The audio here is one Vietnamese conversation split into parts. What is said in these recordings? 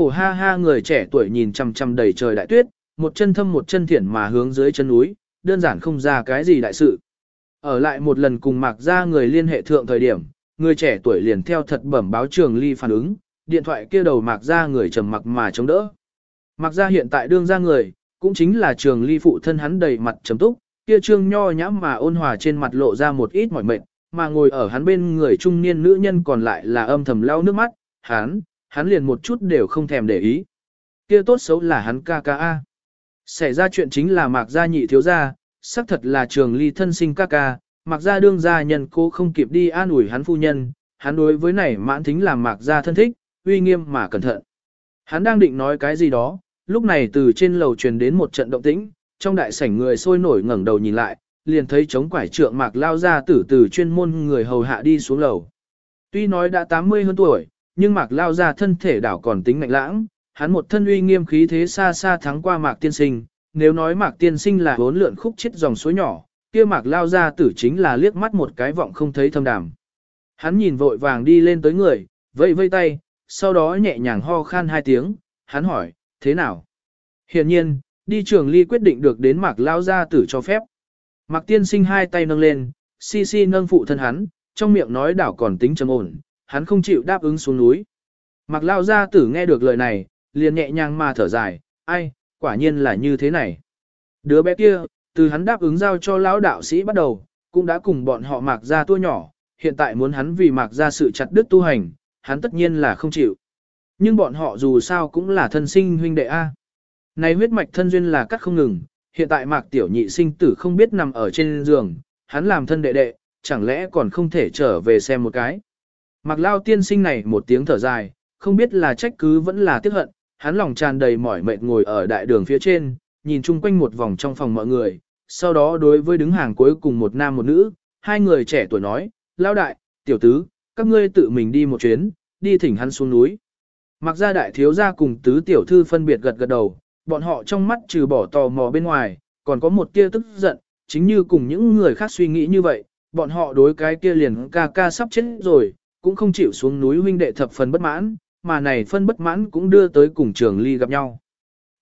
khổ ha ha người trẻ tuổi nhìn chằm chằm đầy trời đại tuyết, một chân thâm một chân thiển mà hướng dưới chân núi, đơn giản không ra cái gì đại sự. Ở lại một lần cùng mạc ra người liên hệ thượng thời điểm, người trẻ tuổi liền theo thật bẩm báo trường ly phản ứng, điện thoại kia đầu mạc ra người trầm mặc mà chống đỡ. Mạc ra hiện tại đương ra người, cũng chính là trường ly phụ thân hắn đầy mặt trầm túc, kia trương nho nhãm mà ôn hòa trên mặt lộ ra một ít mỏi mệt, mà ngồi ở hắn bên người trung niên nữ nhân còn lại là âm thầm lau nước mắt, hắn, hắn liền một chút đều không thèm để ý. Kia tốt xấu là hắn ca ca a. Xảy ra chuyện chính là mạc gia nhị thiếu gia, xác thật là trường ly thân sinh ca ca, mạc gia đương gia nhân cô không kịp đi an ủi hắn phu nhân, hắn đối với này mãn thính làm mạc gia thân thích, uy nghiêm mà cẩn thận. Hắn đang định nói cái gì đó, lúc này từ trên lầu truyền đến một trận động tĩnh, trong đại sảnh người sôi nổi ngẩng đầu nhìn lại, liền thấy chống quải trượng mạc lao ra tử từ chuyên môn người hầu hạ đi xuống lầu. Tuy nói đã 80 hơn tuổi, nhưng mạc lao ra thân thể đảo còn tính mạnh lãng, hắn một thân uy nghiêm khí thế xa xa thắng qua mạc tiên sinh, nếu nói mạc tiên sinh là bốn lượn khúc chết dòng suối nhỏ, kia mạc lao ra tử chính là liếc mắt một cái vọng không thấy thâm đàm. Hắn nhìn vội vàng đi lên tới người, vẫy vây tay, sau đó nhẹ nhàng ho khan hai tiếng, hắn hỏi, thế nào? Hiện nhiên, đi trường ly quyết định được đến mạc lao ra tử cho phép. Mạc tiên sinh hai tay nâng lên, si si nâng phụ thân hắn, trong miệng nói đảo còn tính trầm ổn, hắn không chịu đáp ứng xuống núi. Mạc lao gia tử nghe được lời này, liền nhẹ nhàng mà thở dài, ai, quả nhiên là như thế này. Đứa bé kia, từ hắn đáp ứng giao cho lão đạo sĩ bắt đầu, cũng đã cùng bọn họ mạc ra tua nhỏ, hiện tại muốn hắn vì mạc ra sự chặt đứt tu hành, hắn tất nhiên là không chịu. Nhưng bọn họ dù sao cũng là thân sinh huynh đệ A. Này huyết mạch thân duyên là cắt không ngừng, hiện tại mạc tiểu nhị sinh tử không biết nằm ở trên giường, hắn làm thân đệ đệ, chẳng lẽ còn không thể trở về xem một cái. Mạc lao tiên sinh này một tiếng thở dài, không biết là trách cứ vẫn là tiếc hận, hắn lòng tràn đầy mỏi mệt ngồi ở đại đường phía trên, nhìn chung quanh một vòng trong phòng mọi người, sau đó đối với đứng hàng cuối cùng một nam một nữ, hai người trẻ tuổi nói, lao đại, tiểu tứ, các ngươi tự mình đi một chuyến, đi thỉnh hắn xuống núi. Mặc ra đại thiếu gia cùng tứ tiểu thư phân biệt gật gật đầu, bọn họ trong mắt trừ bỏ tò mò bên ngoài, còn có một tia tức giận, chính như cùng những người khác suy nghĩ như vậy, bọn họ đối cái kia liền ca ca sắp chết rồi, cũng không chịu xuống núi huynh đệ thập phần bất mãn, mà này phân bất mãn cũng đưa tới cùng trường ly gặp nhau.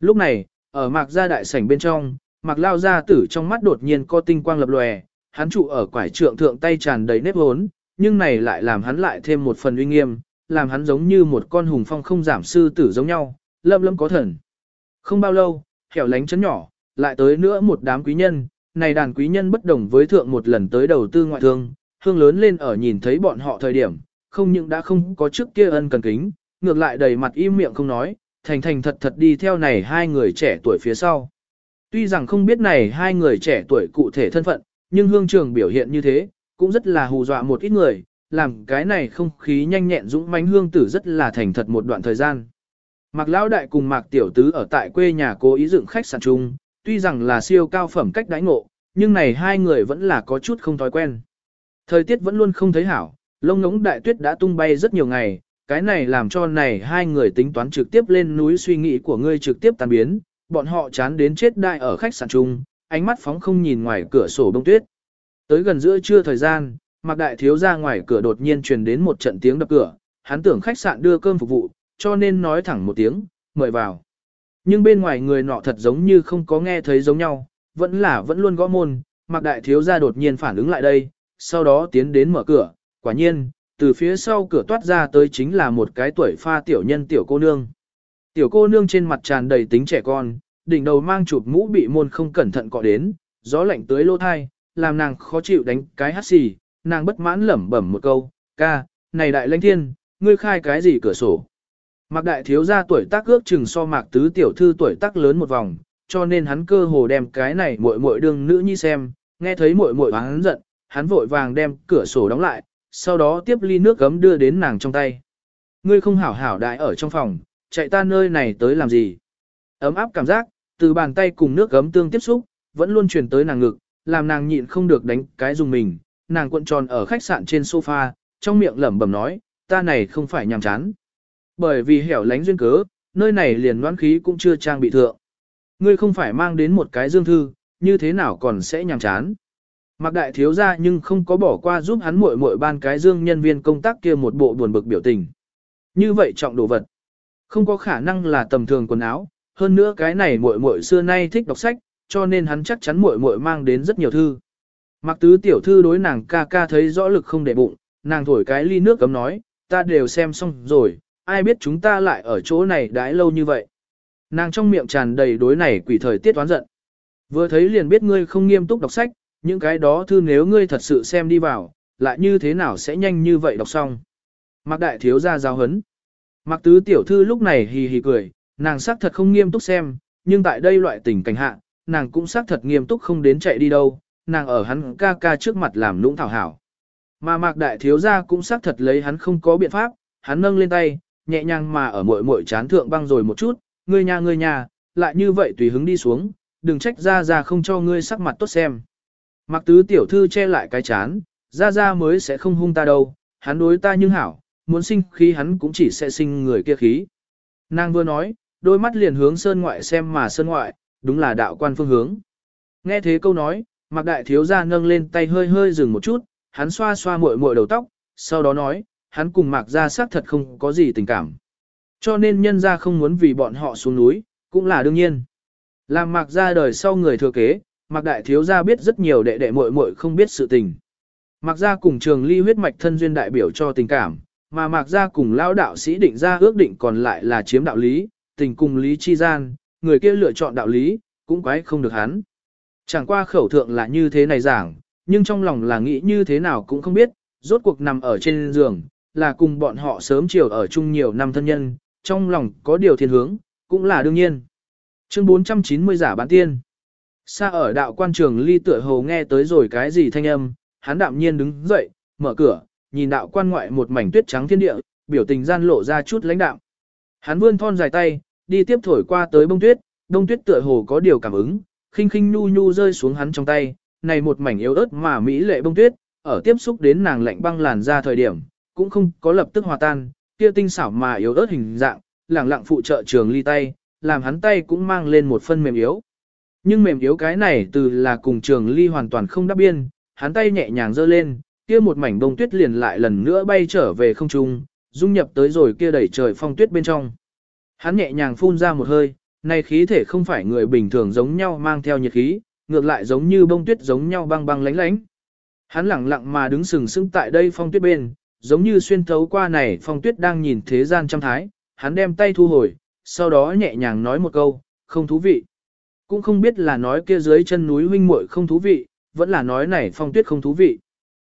Lúc này, ở mạc gia đại sảnh bên trong, mạc lao gia tử trong mắt đột nhiên có tinh quang lập lòe, hắn trụ ở quải trượng thượng tay tràn đầy nếp hốn, nhưng này lại làm hắn lại thêm một phần uy nghiêm, làm hắn giống như một con hùng phong không giảm sư tử giống nhau, lâm lâm có thần. Không bao lâu, hẻo lánh chấn nhỏ, lại tới nữa một đám quý nhân, này đàn quý nhân bất đồng với thượng một lần tới đầu tư ngoại thương, hương lớn lên ở nhìn thấy bọn họ thời điểm, không những đã không có trước kia ân cần kính, ngược lại đầy mặt im miệng không nói, thành thành thật thật đi theo này hai người trẻ tuổi phía sau. Tuy rằng không biết này hai người trẻ tuổi cụ thể thân phận, nhưng hương trường biểu hiện như thế, cũng rất là hù dọa một ít người, làm cái này không khí nhanh nhẹn dũng mãnh hương tử rất là thành thật một đoạn thời gian. Mạc Lão Đại cùng Mạc Tiểu Tứ ở tại quê nhà cố ý dựng khách sạn chung, tuy rằng là siêu cao phẩm cách đãi ngộ, nhưng này hai người vẫn là có chút không thói quen. Thời tiết vẫn luôn không thấy hảo, lông ngỗng đại tuyết đã tung bay rất nhiều ngày, cái này làm cho này hai người tính toán trực tiếp lên núi suy nghĩ của ngươi trực tiếp tan biến, bọn họ chán đến chết đại ở khách sạn chung, ánh mắt phóng không nhìn ngoài cửa sổ bông tuyết. Tới gần giữa trưa thời gian, Mạc Đại Thiếu ra ngoài cửa đột nhiên truyền đến một trận tiếng đập cửa, hắn tưởng khách sạn đưa cơm phục vụ, cho nên nói thẳng một tiếng, mời vào. Nhưng bên ngoài người nọ thật giống như không có nghe thấy giống nhau, vẫn là vẫn luôn gõ môn, Mạc Đại Thiếu ra đột nhiên phản ứng lại đây, sau đó tiến đến mở cửa, quả nhiên, từ phía sau cửa toát ra tới chính là một cái tuổi pha tiểu nhân tiểu cô nương. Tiểu cô nương trên mặt tràn đầy tính trẻ con, đỉnh đầu mang chụp mũ bị môn không cẩn thận cọ đến, gió lạnh tới lô thai, làm nàng khó chịu đánh cái hát xì, nàng bất mãn lẩm bẩm một câu, ca, này đại lãnh thiên, ngươi khai cái gì cửa sổ. Mạc đại thiếu gia tuổi tác ước chừng so mạc tứ tiểu thư tuổi tác lớn một vòng, cho nên hắn cơ hồ đem cái này muội muội đương nữ nhi xem, nghe thấy muội muội hắn giận, hắn vội vàng đem cửa sổ đóng lại, sau đó tiếp ly nước gấm đưa đến nàng trong tay. Ngươi không hảo hảo đại ở trong phòng, chạy ta nơi này tới làm gì? Ấm áp cảm giác, từ bàn tay cùng nước gấm tương tiếp xúc, vẫn luôn truyền tới nàng ngực, làm nàng nhịn không được đánh cái dùng mình. Nàng cuộn tròn ở khách sạn trên sofa, trong miệng lẩm bẩm nói, ta này không phải nhàm chán. Bởi vì hẻo lánh duyên cớ, nơi này liền đoán khí cũng chưa trang bị thượng. Ngươi không phải mang đến một cái dương thư, như thế nào còn sẽ nhàm chán. Mạc đại thiếu ra nhưng không có bỏ qua giúp hắn muội muội ban cái dương nhân viên công tác kia một bộ buồn bực biểu tình. Như vậy trọng đồ vật. Không có khả năng là tầm thường quần áo, hơn nữa cái này muội muội xưa nay thích đọc sách, cho nên hắn chắc chắn muội muội mang đến rất nhiều thư. Mặc tứ tiểu thư đối nàng ca ca thấy rõ lực không để bụng, nàng thổi cái ly nước cấm nói, ta đều xem xong rồi, ai biết chúng ta lại ở chỗ này đãi lâu như vậy. Nàng trong miệng tràn đầy đối này quỷ thời tiết toán giận. Vừa thấy liền biết ngươi không nghiêm túc đọc sách, những cái đó thư nếu ngươi thật sự xem đi vào, lại như thế nào sẽ nhanh như vậy đọc xong. Mạc đại thiếu ra giáo hấn. Mạc tứ tiểu thư lúc này hì hì cười, nàng xác thật không nghiêm túc xem, nhưng tại đây loại tình cảnh hạ, nàng cũng xác thật nghiêm túc không đến chạy đi đâu, nàng ở hắn ca ca trước mặt làm nũng thảo hảo. Mà mạc đại thiếu ra cũng xác thật lấy hắn không có biện pháp, hắn nâng lên tay, nhẹ nhàng mà ở mội mội chán thượng băng rồi một chút, ngươi nhà ngươi nhà, lại như vậy tùy hứng đi xuống, đừng trách ra ra không cho ngươi sắc mặt tốt xem. Mặc tứ tiểu thư che lại cái chán, ra ra mới sẽ không hung ta đâu, hắn đối ta nhưng hảo, muốn sinh khí hắn cũng chỉ sẽ sinh người kia khí. Nàng vừa nói, đôi mắt liền hướng sơn ngoại xem mà sơn ngoại, đúng là đạo quan phương hướng. Nghe thế câu nói, Mạc Đại Thiếu gia nâng lên tay hơi hơi dừng một chút, hắn xoa xoa muội muội đầu tóc, sau đó nói, hắn cùng Mạc gia xác thật không có gì tình cảm. Cho nên nhân gia không muốn vì bọn họ xuống núi, cũng là đương nhiên. Làm Mạc gia đời sau người thừa kế, Mạc Đại Thiếu gia biết rất nhiều đệ đệ muội muội không biết sự tình. Mạc gia cùng trường ly huyết mạch thân duyên đại biểu cho tình cảm, mà Mạc gia cùng lão đạo sĩ định ra ước định còn lại là chiếm đạo lý, tình cùng lý chi gian, người kia lựa chọn đạo lý, cũng quái không được hắn. Chẳng qua khẩu thượng là như thế này giảng, nhưng trong lòng là nghĩ như thế nào cũng không biết, rốt cuộc nằm ở trên giường, là cùng bọn họ sớm chiều ở chung nhiều năm thân nhân, trong lòng có điều thiên hướng, cũng là đương nhiên. Chương 490 giả bán tiên. Xa ở đạo quan trường ly tựa hồ nghe tới rồi cái gì thanh âm, hắn đạm nhiên đứng dậy, mở cửa, nhìn đạo quan ngoại một mảnh tuyết trắng thiên địa, biểu tình gian lộ ra chút lãnh đạo. Hắn vươn thon dài tay, đi tiếp thổi qua tới bông tuyết, đông tuyết tựa hồ có điều cảm ứng, khinh khinh nhu nhu rơi xuống hắn trong tay, này một mảnh yếu ớt mà mỹ lệ bông tuyết, ở tiếp xúc đến nàng lạnh băng làn ra thời điểm, cũng không có lập tức hòa tan, kia tinh xảo mà yếu ớt hình dạng, lẳng lặng phụ trợ trường ly tay, làm hắn tay cũng mang lên một phân mềm yếu. Nhưng mềm yếu cái này từ là cùng trường ly hoàn toàn không đáp biên, hắn tay nhẹ nhàng giơ lên, kia một mảnh bông tuyết liền lại lần nữa bay trở về không trung, dung nhập tới rồi kia đẩy trời phong tuyết bên trong. Hắn nhẹ nhàng phun ra một hơi, này khí thể không phải người bình thường giống nhau mang theo nhiệt khí, ngược lại giống như bông tuyết giống nhau băng băng lánh lánh. Hắn lặng lặng mà đứng sừng sững tại đây phong tuyết bên, giống như xuyên thấu qua này phong tuyết đang nhìn thế gian trăm thái, hắn đem tay thu hồi, sau đó nhẹ nhàng nói một câu, không thú vị. Cũng không biết là nói kia dưới chân núi huynh muội không thú vị, vẫn là nói này phong tuyết không thú vị.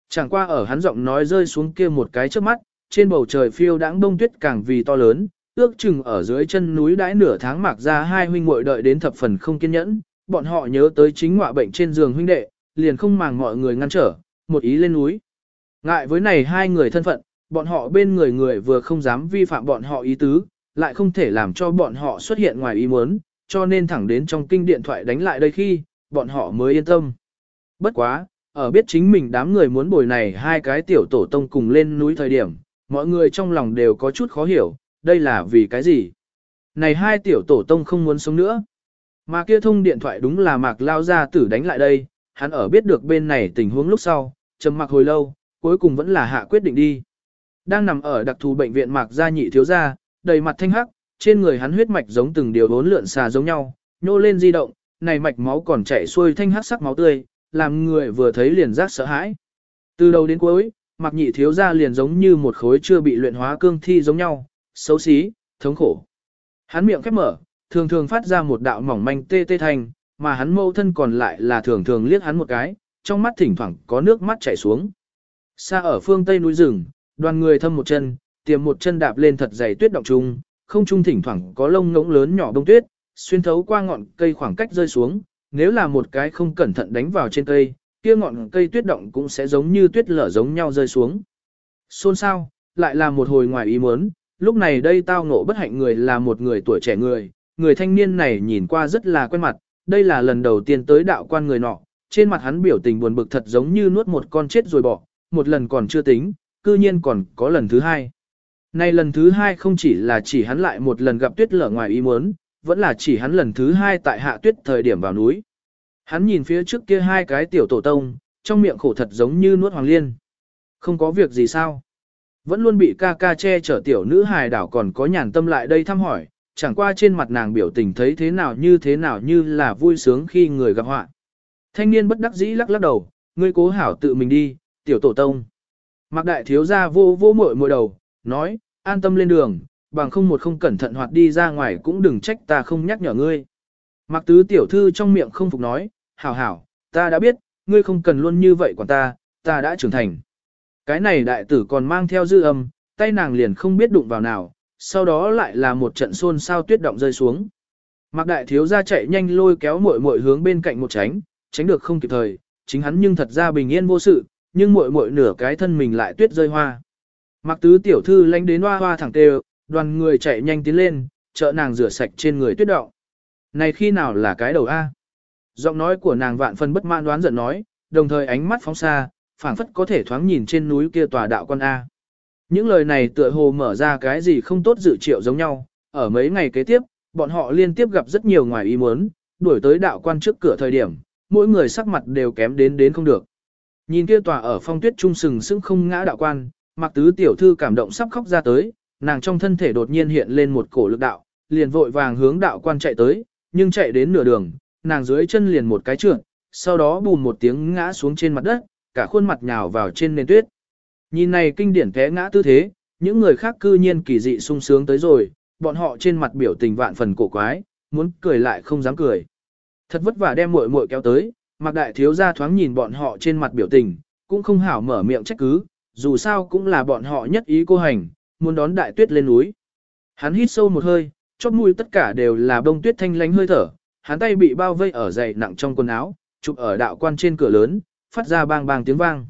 Chẳng qua ở hắn giọng nói rơi xuống kia một cái trước mắt, trên bầu trời phiêu đãng bông tuyết càng vì to lớn, ước chừng ở dưới chân núi đãi nửa tháng mạc ra hai huynh muội đợi đến thập phần không kiên nhẫn, bọn họ nhớ tới chính ngọa bệnh trên giường huynh đệ, liền không màng mọi người ngăn trở, một ý lên núi. Ngại với này hai người thân phận, bọn họ bên người người vừa không dám vi phạm bọn họ ý tứ, lại không thể làm cho bọn họ xuất hiện ngoài ý muốn, cho nên thẳng đến trong kinh điện thoại đánh lại đây khi, bọn họ mới yên tâm. Bất quá, ở biết chính mình đám người muốn bồi này hai cái tiểu tổ tông cùng lên núi thời điểm, mọi người trong lòng đều có chút khó hiểu, đây là vì cái gì? Này hai tiểu tổ tông không muốn sống nữa. Mà kia thông điện thoại đúng là mạc lao ra tử đánh lại đây, hắn ở biết được bên này tình huống lúc sau, trầm mặc hồi lâu, cuối cùng vẫn là hạ quyết định đi. Đang nằm ở đặc thù bệnh viện mạc gia nhị thiếu gia, đầy mặt thanh hắc, trên người hắn huyết mạch giống từng điều bốn lượn xà giống nhau, nhô lên di động, này mạch máu còn chảy xuôi thanh hắc sắc máu tươi, làm người vừa thấy liền giác sợ hãi. Từ đầu đến cuối, mạc nhị thiếu gia liền giống như một khối chưa bị luyện hóa cương thi giống nhau, xấu xí, thống khổ. Hắn miệng khép mở, thường thường phát ra một đạo mỏng manh tê tê thành, mà hắn mâu thân còn lại là thường thường liếc hắn một cái, trong mắt thỉnh thoảng có nước mắt chảy xuống. Xa ở phương tây núi rừng, đoàn người thâm một chân, tiềm một chân đạp lên thật dày tuyết động trung, không trung thỉnh thoảng có lông ngỗng lớn nhỏ bông tuyết, xuyên thấu qua ngọn cây khoảng cách rơi xuống, nếu là một cái không cẩn thận đánh vào trên cây, kia ngọn cây tuyết động cũng sẽ giống như tuyết lở giống nhau rơi xuống. Xôn sao, lại là một hồi ngoài ý muốn, lúc này đây tao ngộ bất hạnh người là một người tuổi trẻ người, người thanh niên này nhìn qua rất là quen mặt, đây là lần đầu tiên tới đạo quan người nọ, trên mặt hắn biểu tình buồn bực thật giống như nuốt một con chết rồi bỏ, một lần còn chưa tính, cư nhiên còn có lần thứ hai nay lần thứ hai không chỉ là chỉ hắn lại một lần gặp tuyết lở ngoài ý muốn, vẫn là chỉ hắn lần thứ hai tại hạ tuyết thời điểm vào núi. Hắn nhìn phía trước kia hai cái tiểu tổ tông, trong miệng khổ thật giống như nuốt hoàng liên. Không có việc gì sao? Vẫn luôn bị ca ca che chở tiểu nữ hài đảo còn có nhàn tâm lại đây thăm hỏi, chẳng qua trên mặt nàng biểu tình thấy thế nào như thế nào như là vui sướng khi người gặp họa. Thanh niên bất đắc dĩ lắc lắc đầu, ngươi cố hảo tự mình đi, tiểu tổ tông. Mạc đại thiếu gia vô vô muội muội đầu, nói, an tâm lên đường, bằng không một không cẩn thận hoặc đi ra ngoài cũng đừng trách ta không nhắc nhở ngươi. Mạc tứ tiểu thư trong miệng không phục nói, hảo hảo, ta đã biết, ngươi không cần luôn như vậy quản ta, ta đã trưởng thành. Cái này đại tử còn mang theo dư âm, tay nàng liền không biết đụng vào nào, sau đó lại là một trận xôn xao tuyết động rơi xuống. Mạc đại thiếu gia chạy nhanh lôi kéo muội muội hướng bên cạnh một tránh, tránh được không kịp thời, chính hắn nhưng thật ra bình yên vô sự, nhưng muội muội nửa cái thân mình lại tuyết rơi hoa mặc tứ tiểu thư lánh đến hoa hoa thẳng tê, đoàn người chạy nhanh tiến lên, trợ nàng rửa sạch trên người tuyết động. Này khi nào là cái đầu A? Giọng nói của nàng vạn phân bất mãn đoán giận nói, đồng thời ánh mắt phóng xa, phảng phất có thể thoáng nhìn trên núi kia tòa đạo con A. Những lời này tựa hồ mở ra cái gì không tốt dự triệu giống nhau, ở mấy ngày kế tiếp, bọn họ liên tiếp gặp rất nhiều ngoài ý muốn, đuổi tới đạo quan trước cửa thời điểm, mỗi người sắc mặt đều kém đến đến không được. Nhìn kia tòa ở phong tuyết trung sừng sững không ngã đạo quan, mặc tứ tiểu thư cảm động sắp khóc ra tới, nàng trong thân thể đột nhiên hiện lên một cổ lực đạo, liền vội vàng hướng đạo quan chạy tới, nhưng chạy đến nửa đường, nàng dưới chân liền một cái trượt, sau đó bùm một tiếng ngã xuống trên mặt đất, cả khuôn mặt nhào vào trên nền tuyết. Nhìn này kinh điển té ngã tư thế, những người khác cư nhiên kỳ dị sung sướng tới rồi, bọn họ trên mặt biểu tình vạn phần cổ quái, muốn cười lại không dám cười. Thật vất vả đem muội muội kéo tới, Mạc Đại thiếu gia thoáng nhìn bọn họ trên mặt biểu tình, cũng không hảo mở miệng trách cứ, dù sao cũng là bọn họ nhất ý cô hành, muốn đón đại tuyết lên núi. Hắn hít sâu một hơi, chóp mũi tất cả đều là bông tuyết thanh lánh hơi thở, hắn tay bị bao vây ở dày nặng trong quần áo, chụp ở đạo quan trên cửa lớn, phát ra bang bang tiếng vang.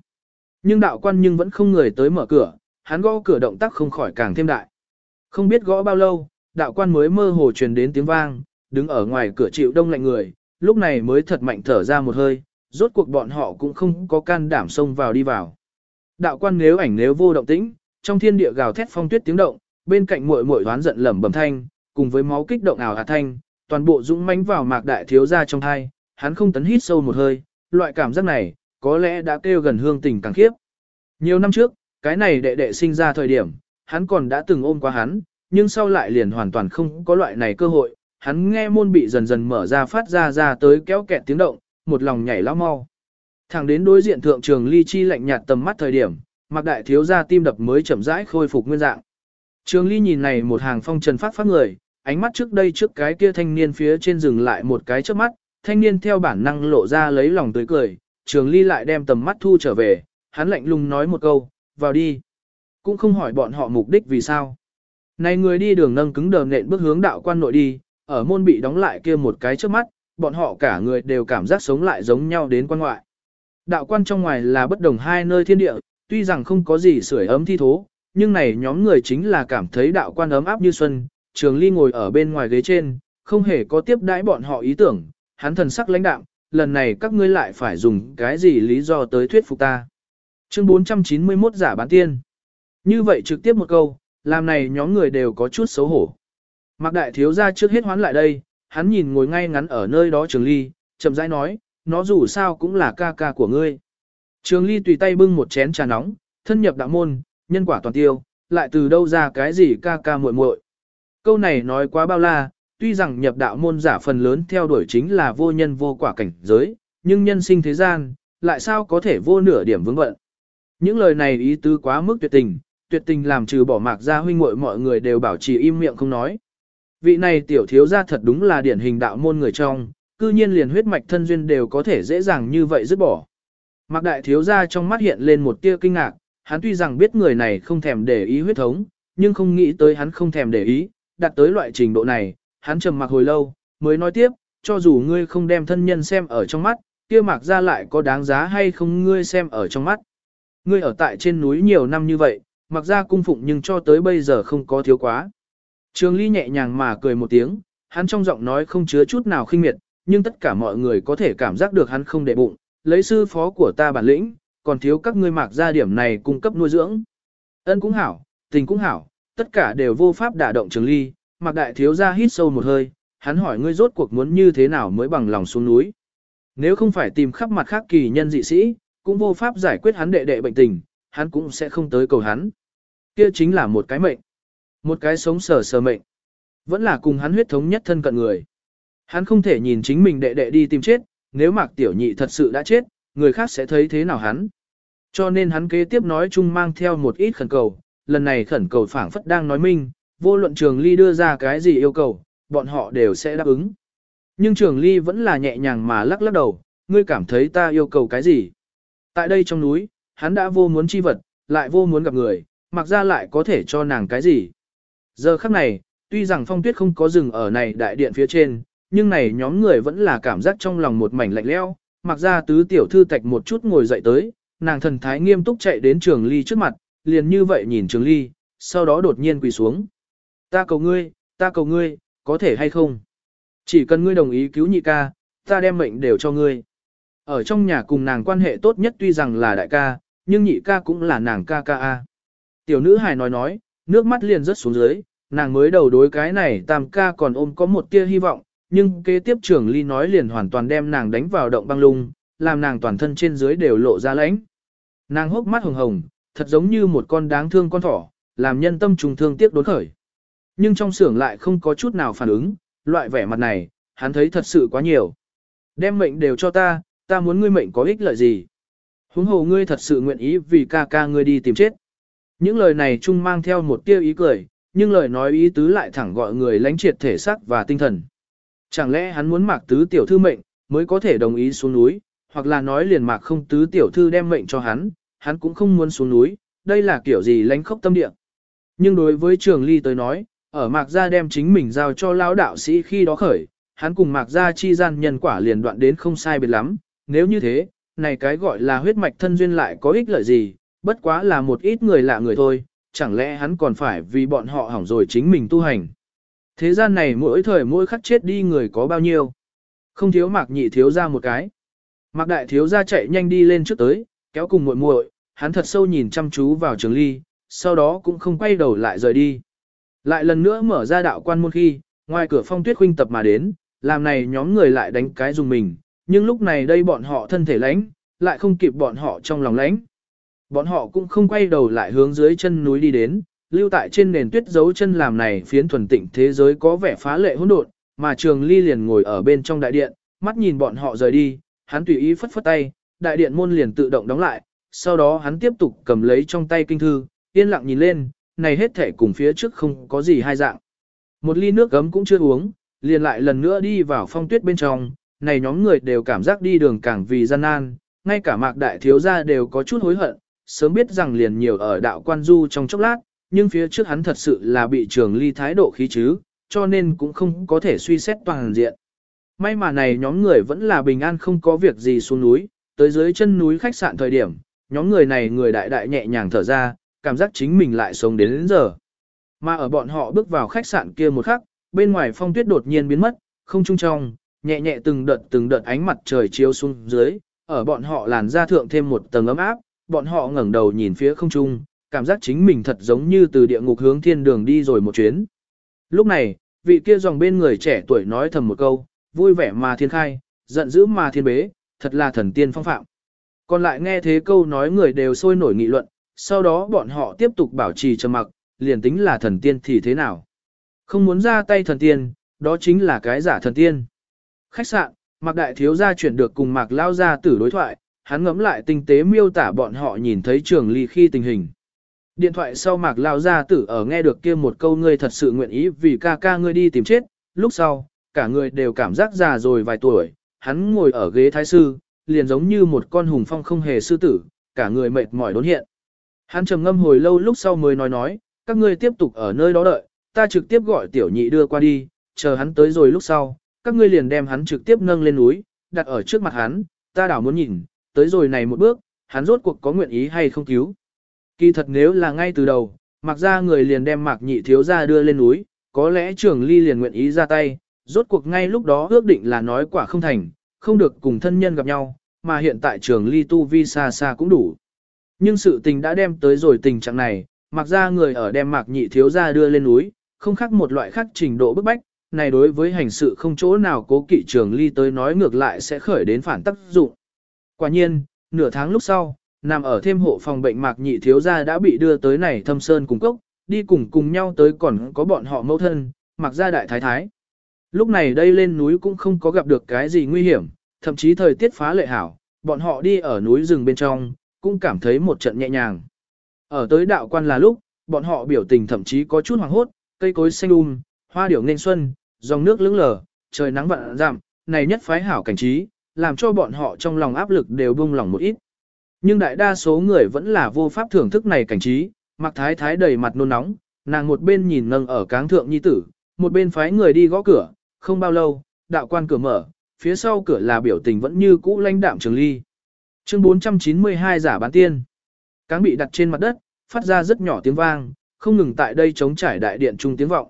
Nhưng đạo quan nhưng vẫn không người tới mở cửa, hắn gõ cửa động tác không khỏi càng thêm đại. Không biết gõ bao lâu, đạo quan mới mơ hồ truyền đến tiếng vang, đứng ở ngoài cửa chịu đông lạnh người, lúc này mới thật mạnh thở ra một hơi, rốt cuộc bọn họ cũng không có can đảm xông vào đi vào. Đạo quan nếu ảnh nếu vô động tĩnh, trong thiên địa gào thét phong tuyết tiếng động, bên cạnh muội muội đoán giận lẩm bẩm thanh, cùng với máu kích động ảo hạt thanh, toàn bộ dũng mãnh vào mạc đại thiếu gia trong thai, hắn không tấn hít sâu một hơi, loại cảm giác này, có lẽ đã kêu gần hương tình càng khiếp. Nhiều năm trước, cái này đệ đệ sinh ra thời điểm, hắn còn đã từng ôm qua hắn, nhưng sau lại liền hoàn toàn không có loại này cơ hội, hắn nghe môn bị dần dần mở ra phát ra ra tới kéo kẹt tiếng động, một lòng nhảy lao mau. Thẳng đến đối diện thượng trường ly chi lạnh nhạt tầm mắt thời điểm, mặc đại thiếu gia tim đập mới chậm rãi khôi phục nguyên dạng. Trường ly nhìn này một hàng phong trần phát phát người, ánh mắt trước đây trước cái kia thanh niên phía trên dừng lại một cái trước mắt, thanh niên theo bản năng lộ ra lấy lòng tươi cười, trường ly lại đem tầm mắt thu trở về, hắn lạnh lùng nói một câu, vào đi. Cũng không hỏi bọn họ mục đích vì sao. Này người đi đường nâng cứng đờ nện bước hướng đạo quan nội đi, ở môn bị đóng lại kia một cái trước mắt, bọn họ cả người đều cảm giác sống lại giống nhau đến quan ngoại. Đạo quan trong ngoài là bất đồng hai nơi thiên địa, tuy rằng không có gì sưởi ấm thi thố, nhưng này nhóm người chính là cảm thấy đạo quan ấm áp như xuân, trường ly ngồi ở bên ngoài ghế trên, không hề có tiếp đãi bọn họ ý tưởng, hắn thần sắc lãnh đạm, lần này các ngươi lại phải dùng cái gì lý do tới thuyết phục ta. Chương 491 giả bán tiên. Như vậy trực tiếp một câu, làm này nhóm người đều có chút xấu hổ. Mạc đại thiếu ra trước hết hoán lại đây, hắn nhìn ngồi ngay ngắn ở nơi đó trường ly, chậm rãi nói, nó dù sao cũng là ca ca của ngươi. Trường ly tùy tay bưng một chén trà nóng, thân nhập đạo môn, nhân quả toàn tiêu, lại từ đâu ra cái gì ca ca muội muội. Câu này nói quá bao la, tuy rằng nhập đạo môn giả phần lớn theo đuổi chính là vô nhân vô quả cảnh giới, nhưng nhân sinh thế gian, lại sao có thể vô nửa điểm vướng bận. Những lời này ý tứ quá mức tuyệt tình, tuyệt tình làm trừ bỏ mạc ra huynh muội mọi người đều bảo trì im miệng không nói. Vị này tiểu thiếu gia thật đúng là điển hình đạo môn người trong, cư nhiên liền huyết mạch thân duyên đều có thể dễ dàng như vậy dứt bỏ. Mạc đại thiếu gia trong mắt hiện lên một tia kinh ngạc, hắn tuy rằng biết người này không thèm để ý huyết thống, nhưng không nghĩ tới hắn không thèm để ý, đạt tới loại trình độ này, hắn trầm mặc hồi lâu, mới nói tiếp, cho dù ngươi không đem thân nhân xem ở trong mắt, kia mạc ra lại có đáng giá hay không ngươi xem ở trong mắt. Ngươi ở tại trên núi nhiều năm như vậy, mặc ra cung phụng nhưng cho tới bây giờ không có thiếu quá. Trường Ly nhẹ nhàng mà cười một tiếng, hắn trong giọng nói không chứa chút nào khinh miệt, nhưng tất cả mọi người có thể cảm giác được hắn không để bụng, lấy sư phó của ta bản lĩnh, còn thiếu các ngươi mặc ra điểm này cung cấp nuôi dưỡng. Ân cũng hảo, tình cũng hảo, tất cả đều vô pháp đả động Trường Ly, Mạc đại thiếu gia hít sâu một hơi, hắn hỏi ngươi rốt cuộc muốn như thế nào mới bằng lòng xuống núi. Nếu không phải tìm khắp mặt khác kỳ nhân dị sĩ, cũng vô pháp giải quyết hắn đệ đệ bệnh tình, hắn cũng sẽ không tới cầu hắn. Kia chính là một cái mệnh. Một cái sống sờ sờ mệnh. Vẫn là cùng hắn huyết thống nhất thân cận người. Hắn không thể nhìn chính mình đệ đệ đi tìm chết, nếu mạc tiểu nhị thật sự đã chết, người khác sẽ thấy thế nào hắn. Cho nên hắn kế tiếp nói chung mang theo một ít khẩn cầu, lần này khẩn cầu phảng phất đang nói minh, vô luận trường ly đưa ra cái gì yêu cầu, bọn họ đều sẽ đáp ứng. Nhưng trường ly vẫn là nhẹ nhàng mà lắc lắc đầu, ngươi cảm thấy ta yêu cầu cái gì? Tại đây trong núi, hắn đã vô muốn chi vật, lại vô muốn gặp người, mặc ra lại có thể cho nàng cái gì? Giờ khắc này, tuy rằng phong tuyết không có rừng ở này đại điện phía trên, nhưng này nhóm người vẫn là cảm giác trong lòng một mảnh lạnh leo, mặc ra tứ tiểu thư tạch một chút ngồi dậy tới, nàng thần thái nghiêm túc chạy đến trường ly trước mặt, liền như vậy nhìn trường ly, sau đó đột nhiên quỳ xuống. Ta cầu ngươi, ta cầu ngươi, có thể hay không? Chỉ cần ngươi đồng ý cứu nhị ca, ta đem mệnh đều cho ngươi. Ở trong nhà cùng nàng quan hệ tốt nhất tuy rằng là đại ca, nhưng nhị ca cũng là nàng ca ca a. Tiểu nữ hài nói nói, nước mắt liền rớt xuống dưới, nàng mới đầu đối cái này tam ca còn ôm có một tia hy vọng, nhưng kế tiếp trưởng ly nói liền hoàn toàn đem nàng đánh vào động băng lung, làm nàng toàn thân trên dưới đều lộ ra lãnh. Nàng hốc mắt hồng hồng, thật giống như một con đáng thương con thỏ, làm nhân tâm trùng thương tiếc đốn khởi. Nhưng trong xưởng lại không có chút nào phản ứng, loại vẻ mặt này, hắn thấy thật sự quá nhiều. Đem mệnh đều cho ta, ta muốn ngươi mệnh có ích lợi gì. Huống hồ ngươi thật sự nguyện ý vì ca ca ngươi đi tìm chết. Những lời này chung mang theo một tia ý cười, nhưng lời nói ý tứ lại thẳng gọi người lãnh triệt thể xác và tinh thần. Chẳng lẽ hắn muốn mạc tứ tiểu thư mệnh, mới có thể đồng ý xuống núi, hoặc là nói liền mạc không tứ tiểu thư đem mệnh cho hắn, hắn cũng không muốn xuống núi, đây là kiểu gì lãnh khốc tâm địa. Nhưng đối với trường ly tới nói, ở mạc gia đem chính mình giao cho lão đạo sĩ khi đó khởi, hắn cùng mạc gia chi gian nhân quả liền đoạn đến không sai biệt lắm, nếu như thế, này cái gọi là huyết mạch thân duyên lại có ích lợi gì, bất quá là một ít người lạ người thôi, chẳng lẽ hắn còn phải vì bọn họ hỏng rồi chính mình tu hành. Thế gian này mỗi thời mỗi khắc chết đi người có bao nhiêu. Không thiếu mạc nhị thiếu ra một cái. Mạc đại thiếu ra chạy nhanh đi lên trước tới, kéo cùng muội muội, hắn thật sâu nhìn chăm chú vào trường ly, sau đó cũng không quay đầu lại rời đi. Lại lần nữa mở ra đạo quan môn khi, ngoài cửa phong tuyết huynh tập mà đến, làm này nhóm người lại đánh cái dùng mình, nhưng lúc này đây bọn họ thân thể lãnh, lại không kịp bọn họ trong lòng lãnh. Bọn họ cũng không quay đầu lại hướng dưới chân núi đi đến, lưu tại trên nền tuyết dấu chân làm này phiến thuần tịnh thế giới có vẻ phá lệ hỗn độn, mà Trường Ly liền ngồi ở bên trong đại điện, mắt nhìn bọn họ rời đi, hắn tùy ý phất phất tay, đại điện môn liền tự động đóng lại, sau đó hắn tiếp tục cầm lấy trong tay kinh thư, yên lặng nhìn lên, này hết thể cùng phía trước không có gì hai dạng. Một ly nước gấm cũng chưa uống, liền lại lần nữa đi vào phong tuyết bên trong, này nhóm người đều cảm giác đi đường càng vì gian nan, ngay cả mạc đại thiếu gia đều có chút hối hận, sớm biết rằng liền nhiều ở đạo quan du trong chốc lát, nhưng phía trước hắn thật sự là bị trường ly thái độ khí chứ, cho nên cũng không có thể suy xét toàn diện. May mà này nhóm người vẫn là bình an không có việc gì xuống núi, tới dưới chân núi khách sạn thời điểm, nhóm người này người đại đại nhẹ nhàng thở ra, cảm giác chính mình lại sống đến, đến giờ. Mà ở bọn họ bước vào khách sạn kia một khắc, bên ngoài phong tuyết đột nhiên biến mất, không trung trong, nhẹ nhẹ từng đợt từng đợt ánh mặt trời chiếu xuống dưới, ở bọn họ làn da thượng thêm một tầng ấm áp, bọn họ ngẩng đầu nhìn phía không trung, cảm giác chính mình thật giống như từ địa ngục hướng thiên đường đi rồi một chuyến. Lúc này, vị kia dòng bên người trẻ tuổi nói thầm một câu, vui vẻ mà thiên khai, giận dữ mà thiên bế, thật là thần tiên phong phạm. Còn lại nghe thế câu nói người đều sôi nổi nghị luận, sau đó bọn họ tiếp tục bảo trì trầm mặc, liền tính là thần tiên thì thế nào. Không muốn ra tay thần tiên, đó chính là cái giả thần tiên. Khách sạn, Mạc Đại Thiếu gia chuyển được cùng Mạc Lao gia tử đối thoại, hắn ngẫm lại tinh tế miêu tả bọn họ nhìn thấy trường ly khi tình hình. Điện thoại sau Mạc Lao gia tử ở nghe được kia một câu ngươi thật sự nguyện ý vì ca ca ngươi đi tìm chết, lúc sau, cả người đều cảm giác già rồi vài tuổi, hắn ngồi ở ghế thái sư, liền giống như một con hùng phong không hề sư tử, cả người mệt mỏi đốn hiện. Hắn trầm ngâm hồi lâu lúc sau mới nói nói, các ngươi tiếp tục ở nơi đó đợi, ta trực tiếp gọi tiểu nhị đưa qua đi, chờ hắn tới rồi lúc sau, các ngươi liền đem hắn trực tiếp nâng lên núi, đặt ở trước mặt hắn, ta đảo muốn nhìn, tới rồi này một bước, hắn rốt cuộc có nguyện ý hay không cứu. Kỳ thật nếu là ngay từ đầu, mặc ra người liền đem mạc nhị thiếu ra đưa lên núi, có lẽ trường ly liền nguyện ý ra tay, rốt cuộc ngay lúc đó ước định là nói quả không thành, không được cùng thân nhân gặp nhau, mà hiện tại trường ly tu vi xa xa cũng đủ. Nhưng sự tình đã đem tới rồi tình trạng này, mặc ra người ở đem mạc nhị thiếu ra đưa lên núi, không khác một loại khác trình độ bức bách, này đối với hành sự không chỗ nào cố kỵ trường ly tới nói ngược lại sẽ khởi đến phản tác dụng. Quả nhiên, nửa tháng lúc sau, nằm ở thêm hộ phòng bệnh mạc nhị thiếu gia đã bị đưa tới này thâm sơn cùng cốc, đi cùng cùng nhau tới còn có bọn họ mẫu thân, mặc gia đại thái thái. Lúc này đây lên núi cũng không có gặp được cái gì nguy hiểm, thậm chí thời tiết phá lệ hảo, bọn họ đi ở núi rừng bên trong, cũng cảm thấy một trận nhẹ nhàng. Ở tới đạo quan là lúc, bọn họ biểu tình thậm chí có chút hoàng hốt, cây cối xanh um, hoa điểu nên xuân, dòng nước lững lờ, trời nắng vạn giảm, này nhất phái hảo cảnh trí, làm cho bọn họ trong lòng áp lực đều buông lỏng một ít. Nhưng đại đa số người vẫn là vô pháp thưởng thức này cảnh trí, mặc thái thái đầy mặt nôn nóng, nàng một bên nhìn nâng ở cáng thượng nhi tử, một bên phái người đi gõ cửa, không bao lâu, đạo quan cửa mở, phía sau cửa là biểu tình vẫn như cũ lãnh đạm trường ly. Chương 492 giả bán tiên. Cáng bị đặt trên mặt đất, phát ra rất nhỏ tiếng vang, không ngừng tại đây chống trải đại điện trung tiếng vọng.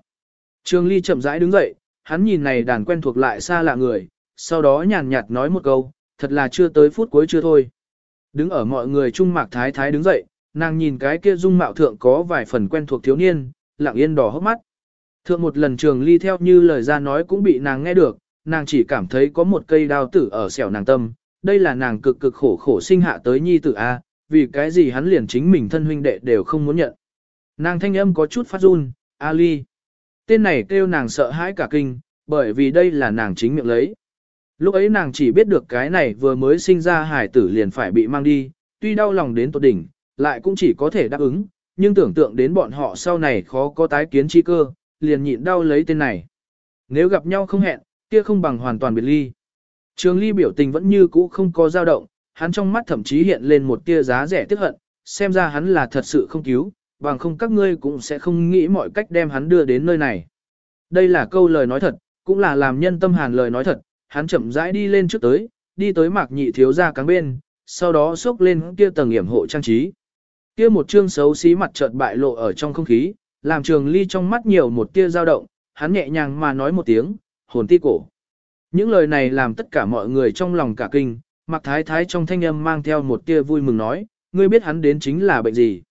Trường ly chậm rãi đứng dậy, hắn nhìn này đàn quen thuộc lại xa lạ người, sau đó nhàn nhạt nói một câu, thật là chưa tới phút cuối chưa thôi. Đứng ở mọi người trung mạc thái thái đứng dậy, nàng nhìn cái kia dung mạo thượng có vài phần quen thuộc thiếu niên, lặng yên đỏ hốc mắt. Thượng một lần trường ly theo như lời ra nói cũng bị nàng nghe được, nàng chỉ cảm thấy có một cây đao tử ở xẻo nàng tâm, đây là nàng cực cực khổ khổ sinh hạ tới nhi tử A, vì cái gì hắn liền chính mình thân huynh đệ đều không muốn nhận. Nàng thanh âm có chút phát run, Ali. Tên này kêu nàng sợ hãi cả kinh, bởi vì đây là nàng chính miệng lấy. Lúc ấy nàng chỉ biết được cái này vừa mới sinh ra hải tử liền phải bị mang đi, tuy đau lòng đến tột đỉnh, lại cũng chỉ có thể đáp ứng, nhưng tưởng tượng đến bọn họ sau này khó có tái kiến chi cơ, liền nhịn đau lấy tên này. Nếu gặp nhau không hẹn, kia không bằng hoàn toàn biệt ly. Trường ly biểu tình vẫn như cũ không có dao động, hắn trong mắt thậm chí hiện lên một tia giá rẻ tiếc hận, xem ra hắn là thật sự không cứu, bằng không các ngươi cũng sẽ không nghĩ mọi cách đem hắn đưa đến nơi này. Đây là câu lời nói thật, cũng là làm nhân tâm hàn lời nói thật, hắn chậm rãi đi lên trước tới, đi tới mạc nhị thiếu ra cáng bên, sau đó xốc lên kia tầng hiểm hộ trang trí. Kia một chương xấu xí mặt chợt bại lộ ở trong không khí, làm trường ly trong mắt nhiều một tia dao động, hắn nhẹ nhàng mà nói một tiếng, hồn ti cổ. Những lời này làm tất cả mọi người trong lòng cả kinh, mặc thái thái trong thanh âm mang theo một tia vui mừng nói, ngươi biết hắn đến chính là bệnh gì.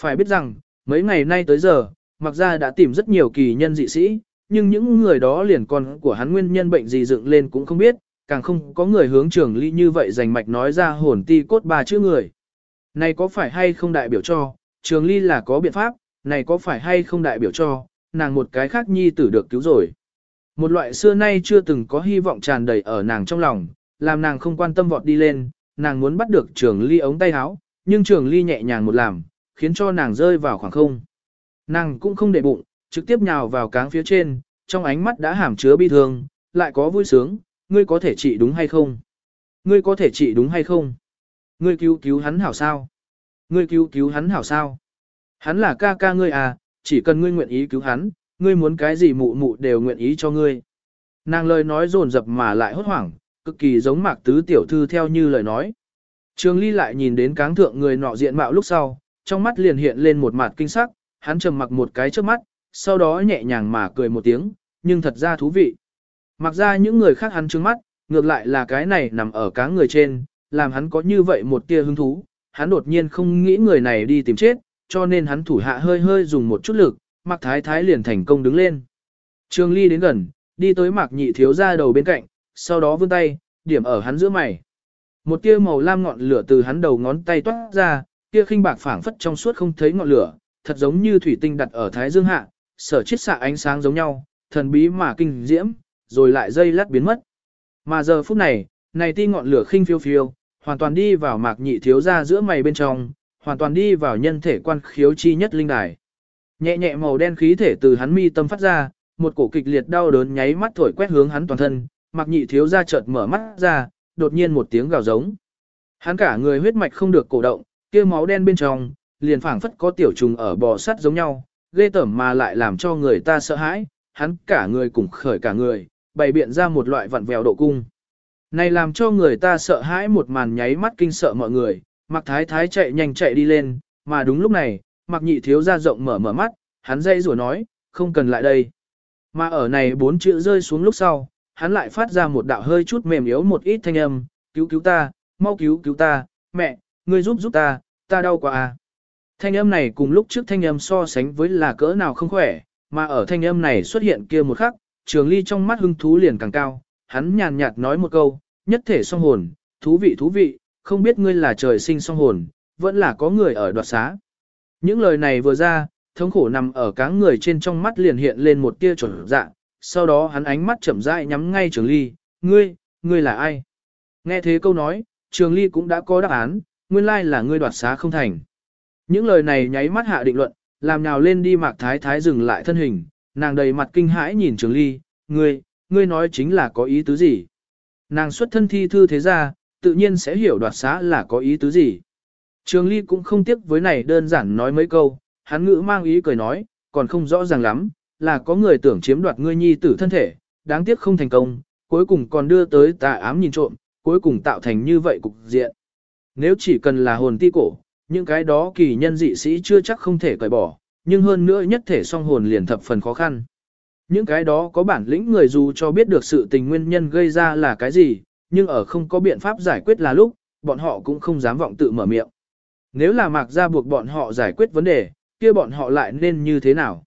Phải biết rằng, mấy ngày nay tới giờ, mặc ra đã tìm rất nhiều kỳ nhân dị sĩ, nhưng những người đó liền con của hắn nguyên nhân bệnh gì dựng lên cũng không biết, càng không có người hướng trường ly như vậy dành mạch nói ra hồn ti cốt ba chữ người. Này có phải hay không đại biểu cho, trường ly là có biện pháp, này có phải hay không đại biểu cho, nàng một cái khác nhi tử được cứu rồi. Một loại xưa nay chưa từng có hy vọng tràn đầy ở nàng trong lòng, làm nàng không quan tâm vọt đi lên, nàng muốn bắt được trường ly ống tay áo, nhưng trường ly nhẹ nhàng một làm, khiến cho nàng rơi vào khoảng không. Nàng cũng không để bụng, trực tiếp nhào vào cáng phía trên, trong ánh mắt đã hàm chứa bi thương, lại có vui sướng, ngươi có thể trị đúng hay không? Ngươi có thể trị đúng hay không? Ngươi cứu cứu hắn hảo sao? Ngươi cứu cứu hắn hảo sao? Hắn là ca ca ngươi à, chỉ cần ngươi nguyện ý cứu hắn, ngươi muốn cái gì mụ mụ đều nguyện ý cho ngươi. Nàng lời nói dồn dập mà lại hốt hoảng, cực kỳ giống mạc tứ tiểu thư theo như lời nói. Trường Ly lại nhìn đến cáng thượng người nọ diện mạo lúc sau, trong mắt liền hiện lên một mặt kinh sắc, hắn trầm mặc một cái trước mắt, sau đó nhẹ nhàng mà cười một tiếng, nhưng thật ra thú vị. Mặc ra những người khác hắn trừng mắt, ngược lại là cái này nằm ở cá người trên, làm hắn có như vậy một tia hứng thú, hắn đột nhiên không nghĩ người này đi tìm chết, cho nên hắn thủ hạ hơi hơi dùng một chút lực, Mạc Thái Thái liền thành công đứng lên. trương Ly đến gần, đi tới Mạc Nhị thiếu gia đầu bên cạnh, sau đó vươn tay, điểm ở hắn giữa mày. Một tia màu lam ngọn lửa từ hắn đầu ngón tay toát ra, kia khinh bạc phảng phất trong suốt không thấy ngọn lửa, thật giống như thủy tinh đặt ở thái dương hạ, sở chiết xạ ánh sáng giống nhau, thần bí mà kinh diễm, rồi lại dây lát biến mất. Mà giờ phút này, này ti ngọn lửa khinh phiêu phiêu, hoàn toàn đi vào Mạc Nhị thiếu gia giữa mày bên trong, hoàn toàn đi vào nhân thể quan khiếu chi nhất linh đài. Nhẹ nhẹ màu đen khí thể từ hắn mi tâm phát ra, một cổ kịch liệt đau đớn nháy mắt thổi quét hướng hắn toàn thân, mạc nhị thiếu ra chợt mở mắt ra, đột nhiên một tiếng gào giống. Hắn cả người huyết mạch không được cổ động, kia máu đen bên trong, liền phảng phất có tiểu trùng ở bò sắt giống nhau, ghê tởm mà lại làm cho người ta sợ hãi, hắn cả người cùng khởi cả người, bày biện ra một loại vặn vẹo độ cung. Này làm cho người ta sợ hãi một màn nháy mắt kinh sợ mọi người, Mặc Thái Thái chạy nhanh chạy đi lên, mà đúng lúc này, Mặc Nhị thiếu ra rộng mở mở mắt, hắn dây rủa nói, không cần lại đây. Mà ở này bốn chữ rơi xuống lúc sau, hắn lại phát ra một đạo hơi chút mềm yếu một ít thanh âm, cứu cứu ta, mau cứu cứu ta, mẹ, ngươi giúp giúp ta, ta đau quá à. Thanh âm này cùng lúc trước thanh âm so sánh với là cỡ nào không khỏe, mà ở thanh âm này xuất hiện kia một khắc, trường ly trong mắt hưng thú liền càng cao, hắn nhàn nhạt nói một câu, nhất thể song hồn, thú vị thú vị, không biết ngươi là trời sinh song hồn, vẫn là có người ở đoạt xá. Những lời này vừa ra, thống khổ nằm ở cáng người trên trong mắt liền hiện lên một tia chuẩn dạ, sau đó hắn ánh mắt chậm rãi nhắm ngay Trường Ly, "Ngươi, ngươi là ai?" Nghe thế câu nói, Trường Ly cũng đã có đáp án, nguyên lai là ngươi đoạt xá không thành. Những lời này nháy mắt hạ định luận, làm nhào lên đi Mạc Thái Thái dừng lại thân hình, nàng đầy mặt kinh hãi nhìn Trường Ly, "Ngươi, ngươi nói chính là có ý tứ gì?" Nàng xuất thân thi thư thế ra, tự nhiên sẽ hiểu đoạt xá là có ý tứ gì. Trường Ly cũng không tiếc với này đơn giản nói mấy câu, hắn ngữ mang ý cười nói, còn không rõ ràng lắm, là có người tưởng chiếm đoạt ngươi nhi tử thân thể, đáng tiếc không thành công, cuối cùng còn đưa tới tà ám nhìn trộm, cuối cùng tạo thành như vậy cục diện. Nếu chỉ cần là hồn ti cổ, những cái đó kỳ nhân dị sĩ chưa chắc không thể cởi bỏ, nhưng hơn nữa nhất thể song hồn liền thập phần khó khăn. Những cái đó có bản lĩnh người dù cho biết được sự tình nguyên nhân gây ra là cái gì, nhưng ở không có biện pháp giải quyết là lúc, bọn họ cũng không dám vọng tự mở miệng. Nếu là mạc ra buộc bọn họ giải quyết vấn đề, kia bọn họ lại nên như thế nào?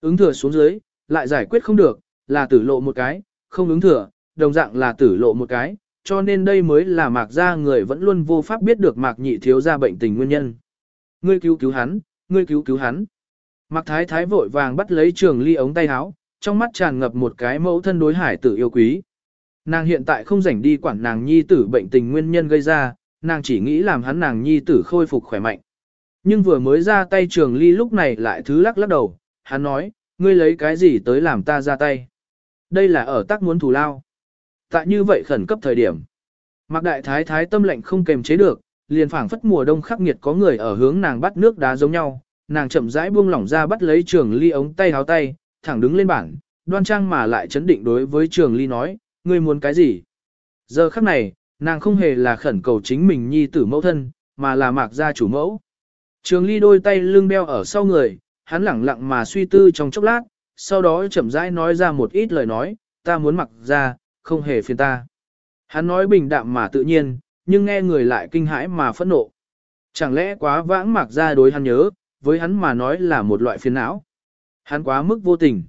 Ứng thừa xuống dưới, lại giải quyết không được, là tử lộ một cái, không ứng thừa, đồng dạng là tử lộ một cái, cho nên đây mới là mạc gia người vẫn luôn vô pháp biết được mạc nhị thiếu gia bệnh tình nguyên nhân. Ngươi cứu cứu hắn, ngươi cứu cứu hắn. Mạc thái thái vội vàng bắt lấy trường ly ống tay áo, trong mắt tràn ngập một cái mẫu thân đối hải tử yêu quý. Nàng hiện tại không rảnh đi quản nàng nhi tử bệnh tình nguyên nhân gây ra, nàng chỉ nghĩ làm hắn nàng nhi tử khôi phục khỏe mạnh. Nhưng vừa mới ra tay trường ly lúc này lại thứ lắc lắc đầu, hắn nói, ngươi lấy cái gì tới làm ta ra tay. Đây là ở tác muốn thù lao. Tại như vậy khẩn cấp thời điểm. Mạc đại thái thái tâm lệnh không kềm chế được, liền phảng phất mùa đông khắc nghiệt có người ở hướng nàng bắt nước đá giống nhau, nàng chậm rãi buông lỏng ra bắt lấy trường ly ống tay háo tay, thẳng đứng lên bảng, đoan trang mà lại chấn định đối với trường ly nói, ngươi muốn cái gì? Giờ khắc này, nàng không hề là khẩn cầu chính mình nhi tử mẫu thân, mà là mạc gia chủ mẫu. Trường ly đôi tay lưng đeo ở sau người, hắn lẳng lặng mà suy tư trong chốc lát, sau đó chậm rãi nói ra một ít lời nói, ta muốn mặc ra, không hề phiền ta. Hắn nói bình đạm mà tự nhiên, nhưng nghe người lại kinh hãi mà phẫn nộ. Chẳng lẽ quá vãng mạc ra đối hắn nhớ, với hắn mà nói là một loại phiền não. Hắn quá mức vô tình.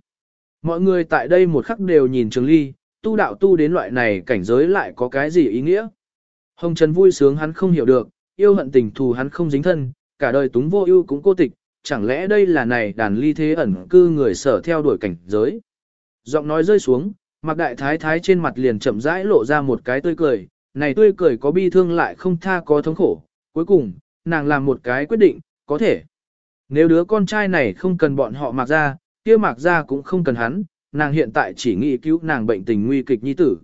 Mọi người tại đây một khắc đều nhìn Trường Ly, tu đạo tu đến loại này cảnh giới lại có cái gì ý nghĩa. Hồng Trần vui sướng hắn không hiểu được, yêu hận tình thù hắn không dính thân, cả đời túng vô ưu cũng cô tịch, chẳng lẽ đây là này đàn ly thế ẩn cư người sở theo đuổi cảnh giới. Giọng nói rơi xuống, mạc đại thái thái trên mặt liền chậm rãi lộ ra một cái tươi cười, này tươi cười có bi thương lại không tha có thống khổ, cuối cùng, nàng làm một cái quyết định, có thể. Nếu đứa con trai này không cần bọn họ mặc ra, kia mặc ra cũng không cần hắn, nàng hiện tại chỉ nghĩ cứu nàng bệnh tình nguy kịch nhi tử.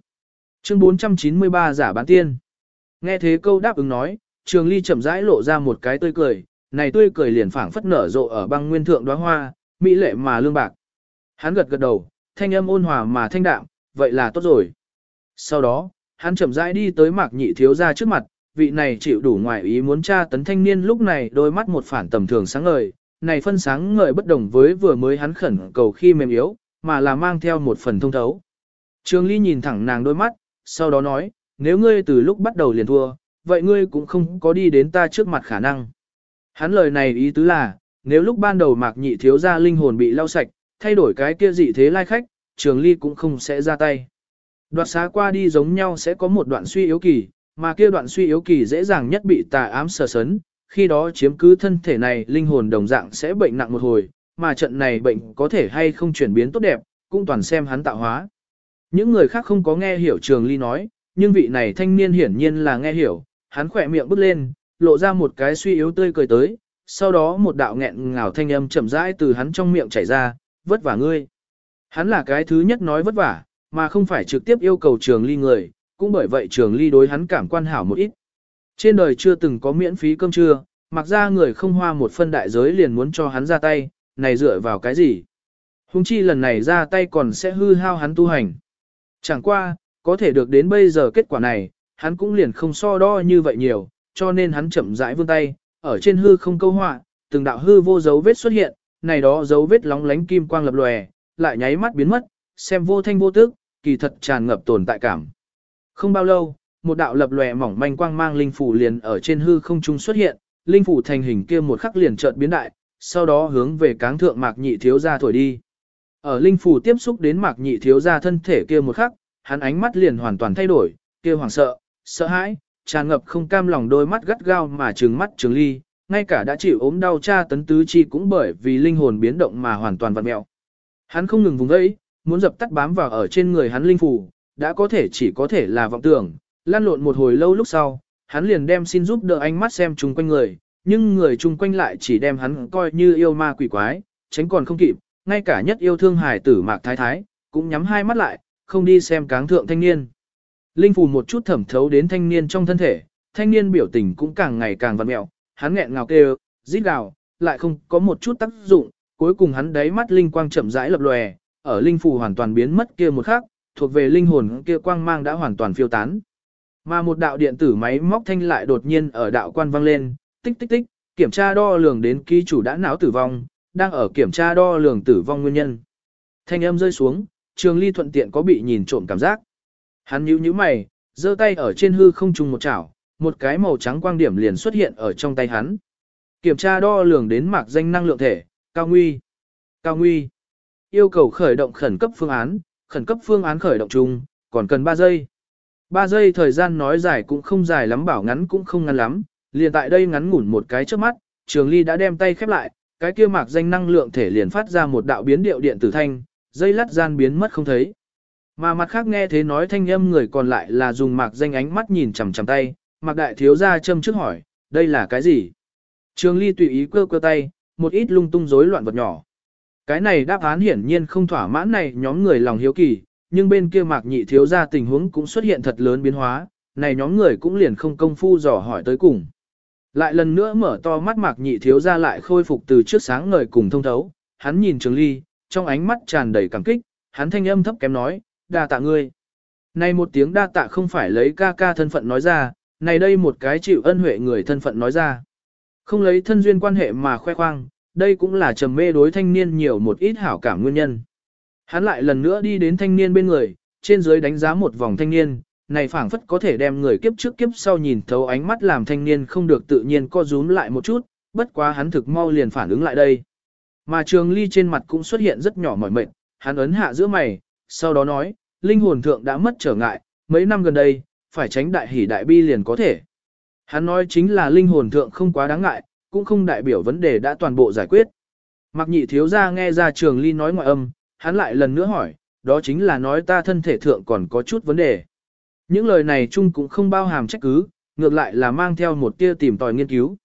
Chương 493 giả bán tiên. Nghe thế câu đáp ứng nói, Trường Ly chậm rãi lộ ra một cái tươi cười, này tươi cười liền phảng phất nở rộ ở băng nguyên thượng đóa hoa, mỹ lệ mà lương bạc. Hắn gật gật đầu, thanh âm ôn hòa mà thanh đạm, vậy là tốt rồi. Sau đó, hắn chậm rãi đi tới Mạc Nhị thiếu gia trước mặt, vị này chịu đủ ngoại ý muốn tra tấn thanh niên lúc này đôi mắt một phản tầm thường sáng ngời, này phân sáng ngời bất đồng với vừa mới hắn khẩn cầu khi mềm yếu, mà là mang theo một phần thông thấu. Trương Ly nhìn thẳng nàng đôi mắt, sau đó nói, nếu ngươi từ lúc bắt đầu liền thua, vậy ngươi cũng không có đi đến ta trước mặt khả năng. Hắn lời này ý tứ là, nếu lúc ban đầu mạc nhị thiếu ra linh hồn bị lau sạch, thay đổi cái kia dị thế lai khách, trường ly cũng không sẽ ra tay. Đoạt xá qua đi giống nhau sẽ có một đoạn suy yếu kỳ, mà kia đoạn suy yếu kỳ dễ dàng nhất bị tà ám sờ sấn, khi đó chiếm cứ thân thể này linh hồn đồng dạng sẽ bệnh nặng một hồi, mà trận này bệnh có thể hay không chuyển biến tốt đẹp, cũng toàn xem hắn tạo hóa. Những người khác không có nghe hiểu trường ly nói, nhưng vị này thanh niên hiển nhiên là nghe hiểu, hắn khỏe miệng bước lên, lộ ra một cái suy yếu tươi cười tới, sau đó một đạo nghẹn ngào thanh âm chậm rãi từ hắn trong miệng chảy ra, vất vả ngươi. Hắn là cái thứ nhất nói vất vả, mà không phải trực tiếp yêu cầu trường ly người, cũng bởi vậy trường ly đối hắn cảm quan hảo một ít. Trên đời chưa từng có miễn phí cơm trưa, mặc ra người không hoa một phân đại giới liền muốn cho hắn ra tay, này dựa vào cái gì? Hùng chi lần này ra tay còn sẽ hư hao hắn tu hành. Chẳng qua, có thể được đến bây giờ kết quả này, hắn cũng liền không so đo như vậy nhiều, cho nên hắn chậm rãi vươn tay, ở trên hư không câu họa, từng đạo hư vô dấu vết xuất hiện, này đó dấu vết lóng lánh kim quang lập lòe, lại nháy mắt biến mất, xem vô thanh vô tức, kỳ thật tràn ngập tồn tại cảm. Không bao lâu, một đạo lập lòe mỏng manh quang mang linh phủ liền ở trên hư không trung xuất hiện, linh phủ thành hình kia một khắc liền chợt biến đại, sau đó hướng về cáng thượng mạc nhị thiếu gia thổi đi. Ở linh phủ tiếp xúc đến mạc nhị thiếu gia thân thể kia một khắc, hắn ánh mắt liền hoàn toàn thay đổi, kia hoảng sợ, sợ hãi, tràn ngập không cam lòng đôi mắt gắt gao mà trừng mắt trừng ly, ngay cả đã chịu ốm đau cha tấn tứ chi cũng bởi vì linh hồn biến động mà hoàn toàn vặn mẹo. Hắn không ngừng vùng vẫy, muốn dập tắt bám vào ở trên người hắn linh phủ, đã có thể chỉ có thể là vọng tưởng, lan lộn một hồi lâu lúc sau, hắn liền đem xin giúp đỡ ánh mắt xem chung quanh người, nhưng người chung quanh lại chỉ đem hắn coi như yêu ma quỷ quái, tránh còn không kịp, ngay cả nhất yêu thương hài tử mạc thái thái, cũng nhắm hai mắt lại, không đi xem cáng thượng thanh niên. Linh phù một chút thẩm thấu đến thanh niên trong thân thể, thanh niên biểu tình cũng càng ngày càng vặn mẹo, hắn nghẹn ngào kêu, rít gào, lại không có một chút tác dụng, cuối cùng hắn đáy mắt linh quang chậm rãi lập lòe, ở linh phù hoàn toàn biến mất kia một khắc, thuộc về linh hồn kia quang mang đã hoàn toàn phiêu tán. Mà một đạo điện tử máy móc thanh lại đột nhiên ở đạo quan vang lên, tích tích tích, kiểm tra đo lường đến ký chủ đã não tử vong, đang ở kiểm tra đo lường tử vong nguyên nhân. Thanh âm rơi xuống, Trường Ly thuận tiện có bị nhìn trộm cảm giác. Hắn nhíu nhíu mày, giơ tay ở trên hư không trùng một chảo, một cái màu trắng quang điểm liền xuất hiện ở trong tay hắn. Kiểm tra đo lường đến mạc danh năng lượng thể, cao nguy. Cao nguy. Yêu cầu khởi động khẩn cấp phương án, khẩn cấp phương án khởi động chung, còn cần 3 giây. 3 giây thời gian nói dài cũng không dài lắm bảo ngắn cũng không ngắn lắm, liền tại đây ngắn ngủn một cái trước mắt, Trường Ly đã đem tay khép lại, cái kia mạc danh năng lượng thể liền phát ra một đạo biến điệu điện tử thanh, dây lắt gian biến mất không thấy. Mà mặt khác nghe thế nói thanh âm người còn lại là dùng mạc danh ánh mắt nhìn chằm chằm tay, mạc đại thiếu gia châm trước hỏi, đây là cái gì? Trường Ly tùy ý cơ cơ tay, một ít lung tung rối loạn vật nhỏ. Cái này đáp án hiển nhiên không thỏa mãn này nhóm người lòng hiếu kỳ, nhưng bên kia mạc nhị thiếu gia tình huống cũng xuất hiện thật lớn biến hóa, này nhóm người cũng liền không công phu dò hỏi tới cùng. Lại lần nữa mở to mắt mạc nhị thiếu gia lại khôi phục từ trước sáng ngời cùng thông thấu, hắn nhìn Trường Ly, trong ánh mắt tràn đầy cảm kích, hắn thanh âm thấp kém nói, đa tạ ngươi. Này một tiếng đa tạ không phải lấy ca ca thân phận nói ra, này đây một cái chịu ân huệ người thân phận nói ra. Không lấy thân duyên quan hệ mà khoe khoang, đây cũng là trầm mê đối thanh niên nhiều một ít hảo cảm nguyên nhân. Hắn lại lần nữa đi đến thanh niên bên người, trên dưới đánh giá một vòng thanh niên, này phảng phất có thể đem người kiếp trước kiếp sau nhìn thấu ánh mắt làm thanh niên không được tự nhiên co rúm lại một chút, bất quá hắn thực mau liền phản ứng lại đây. Mà trường ly trên mặt cũng xuất hiện rất nhỏ mỏi mệt, hắn ấn hạ giữa mày, sau đó nói, linh hồn thượng đã mất trở ngại, mấy năm gần đây, phải tránh đại hỉ đại bi liền có thể. Hắn nói chính là linh hồn thượng không quá đáng ngại, cũng không đại biểu vấn đề đã toàn bộ giải quyết. Mặc nhị thiếu ra nghe ra trường ly nói ngoại âm, hắn lại lần nữa hỏi, đó chính là nói ta thân thể thượng còn có chút vấn đề. Những lời này chung cũng không bao hàm trách cứ, ngược lại là mang theo một tia tìm tòi nghiên cứu.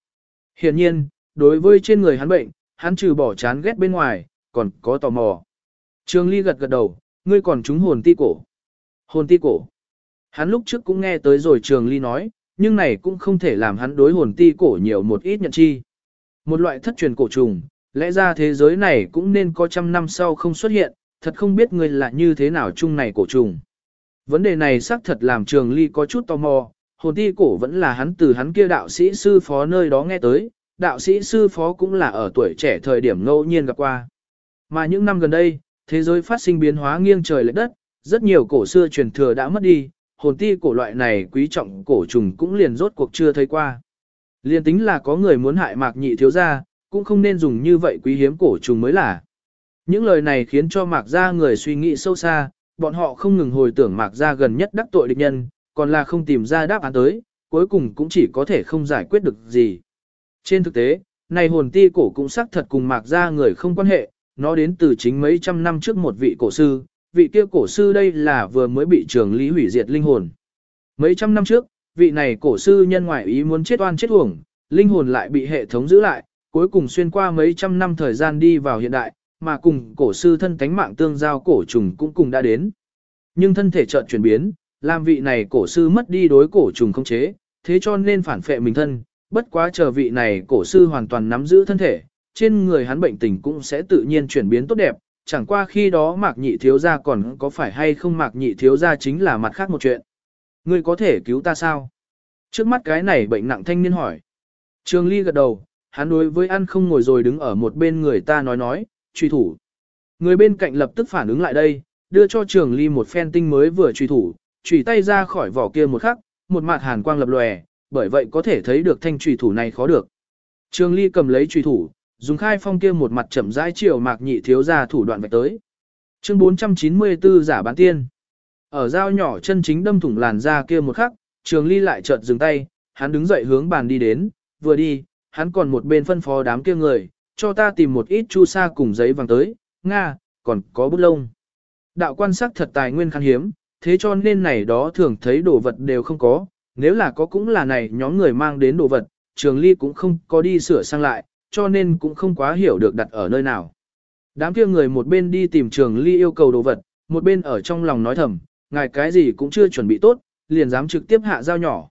Hiện nhiên, đối với trên người hắn bệnh, hắn trừ bỏ chán ghét bên ngoài, còn có tò mò. Trường Ly gật gật đầu, ngươi còn trúng hồn ti cổ. Hồn ti cổ. Hắn lúc trước cũng nghe tới rồi Trường Ly nói, nhưng này cũng không thể làm hắn đối hồn ti cổ nhiều một ít nhận chi. Một loại thất truyền cổ trùng, lẽ ra thế giới này cũng nên có trăm năm sau không xuất hiện, thật không biết người là như thế nào chung này cổ trùng. Vấn đề này xác thật làm Trường Ly có chút tò mò, hồn ti cổ vẫn là hắn từ hắn kia đạo sĩ sư phó nơi đó nghe tới, đạo sĩ sư phó cũng là ở tuổi trẻ thời điểm ngẫu nhiên gặp qua. Mà những năm gần đây, thế giới phát sinh biến hóa nghiêng trời lệch đất, rất nhiều cổ xưa truyền thừa đã mất đi, hồn ti cổ loại này quý trọng cổ trùng cũng liền rốt cuộc chưa thấy qua. Liên tính là có người muốn hại mạc nhị thiếu gia, cũng không nên dùng như vậy quý hiếm cổ trùng mới là. Những lời này khiến cho mạc gia người suy nghĩ sâu xa, bọn họ không ngừng hồi tưởng mạc gia gần nhất đắc tội địch nhân, còn là không tìm ra đáp án tới, cuối cùng cũng chỉ có thể không giải quyết được gì. Trên thực tế, này hồn ti cổ cũng xác thật cùng mạc gia người không quan hệ, nó đến từ chính mấy trăm năm trước một vị cổ sư, vị kia cổ sư đây là vừa mới bị trường lý hủy diệt linh hồn. Mấy trăm năm trước, vị này cổ sư nhân ngoại ý muốn chết oan chết uổng, linh hồn lại bị hệ thống giữ lại, cuối cùng xuyên qua mấy trăm năm thời gian đi vào hiện đại, mà cùng cổ sư thân cánh mạng tương giao cổ trùng cũng cùng đã đến. Nhưng thân thể chợt chuyển biến, làm vị này cổ sư mất đi đối cổ trùng không chế, thế cho nên phản phệ mình thân, bất quá chờ vị này cổ sư hoàn toàn nắm giữ thân thể, trên người hắn bệnh tình cũng sẽ tự nhiên chuyển biến tốt đẹp, chẳng qua khi đó mạc nhị thiếu gia còn có phải hay không mạc nhị thiếu gia chính là mặt khác một chuyện. Ngươi có thể cứu ta sao? Trước mắt cái này bệnh nặng thanh niên hỏi. Trường Ly gật đầu, hắn đối với ăn không ngồi rồi đứng ở một bên người ta nói nói, truy thủ. Người bên cạnh lập tức phản ứng lại đây, đưa cho Trường Ly một phen tinh mới vừa truy thủ, chủy tay ra khỏi vỏ kia một khắc, một mặt hàn quang lập lòe, bởi vậy có thể thấy được thanh truy thủ này khó được. Trường Ly cầm lấy truy thủ, dùng khai phong kia một mặt chậm rãi chiều mạc nhị thiếu ra thủ đoạn vạch tới. Chương 494 giả bán tiên. Ở dao nhỏ chân chính đâm thủng làn da kia một khắc, trường ly lại chợt dừng tay, hắn đứng dậy hướng bàn đi đến, vừa đi, hắn còn một bên phân phó đám kia người, cho ta tìm một ít chu sa cùng giấy vàng tới, Nga, còn có bút lông. Đạo quan sắc thật tài nguyên khan hiếm, thế cho nên này đó thường thấy đồ vật đều không có, nếu là có cũng là này nhóm người mang đến đồ vật, trường ly cũng không có đi sửa sang lại, cho nên cũng không quá hiểu được đặt ở nơi nào. Đám kia người một bên đi tìm trường ly yêu cầu đồ vật, một bên ở trong lòng nói thầm, ngài cái gì cũng chưa chuẩn bị tốt, liền dám trực tiếp hạ giao nhỏ.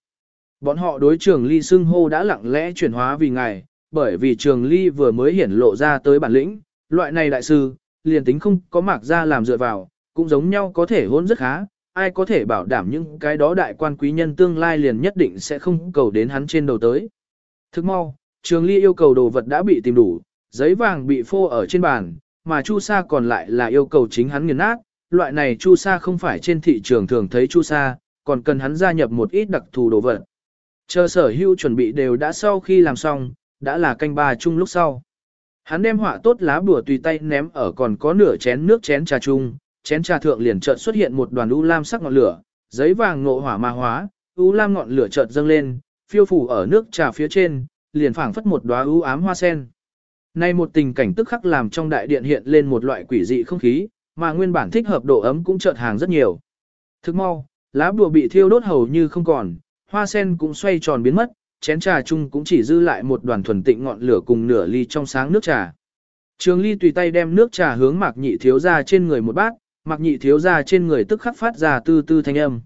Bọn họ đối trường ly xưng hô đã lặng lẽ chuyển hóa vì ngài, bởi vì trường ly vừa mới hiển lộ ra tới bản lĩnh, loại này đại sư, liền tính không có mạc ra làm dựa vào, cũng giống nhau có thể hôn rất khá, ai có thể bảo đảm những cái đó đại quan quý nhân tương lai liền nhất định sẽ không cầu đến hắn trên đầu tới. Thức mau, trường ly yêu cầu đồ vật đã bị tìm đủ, giấy vàng bị phô ở trên bàn, mà chu sa còn lại là yêu cầu chính hắn nghiền nát, loại này chu sa không phải trên thị trường thường thấy chu sa, còn cần hắn gia nhập một ít đặc thù đồ vật. Chờ sở hữu chuẩn bị đều đã sau khi làm xong, đã là canh ba chung lúc sau. Hắn đem họa tốt lá bùa tùy tay ném ở còn có nửa chén nước chén trà chung, chén trà thượng liền chợt xuất hiện một đoàn u lam sắc ngọn lửa, giấy vàng ngộ hỏa ma hóa, u lam ngọn lửa chợt dâng lên, phiêu phủ ở nước trà phía trên, liền phảng phất một đóa ưu ám hoa sen. Nay một tình cảnh tức khắc làm trong đại điện hiện lên một loại quỷ dị không khí, mà nguyên bản thích hợp độ ấm cũng chợt hàng rất nhiều. Thức mau, lá bùa bị thiêu đốt hầu như không còn, hoa sen cũng xoay tròn biến mất, chén trà chung cũng chỉ dư lại một đoàn thuần tịnh ngọn lửa cùng nửa ly trong sáng nước trà. Trường ly tùy tay đem nước trà hướng mạc nhị thiếu ra trên người một bát, mạc nhị thiếu ra trên người tức khắc phát ra tư tư thanh âm.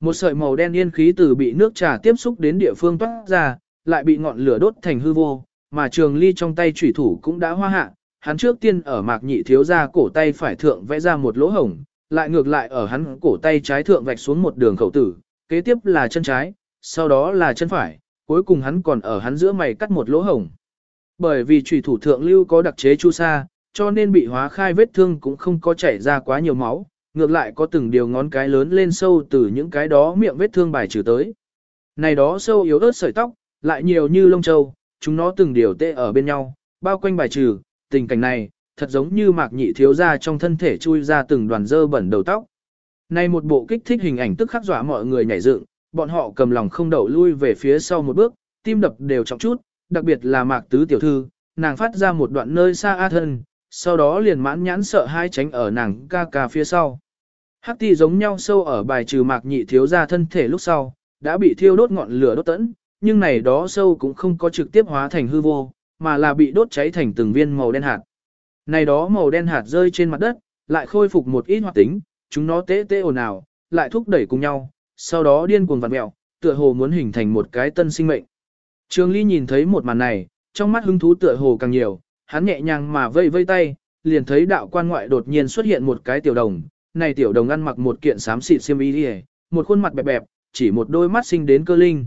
Một sợi màu đen yên khí từ bị nước trà tiếp xúc đến địa phương toát ra, lại bị ngọn lửa đốt thành hư vô, mà trường ly trong tay chủy thủ cũng đã hoa hạ, hắn trước tiên ở mạc nhị thiếu ra cổ tay phải thượng vẽ ra một lỗ hổng, lại ngược lại ở hắn cổ tay trái thượng vạch xuống một đường khẩu tử, kế tiếp là chân trái, sau đó là chân phải, cuối cùng hắn còn ở hắn giữa mày cắt một lỗ hổng. Bởi vì chủy thủ thượng lưu có đặc chế chu sa, cho nên bị hóa khai vết thương cũng không có chảy ra quá nhiều máu, ngược lại có từng điều ngón cái lớn lên sâu từ những cái đó miệng vết thương bài trừ tới. Này đó sâu yếu ớt sợi tóc, lại nhiều như lông châu, chúng nó từng điều tê ở bên nhau, bao quanh bài trừ, tình cảnh này, thật giống như mạc nhị thiếu ra trong thân thể chui ra từng đoàn dơ bẩn đầu tóc. Này một bộ kích thích hình ảnh tức khắc dọa mọi người nhảy dựng, bọn họ cầm lòng không đậu lui về phía sau một bước, tim đập đều trọng chút, đặc biệt là mạc tứ tiểu thư, nàng phát ra một đoạn nơi xa a thân, sau đó liền mãn nhãn sợ hai tránh ở nàng ca ca phía sau. Hắc tỷ giống nhau sâu ở bài trừ mạc nhị thiếu ra thân thể lúc sau, đã bị thiêu đốt ngọn lửa đốt tẫn, nhưng này đó sâu cũng không có trực tiếp hóa thành hư vô, mà là bị đốt cháy thành từng viên màu đen hạt. Này đó màu đen hạt rơi trên mặt đất, lại khôi phục một ít hoạt tính, chúng nó tế tế ồn ào, lại thúc đẩy cùng nhau, sau đó điên cuồng vặn mẹo, tựa hồ muốn hình thành một cái tân sinh mệnh. Trường Ly nhìn thấy một màn này, trong mắt hứng thú tựa hồ càng nhiều, hắn nhẹ nhàng mà vây vây tay, liền thấy đạo quan ngoại đột nhiên xuất hiện một cái tiểu đồng, này tiểu đồng ăn mặc một kiện xám xịt xiêm y, một khuôn mặt bẹp bẹp, chỉ một đôi mắt sinh đến cơ linh.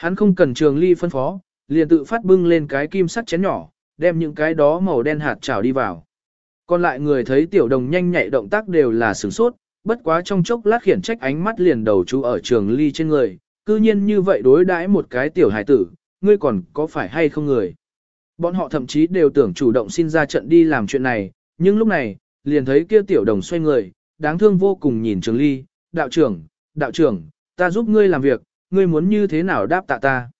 Hắn không cần Trường Ly phân phó, liền tự phát bưng lên cái kim sắt chén nhỏ, đem những cái đó màu đen hạt chảo đi vào. Còn lại người thấy tiểu đồng nhanh nhạy động tác đều là sửng sốt, bất quá trong chốc lát khiển trách ánh mắt liền đầu chú ở trường ly trên người, cư nhiên như vậy đối đãi một cái tiểu hải tử, ngươi còn có phải hay không người. Bọn họ thậm chí đều tưởng chủ động xin ra trận đi làm chuyện này, nhưng lúc này, liền thấy kia tiểu đồng xoay người, đáng thương vô cùng nhìn trường ly, đạo trưởng, đạo trưởng, ta giúp ngươi làm việc, ngươi muốn như thế nào đáp tạ ta.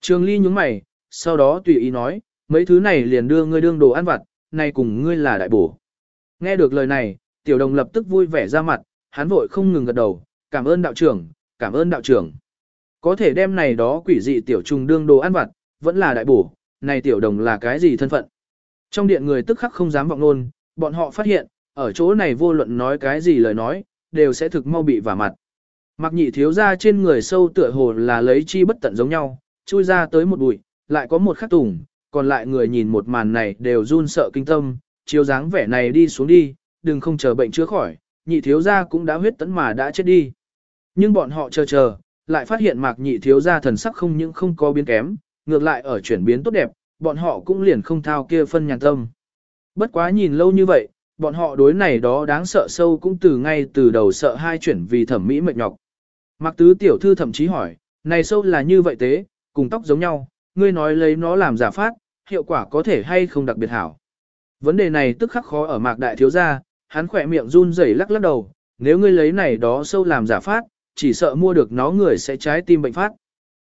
Trường ly nhúng mày, sau đó tùy ý nói, mấy thứ này liền đưa ngươi đương đồ ăn vặt, này cùng ngươi là đại bổ. Nghe được lời này, tiểu đồng lập tức vui vẻ ra mặt, hắn vội không ngừng gật đầu, cảm ơn đạo trưởng, cảm ơn đạo trưởng. Có thể đem này đó quỷ dị tiểu trùng đương đồ ăn vặt, vẫn là đại bổ, này tiểu đồng là cái gì thân phận. Trong điện người tức khắc không dám vọng luôn, bọn họ phát hiện, ở chỗ này vô luận nói cái gì lời nói, đều sẽ thực mau bị vả mặt. Mặc nhị thiếu ra trên người sâu tựa hồ là lấy chi bất tận giống nhau, chui ra tới một bụi, lại có một khắc tùng, còn lại người nhìn một màn này đều run sợ kinh tâm, chiếu dáng vẻ này đi xuống đi, đừng không chờ bệnh chữa khỏi, nhị thiếu gia cũng đã huyết tấn mà đã chết đi. Nhưng bọn họ chờ chờ, lại phát hiện mạc nhị thiếu gia thần sắc không những không có biến kém, ngược lại ở chuyển biến tốt đẹp, bọn họ cũng liền không thao kia phân nhàn tâm. Bất quá nhìn lâu như vậy, bọn họ đối này đó đáng sợ sâu cũng từ ngay từ đầu sợ hai chuyển vì thẩm mỹ mệt nhọc. Mạc tứ tiểu thư thậm chí hỏi, này sâu là như vậy thế, cùng tóc giống nhau, ngươi nói lấy nó làm giả phát, hiệu quả có thể hay không đặc biệt hảo. Vấn đề này tức khắc khó ở mạc đại thiếu gia, hắn khỏe miệng run rẩy lắc lắc đầu, nếu ngươi lấy này đó sâu làm giả phát, chỉ sợ mua được nó người sẽ trái tim bệnh phát.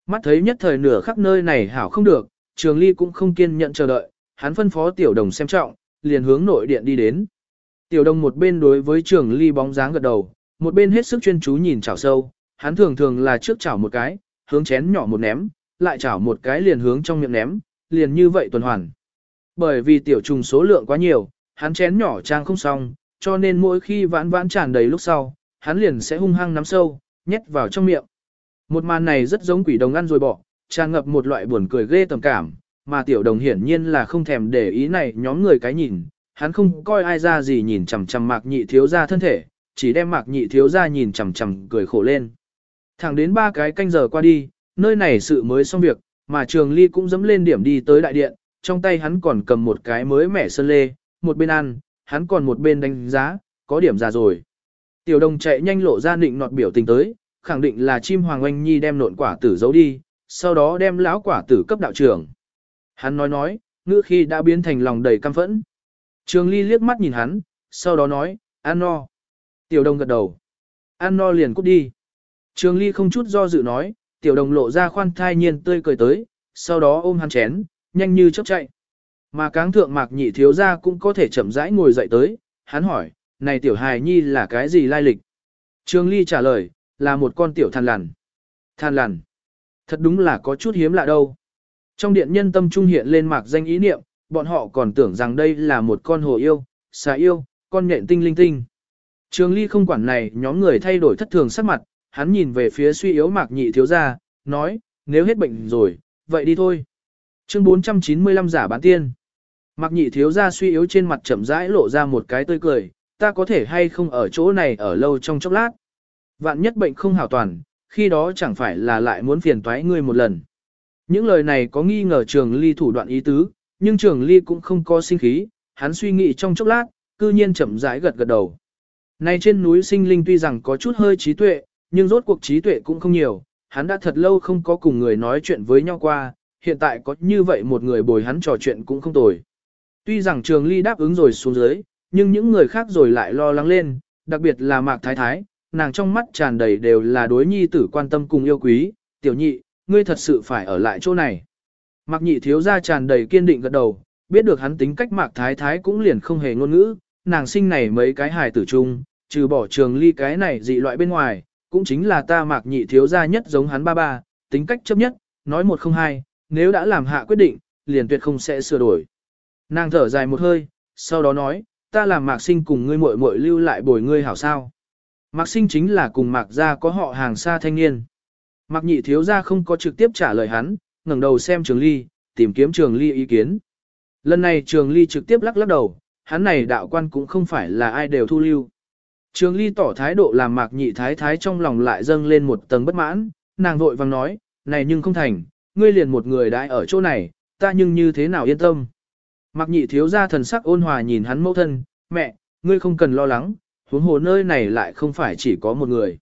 Mắt thấy nhất thời nửa khắp nơi này hảo không được, trường ly cũng không kiên nhận chờ đợi, hắn phân phó tiểu đồng xem trọng, liền hướng nội điện đi đến. Tiểu đồng một bên đối với trường ly bóng dáng gật đầu, một bên hết sức chuyên chú nhìn chảo sâu, hắn thường thường là trước chảo một cái, hướng chén nhỏ một ném, lại chảo một cái liền hướng trong miệng ném, liền như vậy tuần hoàn. Bởi vì tiểu trùng số lượng quá nhiều, hắn chén nhỏ trang không xong, cho nên mỗi khi vãn vãn tràn đầy lúc sau, hắn liền sẽ hung hăng nắm sâu, nhét vào trong miệng. Một màn này rất giống quỷ đồng ăn rồi bỏ, tràn ngập một loại buồn cười ghê tầm cảm, mà tiểu đồng hiển nhiên là không thèm để ý này nhóm người cái nhìn, hắn không coi ai ra gì nhìn chằm chằm mạc nhị thiếu ra thân thể, chỉ đem mạc nhị thiếu ra nhìn chằm chằm cười khổ lên. Thẳng đến ba cái canh giờ qua đi, nơi này sự mới xong việc, mà trường ly cũng dẫm lên điểm đi tới đại điện, trong tay hắn còn cầm một cái mới mẻ sơn lê, một bên ăn, hắn còn một bên đánh giá, có điểm ra rồi. Tiểu đồng chạy nhanh lộ ra định nọt biểu tình tới, khẳng định là chim hoàng oanh nhi đem nộn quả tử giấu đi, sau đó đem lão quả tử cấp đạo trưởng. Hắn nói nói, ngữ khi đã biến thành lòng đầy căm phẫn. Trường ly liếc mắt nhìn hắn, sau đó nói, ăn no. Tiểu đồng gật đầu. Ăn no liền cút đi. Trường ly không chút do dự nói, tiểu đồng lộ ra khoan thai nhiên tươi cười tới, sau đó ôm hắn chén, nhanh như chớp chạy. Mà cáng thượng mạc nhị thiếu gia cũng có thể chậm rãi ngồi dậy tới, hắn hỏi, này tiểu hài nhi là cái gì lai lịch? Trường ly trả lời, là một con tiểu than lằn. Than lằn. Thật đúng là có chút hiếm lạ đâu. Trong điện nhân tâm trung hiện lên mạc danh ý niệm, bọn họ còn tưởng rằng đây là một con hồ yêu, xà yêu, con nhện tinh linh tinh. Trường ly không quản này nhóm người thay đổi thất thường sắc mặt, hắn nhìn về phía suy yếu mạc nhị thiếu gia, nói, nếu hết bệnh rồi, vậy đi thôi. Chương 495 giả bán tiên. Mạc nhị thiếu gia suy yếu trên mặt chậm rãi lộ ra một cái tươi cười, ta có thể hay không ở chỗ này ở lâu trong chốc lát. Vạn nhất bệnh không hảo toàn, khi đó chẳng phải là lại muốn phiền toái ngươi một lần. Những lời này có nghi ngờ trường ly thủ đoạn ý tứ, nhưng trường ly cũng không có sinh khí, hắn suy nghĩ trong chốc lát, cư nhiên chậm rãi gật gật đầu. Này trên núi sinh linh tuy rằng có chút hơi trí tuệ, nhưng rốt cuộc trí tuệ cũng không nhiều, hắn đã thật lâu không có cùng người nói chuyện với nhau qua, hiện tại có như vậy một người bồi hắn trò chuyện cũng không tồi. Tuy rằng trường ly đáp ứng rồi xuống dưới, nhưng những người khác rồi lại lo lắng lên, đặc biệt là Mạc Thái Thái, nàng trong mắt tràn đầy đều là đối nhi tử quan tâm cùng yêu quý, tiểu nhị, ngươi thật sự phải ở lại chỗ này. Mạc nhị thiếu ra tràn đầy kiên định gật đầu, biết được hắn tính cách Mạc Thái Thái cũng liền không hề ngôn ngữ, nàng sinh này mấy cái hài tử chung, trừ bỏ trường ly cái này dị loại bên ngoài, cũng chính là ta Mạc nhị thiếu gia nhất giống hắn ba ba, tính cách chấp nhất, nói một không hai, nếu đã làm hạ quyết định, liền tuyệt không sẽ sửa đổi. Nàng thở dài một hơi, sau đó nói, ta làm mạc sinh cùng ngươi muội muội lưu lại bồi ngươi hảo sao. Mạc sinh chính là cùng mạc gia có họ hàng xa thanh niên. Mạc nhị thiếu gia không có trực tiếp trả lời hắn, ngẩng đầu xem trường ly, tìm kiếm trường ly ý kiến. Lần này trường ly trực tiếp lắc lắc đầu, hắn này đạo quan cũng không phải là ai đều thu lưu. Trường ly tỏ thái độ làm mạc nhị thái thái trong lòng lại dâng lên một tầng bất mãn, nàng vội vàng nói, này nhưng không thành, ngươi liền một người đãi ở chỗ này, ta nhưng như thế nào yên tâm. Mạc nhị thiếu gia thần sắc ôn hòa nhìn hắn mẫu thân, mẹ, ngươi không cần lo lắng, huống hồ nơi này lại không phải chỉ có một người.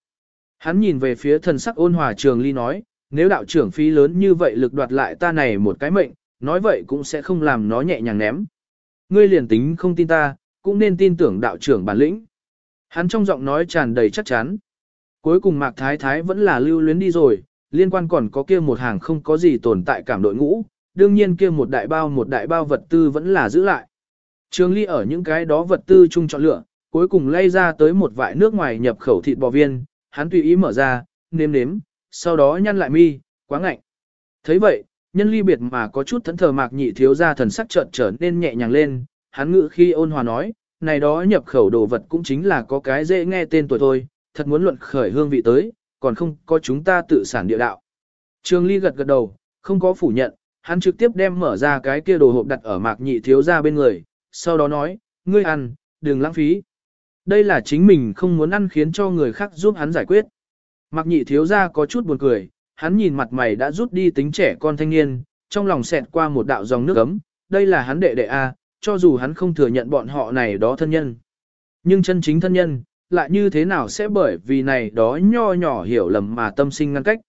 Hắn nhìn về phía thần sắc ôn hòa trường ly nói, nếu đạo trưởng phí lớn như vậy lực đoạt lại ta này một cái mệnh, nói vậy cũng sẽ không làm nó nhẹ nhàng ném. Ngươi liền tính không tin ta, cũng nên tin tưởng đạo trưởng bản lĩnh. Hắn trong giọng nói tràn đầy chắc chắn. Cuối cùng Mạc Thái Thái vẫn là lưu luyến đi rồi, liên quan còn có kia một hàng không có gì tồn tại cảm đội ngũ, đương nhiên kia một đại bao một đại bao vật tư vẫn là giữ lại. Trường Ly ở những cái đó vật tư chung chọn lựa, cuối cùng lay ra tới một vại nước ngoài nhập khẩu thịt bò viên, hắn tùy ý mở ra, nếm nếm, sau đó nhăn lại mi, quá ngạnh. Thấy vậy, nhân ly biệt mà có chút thẫn thờ mạc nhị thiếu ra thần sắc chợt trở nên nhẹ nhàng lên, hắn ngự khi ôn hòa nói, này đó nhập khẩu đồ vật cũng chính là có cái dễ nghe tên tuổi thôi, thật muốn luận khởi hương vị tới, còn không có chúng ta tự sản địa đạo. Trường ly gật gật đầu, không có phủ nhận, hắn trực tiếp đem mở ra cái kia đồ hộp đặt ở mạc nhị thiếu ra bên người, sau đó nói, ngươi ăn, đừng lãng phí. Đây là chính mình không muốn ăn khiến cho người khác giúp hắn giải quyết. Mạc nhị thiếu ra có chút buồn cười, hắn nhìn mặt mày đã rút đi tính trẻ con thanh niên, trong lòng xẹt qua một đạo dòng nước ấm, đây là hắn đệ đệ A, cho dù hắn không thừa nhận bọn họ này đó thân nhân. Nhưng chân chính thân nhân, lại như thế nào sẽ bởi vì này đó nho nhỏ hiểu lầm mà tâm sinh ngăn cách.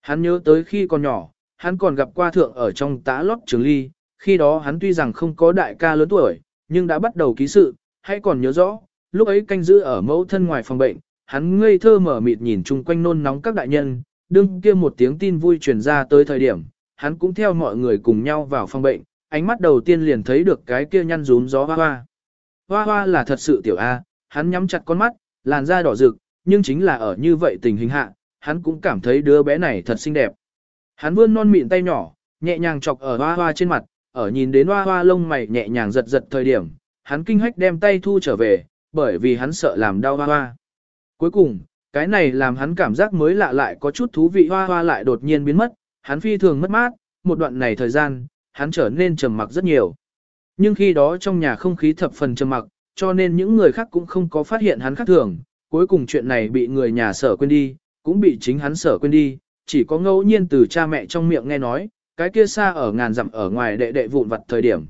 Hắn nhớ tới khi còn nhỏ, hắn còn gặp qua thượng ở trong tá lót trường ly, khi đó hắn tuy rằng không có đại ca lớn tuổi, nhưng đã bắt đầu ký sự, hay còn nhớ rõ, lúc ấy canh giữ ở mẫu thân ngoài phòng bệnh, hắn ngây thơ mở mịt nhìn chung quanh nôn nóng các đại nhân, đương kia một tiếng tin vui truyền ra tới thời điểm, hắn cũng theo mọi người cùng nhau vào phòng bệnh, ánh mắt đầu tiên liền thấy được cái kia nhăn rúm gió hoa hoa. Hoa hoa là thật sự tiểu A, hắn nhắm chặt con mắt, làn da đỏ rực, nhưng chính là ở như vậy tình hình hạ, hắn cũng cảm thấy đứa bé này thật xinh đẹp. Hắn vươn non mịn tay nhỏ, nhẹ nhàng chọc ở hoa hoa trên mặt, ở nhìn đến hoa hoa lông mày nhẹ nhàng giật giật thời điểm, hắn kinh hách đem tay thu trở về, bởi vì hắn sợ làm đau hoa hoa. Cuối cùng, cái này làm hắn cảm giác mới lạ lại có chút thú vị hoa hoa lại đột nhiên biến mất, hắn phi thường mất mát, một đoạn này thời gian, hắn trở nên trầm mặc rất nhiều. Nhưng khi đó trong nhà không khí thập phần trầm mặc, cho nên những người khác cũng không có phát hiện hắn khác thường, cuối cùng chuyện này bị người nhà sở quên đi, cũng bị chính hắn sở quên đi, chỉ có ngẫu nhiên từ cha mẹ trong miệng nghe nói, cái kia xa ở ngàn dặm ở ngoài đệ đệ vụn vặt thời điểm.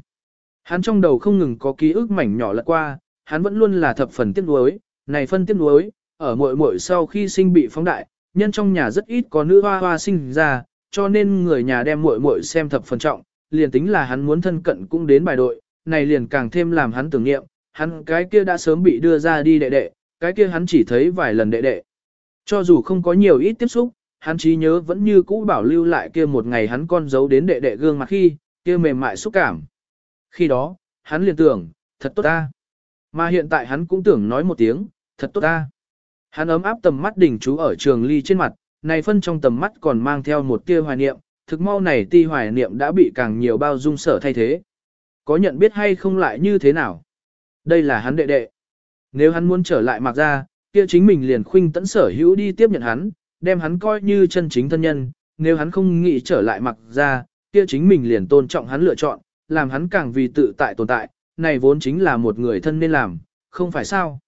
Hắn trong đầu không ngừng có ký ức mảnh nhỏ lật qua, hắn vẫn luôn là thập phần tiếc nuối, này phân tiếc nuối, ở muội muội sau khi sinh bị phóng đại, nhân trong nhà rất ít có nữ hoa hoa sinh ra, cho nên người nhà đem muội muội xem thập phần trọng, liền tính là hắn muốn thân cận cũng đến bài đội, này liền càng thêm làm hắn tưởng niệm, hắn cái kia đã sớm bị đưa ra đi đệ đệ, cái kia hắn chỉ thấy vài lần đệ đệ. Cho dù không có nhiều ít tiếp xúc, hắn trí nhớ vẫn như cũ bảo lưu lại kia một ngày hắn con giấu đến đệ đệ gương mặt khi, kia mềm mại xúc cảm. Khi đó, hắn liền tưởng, thật tốt ta. Mà hiện tại hắn cũng tưởng nói một tiếng, thật tốt ta. Hắn ấm áp tầm mắt đỉnh chú ở trường ly trên mặt, này phân trong tầm mắt còn mang theo một tia hoài niệm, thực mau này ti hoài niệm đã bị càng nhiều bao dung sở thay thế. Có nhận biết hay không lại như thế nào? Đây là hắn đệ đệ. Nếu hắn muốn trở lại mặc ra, kia chính mình liền khuynh tẫn sở hữu đi tiếp nhận hắn, đem hắn coi như chân chính thân nhân, nếu hắn không nghĩ trở lại mặc ra, kia chính mình liền tôn trọng hắn lựa chọn, làm hắn càng vì tự tại tồn tại, này vốn chính là một người thân nên làm, không phải sao.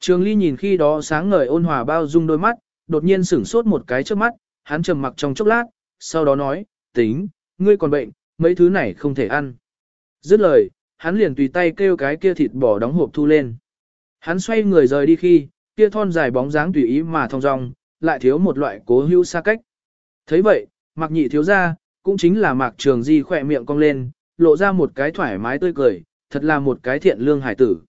Trường Ly nhìn khi đó sáng ngời ôn hòa bao dung đôi mắt, đột nhiên sửng sốt một cái trước mắt, hắn trầm mặc trong chốc lát, sau đó nói, tính, ngươi còn bệnh, mấy thứ này không thể ăn. Dứt lời, hắn liền tùy tay kêu cái kia thịt bò đóng hộp thu lên. Hắn xoay người rời đi khi, kia thon dài bóng dáng tùy ý mà thong dong, lại thiếu một loại cố hữu xa cách. thấy vậy, mặc nhị thiếu ra, cũng chính là mạc trường di khỏe miệng cong lên, lộ ra một cái thoải mái tươi cười, thật là một cái thiện lương hải tử.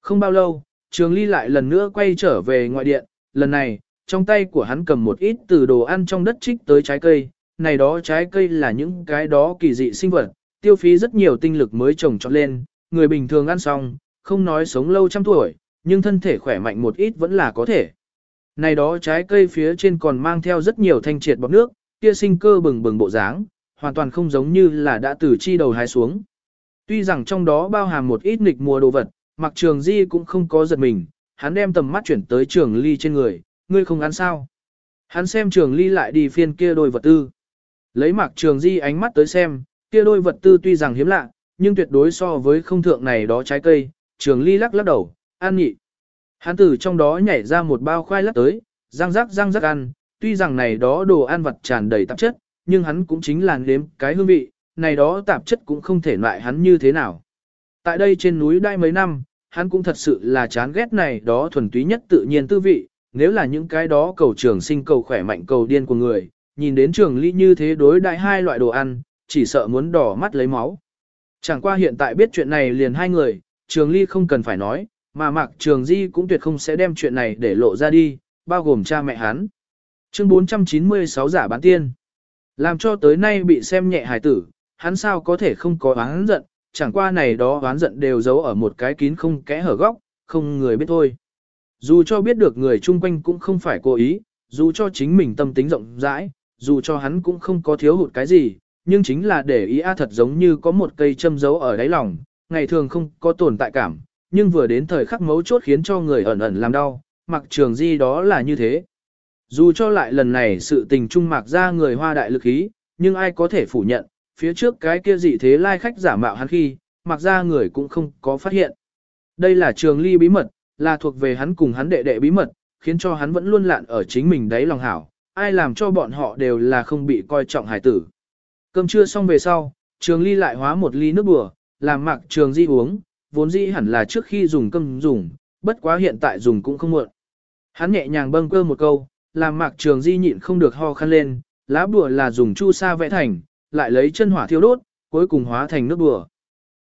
Không bao lâu, trường ly lại lần nữa quay trở về ngoại điện, lần này, trong tay của hắn cầm một ít từ đồ ăn trong đất trích tới trái cây, này đó trái cây là những cái đó kỳ dị sinh vật, tiêu phí rất nhiều tinh lực mới trồng trọt lên, người bình thường ăn xong, không nói sống lâu trăm tuổi, nhưng thân thể khỏe mạnh một ít vẫn là có thể. Này đó trái cây phía trên còn mang theo rất nhiều thanh triệt bọt nước, kia sinh cơ bừng bừng bộ dáng, hoàn toàn không giống như là đã từ chi đầu hái xuống. Tuy rằng trong đó bao hàm một ít nghịch mùa đồ vật, mặc trường di cũng không có giật mình, hắn đem tầm mắt chuyển tới trường ly trên người, ngươi không ăn sao. Hắn xem trường ly lại đi phiên kia đôi vật tư. Lấy mặc trường di ánh mắt tới xem, kia đôi vật tư tuy rằng hiếm lạ, nhưng tuyệt đối so với không thượng này đó trái cây, trường ly lắc lắc đầu, an nhị. Hắn từ trong đó nhảy ra một bao khoai lắc tới, răng rắc răng rắc ăn, tuy rằng này đó đồ ăn vật tràn đầy tạp chất, nhưng hắn cũng chính là nếm cái hương vị, này đó tạp chất cũng không thể loại hắn như thế nào. Tại đây trên núi đai mấy năm, hắn cũng thật sự là chán ghét này đó thuần túy nhất tự nhiên tư vị, nếu là những cái đó cầu trường sinh cầu khỏe mạnh cầu điên của người, nhìn đến trường ly như thế đối đại hai loại đồ ăn, chỉ sợ muốn đỏ mắt lấy máu. Chẳng qua hiện tại biết chuyện này liền hai người, trường ly không cần phải nói, mà mặc trường di cũng tuyệt không sẽ đem chuyện này để lộ ra đi, bao gồm cha mẹ hắn. Chương 496 giả bán tiên. Làm cho tới nay bị xem nhẹ hài tử, hắn sao có thể không có oán giận, chẳng qua này đó oán giận đều giấu ở một cái kín không kẽ hở góc, không người biết thôi. Dù cho biết được người chung quanh cũng không phải cố ý, dù cho chính mình tâm tính rộng rãi, dù cho hắn cũng không có thiếu hụt cái gì, nhưng chính là để ý a thật giống như có một cây châm giấu ở đáy lòng, ngày thường không có tồn tại cảm, nhưng vừa đến thời khắc mấu chốt khiến cho người ẩn ẩn làm đau, mặc trường di đó là như thế. Dù cho lại lần này sự tình trung mạc ra người hoa đại lực ý, nhưng ai có thể phủ nhận, phía trước cái kia dị thế lai khách giả mạo hắn khi, mặc ra người cũng không có phát hiện. Đây là trường ly bí mật, là thuộc về hắn cùng hắn đệ đệ bí mật, khiến cho hắn vẫn luôn lạn ở chính mình đáy lòng hảo, ai làm cho bọn họ đều là không bị coi trọng hải tử. Cơm trưa xong về sau, trường ly lại hóa một ly nước bùa, làm mặc trường di uống, vốn dĩ hẳn là trước khi dùng cơm dùng, bất quá hiện tại dùng cũng không muộn. Hắn nhẹ nhàng bâng cơ một câu, làm mạc trường di nhịn không được ho khăn lên, lá bùa là dùng chu sa vẽ thành, lại lấy chân hỏa thiêu đốt, cuối cùng hóa thành nước bùa.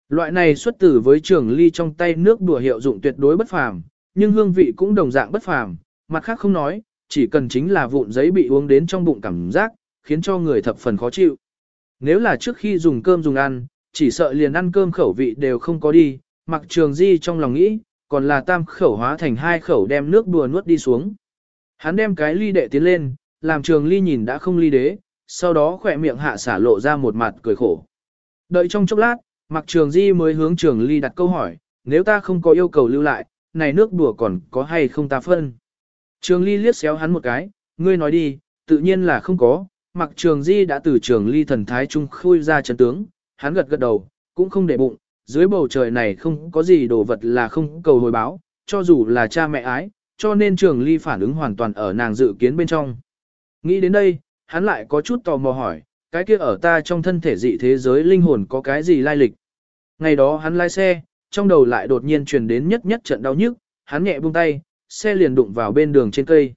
Loại này xuất tử với trường ly trong tay nước bùa hiệu dụng tuyệt đối bất phàm, nhưng hương vị cũng đồng dạng bất phàm, Mặt khác không nói, chỉ cần chính là vụn giấy bị uống đến trong bụng cảm giác, khiến cho người thập phần khó chịu. Nếu là trước khi dùng cơm dùng ăn, chỉ sợ liền ăn cơm khẩu vị đều không có đi, mặc trường di trong lòng nghĩ, còn là tam khẩu hóa thành hai khẩu đem nước đùa nuốt đi xuống. Hắn đem cái ly đệ tiến lên, làm trường ly nhìn đã không ly đế, sau đó khỏe miệng hạ xả lộ ra một mặt cười khổ. Đợi trong chốc lát, mặc trường di mới hướng trường ly đặt câu hỏi, nếu ta không có yêu cầu lưu lại, này nước đùa còn có hay không ta phân. Trường ly liếc xéo hắn một cái, ngươi nói đi, tự nhiên là không có, mặc trường di đã từ trường ly thần thái trung khui ra chân tướng, hắn gật gật đầu, cũng không để bụng, dưới bầu trời này không có gì đồ vật là không cầu hồi báo, cho dù là cha mẹ ái, cho nên trường ly phản ứng hoàn toàn ở nàng dự kiến bên trong. Nghĩ đến đây, hắn lại có chút tò mò hỏi, cái kia ở ta trong thân thể dị thế giới linh hồn có cái gì lai lịch. Ngày đó hắn lái xe, trong đầu lại đột nhiên truyền đến nhất nhất trận đau nhức, hắn nhẹ buông tay, xe liền đụng vào bên đường trên cây.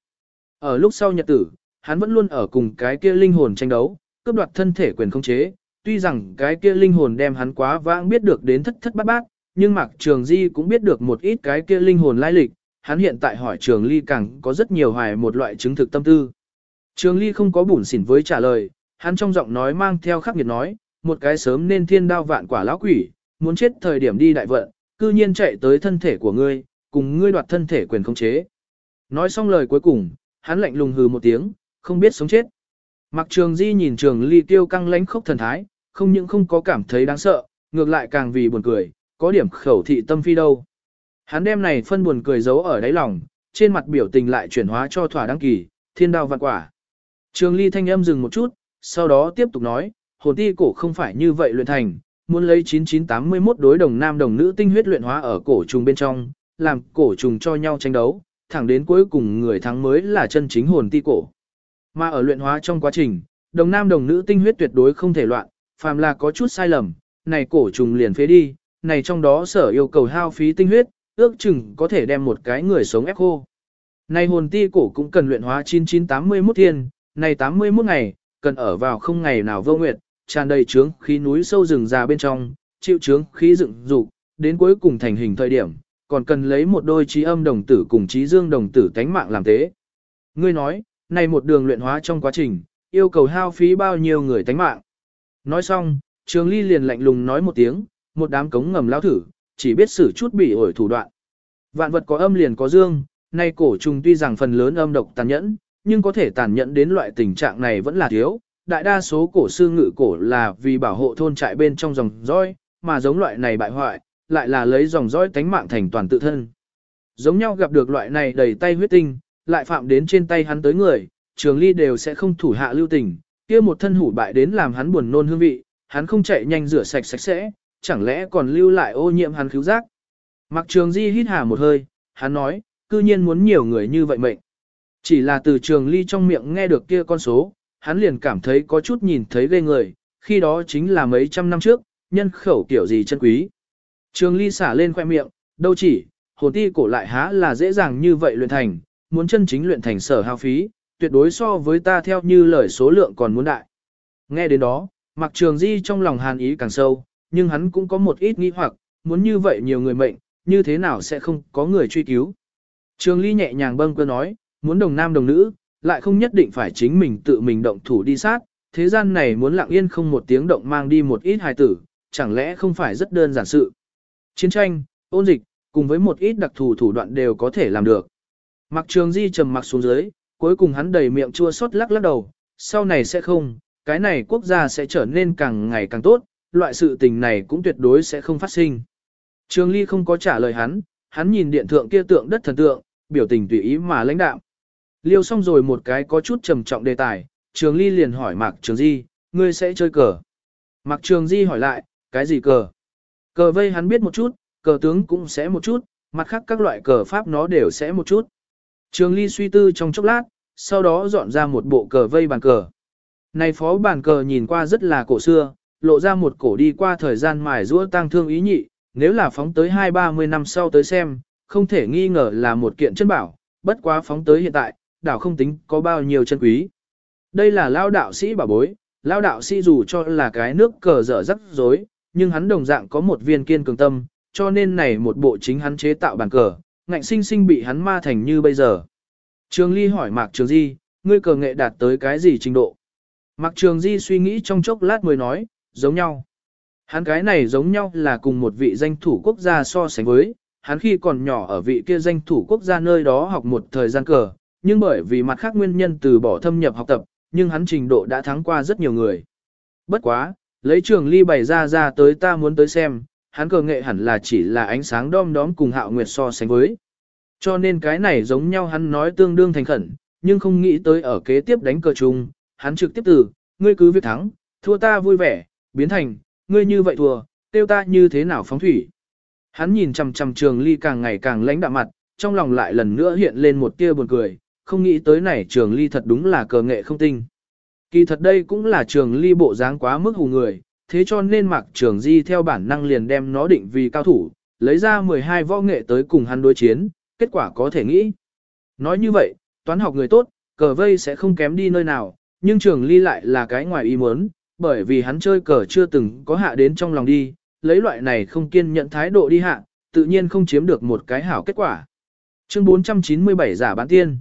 Ở lúc sau nhật tử, hắn vẫn luôn ở cùng cái kia linh hồn tranh đấu, cướp đoạt thân thể quyền không chế, tuy rằng cái kia linh hồn đem hắn quá vãng biết được đến thất thất bát bát, nhưng Mạc Trường Di cũng biết được một ít cái kia linh hồn lai lịch, hắn hiện tại hỏi Trường Ly càng có rất nhiều hoài một loại chứng thực tâm tư. Trường Ly không có bủn xỉn với trả lời, hắn trong giọng nói mang theo khắc nghiệt nói, một cái sớm nên thiên đao vạn quả lão quỷ, muốn chết thời điểm đi đại vận, cư nhiên chạy tới thân thể của ngươi, cùng ngươi đoạt thân thể quyền khống chế. Nói xong lời cuối cùng, hắn lạnh lùng hừ một tiếng, không biết sống chết. Mặc trường di nhìn trường ly tiêu căng lánh khốc thần thái, không những không có cảm thấy đáng sợ, ngược lại càng vì buồn cười, có điểm khẩu thị tâm phi đâu. Hắn đem này phân buồn cười giấu ở đáy lòng, trên mặt biểu tình lại chuyển hóa cho thỏa đăng kỳ, thiên đao vạn quả. Trường ly thanh âm dừng một chút, sau đó tiếp tục nói, hồn ti cổ không phải như vậy luyện thành, muốn lấy 9981 đối đồng nam đồng nữ tinh huyết luyện hóa ở cổ trùng bên trong, làm cổ trùng cho nhau tranh đấu, thẳng đến cuối cùng người thắng mới là chân chính hồn ti cổ. Mà ở luyện hóa trong quá trình, đồng nam đồng nữ tinh huyết tuyệt đối không thể loạn, phàm là có chút sai lầm, này cổ trùng liền phế đi, này trong đó sở yêu cầu hao phí tinh huyết, ước chừng có thể đem một cái người sống ép khô. Này hồn ti cổ cũng cần luyện hóa 9981 thiên, này 81 ngày, cần ở vào không ngày nào vô nguyệt, tràn đầy trướng khí núi sâu rừng già bên trong, chịu trướng khí dựng dục, đến cuối cùng thành hình thời điểm, còn cần lấy một đôi trí âm đồng tử cùng trí dương đồng tử tánh mạng làm thế. Ngươi nói, này một đường luyện hóa trong quá trình, yêu cầu hao phí bao nhiêu người tánh mạng. Nói xong, Trường Ly liền lạnh lùng nói một tiếng, một đám cống ngầm lao thử, chỉ biết xử chút bị ổi thủ đoạn. Vạn vật có âm liền có dương, nay cổ trùng tuy rằng phần lớn âm độc tàn nhẫn, nhưng có thể tàn nhẫn đến loại tình trạng này vẫn là thiếu. Đại đa số cổ sư ngự cổ là vì bảo hộ thôn trại bên trong dòng dõi, mà giống loại này bại hoại, lại là lấy dòng dõi tánh mạng thành toàn tự thân. Giống nhau gặp được loại này đầy tay huyết tinh, lại phạm đến trên tay hắn tới người, trường ly đều sẽ không thủ hạ lưu tình, kia một thân hủ bại đến làm hắn buồn nôn hương vị, hắn không chạy nhanh rửa sạch sạch sẽ, chẳng lẽ còn lưu lại ô nhiễm hắn cứu giác. Mặc trường di hít hà một hơi, hắn nói, cư nhiên muốn nhiều người như vậy mệnh. Chỉ là từ trường ly trong miệng nghe được kia con số, hắn liền cảm thấy có chút nhìn thấy ghê người, khi đó chính là mấy trăm năm trước, nhân khẩu kiểu gì chân quý. Trường ly xả lên khoe miệng, đâu chỉ, hồn ti cổ lại há là dễ dàng như vậy luyện thành, muốn chân chính luyện thành sở hao phí, tuyệt đối so với ta theo như lời số lượng còn muốn đại. Nghe đến đó, mặc trường di trong lòng hàn ý càng sâu, nhưng hắn cũng có một ít nghĩ hoặc, muốn như vậy nhiều người mệnh, như thế nào sẽ không có người truy cứu. Trường ly nhẹ nhàng bâng cơ nói, muốn đồng nam đồng nữ, lại không nhất định phải chính mình tự mình động thủ đi sát, thế gian này muốn lặng yên không một tiếng động mang đi một ít hài tử, chẳng lẽ không phải rất đơn giản sự. Chiến tranh, ôn dịch, cùng với một ít đặc thù thủ đoạn đều có thể làm được. Mặc trường di trầm mặc xuống dưới, cuối cùng hắn đầy miệng chua xót lắc lắc đầu, sau này sẽ không, cái này quốc gia sẽ trở nên càng ngày càng tốt, loại sự tình này cũng tuyệt đối sẽ không phát sinh. Trường Ly không có trả lời hắn, hắn nhìn điện thượng kia tượng đất thần tượng, biểu tình tùy ý mà lãnh đạm. Liêu xong rồi một cái có chút trầm trọng đề tài, Trường Ly liền hỏi Mạc Trường Di, ngươi sẽ chơi cờ. Mạc Trường Di hỏi lại, cái gì cờ? Cờ vây hắn biết một chút, cờ tướng cũng sẽ một chút, mặt khác các loại cờ pháp nó đều sẽ một chút. Trường Ly suy tư trong chốc lát, sau đó dọn ra một bộ cờ vây bàn cờ. Này phó bàn cờ nhìn qua rất là cổ xưa, lộ ra một cổ đi qua thời gian mài giũa tang thương ý nhị, nếu là phóng tới hai ba mươi năm sau tới xem, không thể nghi ngờ là một kiện chân bảo, bất quá phóng tới hiện tại, đảo không tính có bao nhiêu chân quý. Đây là lao đạo sĩ bảo bối, lao đạo sĩ dù cho là cái nước cờ dở rắc rối, nhưng hắn đồng dạng có một viên kiên cường tâm, cho nên này một bộ chính hắn chế tạo bàn cờ, ngạnh sinh sinh bị hắn ma thành như bây giờ. Trường Ly hỏi Mạc Trường Di, ngươi cờ nghệ đạt tới cái gì trình độ? Mạc Trường Di suy nghĩ trong chốc lát mới nói, giống nhau. Hắn cái này giống nhau là cùng một vị danh thủ quốc gia so sánh với, hắn khi còn nhỏ ở vị kia danh thủ quốc gia nơi đó học một thời gian cờ, nhưng bởi vì mặt khác nguyên nhân từ bỏ thâm nhập học tập, nhưng hắn trình độ đã thắng qua rất nhiều người. Bất quá, lấy trường ly bày ra ra tới ta muốn tới xem, hắn cờ nghệ hẳn là chỉ là ánh sáng đom đóm cùng hạo nguyệt so sánh với. Cho nên cái này giống nhau hắn nói tương đương thành khẩn, nhưng không nghĩ tới ở kế tiếp đánh cờ chung, hắn trực tiếp từ, ngươi cứ việc thắng, thua ta vui vẻ, biến thành, ngươi như vậy thua, tiêu ta như thế nào phóng thủy. Hắn nhìn chằm chằm trường ly càng ngày càng lãnh đạm mặt, trong lòng lại lần nữa hiện lên một tia buồn cười, không nghĩ tới này trường ly thật đúng là cờ nghệ không tinh. Kỳ thật đây cũng là trường ly bộ dáng quá mức hù người, thế cho nên mặc trường di theo bản năng liền đem nó định vì cao thủ, lấy ra 12 võ nghệ tới cùng hắn đối chiến, kết quả có thể nghĩ. Nói như vậy, toán học người tốt, cờ vây sẽ không kém đi nơi nào, nhưng trường ly lại là cái ngoài ý muốn, bởi vì hắn chơi cờ chưa từng có hạ đến trong lòng đi, lấy loại này không kiên nhận thái độ đi hạ, tự nhiên không chiếm được một cái hảo kết quả. Chương 497 giả bán tiên.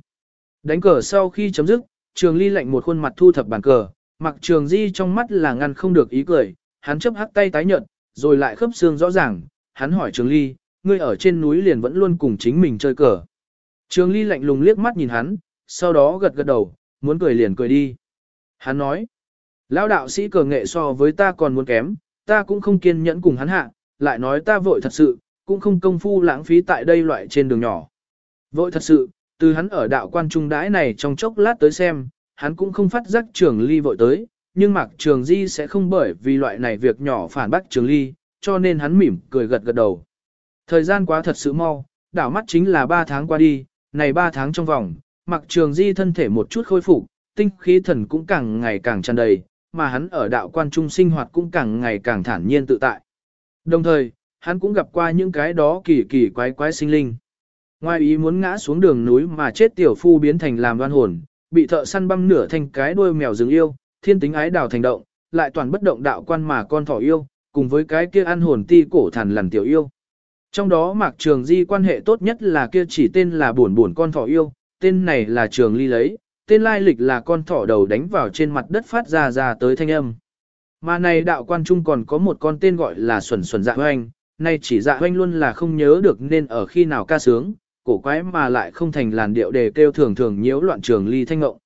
Đánh cờ sau khi chấm dứt, trường ly lạnh một khuôn mặt thu thập bàn cờ, mặc trường di trong mắt là ngăn không được ý cười, hắn chấp hắc tay tái nhợt, rồi lại khớp xương rõ ràng, hắn hỏi trường ly, ngươi ở trên núi liền vẫn luôn cùng chính mình chơi cờ. Trường ly lạnh lùng liếc mắt nhìn hắn, sau đó gật gật đầu, muốn cười liền cười đi. Hắn nói, lão đạo sĩ cờ nghệ so với ta còn muốn kém, ta cũng không kiên nhẫn cùng hắn hạ, lại nói ta vội thật sự, cũng không công phu lãng phí tại đây loại trên đường nhỏ. Vội thật sự, từ hắn ở đạo quan trung đãi này trong chốc lát tới xem, hắn cũng không phát giác trường ly vội tới, nhưng mặc trường di sẽ không bởi vì loại này việc nhỏ phản bác trường ly, cho nên hắn mỉm cười gật gật đầu. Thời gian quá thật sự mau, đảo mắt chính là 3 tháng qua đi, này 3 tháng trong vòng, mặc trường di thân thể một chút khôi phục, tinh khí thần cũng càng ngày càng tràn đầy, mà hắn ở đạo quan trung sinh hoạt cũng càng ngày càng thản nhiên tự tại. Đồng thời, hắn cũng gặp qua những cái đó kỳ kỳ quái quái sinh linh. Ngoài ý muốn ngã xuống đường núi mà chết tiểu phu biến thành làm đoan hồn, bị thợ săn băm nửa thành cái đuôi mèo rừng yêu, thiên tính ái đào thành động, lại toàn bất động đạo quan mà con thỏ yêu, cùng với cái kia ăn hồn ti cổ thần lằn tiểu yêu. Trong đó Mạc Trường Di quan hệ tốt nhất là kia chỉ tên là buồn buồn con thỏ yêu, tên này là Trường Ly lấy, tên lai lịch là con thỏ đầu đánh vào trên mặt đất phát ra ra tới thanh âm. Mà này đạo quan trung còn có một con tên gọi là Xuẩn Xuẩn Dạ Hoanh, nay chỉ Dạ Hoanh luôn là không nhớ được nên ở khi nào ca sướng, cổ quái mà lại không thành làn điệu để kêu thường thường nhiễu loạn Trường Ly thanh ngộng.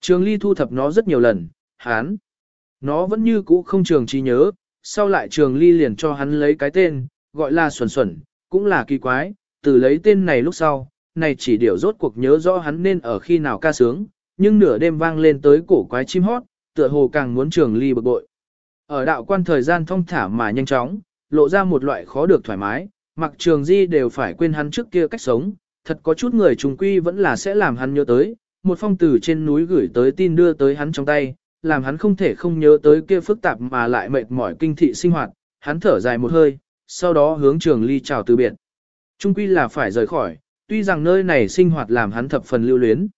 Trường Ly thu thập nó rất nhiều lần, hán. Nó vẫn như cũ không trường trí nhớ, sau lại Trường Ly liền cho hắn lấy cái tên, gọi là Xuẩn Xuẩn, cũng là kỳ quái, từ lấy tên này lúc sau, này chỉ điều rốt cuộc nhớ rõ hắn nên ở khi nào ca sướng, nhưng nửa đêm vang lên tới cổ quái chim hót, tựa hồ càng muốn trường ly bực bội. Ở đạo quan thời gian thông thả mà nhanh chóng, lộ ra một loại khó được thoải mái, mặc trường di đều phải quên hắn trước kia cách sống, thật có chút người trùng quy vẫn là sẽ làm hắn nhớ tới, một phong từ trên núi gửi tới tin đưa tới hắn trong tay, làm hắn không thể không nhớ tới kia phức tạp mà lại mệt mỏi kinh thị sinh hoạt, hắn thở dài một hơi, sau đó hướng trường ly chào từ biệt. Trung quy là phải rời khỏi, tuy rằng nơi này sinh hoạt làm hắn thập phần lưu luyến.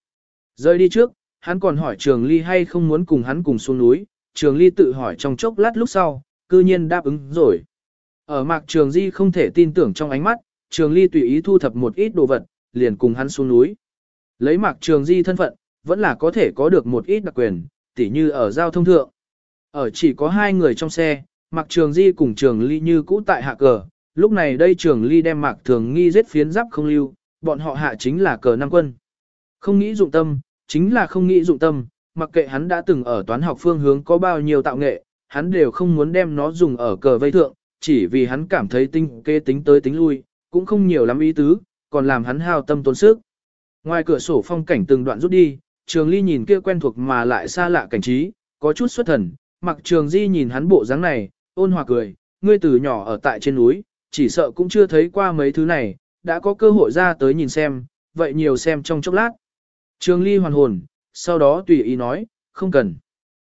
Rời đi trước, hắn còn hỏi Trường Ly hay không muốn cùng hắn cùng xuống núi, Trường Ly tự hỏi trong chốc lát lúc sau, cư nhiên đáp ứng rồi. Ở mạc Trường Di không thể tin tưởng trong ánh mắt, Trường Ly tùy ý thu thập một ít đồ vật, liền cùng hắn xuống núi. Lấy mạc Trường Di thân phận, vẫn là có thể có được một ít đặc quyền, tỉ như ở giao thông thượng. Ở chỉ có hai người trong xe, Mạc Trường Di cùng Trường Ly như cũ tại hạ cờ, lúc này đây Trường Ly đem Mạc Thường Nghi giết phiến giáp không lưu, bọn họ hạ chính là cờ năm quân. Không nghĩ dụng tâm, chính là không nghĩ dụng tâm, mặc kệ hắn đã từng ở toán học phương hướng có bao nhiêu tạo nghệ, hắn đều không muốn đem nó dùng ở cờ vây thượng, chỉ vì hắn cảm thấy tinh kê tính tới tính lui, cũng không nhiều lắm ý tứ, còn làm hắn hao tâm tốn sức. Ngoài cửa sổ phong cảnh từng đoạn rút đi, Trường Ly nhìn kia quen thuộc mà lại xa lạ cảnh trí, có chút xuất thần, mặc Trường Di nhìn hắn bộ dáng này, ôn hòa cười, ngươi từ nhỏ ở tại trên núi, chỉ sợ cũng chưa thấy qua mấy thứ này, đã có cơ hội ra tới nhìn xem, vậy nhiều xem trong chốc lát. Trường Ly hoàn hồn, sau đó tùy ý nói, không cần.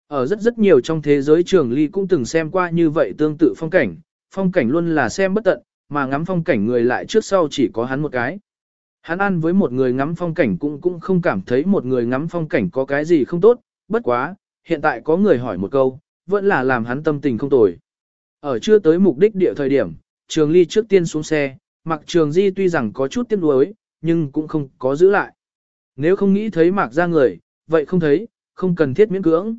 Ở rất rất nhiều trong thế giới Trường Ly cũng từng xem qua như vậy tương tự phong cảnh, phong cảnh luôn là xem bất tận, mà ngắm phong cảnh người lại trước sau chỉ có hắn một cái. Hắn ăn với một người ngắm phong cảnh cũng cũng không cảm thấy một người ngắm phong cảnh có cái gì không tốt, bất quá, hiện tại có người hỏi một câu, vẫn là làm hắn tâm tình không tồi. Ở chưa tới mục đích địa thời điểm, Trường Ly trước tiên xuống xe, mặc Trường Di tuy rằng có chút tiếc nuối, nhưng cũng không có giữ lại. Nếu không nghĩ thấy mạc ra người, vậy không thấy, không cần thiết miễn cưỡng.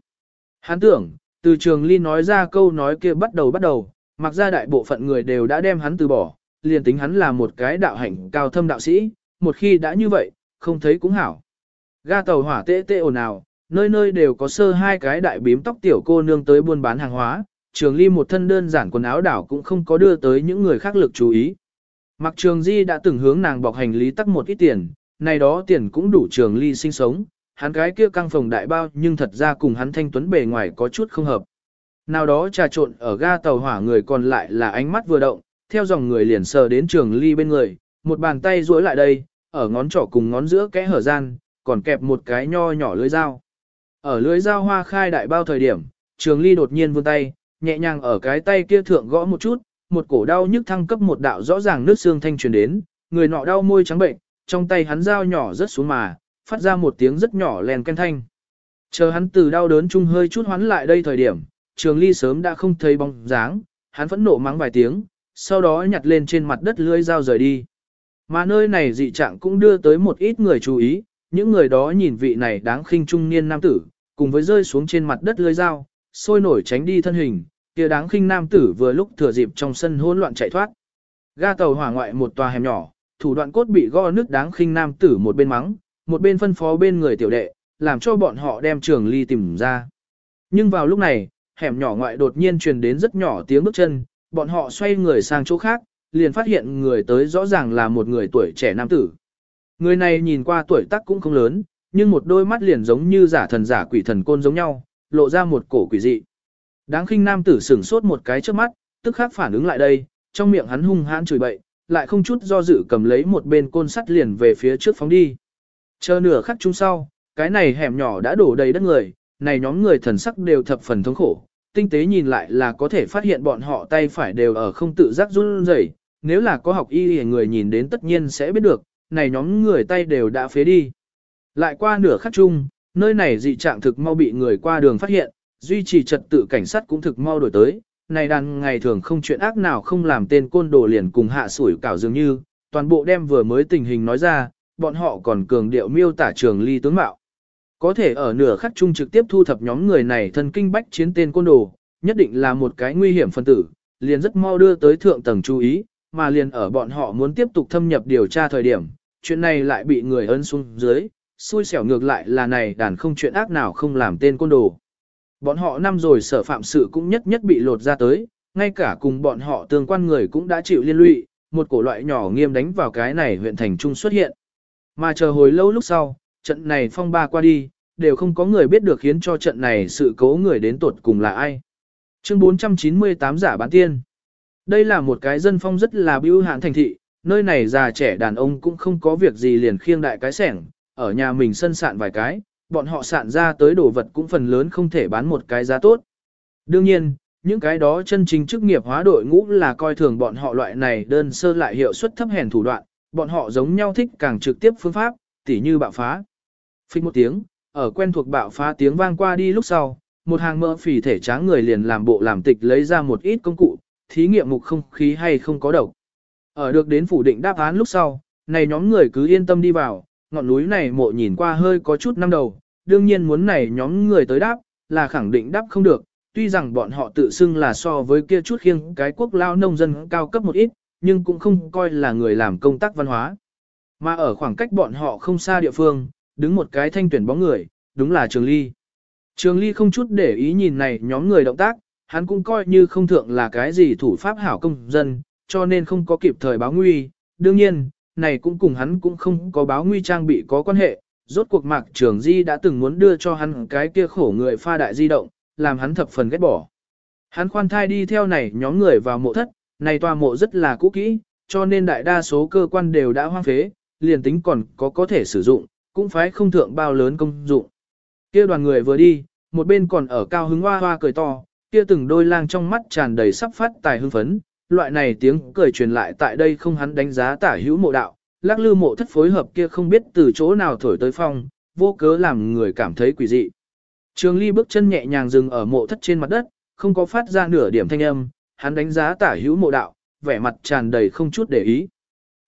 Hắn tưởng, từ trường ly nói ra câu nói kia bắt đầu bắt đầu, mặc ra đại bộ phận người đều đã đem hắn từ bỏ, liền tính hắn là một cái đạo hạnh cao thâm đạo sĩ, một khi đã như vậy, không thấy cũng hảo. Ga tàu hỏa tê tê ồn ào, nơi nơi đều có sơ hai cái đại bím tóc tiểu cô nương tới buôn bán hàng hóa, trường ly một thân đơn giản quần áo đảo cũng không có đưa tới những người khác lực chú ý. Mặc trường di đã từng hướng nàng bọc hành lý tắc một ít tiền, này đó tiền cũng đủ trường ly sinh sống, hắn cái kia căng phòng đại bao nhưng thật ra cùng hắn thanh tuấn bề ngoài có chút không hợp. Nào đó trà trộn ở ga tàu hỏa người còn lại là ánh mắt vừa động, theo dòng người liền sờ đến trường ly bên người, một bàn tay duỗi lại đây, ở ngón trỏ cùng ngón giữa kẽ hở gian, còn kẹp một cái nho nhỏ lưới dao. Ở lưới dao hoa khai đại bao thời điểm, trường ly đột nhiên vươn tay, nhẹ nhàng ở cái tay kia thượng gõ một chút, một cổ đau nhức thăng cấp một đạo rõ ràng nước xương thanh truyền đến, người nọ đau môi trắng bệnh, trong tay hắn dao nhỏ rất xuống mà, phát ra một tiếng rất nhỏ len ken thanh. Chờ hắn từ đau đớn chung hơi chút hoán lại đây thời điểm, trường ly sớm đã không thấy bóng dáng, hắn phẫn nộ mắng vài tiếng, sau đó nhặt lên trên mặt đất lưỡi dao rời đi. Mà nơi này dị trạng cũng đưa tới một ít người chú ý, những người đó nhìn vị này đáng khinh trung niên nam tử, cùng với rơi xuống trên mặt đất lưỡi dao, sôi nổi tránh đi thân hình, kia đáng khinh nam tử vừa lúc thừa dịp trong sân hỗn loạn chạy thoát. Ga tàu hỏa ngoại một tòa hẻm nhỏ, thủ đoạn cốt bị gõ nước đáng khinh nam tử một bên mắng, một bên phân phó bên người tiểu đệ, làm cho bọn họ đem trường ly tìm ra. Nhưng vào lúc này, hẻm nhỏ ngoại đột nhiên truyền đến rất nhỏ tiếng bước chân, bọn họ xoay người sang chỗ khác, liền phát hiện người tới rõ ràng là một người tuổi trẻ nam tử. Người này nhìn qua tuổi tác cũng không lớn, nhưng một đôi mắt liền giống như giả thần giả quỷ thần côn giống nhau, lộ ra một cổ quỷ dị. Đáng khinh nam tử sửng sốt một cái trước mắt, tức khắc phản ứng lại đây, trong miệng hắn hung hãn chửi bậy, lại không chút do dự cầm lấy một bên côn sắt liền về phía trước phóng đi. Chờ nửa khắc chung sau, cái này hẻm nhỏ đã đổ đầy đất người, này nhóm người thần sắc đều thập phần thống khổ, tinh tế nhìn lại là có thể phát hiện bọn họ tay phải đều ở không tự giác run rẩy. nếu là có học y thì người nhìn đến tất nhiên sẽ biết được, này nhóm người tay đều đã phế đi. Lại qua nửa khắc chung, nơi này dị trạng thực mau bị người qua đường phát hiện, duy trì trật tự cảnh sát cũng thực mau đổi tới, này đàn ngày thường không chuyện ác nào không làm tên côn đồ liền cùng hạ sủi cảo dường như, toàn bộ đem vừa mới tình hình nói ra, bọn họ còn cường điệu miêu tả trường ly tướng mạo. Có thể ở nửa khắc chung trực tiếp thu thập nhóm người này thần kinh bách chiến tên côn đồ, nhất định là một cái nguy hiểm phân tử, liền rất mau đưa tới thượng tầng chú ý, mà liền ở bọn họ muốn tiếp tục thâm nhập điều tra thời điểm, chuyện này lại bị người ấn xuống dưới, xui xẻo ngược lại là này đàn không chuyện ác nào không làm tên côn đồ. Bọn họ năm rồi sở phạm sự cũng nhất nhất bị lột ra tới, ngay cả cùng bọn họ tương quan người cũng đã chịu liên lụy, một cổ loại nhỏ nghiêm đánh vào cái này huyện thành trung xuất hiện. Mà chờ hồi lâu lúc sau, trận này phong ba qua đi, đều không có người biết được khiến cho trận này sự cố người đến tuột cùng là ai. Chương 498 giả bán tiên. Đây là một cái dân phong rất là bưu hạn thành thị, nơi này già trẻ đàn ông cũng không có việc gì liền khiêng đại cái sẻng, ở nhà mình sân sạn vài cái, bọn họ sạn ra tới đồ vật cũng phần lớn không thể bán một cái giá tốt. Đương nhiên, những cái đó chân chính chức nghiệp hóa đội ngũ là coi thường bọn họ loại này đơn sơ lại hiệu suất thấp hèn thủ đoạn, bọn họ giống nhau thích càng trực tiếp phương pháp, tỉ như bạo phá. Phích một tiếng, ở quen thuộc bạo phá tiếng vang qua đi lúc sau, một hàng mỡ phỉ thể tráng người liền làm bộ làm tịch lấy ra một ít công cụ, thí nghiệm mục không khí hay không có độc. Ở được đến phủ định đáp án lúc sau, này nhóm người cứ yên tâm đi vào, ngọn núi này mộ nhìn qua hơi có chút năm đầu, đương nhiên muốn này nhóm người tới đáp, là khẳng định đáp không được, tuy rằng bọn họ tự xưng là so với kia chút khiêng cái quốc lao nông dân cao cấp một ít, nhưng cũng không coi là người làm công tác văn hóa. Mà ở khoảng cách bọn họ không xa địa phương, đứng một cái thanh tuyển bóng người, đúng là Trường Ly. Trường Ly không chút để ý nhìn này nhóm người động tác, hắn cũng coi như không thượng là cái gì thủ pháp hảo công dân, cho nên không có kịp thời báo nguy. Đương nhiên, này cũng cùng hắn cũng không có báo nguy trang bị có quan hệ, rốt cuộc mạc trường di đã từng muốn đưa cho hắn cái kia khổ người pha đại di động, làm hắn thập phần ghét bỏ. Hắn khoan thai đi theo này nhóm người vào mộ thất, này tòa mộ rất là cũ kỹ, cho nên đại đa số cơ quan đều đã hoang phế, liền tính còn có có thể sử dụng, cũng phải không thượng bao lớn công dụng. Kia đoàn người vừa đi, một bên còn ở cao hứng hoa hoa cười to, kia từng đôi lang trong mắt tràn đầy sắp phát tài hưng phấn, loại này tiếng cười truyền lại tại đây không hắn đánh giá tả hữu mộ đạo, lắc lư mộ thất phối hợp kia không biết từ chỗ nào thổi tới phong, vô cớ làm người cảm thấy quỷ dị. Trường Ly bước chân nhẹ nhàng dừng ở mộ thất trên mặt đất, không có phát ra nửa điểm thanh âm, hắn đánh giá tả hữu mộ đạo, vẻ mặt tràn đầy không chút để ý.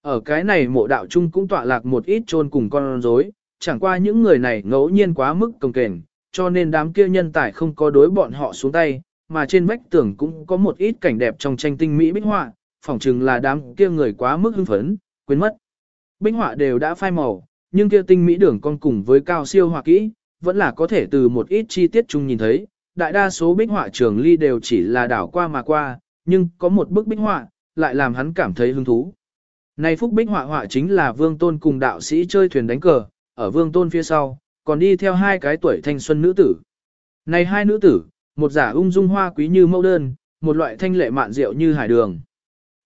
Ở cái này mộ đạo chung cũng tọa lạc một ít chôn cùng con rối, chẳng qua những người này ngẫu nhiên quá mức công kềnh, cho nên đám kia nhân tài không có đối bọn họ xuống tay, mà trên vách tường cũng có một ít cảnh đẹp trong tranh tinh mỹ bích họa, phỏng chừng là đám kia người quá mức hưng phấn, quên mất. Bích họa đều đã phai màu, nhưng kia tinh mỹ đường con cùng với cao siêu họa kỹ, vẫn là có thể từ một ít chi tiết chung nhìn thấy. Đại đa số bích họa trường ly đều chỉ là đảo qua mà qua, nhưng có một bức bích họa, lại làm hắn cảm thấy hứng thú. Này phúc bích họa họa chính là vương tôn cùng đạo sĩ chơi thuyền đánh cờ, ở vương tôn phía sau, còn đi theo hai cái tuổi thanh xuân nữ tử. Này hai nữ tử, một giả ung dung hoa quý như mẫu đơn, một loại thanh lệ mạn diệu như hải đường.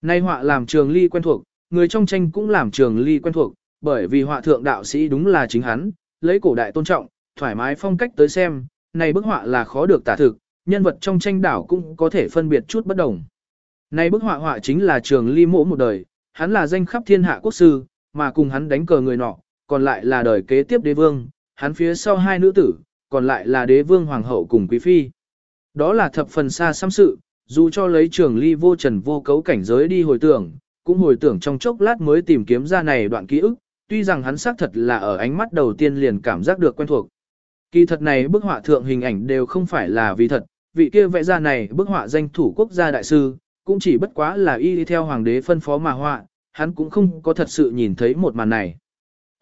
Này họa làm trường ly quen thuộc, người trong tranh cũng làm trường ly quen thuộc, bởi vì họa thượng đạo sĩ đúng là chính hắn, lấy cổ đại tôn trọng, thoải mái phong cách tới xem, này bức họa là khó được tả thực, nhân vật trong tranh đảo cũng có thể phân biệt chút bất đồng. Này bức họa họa chính là trường ly mỗ một đời, hắn là danh khắp thiên hạ quốc sư, mà cùng hắn đánh cờ người nọ, còn lại là đời kế tiếp đế vương, hắn phía sau hai nữ tử, còn lại là đế vương hoàng hậu cùng quý phi. Đó là thập phần xa xăm sự, dù cho lấy trường ly vô trần vô cấu cảnh giới đi hồi tưởng, cũng hồi tưởng trong chốc lát mới tìm kiếm ra này đoạn ký ức, tuy rằng hắn xác thật là ở ánh mắt đầu tiên liền cảm giác được quen thuộc. Kỳ thật này bức họa thượng hình ảnh đều không phải là vì thật, vị kia vẽ ra này bức họa danh thủ quốc gia đại sư, cũng chỉ bất quá là y theo hoàng đế phân phó mà họa, hắn cũng không có thật sự nhìn thấy một màn này.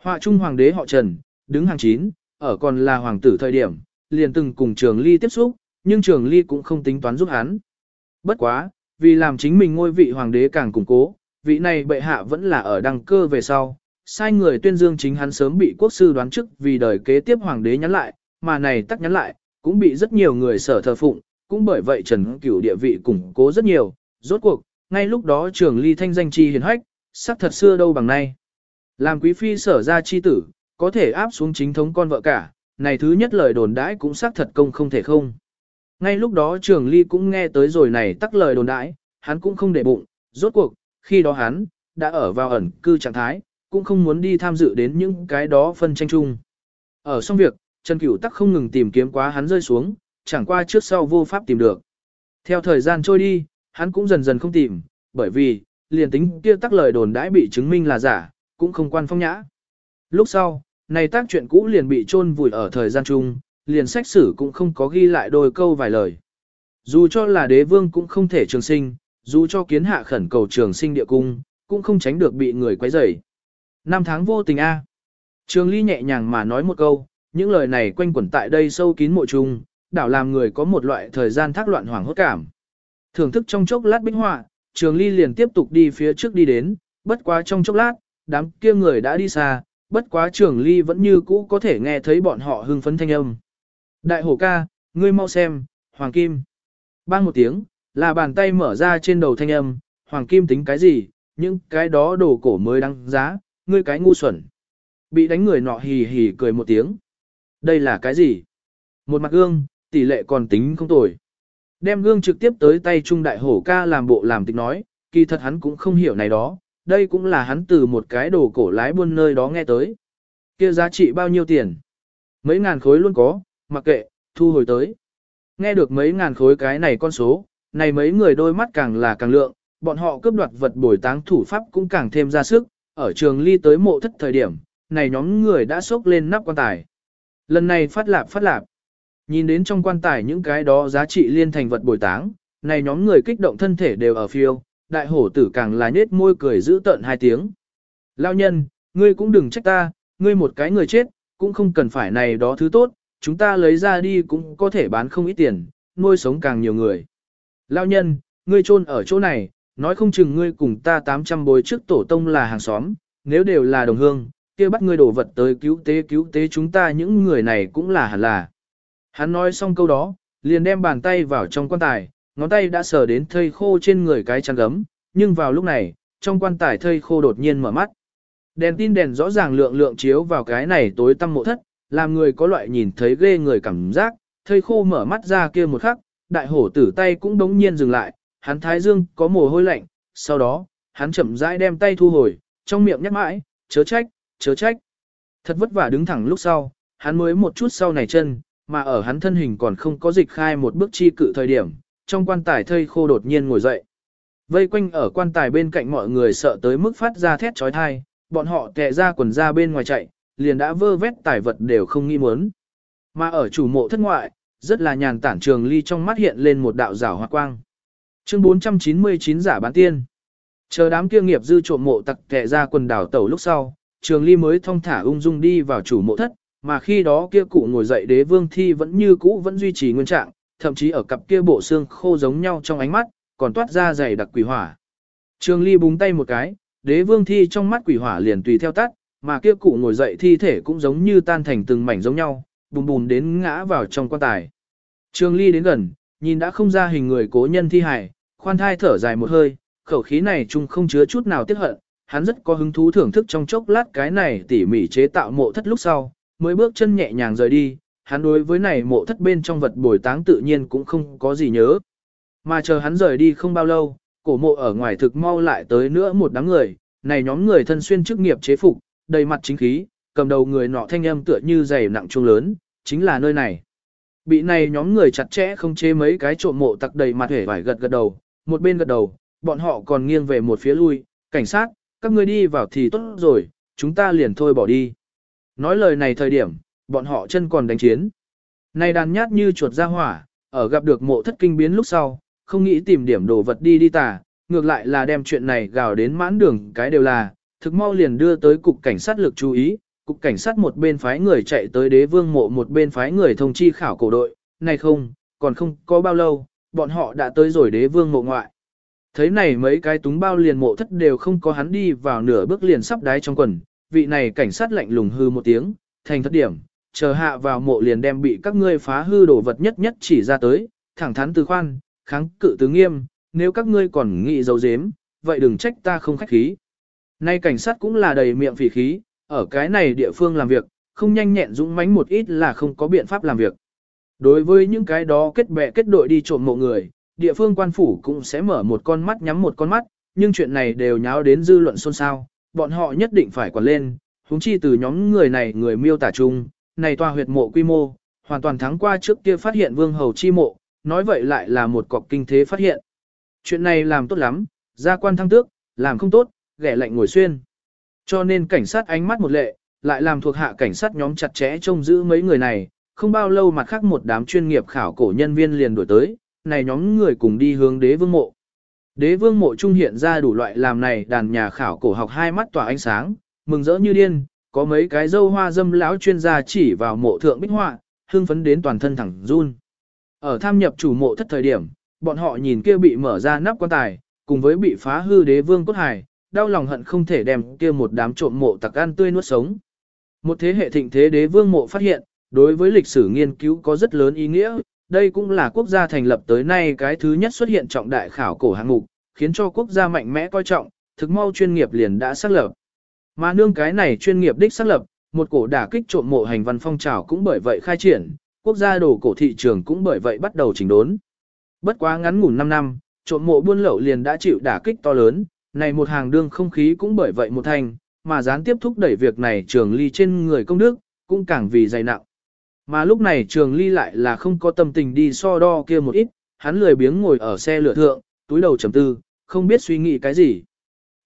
Họa trung hoàng đế họ Trần, đứng hàng chín, ở còn là hoàng tử thời điểm, liền từng cùng trường ly tiếp xúc, nhưng trường ly cũng không tính toán giúp hắn. Bất quá, vì làm chính mình ngôi vị hoàng đế càng củng cố, vị này bệ hạ vẫn là ở đăng cơ về sau, sai người tuyên dương chính hắn sớm bị quốc sư đoán chức vì đời kế tiếp hoàng đế nhắn lại, mà này tắc nhắn lại, cũng bị rất nhiều người sở thờ phụng, cũng bởi vậy Trần Cửu địa vị củng cố rất nhiều, rốt cuộc, ngay lúc đó trường ly thanh danh chi hiền hách, sắc thật xưa đâu bằng nay. Làm quý phi sở ra chi tử, có thể áp xuống chính thống con vợ cả, này thứ nhất lời đồn đãi cũng xác thật công không thể không. Ngay lúc đó trường ly cũng nghe tới rồi này tắc lời đồn đãi, hắn cũng không để bụng, rốt cuộc, khi đó hắn, đã ở vào ẩn cư trạng thái, cũng không muốn đi tham dự đến những cái đó phân tranh chung. Ở xong việc, Trần Cửu tắc không ngừng tìm kiếm quá hắn rơi xuống, chẳng qua trước sau vô pháp tìm được. Theo thời gian trôi đi, hắn cũng dần dần không tìm, bởi vì, liền tính kia tác lời đồn đãi bị chứng minh là giả, cũng không quan phong nhã. Lúc sau, này tác chuyện cũ liền bị chôn vùi ở thời gian chung, liền sách sử cũng không có ghi lại đôi câu vài lời. Dù cho là đế vương cũng không thể trường sinh, dù cho kiến hạ khẩn cầu trường sinh địa cung, cũng không tránh được bị người quấy rầy. Năm tháng vô tình a. Trường Ly nhẹ nhàng mà nói một câu, những lời này quanh quẩn tại đây sâu kín mộ trung, đảo làm người có một loại thời gian thác loạn hoảng hốt cảm. Thưởng thức trong chốc lát bích họa, Trường Ly liền tiếp tục đi phía trước đi đến, bất quá trong chốc lát, đám kia người đã đi xa, bất quá Trường Ly vẫn như cũ có thể nghe thấy bọn họ hưng phấn thanh âm. Đại hổ ca, ngươi mau xem, Hoàng Kim. Bang một tiếng, là bàn tay mở ra trên đầu thanh âm, Hoàng Kim tính cái gì, những cái đó đồ cổ mới đáng giá, ngươi cái ngu xuẩn. Bị đánh người nọ hì hì cười một tiếng. Đây là cái gì? Một mặt gương, tỷ lệ còn tính không tồi. Đem gương trực tiếp tới tay Trung Đại Hổ ca làm bộ làm tịch nói, kỳ thật hắn cũng không hiểu này đó, đây cũng là hắn từ một cái đồ cổ lái buôn nơi đó nghe tới. Kia giá trị bao nhiêu tiền? Mấy ngàn khối luôn có, mặc kệ, thu hồi tới. Nghe được mấy ngàn khối cái này con số, này mấy người đôi mắt càng là càng lượng, bọn họ cướp đoạt vật bồi táng thủ pháp cũng càng thêm ra sức, ở trường ly tới mộ thất thời điểm, này nhóm người đã sốc lên nắp quan tài. Lần này phát lạp phát lạp. Nhìn đến trong quan tài những cái đó giá trị liên thành vật bồi táng, này nhóm người kích động thân thể đều ở phiêu, đại hổ tử càng là nhết môi cười giữ tợn hai tiếng. Lao nhân, ngươi cũng đừng trách ta, ngươi một cái người chết, cũng không cần phải này đó thứ tốt, chúng ta lấy ra đi cũng có thể bán không ít tiền, nuôi sống càng nhiều người. Lao nhân, ngươi chôn ở chỗ này, nói không chừng ngươi cùng ta 800 bối trước tổ tông là hàng xóm, nếu đều là đồng hương, kia bắt ngươi đổ vật tới cứu tế cứu tế chúng ta những người này cũng là hẳn là. Hắn nói xong câu đó, liền đem bàn tay vào trong quan tài, ngón tay đã sờ đến thây khô trên người cái chăn gấm, nhưng vào lúc này, trong quan tài thây khô đột nhiên mở mắt. Đèn tin đèn rõ ràng lượng lượng chiếu vào cái này tối tăm mộ thất, làm người có loại nhìn thấy ghê người cảm giác, thây khô mở mắt ra kia một khắc, đại hổ tử tay cũng đống nhiên dừng lại, hắn thái dương có mồ hôi lạnh, sau đó, hắn chậm rãi đem tay thu hồi, trong miệng nhắc mãi, chớ trách, chớ trách. Thật vất vả đứng thẳng lúc sau, hắn mới một chút sau này chân, mà ở hắn thân hình còn không có dịch khai một bước chi cự thời điểm, trong quan tài thây khô đột nhiên ngồi dậy. Vây quanh ở quan tài bên cạnh mọi người sợ tới mức phát ra thét trói thai, bọn họ tè ra quần ra bên ngoài chạy, liền đã vơ vét tài vật đều không nghi muốn. Mà ở chủ mộ thất ngoại, rất là nhàn tản trường ly trong mắt hiện lên một đạo rảo hoa quang. Chương 499 giả bán tiên. Chờ đám kia nghiệp dư trộm mộ tặc kẻ ra quần đảo tẩu lúc sau, trường ly mới thong thả ung dung đi vào chủ mộ thất, mà khi đó kia cụ ngồi dậy đế vương thi vẫn như cũ vẫn duy trì nguyên trạng, thậm chí ở cặp kia bộ xương khô giống nhau trong ánh mắt, còn toát ra dày đặc quỷ hỏa. trương ly búng tay một cái, đế vương thi trong mắt quỷ hỏa liền tùy theo tắt, mà kia cụ ngồi dậy thi thể cũng giống như tan thành từng mảnh giống nhau, bùm bùm đến ngã vào trong quan tài. trương ly đến gần, nhìn đã không ra hình người cố nhân thi hài, khoan thai thở dài một hơi, khẩu khí này chung không chứa chút nào tiếc hận, hắn rất có hứng thú thưởng thức trong chốc lát cái này tỉ mỉ chế tạo mộ thất lúc sau, mới bước chân nhẹ nhàng rời đi, hắn đối với này mộ thất bên trong vật bồi táng tự nhiên cũng không có gì nhớ. Mà chờ hắn rời đi không bao lâu, cổ mộ ở ngoài thực mau lại tới nữa một đám người, này nhóm người thân xuyên chức nghiệp chế phục, đầy mặt chính khí, cầm đầu người nọ thanh âm tựa như dày nặng trung lớn, chính là nơi này. Bị này nhóm người chặt chẽ không chế mấy cái trộm mộ tặc đầy mặt hể vải gật gật đầu, một bên gật đầu, bọn họ còn nghiêng về một phía lui, cảnh sát, các ngươi đi vào thì tốt rồi, chúng ta liền thôi bỏ đi. Nói lời này thời điểm, bọn họ chân còn đánh chiến. Này đàn nhát như chuột ra hỏa, ở gặp được mộ thất kinh biến lúc sau, không nghĩ tìm điểm đồ vật đi đi tà, ngược lại là đem chuyện này gào đến mãn đường cái đều là, thực mau liền đưa tới cục cảnh sát lực chú ý, cục cảnh sát một bên phái người chạy tới đế vương mộ một bên phái người thông chi khảo cổ đội, này không, còn không có bao lâu, bọn họ đã tới rồi đế vương mộ ngoại. Thấy này mấy cái túng bao liền mộ thất đều không có hắn đi vào nửa bước liền sắp đáy trong quần, vị này cảnh sát lạnh lùng hư một tiếng, thành thất điểm, chờ hạ vào mộ liền đem bị các ngươi phá hư đồ vật nhất nhất chỉ ra tới, thẳng thắn từ khoan, kháng cự từ nghiêm, nếu các ngươi còn nghĩ dấu dếm, vậy đừng trách ta không khách khí. Nay cảnh sát cũng là đầy miệng phỉ khí, ở cái này địa phương làm việc, không nhanh nhẹn dũng mãnh một ít là không có biện pháp làm việc. Đối với những cái đó kết bè kết đội đi trộm mộ người, địa phương quan phủ cũng sẽ mở một con mắt nhắm một con mắt, nhưng chuyện này đều nháo đến dư luận xôn xao, bọn họ nhất định phải quản lên, huống chi từ nhóm người này người miêu tả chung, này tòa huyệt mộ quy mô, hoàn toàn thắng qua trước kia phát hiện vương hầu chi mộ, nói vậy lại là một cọc kinh thế phát hiện. Chuyện này làm tốt lắm, gia quan thăng tước, làm không tốt, ghẻ lạnh ngồi xuyên. Cho nên cảnh sát ánh mắt một lệ, lại làm thuộc hạ cảnh sát nhóm chặt chẽ trông giữ mấy người này, không bao lâu mặt khác một đám chuyên nghiệp khảo cổ nhân viên liền đổi tới, này nhóm người cùng đi hướng đế vương mộ. Đế vương mộ trung hiện ra đủ loại làm này đàn nhà khảo cổ học hai mắt tỏa ánh sáng, mừng rỡ như điên, có mấy cái dâu hoa dâm lão chuyên gia chỉ vào mộ thượng bích họa, hưng phấn đến toàn thân thẳng run. Ở tham nhập chủ mộ thất thời điểm, bọn họ nhìn kia bị mở ra nắp quan tài, cùng với bị phá hư đế vương cốt hải, đau lòng hận không thể đem kia một đám trộm mộ tặc ăn tươi nuốt sống. Một thế hệ thịnh thế đế vương mộ phát hiện, đối với lịch sử nghiên cứu có rất lớn ý nghĩa, đây cũng là quốc gia thành lập tới nay cái thứ nhất xuất hiện trọng đại khảo cổ hạng mục, khiến cho quốc gia mạnh mẽ coi trọng, thực mau chuyên nghiệp liền đã xác lập. Mà nương cái này chuyên nghiệp đích xác lập, một cổ đả kích trộm mộ hành văn phong trào cũng bởi vậy khai triển, quốc gia đồ cổ thị trường cũng bởi vậy bắt đầu chỉnh đốn. Bất quá ngắn ngủn 5 năm, trộm mộ buôn lậu liền đã chịu đả kích to lớn, này một hàng đương không khí cũng bởi vậy một thành, mà gián tiếp thúc đẩy việc này trường ly trên người công đức, cũng càng vì dày nặng. Mà lúc này trường ly lại là không có tâm tình đi so đo kia một ít, hắn lười biếng ngồi ở xe lửa thượng, túi đầu trầm tư, không biết suy nghĩ cái gì.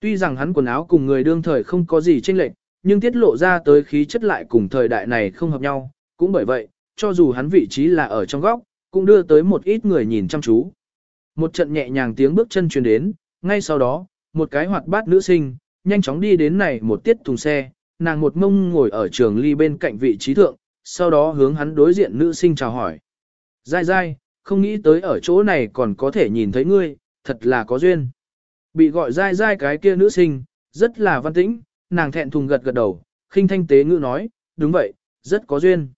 Tuy rằng hắn quần áo cùng người đương thời không có gì chênh lệch, nhưng tiết lộ ra tới khí chất lại cùng thời đại này không hợp nhau, cũng bởi vậy, cho dù hắn vị trí là ở trong góc, cũng đưa tới một ít người nhìn chăm chú. Một trận nhẹ nhàng tiếng bước chân truyền đến, ngay sau đó, một cái hoạt bát nữ sinh, nhanh chóng đi đến này một tiết thùng xe, nàng một mông ngồi ở trường ly bên cạnh vị trí thượng, sau đó hướng hắn đối diện nữ sinh chào hỏi. Dai dai, không nghĩ tới ở chỗ này còn có thể nhìn thấy ngươi, thật là có duyên. Bị gọi dai dai cái kia nữ sinh, rất là văn tĩnh, nàng thẹn thùng gật gật đầu, khinh thanh tế ngữ nói, đúng vậy, rất có duyên.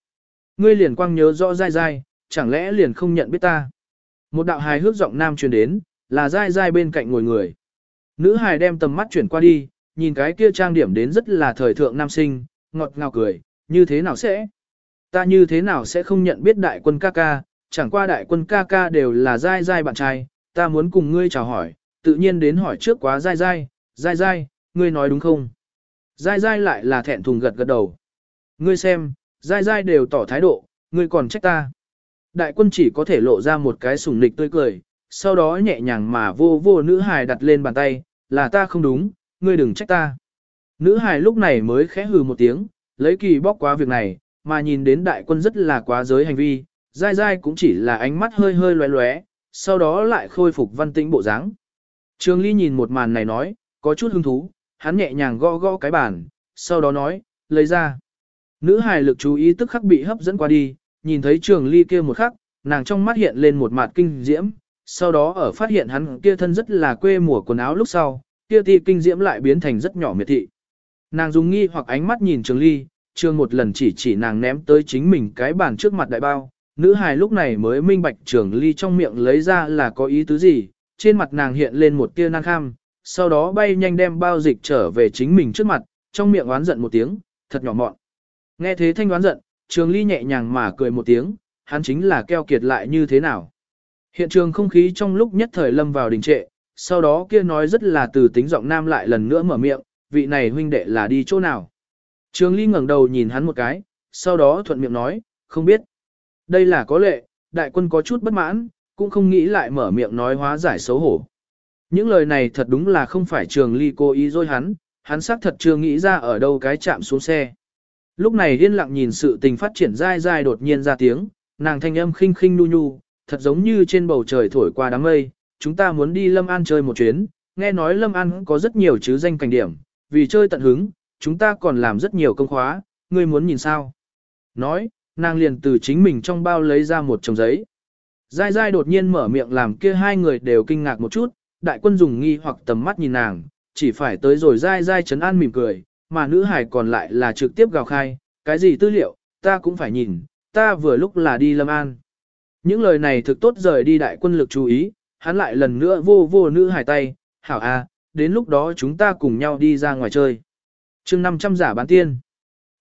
Ngươi liền quang nhớ rõ dai dai, chẳng lẽ liền không nhận biết ta. Một đạo hài hước giọng nam truyền đến, là dai dai bên cạnh ngồi người. Nữ hài đem tầm mắt chuyển qua đi, nhìn cái kia trang điểm đến rất là thời thượng nam sinh, ngọt ngào cười, như thế nào sẽ? Ta như thế nào sẽ không nhận biết đại quân ca ca, chẳng qua đại quân ca ca đều là dai dai bạn trai, ta muốn cùng ngươi chào hỏi, tự nhiên đến hỏi trước quá dai dai, dai dai, ngươi nói đúng không? Dai dai lại là thẹn thùng gật gật đầu. Ngươi xem, dai dai đều tỏ thái độ, ngươi còn trách ta. Đại quân chỉ có thể lộ ra một cái sủng nịch tươi cười, sau đó nhẹ nhàng mà vô vô nữ hài đặt lên bàn tay, là ta không đúng, ngươi đừng trách ta. Nữ hài lúc này mới khẽ hừ một tiếng, lấy kỳ bóc quá việc này, mà nhìn đến đại quân rất là quá giới hành vi, dai dai cũng chỉ là ánh mắt hơi hơi loé loé, sau đó lại khôi phục văn tĩnh bộ dáng. Trường Ly nhìn một màn này nói, có chút hứng thú, hắn nhẹ nhàng gõ gõ cái bàn, sau đó nói, lấy ra. Nữ hài lực chú ý tức khắc bị hấp dẫn qua đi, nhìn thấy Trường Ly kia một khắc, nàng trong mắt hiện lên một mặt kinh diễm, sau đó ở phát hiện hắn kia thân rất là quê mùa quần áo lúc sau, kia ti kinh diễm lại biến thành rất nhỏ miệt thị. Nàng dùng nghi hoặc ánh mắt nhìn Trường Ly, Trường một lần chỉ chỉ nàng ném tới chính mình cái bàn trước mặt đại bao, nữ hài lúc này mới minh bạch Trường Ly trong miệng lấy ra là có ý tứ gì, trên mặt nàng hiện lên một tia nan kham, sau đó bay nhanh đem bao dịch trở về chính mình trước mặt, trong miệng oán giận một tiếng, thật nhỏ mọn. Nghe thế thanh oán giận, Trường Ly nhẹ nhàng mà cười một tiếng, hắn chính là keo kiệt lại như thế nào. Hiện trường không khí trong lúc nhất thời lâm vào đình trệ, sau đó kia nói rất là từ tính giọng nam lại lần nữa mở miệng, vị này huynh đệ là đi chỗ nào. Trường Ly ngẩng đầu nhìn hắn một cái, sau đó thuận miệng nói, không biết. Đây là có lệ, đại quân có chút bất mãn, cũng không nghĩ lại mở miệng nói hóa giải xấu hổ. Những lời này thật đúng là không phải Trường Ly cố ý dối hắn, hắn xác thật chưa nghĩ ra ở đâu cái chạm xuống xe. Lúc này điên lặng nhìn sự tình phát triển dai dai đột nhiên ra tiếng, nàng thanh âm khinh khinh nu nhu, thật giống như trên bầu trời thổi qua đám mây, chúng ta muốn đi Lâm An chơi một chuyến, nghe nói Lâm An có rất nhiều chứ danh cảnh điểm, vì chơi tận hứng, chúng ta còn làm rất nhiều công khóa, ngươi muốn nhìn sao? Nói, nàng liền từ chính mình trong bao lấy ra một chồng giấy. Giai Giai đột nhiên mở miệng làm kia hai người đều kinh ngạc một chút, đại quân dùng nghi hoặc tầm mắt nhìn nàng, chỉ phải tới rồi Giai Giai chấn an mỉm cười, mà nữ hải còn lại là trực tiếp gào khai, cái gì tư liệu, ta cũng phải nhìn, ta vừa lúc là đi Lâm An. Những lời này thực tốt rời đi đại quân lực chú ý, hắn lại lần nữa vô vô nữ hải tay, hảo a, đến lúc đó chúng ta cùng nhau đi ra ngoài chơi chương 500 giả bán tiên.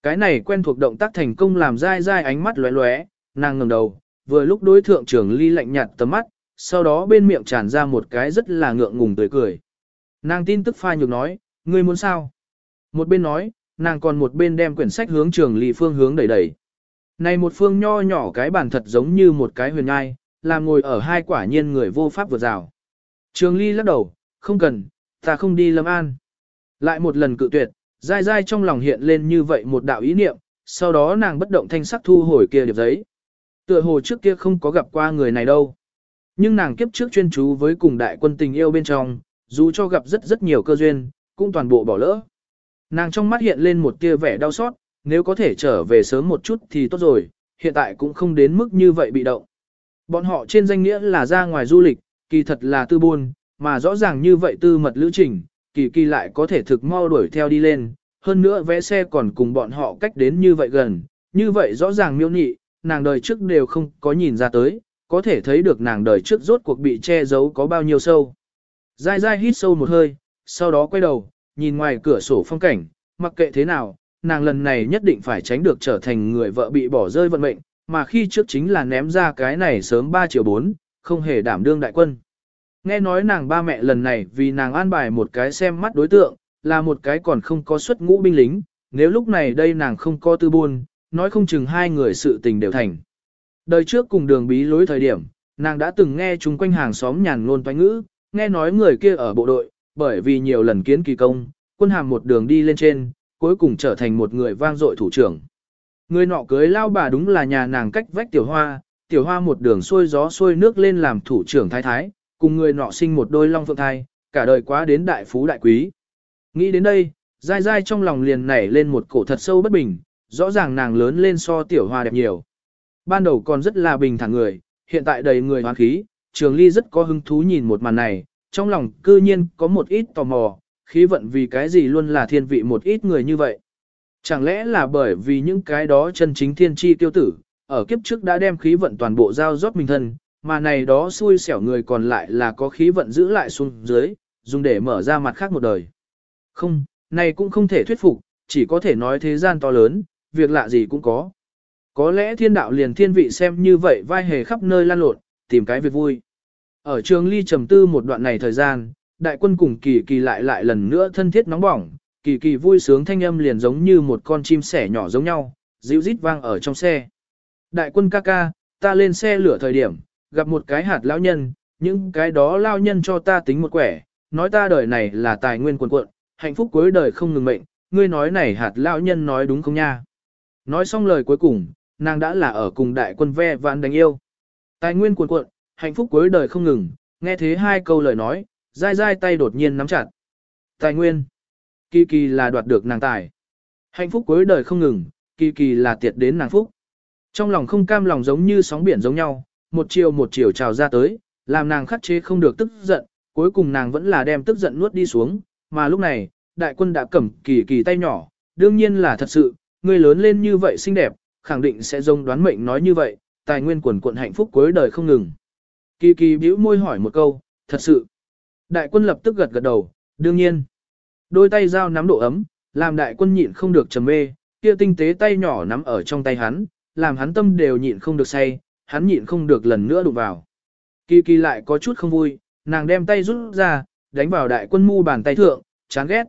Cái này quen thuộc động tác thành công làm dai dai ánh mắt lóe lóe, nàng ngẩng đầu, vừa lúc đối thượng trưởng ly lạnh nhạt tầm mắt, sau đó bên miệng tràn ra một cái rất là ngượng ngùng tươi cười. Nàng tin tức pha nhược nói, ngươi muốn sao? Một bên nói, nàng còn một bên đem quyển sách hướng trường ly phương hướng đẩy đẩy. Này một phương nho nhỏ cái bản thật giống như một cái huyền ngai, làm ngồi ở hai quả nhiên người vô pháp vượt rào. Trường ly lắc đầu, không cần, ta không đi lâm an. Lại một lần cự tuyệt, dai dai trong lòng hiện lên như vậy một đạo ý niệm, sau đó nàng bất động thanh sắc thu hồi kia điệp giấy. Tựa hồ trước kia không có gặp qua người này đâu. Nhưng nàng kiếp trước chuyên chú với cùng đại quân tình yêu bên trong, dù cho gặp rất rất nhiều cơ duyên, cũng toàn bộ bỏ lỡ. Nàng trong mắt hiện lên một tia vẻ đau xót, nếu có thể trở về sớm một chút thì tốt rồi, hiện tại cũng không đến mức như vậy bị động. Bọn họ trên danh nghĩa là ra ngoài du lịch, kỳ thật là tư buôn, mà rõ ràng như vậy tư mật lữ trình, kỳ kỳ lại có thể thực mau đuổi theo đi lên, hơn nữa vé xe còn cùng bọn họ cách đến như vậy gần, như vậy rõ ràng miêu nị, nàng đời trước đều không có nhìn ra tới, có thể thấy được nàng đời trước rốt cuộc bị che giấu có bao nhiêu sâu. Dai dai hít sâu một hơi, sau đó quay đầu, nhìn ngoài cửa sổ phong cảnh, mặc kệ thế nào, nàng lần này nhất định phải tránh được trở thành người vợ bị bỏ rơi vận mệnh, mà khi trước chính là ném ra cái này sớm 3 triệu 4, không hề đảm đương đại quân. Nghe nói nàng ba mẹ lần này vì nàng an bài một cái xem mắt đối tượng, là một cái còn không có xuất ngũ binh lính, nếu lúc này đây nàng không có tư buôn, nói không chừng hai người sự tình đều thành. Đời trước cùng đường bí lối thời điểm, nàng đã từng nghe chung quanh hàng xóm nhàn ngôn toanh ngữ, nghe nói người kia ở bộ đội, bởi vì nhiều lần kiến kỳ công, quân hàm một đường đi lên trên, cuối cùng trở thành một người vang dội thủ trưởng. Người nọ cưới lao bà đúng là nhà nàng cách vách tiểu hoa, tiểu hoa một đường xuôi gió xuôi nước lên làm thủ trưởng thái thái, cùng người nọ sinh một đôi long phượng thai, cả đời quá đến đại phú đại quý. Nghĩ đến đây, dai dai trong lòng liền nảy lên một cổ thật sâu bất bình, rõ ràng nàng lớn lên so tiểu hoa đẹp nhiều. Ban đầu còn rất là bình thản người, hiện tại đầy người hoán khí, trường ly rất có hứng thú nhìn một màn này, trong lòng cư nhiên có một ít tò mò, khí vận vì cái gì luôn là thiên vị một ít người như vậy. Chẳng lẽ là bởi vì những cái đó chân chính thiên tri tiêu tử, ở kiếp trước đã đem khí vận toàn bộ giao rót mình thân, mà này đó xui xẻo người còn lại là có khí vận giữ lại xuống dưới, dùng để mở ra mặt khác một đời. Không, này cũng không thể thuyết phục, chỉ có thể nói thế gian to lớn, việc lạ gì cũng có. Có lẽ thiên đạo liền thiên vị xem như vậy vai hề khắp nơi lan lộn, tìm cái việc vui. Ở trường ly trầm tư một đoạn này thời gian, đại quân cùng kỳ kỳ lại lại lần nữa thân thiết nóng bỏng, kỳ kỳ vui sướng thanh âm liền giống như một con chim sẻ nhỏ giống nhau, dịu rít vang ở trong xe. Đại quân ca ca, ta lên xe lửa thời điểm, gặp một cái hạt lão nhân, những cái đó lao nhân cho ta tính một quẻ, nói ta đời này là tài nguyên quần cuộn, hạnh phúc cuối đời không ngừng mệnh, ngươi nói này hạt lão nhân nói đúng không nha? Nói xong lời cuối cùng, nàng đã là ở cùng đại quân ve vãn đánh yêu. Tài nguyên cuồn cuộn, hạnh phúc cuối đời không ngừng, nghe thế hai câu lời nói, dai dai tay đột nhiên nắm chặt. Tài nguyên. Kỳ kỳ là đoạt được nàng tài. Hạnh phúc cuối đời không ngừng, kỳ kỳ là tiệt đến nàng phúc. Trong lòng không cam lòng giống như sóng biển giống nhau, một chiều một chiều trào ra tới, làm nàng khắc chế không được tức giận, cuối cùng nàng vẫn là đem tức giận nuốt đi xuống, mà lúc này, đại quân đã cầm kỳ kỳ tay nhỏ, đương nhiên là thật sự, người lớn lên như vậy xinh đẹp, khẳng định sẽ dông đoán mệnh nói như vậy, tài nguyên quần quận hạnh phúc cuối đời không ngừng. Kỳ kỳ bĩu môi hỏi một câu, thật sự. Đại quân lập tức gật gật đầu, đương nhiên. Đôi tay dao nắm độ ấm, làm đại quân nhịn không được trầm mê, kia tinh tế tay nhỏ nắm ở trong tay hắn, làm hắn tâm đều nhịn không được say, hắn nhịn không được lần nữa đụng vào. Kỳ kỳ lại có chút không vui, nàng đem tay rút ra, đánh vào đại quân mu bàn tay thượng, chán ghét.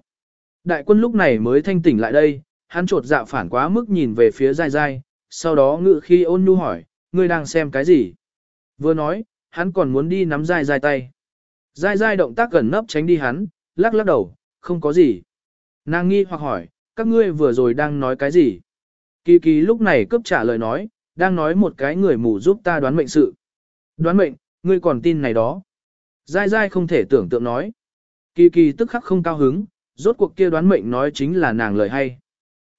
Đại quân lúc này mới thanh tỉnh lại đây, hắn trột dạ phản quá mức nhìn về phía dai dai, sau đó ngự khi ôn nhu hỏi, ngươi đang xem cái gì? Vừa nói, hắn còn muốn đi nắm dai dai tay. Dai dai động tác gần nấp tránh đi hắn, lắc lắc đầu, không có gì. Nàng nghi hoặc hỏi, các ngươi vừa rồi đang nói cái gì? Kỳ kỳ lúc này cấp trả lời nói, đang nói một cái người mù giúp ta đoán mệnh sự. Đoán mệnh, ngươi còn tin này đó. Dai dai không thể tưởng tượng nói. Kỳ kỳ tức khắc không cao hứng, rốt cuộc kia đoán mệnh nói chính là nàng lời hay.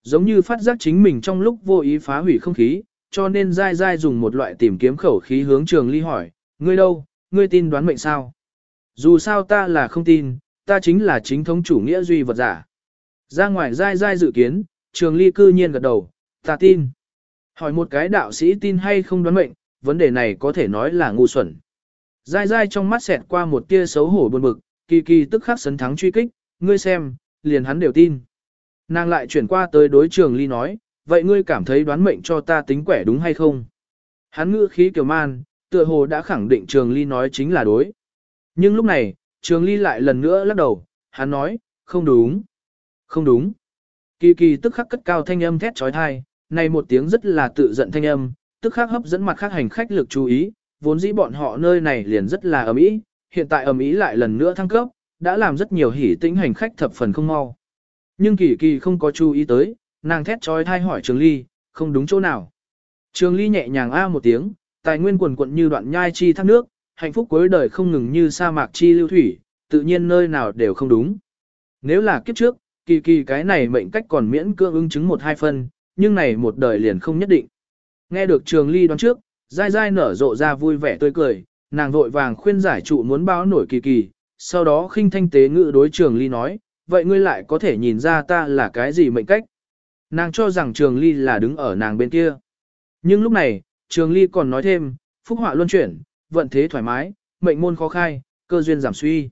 Giống như phát giác chính mình trong lúc vô ý phá hủy không khí, cho nên dai dai dùng một loại tìm kiếm khẩu khí hướng trường ly hỏi, ngươi đâu, ngươi tin đoán mệnh sao? Dù sao ta là không tin, ta chính là chính thống chủ nghĩa duy vật giả. Ra ngoài dai dai dự kiến, trường ly cư nhiên gật đầu, ta tin. Hỏi một cái đạo sĩ tin hay không đoán mệnh, vấn đề này có thể nói là ngu xuẩn. Dai dai trong mắt xẹt qua một tia xấu hổ buồn bực, kỳ kỳ tức khắc sấn thắng truy kích, ngươi xem, liền hắn đều tin. Nàng lại chuyển qua tới đối trường ly nói, vậy ngươi cảm thấy đoán mệnh cho ta tính quẻ đúng hay không? Hắn ngữ khí kiều man, tựa hồ đã khẳng định trường ly nói chính là đối. Nhưng lúc này, trường ly lại lần nữa lắc đầu, hắn nói, không đúng, không đúng. Kỳ kỳ tức khắc cất cao thanh âm thét trói thai, này một tiếng rất là tự giận thanh âm, tức khắc hấp dẫn mặt khác hành khách lực chú ý, vốn dĩ bọn họ nơi này liền rất là ầm ý, hiện tại ầm ý lại lần nữa thăng cấp, đã làm rất nhiều hỉ tĩnh hành khách thập phần không mau. Nhưng kỳ kỳ không có chú ý tới, nàng thét trói thai hỏi Trường Ly, không đúng chỗ nào. Trường Ly nhẹ nhàng a một tiếng, tài nguyên quần quận như đoạn nhai chi thác nước, hạnh phúc cuối đời không ngừng như sa mạc chi lưu thủy, tự nhiên nơi nào đều không đúng. Nếu là kiếp trước, kỳ kỳ cái này mệnh cách còn miễn cưỡng ứng chứng một hai phân, nhưng này một đời liền không nhất định. Nghe được Trường Ly đoán trước, dai dai nở rộ ra vui vẻ tươi cười, nàng vội vàng khuyên giải trụ muốn báo nổi kỳ kỳ, sau đó khinh thanh tế ngữ đối Trường Ly nói, vậy ngươi lại có thể nhìn ra ta là cái gì mệnh cách. Nàng cho rằng Trường Ly là đứng ở nàng bên kia. Nhưng lúc này, Trường Ly còn nói thêm, phúc họa luân chuyển, vận thế thoải mái, mệnh môn khó khai, cơ duyên giảm suy.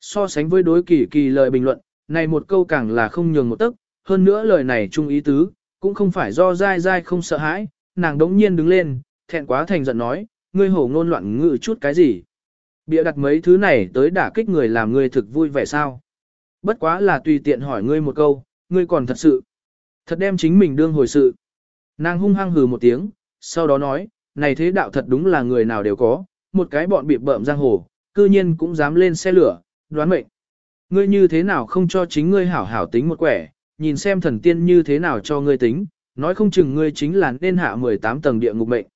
So sánh với đối kỳ kỳ lời bình luận, này một câu càng là không nhường một tấc, hơn nữa lời này trung ý tứ, cũng không phải do dai dai không sợ hãi, nàng đống nhiên đứng lên, thẹn quá thành giận nói, ngươi hổ ngôn loạn ngự chút cái gì. Bịa đặt mấy thứ này tới đả kích người làm ngươi thực vui vẻ sao. Bất quá là tùy tiện hỏi ngươi một câu, ngươi còn thật sự. Thật đem chính mình đương hồi sự. Nàng hung hăng hừ một tiếng, sau đó nói, này thế đạo thật đúng là người nào đều có, một cái bọn bị bợm giang hồ, cư nhiên cũng dám lên xe lửa, đoán mệnh. Ngươi như thế nào không cho chính ngươi hảo hảo tính một quẻ, nhìn xem thần tiên như thế nào cho ngươi tính, nói không chừng ngươi chính là nên hạ 18 tầng địa ngục mệnh.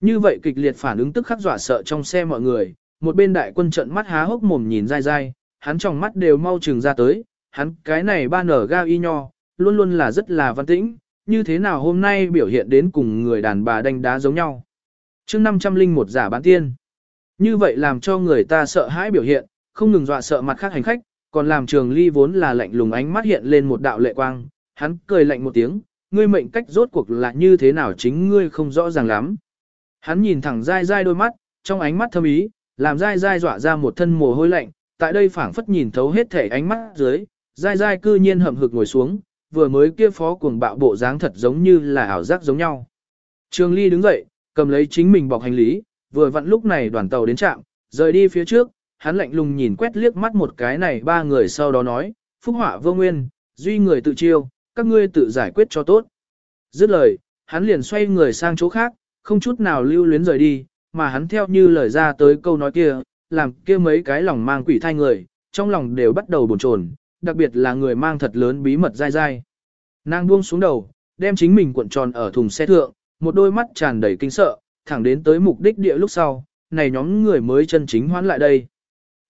Như vậy kịch liệt phản ứng tức khắc dọa sợ trong xe mọi người, một bên đại quân trận mắt há hốc mồm nhìn dai dai, hắn trong mắt đều mau chừng ra tới, hắn cái này ba nở ga y nho, luôn luôn là rất là văn tĩnh, như thế nào hôm nay biểu hiện đến cùng người đàn bà đánh đá giống nhau. chương 500 linh một giả bán tiên. Như vậy làm cho người ta sợ hãi biểu hiện, không ngừng dọa sợ mặt khác hành khách, còn làm trường ly vốn là lạnh lùng ánh mắt hiện lên một đạo lệ quang, hắn cười lạnh một tiếng, ngươi mệnh cách rốt cuộc là như thế nào chính ngươi không rõ ràng lắm. Hắn nhìn thẳng dai dai đôi mắt, trong ánh mắt thâm ý, làm dai dai dọa ra một thân mồ hôi lạnh, tại đây phảng phất nhìn thấu hết thể ánh mắt dưới, dai dai cư nhiên hậm hực ngồi xuống, vừa mới kia phó cuồng bạo bộ dáng thật giống như là ảo giác giống nhau. Trường Ly đứng dậy, cầm lấy chính mình bọc hành lý, vừa vặn lúc này đoàn tàu đến trạm, rời đi phía trước, hắn lạnh lùng nhìn quét liếc mắt một cái này ba người sau đó nói, phúc họa vô nguyên, duy người tự chiêu, các ngươi tự giải quyết cho tốt. Dứt lời, hắn liền xoay người sang chỗ khác, không chút nào lưu luyến rời đi, mà hắn theo như lời ra tới câu nói kia, làm kia mấy cái lòng mang quỷ thai người, trong lòng đều bắt đầu bồn chồn, đặc biệt là người mang thật lớn bí mật dai dai. Nàng buông xuống đầu, đem chính mình cuộn tròn ở thùng xe thượng, một đôi mắt tràn đầy kinh sợ, thẳng đến tới mục đích địa lúc sau, này nhóm người mới chân chính hoán lại đây.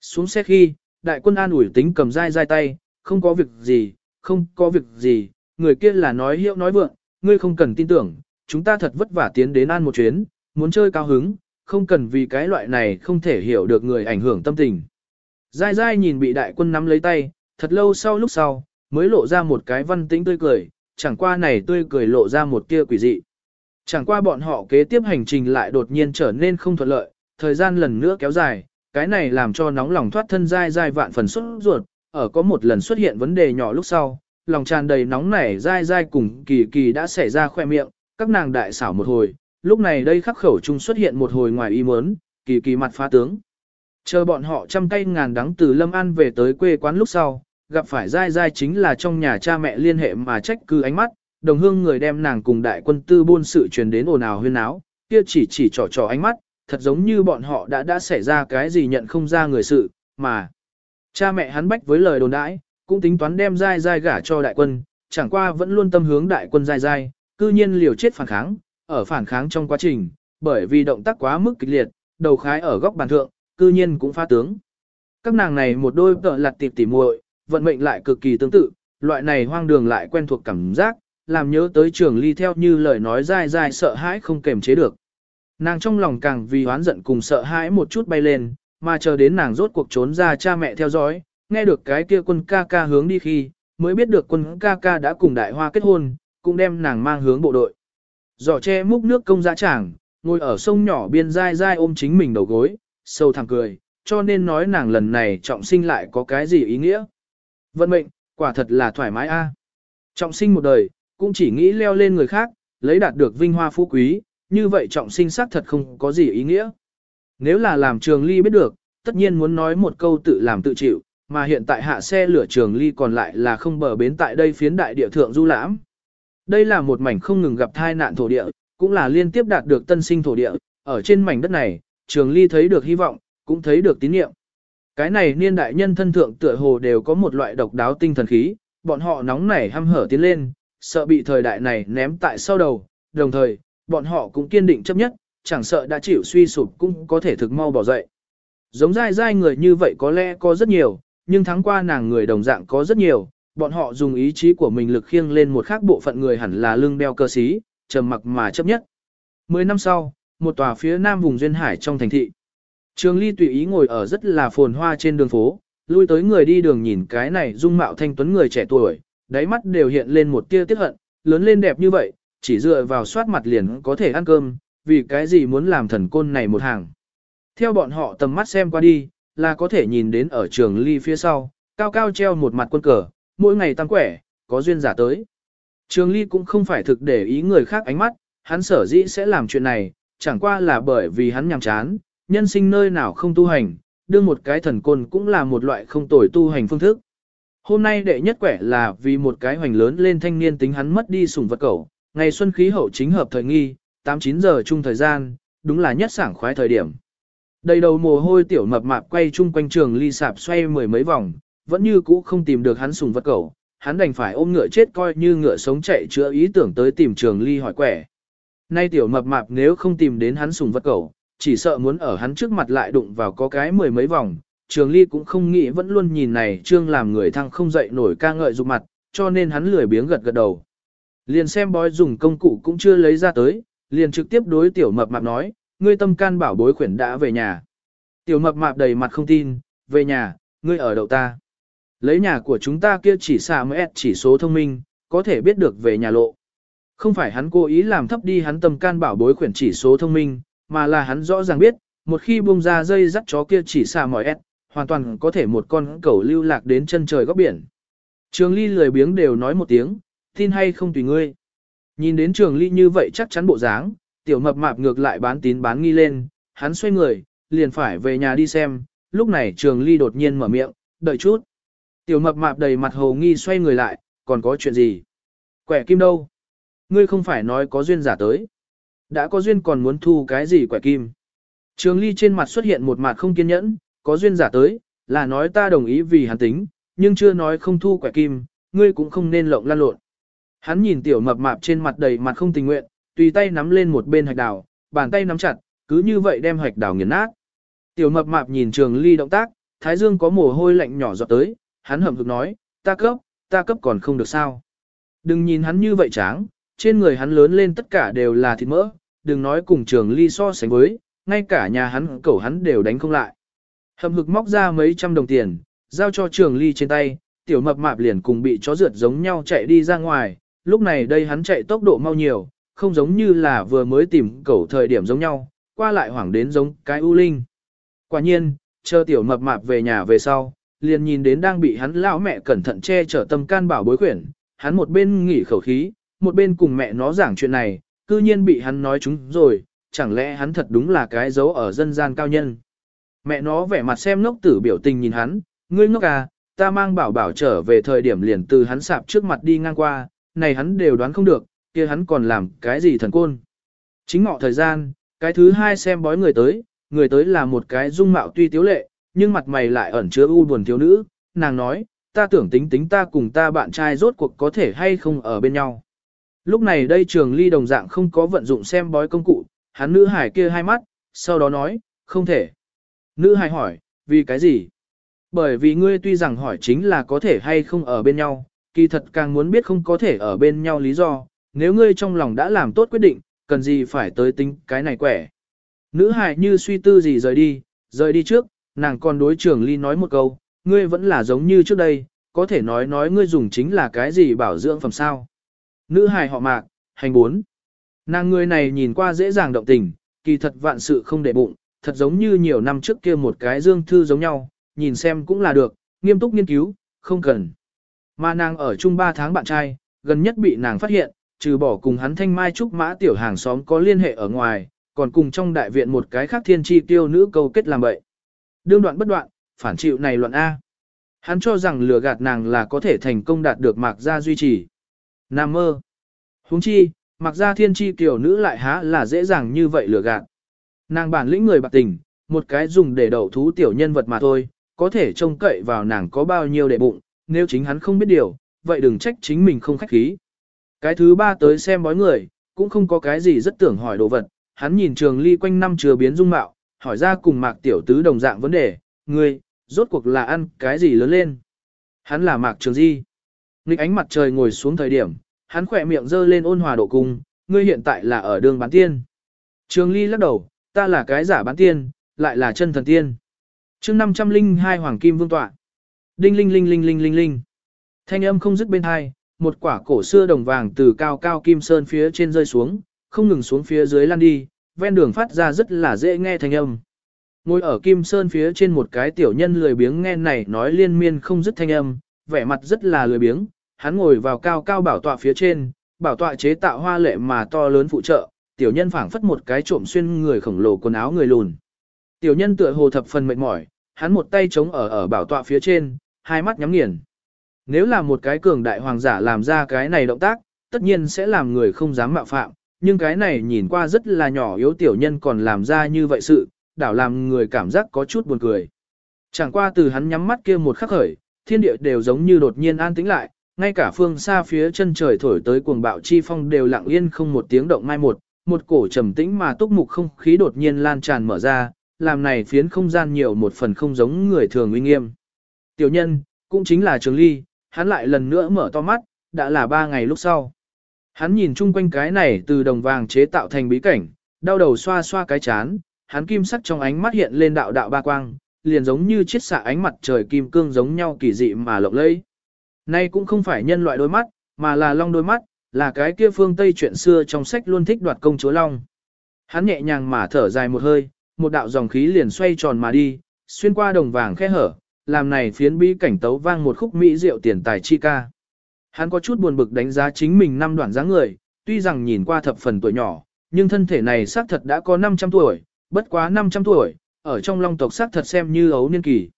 Xuống xe khi, đại quân an ủi tính cầm dai dai tay, không có việc gì, không có việc gì, người kia là nói hiệu nói vượng, ngươi không cần tin tưởng, chúng ta thật vất vả tiến đến an một chuyến, muốn chơi cao hứng, không cần vì cái loại này không thể hiểu được người ảnh hưởng tâm tình. Dai dai nhìn bị đại quân nắm lấy tay, thật lâu sau lúc sau, mới lộ ra một cái văn tĩnh tươi cười, chẳng qua này tươi cười lộ ra một tia quỷ dị. Chẳng qua bọn họ kế tiếp hành trình lại đột nhiên trở nên không thuận lợi, thời gian lần nữa kéo dài, cái này làm cho nóng lòng thoát thân dai dai vạn phần xuất ruột, ở có một lần xuất hiện vấn đề nhỏ lúc sau, lòng tràn đầy nóng nảy dai dai cùng kỳ kỳ đã xảy ra khoe miệng, các nàng đại xảo một hồi, lúc này đây khắc khẩu chung xuất hiện một hồi ngoài ý muốn, kỳ kỳ mặt phá tướng. Chờ bọn họ trăm tay ngàn đắng từ Lâm An về tới quê quán lúc sau, gặp phải dai dai chính là trong nhà cha mẹ liên hệ mà trách cứ ánh mắt, đồng hương người đem nàng cùng đại quân tư buôn sự truyền đến ồn ào huyên áo, kia chỉ chỉ trò trò ánh mắt, thật giống như bọn họ đã đã xảy ra cái gì nhận không ra người sự, mà cha mẹ hắn bách với lời đồn đãi, cũng tính toán đem dai dai gả cho đại quân, chẳng qua vẫn luôn tâm hướng đại quân dai dai, cư nhiên liều chết phản kháng, ở phản kháng trong quá trình, bởi vì động tác quá mức kịch liệt, đầu khái ở góc bàn thượng, cư nhiên cũng phá tướng. Các nàng này một đôi tợ lặt tịp tỉ muội, vận mệnh lại cực kỳ tương tự, loại này hoang đường lại quen thuộc cảm giác, làm nhớ tới trường ly theo như lời nói dai dai sợ hãi không kềm chế được. Nàng trong lòng càng vì hoán giận cùng sợ hãi một chút bay lên, mà chờ đến nàng rốt cuộc trốn ra cha mẹ theo dõi, nghe được cái kia quân ca ca hướng đi khi, mới biết được quân ca ca đã cùng đại hoa kết hôn, cũng đem nàng mang hướng bộ đội. Giỏ che múc nước công dã tràng, ngồi ở sông nhỏ biên dai dai ôm chính mình đầu gối, sâu thẳng cười, cho nên nói nàng lần này trọng sinh lại có cái gì ý nghĩa. Vận mệnh, quả thật là thoải mái a. Trọng sinh một đời, cũng chỉ nghĩ leo lên người khác, lấy đạt được vinh hoa phú quý, như vậy trọng sinh xác thật không có gì ý nghĩa. Nếu là làm trường ly biết được, tất nhiên muốn nói một câu tự làm tự chịu, mà hiện tại hạ xe lửa trường ly còn lại là không bờ bến tại đây phiến đại địa thượng du lãm. Đây là một mảnh không ngừng gặp thai nạn thổ địa, cũng là liên tiếp đạt được tân sinh thổ địa, ở trên mảnh đất này, trường ly thấy được hy vọng, cũng thấy được tín nhiệm. Cái này niên đại nhân thân thượng tựa hồ đều có một loại độc đáo tinh thần khí, bọn họ nóng nảy hăm hở tiến lên, sợ bị thời đại này ném tại sau đầu, đồng thời, bọn họ cũng kiên định chấp nhất, chẳng sợ đã chịu suy sụp cũng có thể thực mau bỏ dậy. Giống dai dai người như vậy có lẽ có rất nhiều, nhưng tháng qua nàng người đồng dạng có rất nhiều, bọn họ dùng ý chí của mình lực khiêng lên một khác bộ phận người hẳn là lưng đeo cơ sĩ, trầm mặc mà chấp nhất. Mười năm sau, một tòa phía nam vùng duyên hải trong thành thị. Trường Ly tùy ý ngồi ở rất là phồn hoa trên đường phố, lui tới người đi đường nhìn cái này dung mạo thanh tuấn người trẻ tuổi, đáy mắt đều hiện lên một tia tiếc hận, lớn lên đẹp như vậy, chỉ dựa vào soát mặt liền có thể ăn cơm, vì cái gì muốn làm thần côn này một hàng. Theo bọn họ tầm mắt xem qua đi, là có thể nhìn đến ở trường ly phía sau, cao cao treo một mặt quân cờ, mỗi ngày tăng quẻ, có duyên giả tới. Trường ly cũng không phải thực để ý người khác ánh mắt, hắn sở dĩ sẽ làm chuyện này, chẳng qua là bởi vì hắn nhàm chán, nhân sinh nơi nào không tu hành, đương một cái thần côn cũng là một loại không tồi tu hành phương thức. Hôm nay đệ nhất quẻ là vì một cái hoành lớn lên thanh niên tính hắn mất đi sủng vật cẩu, ngày xuân khí hậu chính hợp thời nghi, 8-9 giờ chung thời gian, đúng là nhất sảng khoái thời điểm. Đầy đầu mồ hôi tiểu mập mạp quay chung quanh trường ly sạp xoay mười mấy vòng, vẫn như cũ không tìm được hắn sùng vật cẩu, hắn đành phải ôm ngựa chết coi như ngựa sống chạy chữa ý tưởng tới tìm trường ly hỏi quẻ. Nay tiểu mập mạp nếu không tìm đến hắn sùng vật cẩu, chỉ sợ muốn ở hắn trước mặt lại đụng vào có cái mười mấy vòng, trường ly cũng không nghĩ vẫn luôn nhìn này trương làm người thăng không dậy nổi ca ngợi dục mặt, cho nên hắn lười biếng gật gật đầu. Liền xem bói dùng công cụ cũng chưa lấy ra tới, liền trực tiếp đối tiểu mập mạp nói, ngươi tâm can bảo bối khuyển đã về nhà. Tiểu mập mạp đầy mặt không tin, về nhà, ngươi ở đậu ta. Lấy nhà của chúng ta kia chỉ xà mới chỉ số thông minh, có thể biết được về nhà lộ. Không phải hắn cố ý làm thấp đi hắn tâm can bảo bối khuyển chỉ số thông minh, mà là hắn rõ ràng biết, một khi buông ra dây dắt chó kia chỉ xà mỏi S, hoàn toàn có thể một con cẩu lưu lạc đến chân trời góc biển. Trường ly lười biếng đều nói một tiếng, tin hay không tùy ngươi. Nhìn đến trường ly như vậy chắc chắn bộ dáng, tiểu mập mạp ngược lại bán tín bán nghi lên, hắn xoay người, liền phải về nhà đi xem, lúc này trường ly đột nhiên mở miệng, đợi chút. Tiểu mập mạp đầy mặt hồ nghi xoay người lại, còn có chuyện gì? Quẻ kim đâu? Ngươi không phải nói có duyên giả tới. Đã có duyên còn muốn thu cái gì quẻ kim? Trường ly trên mặt xuất hiện một mặt không kiên nhẫn, có duyên giả tới, là nói ta đồng ý vì hắn tính, nhưng chưa nói không thu quẻ kim, ngươi cũng không nên lộng lan lộn. Hắn nhìn tiểu mập mạp trên mặt đầy mặt không tình nguyện, tùy tay nắm lên một bên hạch đào, bàn tay nắm chặt, cứ như vậy đem hạch đào nghiền nát. Tiểu mập mạp nhìn trường ly động tác, thái dương có mồ hôi lạnh nhỏ giọt tới, hắn hậm hực nói, ta cấp, ta cấp còn không được sao. Đừng nhìn hắn như vậy tráng, trên người hắn lớn lên tất cả đều là thịt mỡ, đừng nói cùng trường ly so sánh với, ngay cả nhà hắn cẩu hắn đều đánh không lại. Hậm hực móc ra mấy trăm đồng tiền, giao cho trường ly trên tay, tiểu mập mạp liền cùng bị chó rượt giống nhau chạy đi ra ngoài, lúc này đây hắn chạy tốc độ mau nhiều, không giống như là vừa mới tìm cẩu thời điểm giống nhau, qua lại hoảng đến giống cái u linh. Quả nhiên, chờ tiểu mập mạp về nhà về sau, liền nhìn đến đang bị hắn lão mẹ cẩn thận che chở tâm can bảo bối quyển, hắn một bên nghỉ khẩu khí, một bên cùng mẹ nó giảng chuyện này, cư nhiên bị hắn nói chúng rồi, chẳng lẽ hắn thật đúng là cái dấu ở dân gian cao nhân. Mẹ nó vẻ mặt xem ngốc tử biểu tình nhìn hắn, ngươi ngốc à, ta mang bảo bảo trở về thời điểm liền từ hắn sạp trước mặt đi ngang qua, này hắn đều đoán không được, kia hắn còn làm cái gì thần côn. Chính ngọ thời gian, cái thứ hai xem bói người tới, người tới là một cái dung mạo tuy tiếu lệ, nhưng mặt mày lại ẩn chứa u buồn thiếu nữ, nàng nói, ta tưởng tính tính ta cùng ta bạn trai rốt cuộc có thể hay không ở bên nhau. Lúc này đây trường ly đồng dạng không có vận dụng xem bói công cụ, hắn nữ hải kia hai mắt, sau đó nói, không thể. Nữ hải hỏi, vì cái gì? Bởi vì ngươi tuy rằng hỏi chính là có thể hay không ở bên nhau, kỳ thật càng muốn biết không có thể ở bên nhau lý do, nếu ngươi trong lòng đã làm tốt quyết định, cần gì phải tới tính cái này quẻ. Nữ hài như suy tư gì rời đi, rời đi trước, nàng còn đối trưởng ly nói một câu, ngươi vẫn là giống như trước đây, có thể nói nói ngươi dùng chính là cái gì bảo dưỡng phẩm sao. Nữ hài họ mạc, hành bốn. Nàng người này nhìn qua dễ dàng động tình, kỳ thật vạn sự không để bụng, thật giống như nhiều năm trước kia một cái dương thư giống nhau, nhìn xem cũng là được, nghiêm túc nghiên cứu, không cần. Mà nàng ở chung 3 tháng bạn trai, gần nhất bị nàng phát hiện, trừ bỏ cùng hắn thanh mai trúc mã tiểu hàng xóm có liên hệ ở ngoài, còn cùng trong đại viện một cái khác thiên chi tiêu nữ câu kết làm bậy. Đương đoạn bất đoạn, phản chịu này luận A. Hắn cho rằng lừa gạt nàng là có thể thành công đạt được mạc gia duy trì. Nam mơ. huống chi, mạc gia thiên chi tiểu nữ lại há là dễ dàng như vậy lừa gạt. Nàng bản lĩnh người bạc tình, một cái dùng để đậu thú tiểu nhân vật mà thôi, có thể trông cậy vào nàng có bao nhiêu để bụng, nếu chính hắn không biết điều, vậy đừng trách chính mình không khách khí. Cái thứ ba tới xem bói người, cũng không có cái gì rất tưởng hỏi đồ vật, hắn nhìn trường ly quanh năm chưa biến dung mạo, hỏi ra cùng mạc tiểu tứ đồng dạng vấn đề, ngươi, rốt cuộc là ăn cái gì lớn lên. Hắn là mạc trường di. Nịch ánh mặt trời ngồi xuống thời điểm, hắn khỏe miệng dơ lên ôn hòa độ cung, ngươi hiện tại là ở đường bán tiên. Trường ly lắc đầu, ta là cái giả bán tiên, lại là chân thần tiên. chương 502 Hoàng Kim Vương Tọa. Đinh linh linh linh linh linh linh. Thanh âm không dứt bên hai, một quả cổ xưa đồng vàng từ cao cao kim sơn phía trên rơi xuống, không ngừng xuống phía dưới lan đi, ven đường phát ra rất là dễ nghe thanh âm. Ngồi ở kim sơn phía trên một cái tiểu nhân lười biếng nghe này nói liên miên không dứt thanh âm, vẻ mặt rất là lười biếng, hắn ngồi vào cao cao bảo tọa phía trên, bảo tọa chế tạo hoa lệ mà to lớn phụ trợ, tiểu nhân phảng phất một cái trộm xuyên người khổng lồ quần áo người lùn. Tiểu nhân tựa hồ thập phần mệt mỏi, hắn một tay chống ở ở bảo tọa phía trên, hai mắt nhắm nghiền. Nếu là một cái cường đại hoàng giả làm ra cái này động tác, tất nhiên sẽ làm người không dám mạo phạm, nhưng cái này nhìn qua rất là nhỏ yếu tiểu nhân còn làm ra như vậy sự, đảo làm người cảm giác có chút buồn cười. Chẳng qua từ hắn nhắm mắt kia một khắc khởi, thiên địa đều giống như đột nhiên an tĩnh lại, ngay cả phương xa phía chân trời thổi tới cuồng bạo chi phong đều lặng yên không một tiếng động mai một, một cổ trầm tĩnh mà túc mục không khí đột nhiên lan tràn mở ra, làm này phiến không gian nhiều một phần không giống người thường uy nghiêm. Tiểu nhân, cũng chính là Trường Ly, hắn lại lần nữa mở to mắt, đã là ba ngày lúc sau. Hắn nhìn chung quanh cái này từ đồng vàng chế tạo thành bí cảnh, đau đầu xoa xoa cái chán, hắn kim sắc trong ánh mắt hiện lên đạo đạo ba quang, liền giống như chiết xạ ánh mặt trời kim cương giống nhau kỳ dị mà lộng lẫy. Nay cũng không phải nhân loại đôi mắt, mà là long đôi mắt, là cái kia phương Tây chuyện xưa trong sách luôn thích đoạt công chúa long. Hắn nhẹ nhàng mà thở dài một hơi, một đạo dòng khí liền xoay tròn mà đi, xuyên qua đồng vàng khe hở, làm này phiến bí cảnh tấu vang một khúc mỹ rượu tiền tài chi ca. Hắn có chút buồn bực đánh giá chính mình năm đoạn dáng người, tuy rằng nhìn qua thập phần tuổi nhỏ, nhưng thân thể này xác thật đã có 500 tuổi, bất quá 500 tuổi, ở trong long tộc xác thật xem như ấu niên kỳ.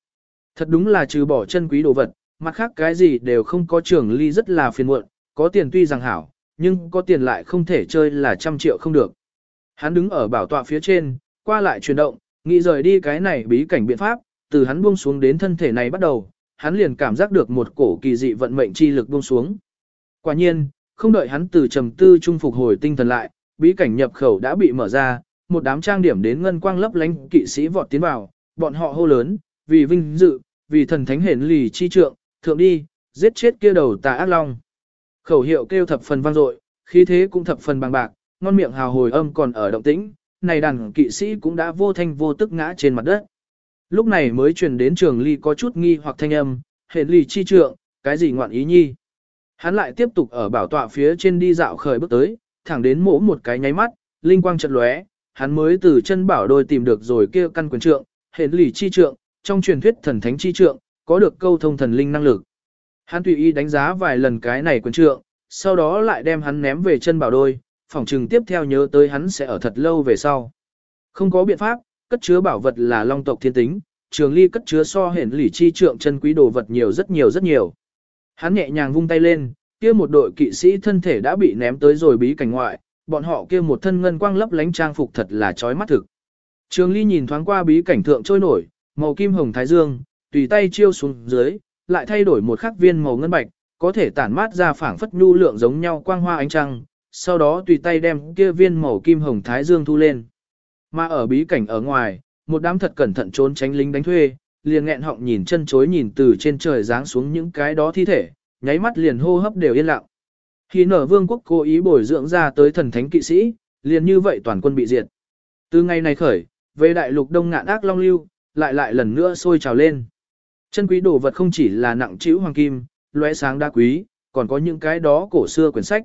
Thật đúng là trừ bỏ chân quý đồ vật, mặt khác cái gì đều không có trưởng ly rất là phiền muộn, có tiền tuy rằng hảo, nhưng có tiền lại không thể chơi là trăm triệu không được. Hắn đứng ở bảo tọa phía trên, qua lại chuyển động, nghĩ rời đi cái này bí cảnh biện pháp, từ hắn buông xuống đến thân thể này bắt đầu, hắn liền cảm giác được một cổ kỳ dị vận mệnh chi lực buông xuống. Quả nhiên, không đợi hắn từ trầm tư trung phục hồi tinh thần lại, bí cảnh nhập khẩu đã bị mở ra, một đám trang điểm đến ngân quang lấp lánh kỵ sĩ vọt tiến vào, bọn họ hô lớn, vì vinh dự, vì thần thánh hển lì chi trượng, thượng đi, giết chết kia đầu tà ác long. Khẩu hiệu kêu thập phần vang dội, khí thế cũng thập phần bằng bạc, ngon miệng hào hồi âm còn ở động tĩnh, này đàn kỵ sĩ cũng đã vô thanh vô tức ngã trên mặt đất. Lúc này mới truyền đến trường ly có chút nghi hoặc thanh âm, hển lì chi trượng, cái gì ngoạn ý nhi. Hắn lại tiếp tục ở bảo tọa phía trên đi dạo khởi bước tới, thẳng đến mỗ một cái nháy mắt, linh quang chợt lóe, hắn mới từ chân bảo đôi tìm được rồi kia căn quyền trượng, hển lì chi trượng, trong truyền thuyết thần thánh chi trượng, có được câu thông thần linh năng lực. Hắn tùy ý đánh giá vài lần cái này quyền trượng, sau đó lại đem hắn ném về chân bảo đôi, phòng trừng tiếp theo nhớ tới hắn sẽ ở thật lâu về sau. Không có biện pháp, cất chứa bảo vật là long tộc thiên tính, trường ly cất chứa so hển lỷ chi trượng chân quý đồ vật nhiều rất nhiều rất nhiều. Hắn nhẹ nhàng vung tay lên, kia một đội kỵ sĩ thân thể đã bị ném tới rồi bí cảnh ngoại, bọn họ kia một thân ngân quang lấp lánh trang phục thật là chói mắt thực. Trường ly nhìn thoáng qua bí cảnh thượng trôi nổi, màu kim hồng thái dương, tùy tay chiêu xuống dưới, lại thay đổi một khắc viên màu ngân bạch, có thể tản mát ra phảng phất nhu lượng giống nhau quang hoa ánh trăng, sau đó tùy tay đem kia viên màu kim hồng thái dương thu lên. Mà ở bí cảnh ở ngoài, một đám thật cẩn thận trốn tránh lính đánh thuê, liền nghẹn họng nhìn chân chối nhìn từ trên trời giáng xuống những cái đó thi thể, nháy mắt liền hô hấp đều yên lặng. Khi nở vương quốc cố ý bồi dưỡng ra tới thần thánh kỵ sĩ, liền như vậy toàn quân bị diệt. Từ ngày này khởi, về đại lục đông ngạn ác long lưu, lại lại lần nữa sôi trào lên. Chân quý đồ vật không chỉ là nặng chữ hoàng kim, lóe sáng đa quý, còn có những cái đó cổ xưa quyển sách.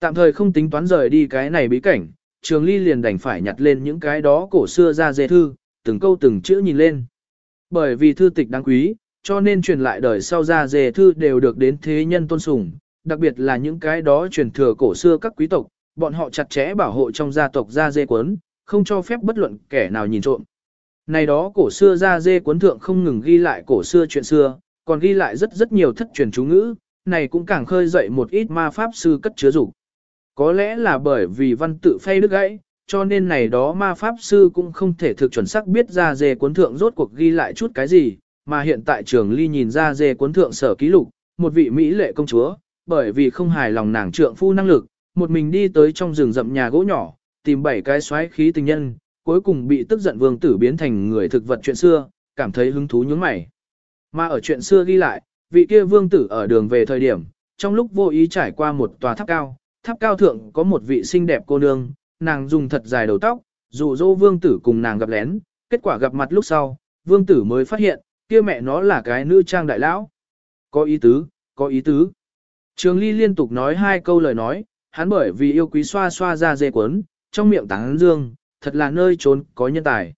Tạm thời không tính toán rời đi cái này bí cảnh, Trường Ly liền đành phải nhặt lên những cái đó cổ xưa ra dê thư, từng câu từng chữ nhìn lên. Bởi vì thư tịch đáng quý, cho nên truyền lại đời sau ra dê thư đều được đến thế nhân tôn sùng, đặc biệt là những cái đó truyền thừa cổ xưa các quý tộc, bọn họ chặt chẽ bảo hộ trong gia tộc ra dê cuốn, không cho phép bất luận kẻ nào nhìn trộm. Này đó cổ xưa ra dê cuốn thượng không ngừng ghi lại cổ xưa chuyện xưa, còn ghi lại rất rất nhiều thất truyền chú ngữ, này cũng càng khơi dậy một ít ma pháp sư cất chứa dục. Có lẽ là bởi vì văn tự phay đứt gãy, cho nên này đó ma pháp sư cũng không thể thực chuẩn xác biết ra dê cuốn thượng rốt cuộc ghi lại chút cái gì, mà hiện tại trường ly nhìn ra dê cuốn thượng sở ký lục, một vị Mỹ lệ công chúa, bởi vì không hài lòng nàng trượng phu năng lực, một mình đi tới trong rừng rậm nhà gỗ nhỏ, tìm bảy cái xoáy khí tình nhân, cuối cùng bị tức giận vương tử biến thành người thực vật chuyện xưa, cảm thấy hứng thú nhướng mày. Mà ở chuyện xưa ghi lại, vị kia vương tử ở đường về thời điểm, trong lúc vô ý trải qua một tòa tháp cao, tháp cao thượng có một vị xinh đẹp cô nương, nàng dùng thật dài đầu tóc, dụ dỗ vương tử cùng nàng gặp lén, kết quả gặp mặt lúc sau, vương tử mới phát hiện, kia mẹ nó là cái nữ trang đại lão. Có ý tứ, có ý tứ. Trường Ly liên tục nói hai câu lời nói, hắn bởi vì yêu quý xoa xoa ra dê cuốn, trong miệng tán dương, thật là nơi trốn có nhân tài.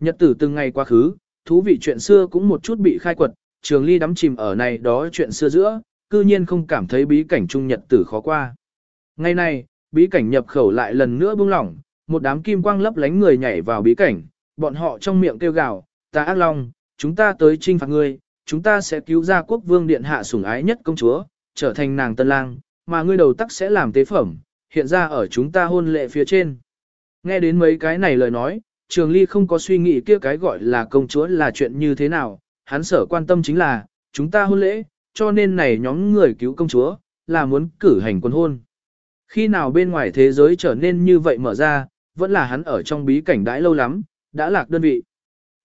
Nhật tử từng ngày quá khứ, thú vị chuyện xưa cũng một chút bị khai quật, Trường Ly đắm chìm ở này đó chuyện xưa giữa, cư nhiên không cảm thấy bí cảnh trung nhật tử khó qua. Ngày nay, bí cảnh nhập khẩu lại lần nữa bung lỏng, một đám kim quang lấp lánh người nhảy vào bí cảnh, bọn họ trong miệng kêu gào, ta ác long, chúng ta tới trinh phạt ngươi, chúng ta sẽ cứu ra quốc vương điện hạ sủng ái nhất công chúa, trở thành nàng tân lang, mà ngươi đầu tắc sẽ làm tế phẩm, hiện ra ở chúng ta hôn lệ phía trên. Nghe đến mấy cái này lời nói, Trường Ly không có suy nghĩ kia cái gọi là công chúa là chuyện như thế nào, hắn sở quan tâm chính là, chúng ta hôn lễ, cho nên này nhóm người cứu công chúa, là muốn cử hành quân hôn. Khi nào bên ngoài thế giới trở nên như vậy mở ra, vẫn là hắn ở trong bí cảnh đãi lâu lắm, đã lạc đơn vị.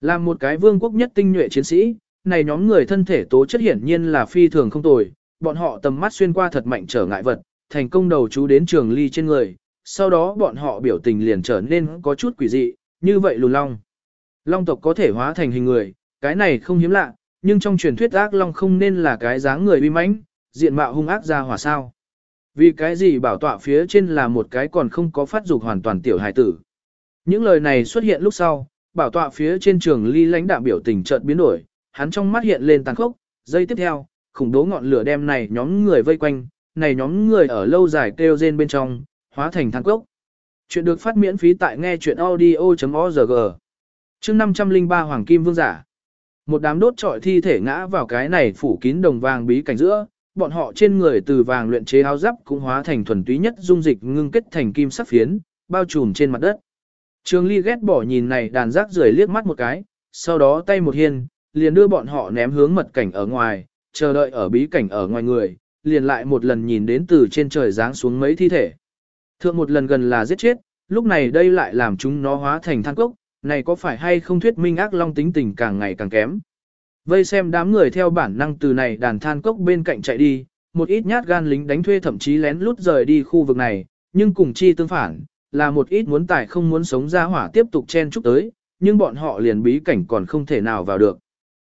Làm một cái vương quốc nhất tinh nhuệ chiến sĩ, này nhóm người thân thể tố chất hiển nhiên là phi thường không tồi, bọn họ tầm mắt xuyên qua thật mạnh trở ngại vật, thành công đầu chú đến trường ly trên người, sau đó bọn họ biểu tình liền trở nên có chút quỷ dị, như vậy lùn long. Long tộc có thể hóa thành hình người, cái này không hiếm lạ, nhưng trong truyền thuyết ác long không nên là cái dáng người uy mãnh, diện mạo hung ác ra hỏa sao. Vì cái gì bảo tọa phía trên là một cái còn không có phát dục hoàn toàn tiểu hài tử. Những lời này xuất hiện lúc sau, bảo tọa phía trên trường ly lãnh đạo biểu tình chợt biến đổi, hắn trong mắt hiện lên tàn khốc, giây tiếp theo, khủng bố ngọn lửa đem này nhóm người vây quanh, này nhóm người ở lâu dài kêu rên bên trong, hóa thành than cốc. Chuyện được phát miễn phí tại nghe chuyện audio.org. Chương 503 Hoàng Kim Vương Giả. Một đám đốt trọi thi thể ngã vào cái này phủ kín đồng vàng bí cảnh giữa, bọn họ trên người từ vàng luyện chế áo giáp cũng hóa thành thuần túy nhất dung dịch ngưng kết thành kim sắc phiến, bao trùm trên mặt đất. Trường Ly ghét bỏ nhìn này đàn rác rưởi liếc mắt một cái, sau đó tay một hiên, liền đưa bọn họ ném hướng mật cảnh ở ngoài, chờ đợi ở bí cảnh ở ngoài người, liền lại một lần nhìn đến từ trên trời giáng xuống mấy thi thể. Thượng một lần gần là giết chết, lúc này đây lại làm chúng nó hóa thành than cốc, này có phải hay không thuyết minh ác long tính tình càng ngày càng kém. Vây xem đám người theo bản năng từ này đàn than cốc bên cạnh chạy đi, một ít nhát gan lính đánh thuê thậm chí lén lút rời đi khu vực này, nhưng cùng chi tương phản, là một ít muốn tải không muốn sống ra hỏa tiếp tục chen chúc tới, nhưng bọn họ liền bí cảnh còn không thể nào vào được.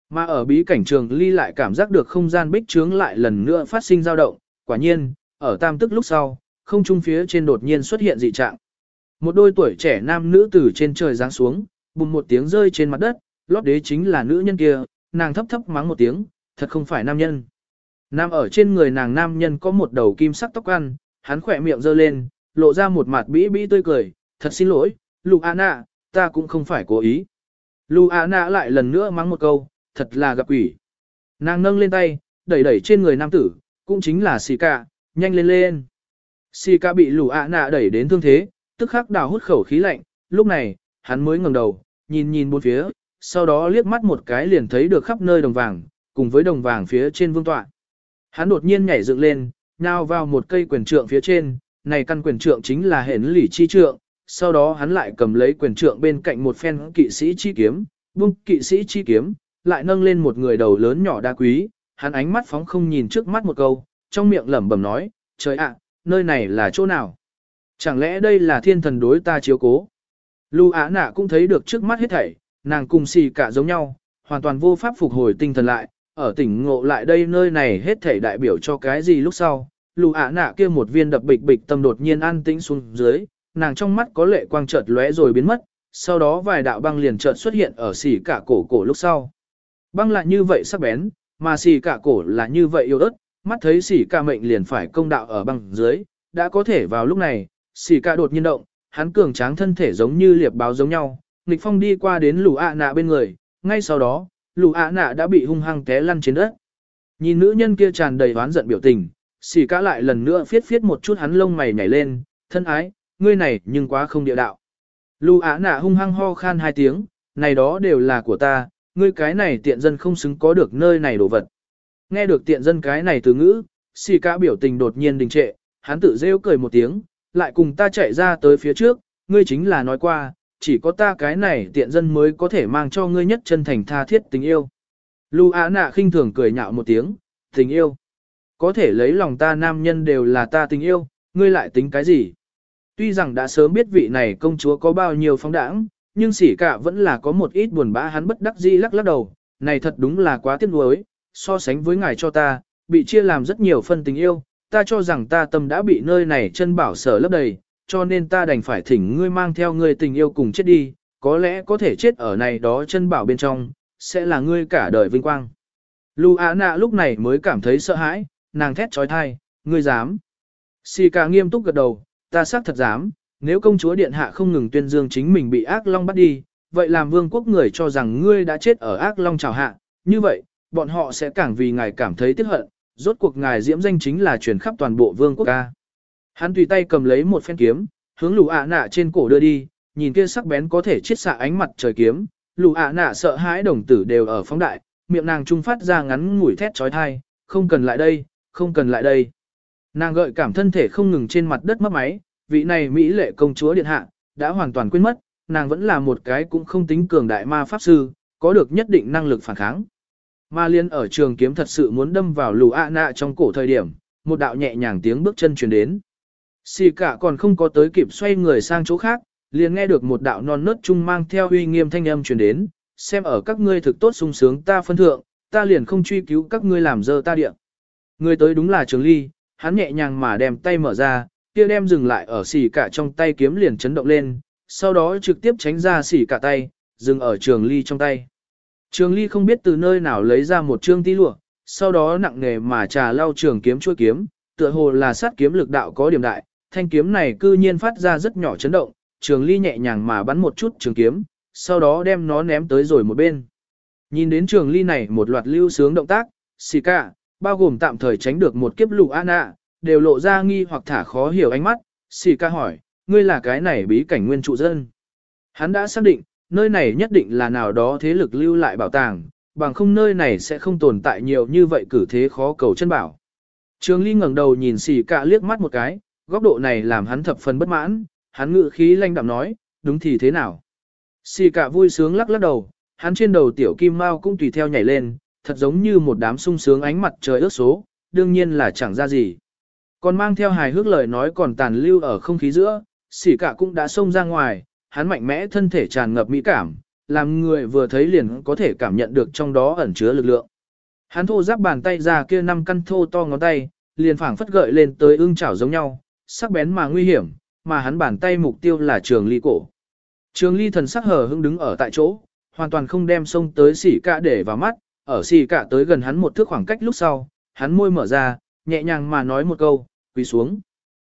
Mà ở bí cảnh trường ly lại cảm giác được không gian bích trướng lại lần nữa phát sinh dao động, quả nhiên, ở tam tức lúc sau, không trung phía trên đột nhiên xuất hiện dị trạng. Một đôi tuổi trẻ nam nữ từ trên trời giáng xuống, bùng một tiếng rơi trên mặt đất, lót đế chính là nữ nhân kia, nàng thấp thấp mắng một tiếng, thật không phải nam nhân. Nam ở trên người nàng nam nhân có một đầu kim sắc tóc ăn, hắn khỏe miệng giơ lên, lộ ra một mặt bĩ bĩ tươi cười, thật xin lỗi, Luana, ta cũng không phải cố ý. Luana lại lần nữa mắng một câu, thật là gặp quỷ. Nàng nâng lên tay, đẩy đẩy trên người nam tử, cũng chính là Xì nhanh lên lên. Xì bị Luana đẩy đến thương thế, tức khắc đào hút khẩu khí lạnh, lúc này, hắn mới ngẩng đầu, nhìn nhìn bốn phía, sau đó liếc mắt một cái liền thấy được khắp nơi đồng vàng, cùng với đồng vàng phía trên vương tọa. Hắn đột nhiên nhảy dựng lên, nhào vào một cây quyền trượng phía trên, này căn quyền trượng chính là hển lỷ chi trượng, sau đó hắn lại cầm lấy quyền trượng bên cạnh một phen kỵ sĩ chi kiếm, buông kỵ sĩ chi kiếm, lại nâng lên một người đầu lớn nhỏ đa quý, hắn ánh mắt phóng không nhìn trước mắt một câu, trong miệng lẩm bẩm nói, trời ạ, nơi này là chỗ nào? Chẳng lẽ đây là thiên thần đối ta chiếu cố? Lưu Á Nạ cũng thấy được trước mắt hết thảy, nàng cùng xì cả giống nhau, hoàn toàn vô pháp phục hồi tinh thần lại, ở tỉnh ngộ lại đây nơi này hết thể đại biểu cho cái gì lúc sau. Lù ả nạ kia một viên đập bịch bịch tâm đột nhiên an tĩnh xuống dưới, nàng trong mắt có lệ quang chợt lóe rồi biến mất, sau đó vài đạo băng liền chợt xuất hiện ở xì cả cổ cổ lúc sau. Băng lại như vậy sắc bén, mà xì cả cổ là như vậy yêu ớt, mắt thấy xì cả mệnh liền phải công đạo ở băng dưới, đã có thể vào lúc này, xì cả đột nhiên động, hắn cường tráng thân thể giống như liệp báo giống nhau, Nịch phong đi qua đến lũ ạ nạ bên người, ngay sau đó, lũ ạ nạ đã bị hung hăng té lăn trên đất. Nhìn nữ nhân kia tràn đầy oán giận biểu tình, xỉ cả lại lần nữa phiết phiết một chút hắn lông mày nhảy lên, thân ái, ngươi này nhưng quá không địa đạo. Lũ ạ nạ hung hăng ho khan hai tiếng, này đó đều là của ta, ngươi cái này tiện dân không xứng có được nơi này đồ vật. Nghe được tiện dân cái này từ ngữ, xỉ cả biểu tình đột nhiên đình trệ, hắn tự rêu cười một tiếng, lại cùng ta chạy ra tới phía trước, ngươi chính là nói qua, chỉ có ta cái này tiện dân mới có thể mang cho ngươi nhất chân thành tha thiết tình yêu. Lu Á Nạ khinh thường cười nhạo một tiếng, tình yêu. Có thể lấy lòng ta nam nhân đều là ta tình yêu, ngươi lại tính cái gì? Tuy rằng đã sớm biết vị này công chúa có bao nhiêu phóng đãng, nhưng sỉ cả vẫn là có một ít buồn bã hắn bất đắc dĩ lắc lắc đầu, này thật đúng là quá tiếc nuối, so sánh với ngài cho ta, bị chia làm rất nhiều phân tình yêu, ta cho rằng ta tâm đã bị nơi này chân bảo sở lấp đầy, cho nên ta đành phải thỉnh ngươi mang theo ngươi tình yêu cùng chết đi, có lẽ có thể chết ở này đó chân bảo bên trong, sẽ là ngươi cả đời vinh quang. Lu Á Nạ lúc này mới cảm thấy sợ hãi, nàng thét trói thai, ngươi dám. Xì cả nghiêm túc gật đầu, ta xác thật dám, nếu công chúa điện hạ không ngừng tuyên dương chính mình bị ác long bắt đi, vậy làm vương quốc người cho rằng ngươi đã chết ở ác long trào hạ, như vậy, bọn họ sẽ càng vì ngài cảm thấy tiếc hận, rốt cuộc ngài diễm danh chính là truyền khắp toàn bộ vương quốc ca. Hắn tùy tay cầm lấy một phen kiếm, hướng lù ạ nạ trên cổ đưa đi, nhìn kia sắc bén có thể chiết xạ ánh mặt trời kiếm, lù ạ nạ sợ hãi đồng tử đều ở phóng đại, miệng nàng trung phát ra ngắn ngủi thét trói thai, không cần lại đây, không cần lại đây. Nàng gợi cảm thân thể không ngừng trên mặt đất mất máy, vị này Mỹ lệ công chúa điện hạ, đã hoàn toàn quên mất, nàng vẫn là một cái cũng không tính cường đại ma pháp sư, có được nhất định năng lực phản kháng. Ma liên ở trường kiếm thật sự muốn đâm vào lù ạ nạ trong cổ thời điểm, một đạo nhẹ nhàng tiếng bước chân truyền đến. Xì cả còn không có tới kịp xoay người sang chỗ khác, liền nghe được một đạo non nớt chung mang theo uy nghiêm thanh âm truyền đến, xem ở các ngươi thực tốt sung sướng ta phân thượng, ta liền không truy cứu các ngươi làm dơ ta điện. Người tới đúng là Trường Ly, hắn nhẹ nhàng mà đem tay mở ra, kia đem dừng lại ở xì cả trong tay kiếm liền chấn động lên, sau đó trực tiếp tránh ra xì cả tay, dừng ở Trường Ly trong tay. Trường Ly không biết từ nơi nào lấy ra một trương tí lụa, sau đó nặng nghề mà trà lau trường kiếm chuôi kiếm, tựa hồ là sát kiếm lực đạo có điểm đại, thanh kiếm này cư nhiên phát ra rất nhỏ chấn động, trường ly nhẹ nhàng mà bắn một chút trường kiếm, sau đó đem nó ném tới rồi một bên. Nhìn đến trường ly này một loạt lưu sướng động tác, xì cả, bao gồm tạm thời tránh được một kiếp lục ạ, đều lộ ra nghi hoặc thả khó hiểu ánh mắt, xì ca hỏi, ngươi là cái này bí cảnh nguyên trụ dân. Hắn đã xác định, nơi này nhất định là nào đó thế lực lưu lại bảo tàng, bằng không nơi này sẽ không tồn tại nhiều như vậy cử thế khó cầu chân bảo. Trường Ly ngẩng đầu nhìn xỉ cả liếc mắt một cái, góc độ này làm hắn thập phần bất mãn, hắn ngự khí lanh đạm nói, đúng thì thế nào. Xỉ cả vui sướng lắc lắc đầu, hắn trên đầu tiểu kim mao cũng tùy theo nhảy lên, thật giống như một đám sung sướng ánh mặt trời ước số, đương nhiên là chẳng ra gì. Còn mang theo hài hước lời nói còn tàn lưu ở không khí giữa, xỉ cả cũng đã xông ra ngoài, hắn mạnh mẽ thân thể tràn ngập mỹ cảm, làm người vừa thấy liền có thể cảm nhận được trong đó ẩn chứa lực lượng. Hắn thô giáp bàn tay ra kia năm căn thô to ngón tay, liền phảng phất gợi lên tới ưng chảo giống nhau, sắc bén mà nguy hiểm, mà hắn bàn tay mục tiêu là trường ly cổ. Trường ly thần sắc hờ hững đứng ở tại chỗ, hoàn toàn không đem sông tới xỉ cả để vào mắt, ở xỉ cả tới gần hắn một thước khoảng cách lúc sau, hắn môi mở ra, nhẹ nhàng mà nói một câu, quỳ xuống.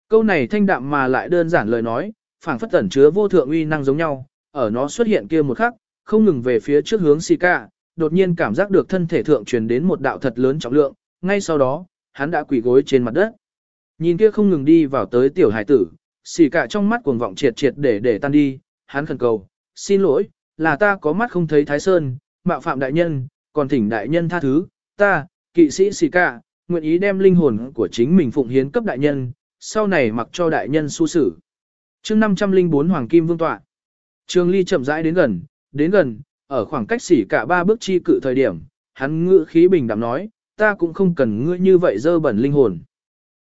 Câu này thanh đạm mà lại đơn giản lời nói, phảng phất tẩn chứa vô thượng uy năng giống nhau, ở nó xuất hiện kia một khắc, không ngừng về phía trước hướng xỉ cả, đột nhiên cảm giác được thân thể thượng truyền đến một đạo thật lớn trọng lượng, ngay sau đó, hắn đã quỳ gối trên mặt đất. Nhìn kia không ngừng đi vào tới tiểu hải tử, xỉ cả trong mắt cuồng vọng triệt triệt để để tan đi, hắn khẩn cầu, xin lỗi, là ta có mắt không thấy thái sơn, mạo phạm đại nhân, còn thỉnh đại nhân tha thứ, ta, kỵ sĩ xỉ cả, nguyện ý đem linh hồn của chính mình phụng hiến cấp đại nhân, sau này mặc cho đại nhân su xử. chương 504 Hoàng Kim Vương Tọa, Trường Ly chậm rãi đến gần, đến gần, ở khoảng cách xỉ cả ba bước chi cự thời điểm, hắn ngự khí bình đạm nói, ta cũng không cần ngươi như vậy dơ bẩn linh hồn.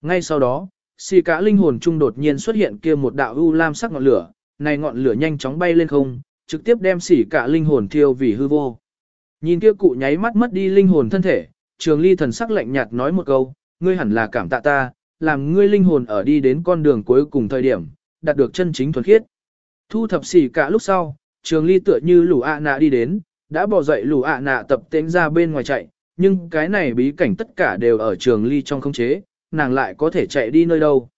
Ngay sau đó, xì cả linh hồn trung đột nhiên xuất hiện kia một đạo u lam sắc ngọn lửa, này ngọn lửa nhanh chóng bay lên không, trực tiếp đem xỉ cả linh hồn thiêu vì hư vô. Nhìn kia cụ nháy mắt mất đi linh hồn thân thể, trường ly thần sắc lạnh nhạt nói một câu, ngươi hẳn là cảm tạ ta, làm ngươi linh hồn ở đi đến con đường cuối cùng thời điểm, đạt được chân chính thuần khiết. Thu thập xỉ cả lúc sau, trường ly tựa như lũ ạ nạ đi đến, đã bỏ dậy lũ ạ nạ tập tính ra bên ngoài chạy, nhưng cái này bí cảnh tất cả đều ở trường ly trong không chế, nàng lại có thể chạy đi nơi đâu.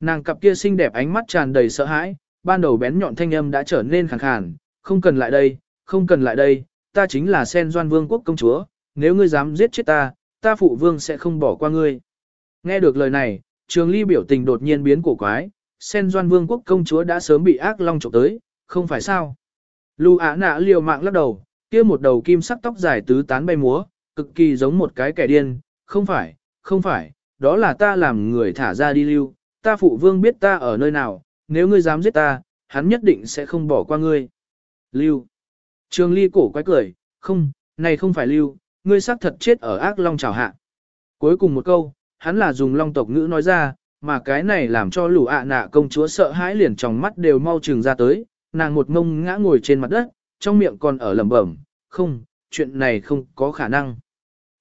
Nàng cặp kia xinh đẹp ánh mắt tràn đầy sợ hãi, ban đầu bén nhọn thanh âm đã trở nên khàn khàn, không cần lại đây, không cần lại đây, ta chính là sen doan vương quốc công chúa, nếu ngươi dám giết chết ta, ta phụ vương sẽ không bỏ qua ngươi. Nghe được lời này, trường ly biểu tình đột nhiên biến cổ quái, sen doan vương quốc công chúa đã sớm bị ác long trộm tới, không phải sao. Lù ả nạ liều mạng lắc đầu, kia một đầu kim sắc tóc dài tứ tán bay múa, cực kỳ giống một cái kẻ điên, không phải, không phải, đó là ta làm người thả ra đi lưu, ta phụ vương biết ta ở nơi nào, nếu ngươi dám giết ta, hắn nhất định sẽ không bỏ qua ngươi. Lưu. Trường ly cổ quái cười, không, này không phải lưu, ngươi xác thật chết ở ác long trào hạ. Cuối cùng một câu, hắn là dùng long tộc ngữ nói ra, mà cái này làm cho lũ ạ nạ công chúa sợ hãi liền trong mắt đều mau trừng ra tới, nàng một ngông ngã ngồi trên mặt đất, trong miệng còn ở lẩm bẩm, không, chuyện này không có khả năng.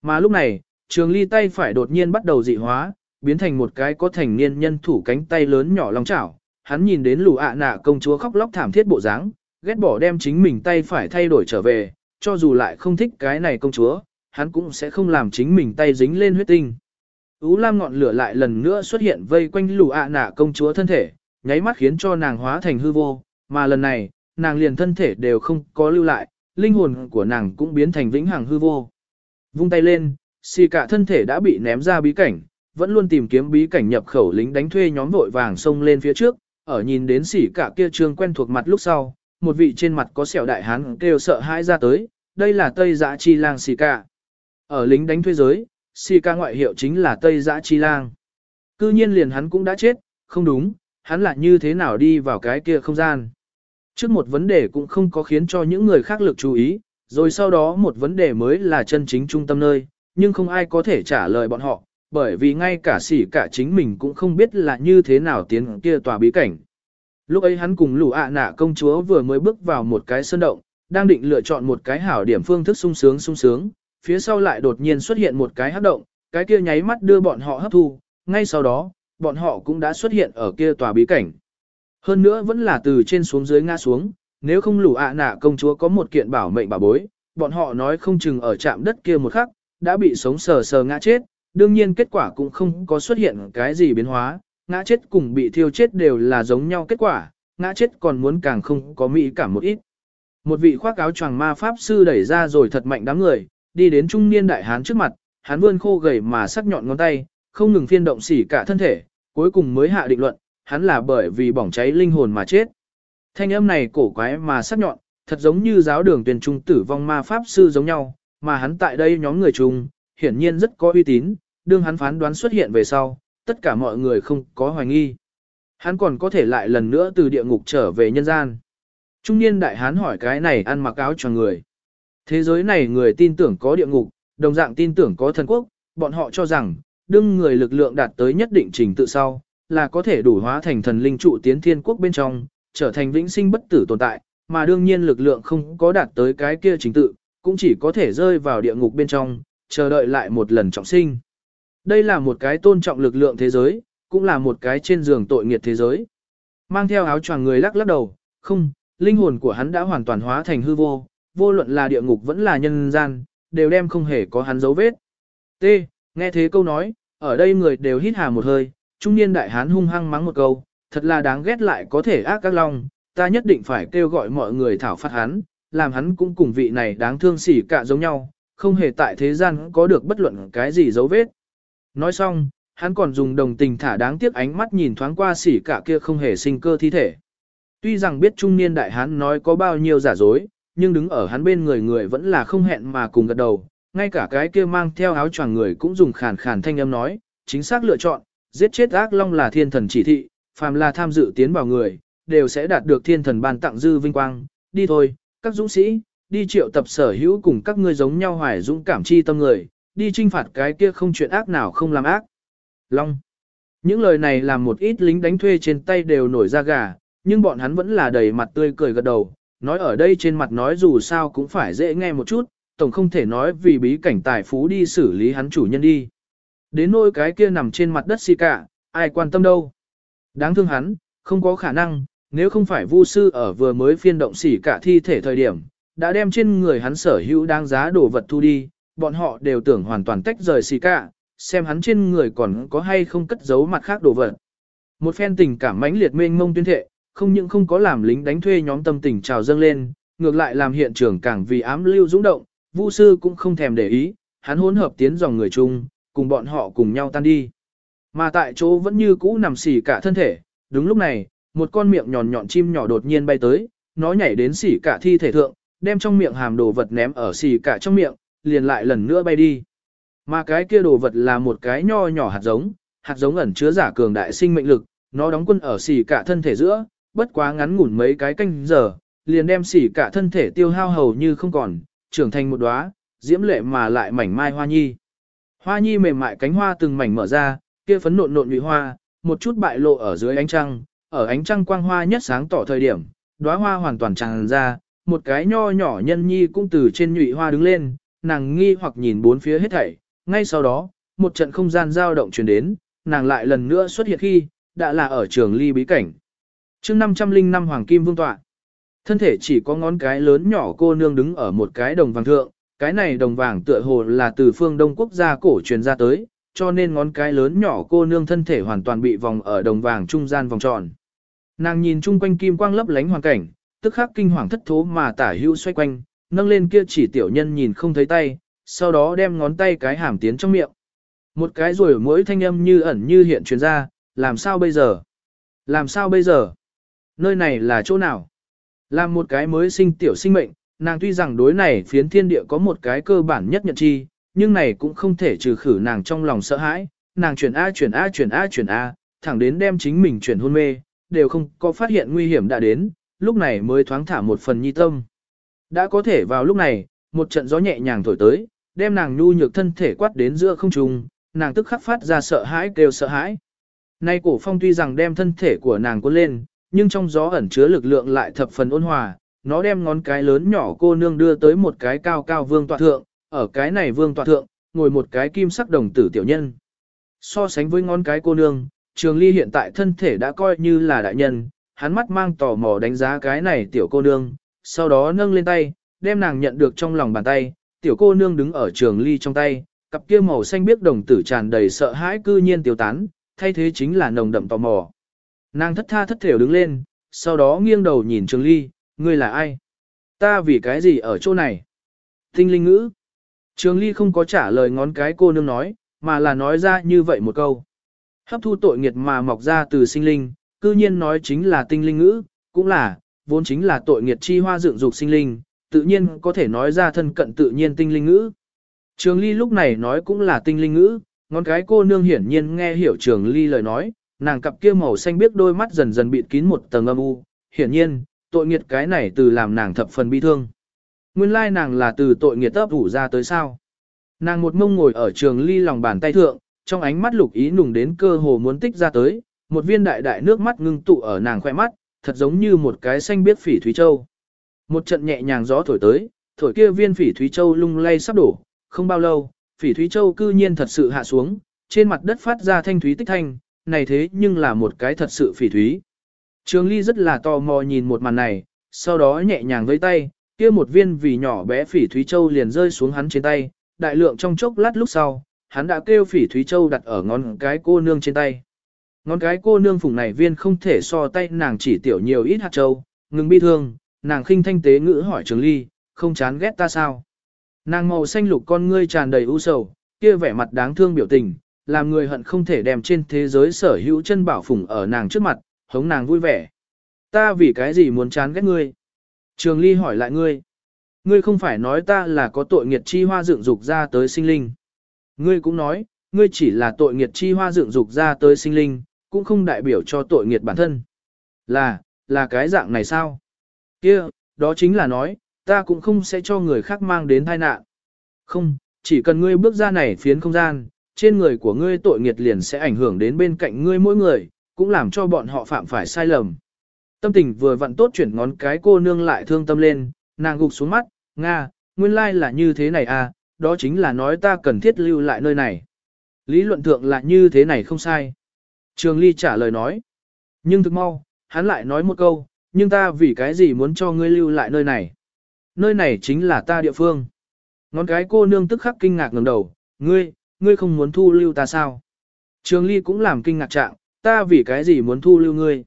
Mà lúc này, trường ly tay phải đột nhiên bắt đầu dị hóa, biến thành một cái có thành niên nhân thủ cánh tay lớn nhỏ long chảo. Hắn nhìn đến lù ạ nạ công chúa khóc lóc thảm thiết bộ dáng, ghét bỏ đem chính mình tay phải thay đổi trở về, cho dù lại không thích cái này công chúa, hắn cũng sẽ không làm chính mình tay dính lên huyết tinh. Ú lam ngọn lửa lại lần nữa xuất hiện vây quanh lù ạ nạ công chúa thân thể, nháy mắt khiến cho nàng hóa thành hư vô, mà lần này, nàng liền thân thể đều không có lưu lại, linh hồn của nàng cũng biến thành vĩnh hằng hư vô. Vung tay lên, xì cả thân thể đã bị ném ra bí cảnh, vẫn luôn tìm kiếm bí cảnh nhập khẩu lính đánh thuê nhóm vội vàng xông lên phía trước, ở nhìn đến xỉ cả kia trương quen thuộc mặt lúc sau, một vị trên mặt có sẹo đại hán kêu sợ hãi ra tới, đây là Tây Dã Chi Lang xỉ cả. Ở lính đánh thuê giới, xỉ cả ngoại hiệu chính là Tây Dã Chi Lang. Cư nhiên liền hắn cũng đã chết, không đúng, hắn lại như thế nào đi vào cái kia không gian. Trước một vấn đề cũng không có khiến cho những người khác lực chú ý, rồi sau đó một vấn đề mới là chân chính trung tâm nơi, nhưng không ai có thể trả lời bọn họ, bởi vì ngay cả sỉ cả chính mình cũng không biết là như thế nào tiến kia tòa bí cảnh. Lúc ấy hắn cùng lũ ạ nạ công chúa vừa mới bước vào một cái sơn động, đang định lựa chọn một cái hảo điểm phương thức sung sướng sung sướng, phía sau lại đột nhiên xuất hiện một cái hấp động, cái kia nháy mắt đưa bọn họ hấp thu, ngay sau đó, bọn họ cũng đã xuất hiện ở kia tòa bí cảnh. Hơn nữa vẫn là từ trên xuống dưới ngã xuống, nếu không lũ ạ nạ công chúa có một kiện bảo mệnh bảo bối, bọn họ nói không chừng ở trạm đất kia một khắc, đã bị sống sờ sờ ngã chết, đương nhiên kết quả cũng không có xuất hiện cái gì biến hóa, ngã chết cùng bị thiêu chết đều là giống nhau kết quả, ngã chết còn muốn càng không có mỹ cảm một ít. Một vị khoác áo choàng ma pháp sư đẩy ra rồi thật mạnh đám người, đi đến trung niên đại hán trước mặt, hắn vươn khô gầy mà sắc nhọn ngón tay, không ngừng phiên động xỉ cả thân thể, cuối cùng mới hạ định luận, hắn là bởi vì bỏng cháy linh hồn mà chết. Thanh âm này cổ quái mà sắc nhọn, thật giống như giáo đường tuyển trung tử vong ma pháp sư giống nhau, mà hắn tại đây nhóm người chung, hiển nhiên rất có uy tín, đương hắn phán đoán xuất hiện về sau, tất cả mọi người không có hoài nghi. Hắn còn có thể lại lần nữa từ địa ngục trở về nhân gian. Trung niên đại hán hỏi cái này ăn mặc áo cho người. Thế giới này người tin tưởng có địa ngục, đồng dạng tin tưởng có thần quốc, bọn họ cho rằng, đương người lực lượng đạt tới nhất định trình tự sau, là có thể đủ hóa thành thần linh trụ tiến thiên quốc bên trong, trở thành vĩnh sinh bất tử tồn tại, mà đương nhiên lực lượng không có đạt tới cái kia trình tự, cũng chỉ có thể rơi vào địa ngục bên trong, chờ đợi lại một lần trọng sinh. Đây là một cái tôn trọng lực lượng thế giới, cũng là một cái trên giường tội nghiệt thế giới. Mang theo áo choàng người lắc lắc đầu, không, linh hồn của hắn đã hoàn toàn hóa thành hư vô, vô luận là địa ngục vẫn là nhân gian, đều đem không hề có hắn dấu vết. T. Nghe thế câu nói, ở đây người đều hít hà một hơi, trung niên đại hán hung hăng mắng một câu, thật là đáng ghét lại có thể ác các long, ta nhất định phải kêu gọi mọi người thảo phạt hắn, làm hắn cũng cùng vị này đáng thương xỉ cả giống nhau, không hề tại thế gian có được bất luận cái gì dấu vết. Nói xong, hắn còn dùng đồng tình thả đáng tiếc ánh mắt nhìn thoáng qua xỉ cả kia không hề sinh cơ thi thể. Tuy rằng biết trung niên đại hắn nói có bao nhiêu giả dối, nhưng đứng ở hắn bên người người vẫn là không hẹn mà cùng gật đầu, ngay cả cái kia mang theo áo choàng người cũng dùng khàn khàn thanh âm nói, chính xác lựa chọn, giết chết ác long là thiên thần chỉ thị, phàm là tham dự tiến vào người, đều sẽ đạt được thiên thần ban tặng dư vinh quang, đi thôi, các dũng sĩ, đi triệu tập sở hữu cùng các ngươi giống nhau hoài dũng cảm chi tâm người, đi trinh phạt cái kia không chuyện ác nào không làm ác. Long. Những lời này làm một ít lính đánh thuê trên tay đều nổi ra gà, nhưng bọn hắn vẫn là đầy mặt tươi cười gật đầu, nói ở đây trên mặt nói dù sao cũng phải dễ nghe một chút, tổng không thể nói vì bí cảnh tài phú đi xử lý hắn chủ nhân đi. Đến nỗi cái kia nằm trên mặt đất si cả, ai quan tâm đâu. Đáng thương hắn, không có khả năng, nếu không phải vu sư ở vừa mới phiên động xỉ cả thi thể thời điểm, đã đem trên người hắn sở hữu đáng giá đồ vật thu đi, bọn họ đều tưởng hoàn toàn tách rời xỉ cả, xem hắn trên người còn có hay không cất giấu mặt khác đồ vật. Một phen tình cảm mãnh liệt mênh mông tuyên thệ, không những không có làm lính đánh thuê nhóm tâm tình trào dâng lên, ngược lại làm hiện trường càng vì ám lưu dũng động, Vu sư cũng không thèm để ý, hắn hỗn hợp tiến dòng người chung, cùng bọn họ cùng nhau tan đi. Mà tại chỗ vẫn như cũ nằm xỉ cả thân thể, đúng lúc này, một con miệng nhọn nhọn chim nhỏ đột nhiên bay tới, nó nhảy đến xỉ cả thi thể thượng, đem trong miệng hàm đồ vật ném ở xỉ cả trong miệng, liền lại lần nữa bay đi. Mà cái kia đồ vật là một cái nho nhỏ hạt giống, hạt giống ẩn chứa giả cường đại sinh mệnh lực, nó đóng quân ở xỉ cả thân thể giữa, bất quá ngắn ngủn mấy cái canh giờ, liền đem xỉ cả thân thể tiêu hao hầu như không còn, trưởng thành một đóa, diễm lệ mà lại mảnh mai hoa nhi. Hoa nhi mềm mại cánh hoa từng mảnh mở ra, kia phấn nộn nộn nhụy hoa, một chút bại lộ ở dưới ánh trăng, ở ánh trăng quang hoa nhất sáng tỏ thời điểm, đóa hoa hoàn toàn tràn ra, một cái nho nhỏ nhân nhi cũng từ trên nhụy hoa đứng lên, nàng nghi hoặc nhìn bốn phía hết thảy, ngay sau đó, một trận không gian dao động truyền đến, nàng lại lần nữa xuất hiện khi, đã là ở trường ly bí cảnh. chương 505 Hoàng Kim Vương Tọa, thân thể chỉ có ngón cái lớn nhỏ cô nương đứng ở một cái đồng vàng thượng, cái này đồng vàng tựa hồ là từ phương Đông quốc gia cổ truyền ra tới, cho nên ngón cái lớn nhỏ cô nương thân thể hoàn toàn bị vòng ở đồng vàng trung gian vòng tròn. Nàng nhìn chung quanh kim quang lấp lánh hoàn cảnh, tức khắc kinh hoàng thất thố mà tả hữu xoay quanh, nâng lên kia chỉ tiểu nhân nhìn không thấy tay, sau đó đem ngón tay cái hàm tiến trong miệng. Một cái rồi mỗi thanh âm như ẩn như hiện truyền ra, làm sao bây giờ? Làm sao bây giờ? Nơi này là chỗ nào? Làm một cái mới sinh tiểu sinh mệnh, nàng tuy rằng đối này phiến thiên địa có một cái cơ bản nhất nhận chi, nhưng này cũng không thể trừ khử nàng trong lòng sợ hãi, nàng chuyển A chuyển A chuyển A chuyển A, thẳng đến đem chính mình chuyển hôn mê, đều không có phát hiện nguy hiểm đã đến, lúc này mới thoáng thả một phần nhi tâm. Đã có thể vào lúc này, một trận gió nhẹ nhàng thổi tới, đem nàng nhu nhược thân thể quát đến giữa không trung, nàng tức khắc phát ra sợ hãi kêu sợ hãi. Nay cổ phong tuy rằng đem thân thể của nàng cuốn lên, nhưng trong gió ẩn chứa lực lượng lại thập phần ôn hòa, nó đem ngón cái lớn nhỏ cô nương đưa tới một cái cao cao vương tọa thượng, ở cái này vương tọa thượng, ngồi một cái kim sắc đồng tử tiểu nhân. So sánh với ngón cái cô nương, Trường Ly hiện tại thân thể đã coi như là đại nhân, hắn mắt mang tò mò đánh giá cái này tiểu cô nương, sau đó nâng lên tay, đem nàng nhận được trong lòng bàn tay, tiểu cô nương đứng ở Trường Ly trong tay, cặp kia màu xanh biếc đồng tử tràn đầy sợ hãi cư nhiên tiêu tán, thay thế chính là nồng đậm tò mò. Nàng thất tha thất thểu đứng lên, sau đó nghiêng đầu nhìn Trường Ly, ngươi là ai? Ta vì cái gì ở chỗ này? Tinh linh ngữ. Trường Ly không có trả lời ngón cái cô nương nói, mà là nói ra như vậy một câu. Hấp thu tội nghiệt mà mọc ra từ sinh linh, cư nhiên nói chính là tinh linh ngữ, cũng là, vốn chính là tội nghiệt chi hoa dựng dục sinh linh, tự nhiên có thể nói ra thân cận tự nhiên tinh linh ngữ. Trường Ly lúc này nói cũng là tinh linh ngữ, ngón cái cô nương hiển nhiên nghe hiểu Trường Ly lời nói, nàng cặp kia màu xanh biết đôi mắt dần dần bịt kín một tầng âm u, hiển nhiên, tội nghiệt cái này từ làm nàng thập phần bi thương. Nguyên lai nàng là từ tội nghiệt tấp ủ ra tới sao. Nàng một mông ngồi ở Trường Ly lòng bàn tay thượng, trong ánh mắt lục ý nùng đến cơ hồ muốn tích ra tới, một viên đại đại nước mắt ngưng tụ ở nàng khoe mắt, thật giống như một cái xanh biết phỉ thúy châu. Một trận nhẹ nhàng gió thổi tới, thổi kia viên phỉ thúy châu lung lay sắp đổ, không bao lâu, phỉ thúy châu cư nhiên thật sự hạ xuống, trên mặt đất phát ra thanh thúy tích thanh, này thế nhưng là một cái thật sự phỉ thúy. Trường Ly rất là tò mò nhìn một màn này, sau đó nhẹ nhàng với tay, kia một viên vì nhỏ bé phỉ thúy châu liền rơi xuống hắn trên tay, đại lượng trong chốc lát lúc sau, hắn đã kêu phỉ thúy châu đặt ở ngón cái cô nương trên tay. Ngón cái cô nương phùng này viên không thể so tay nàng chỉ tiểu nhiều ít hạt châu, ngừng bi thương, nàng khinh thanh tế ngữ hỏi Trường Ly, không chán ghét ta sao? Nàng màu xanh lục con ngươi tràn đầy u sầu, kia vẻ mặt đáng thương biểu tình, làm người hận không thể đem trên thế giới sở hữu chân bảo phùng ở nàng trước mặt, hống nàng vui vẻ. Ta vì cái gì muốn chán ghét ngươi? Trường Ly hỏi lại ngươi. Ngươi không phải nói ta là có tội nghiệt chi hoa dựng dục ra tới sinh linh. Ngươi cũng nói, ngươi chỉ là tội nghiệt chi hoa dựng dục ra tới sinh linh, cũng không đại biểu cho tội nghiệt bản thân. Là, là cái dạng này sao? Kia, đó chính là nói, ta cũng không sẽ cho người khác mang đến tai nạn. Không, chỉ cần ngươi bước ra này phiến không gian, trên người của ngươi tội nghiệt liền sẽ ảnh hưởng đến bên cạnh ngươi mỗi người, cũng làm cho bọn họ phạm phải sai lầm. Tâm tình vừa vặn tốt chuyển ngón cái cô nương lại thương tâm lên, nàng gục xuống mắt, Nga, nguyên lai là như thế này à, đó chính là nói ta cần thiết lưu lại nơi này. Lý luận thượng là như thế này không sai. Trường Ly trả lời nói. Nhưng thực mau, hắn lại nói một câu, nhưng ta vì cái gì muốn cho ngươi lưu lại nơi này? Nơi này chính là ta địa phương. Ngón cái cô nương tức khắc kinh ngạc ngẩng đầu, ngươi, ngươi không muốn thu lưu ta sao? Trường Ly cũng làm kinh ngạc trạng, ta vì cái gì muốn thu lưu ngươi?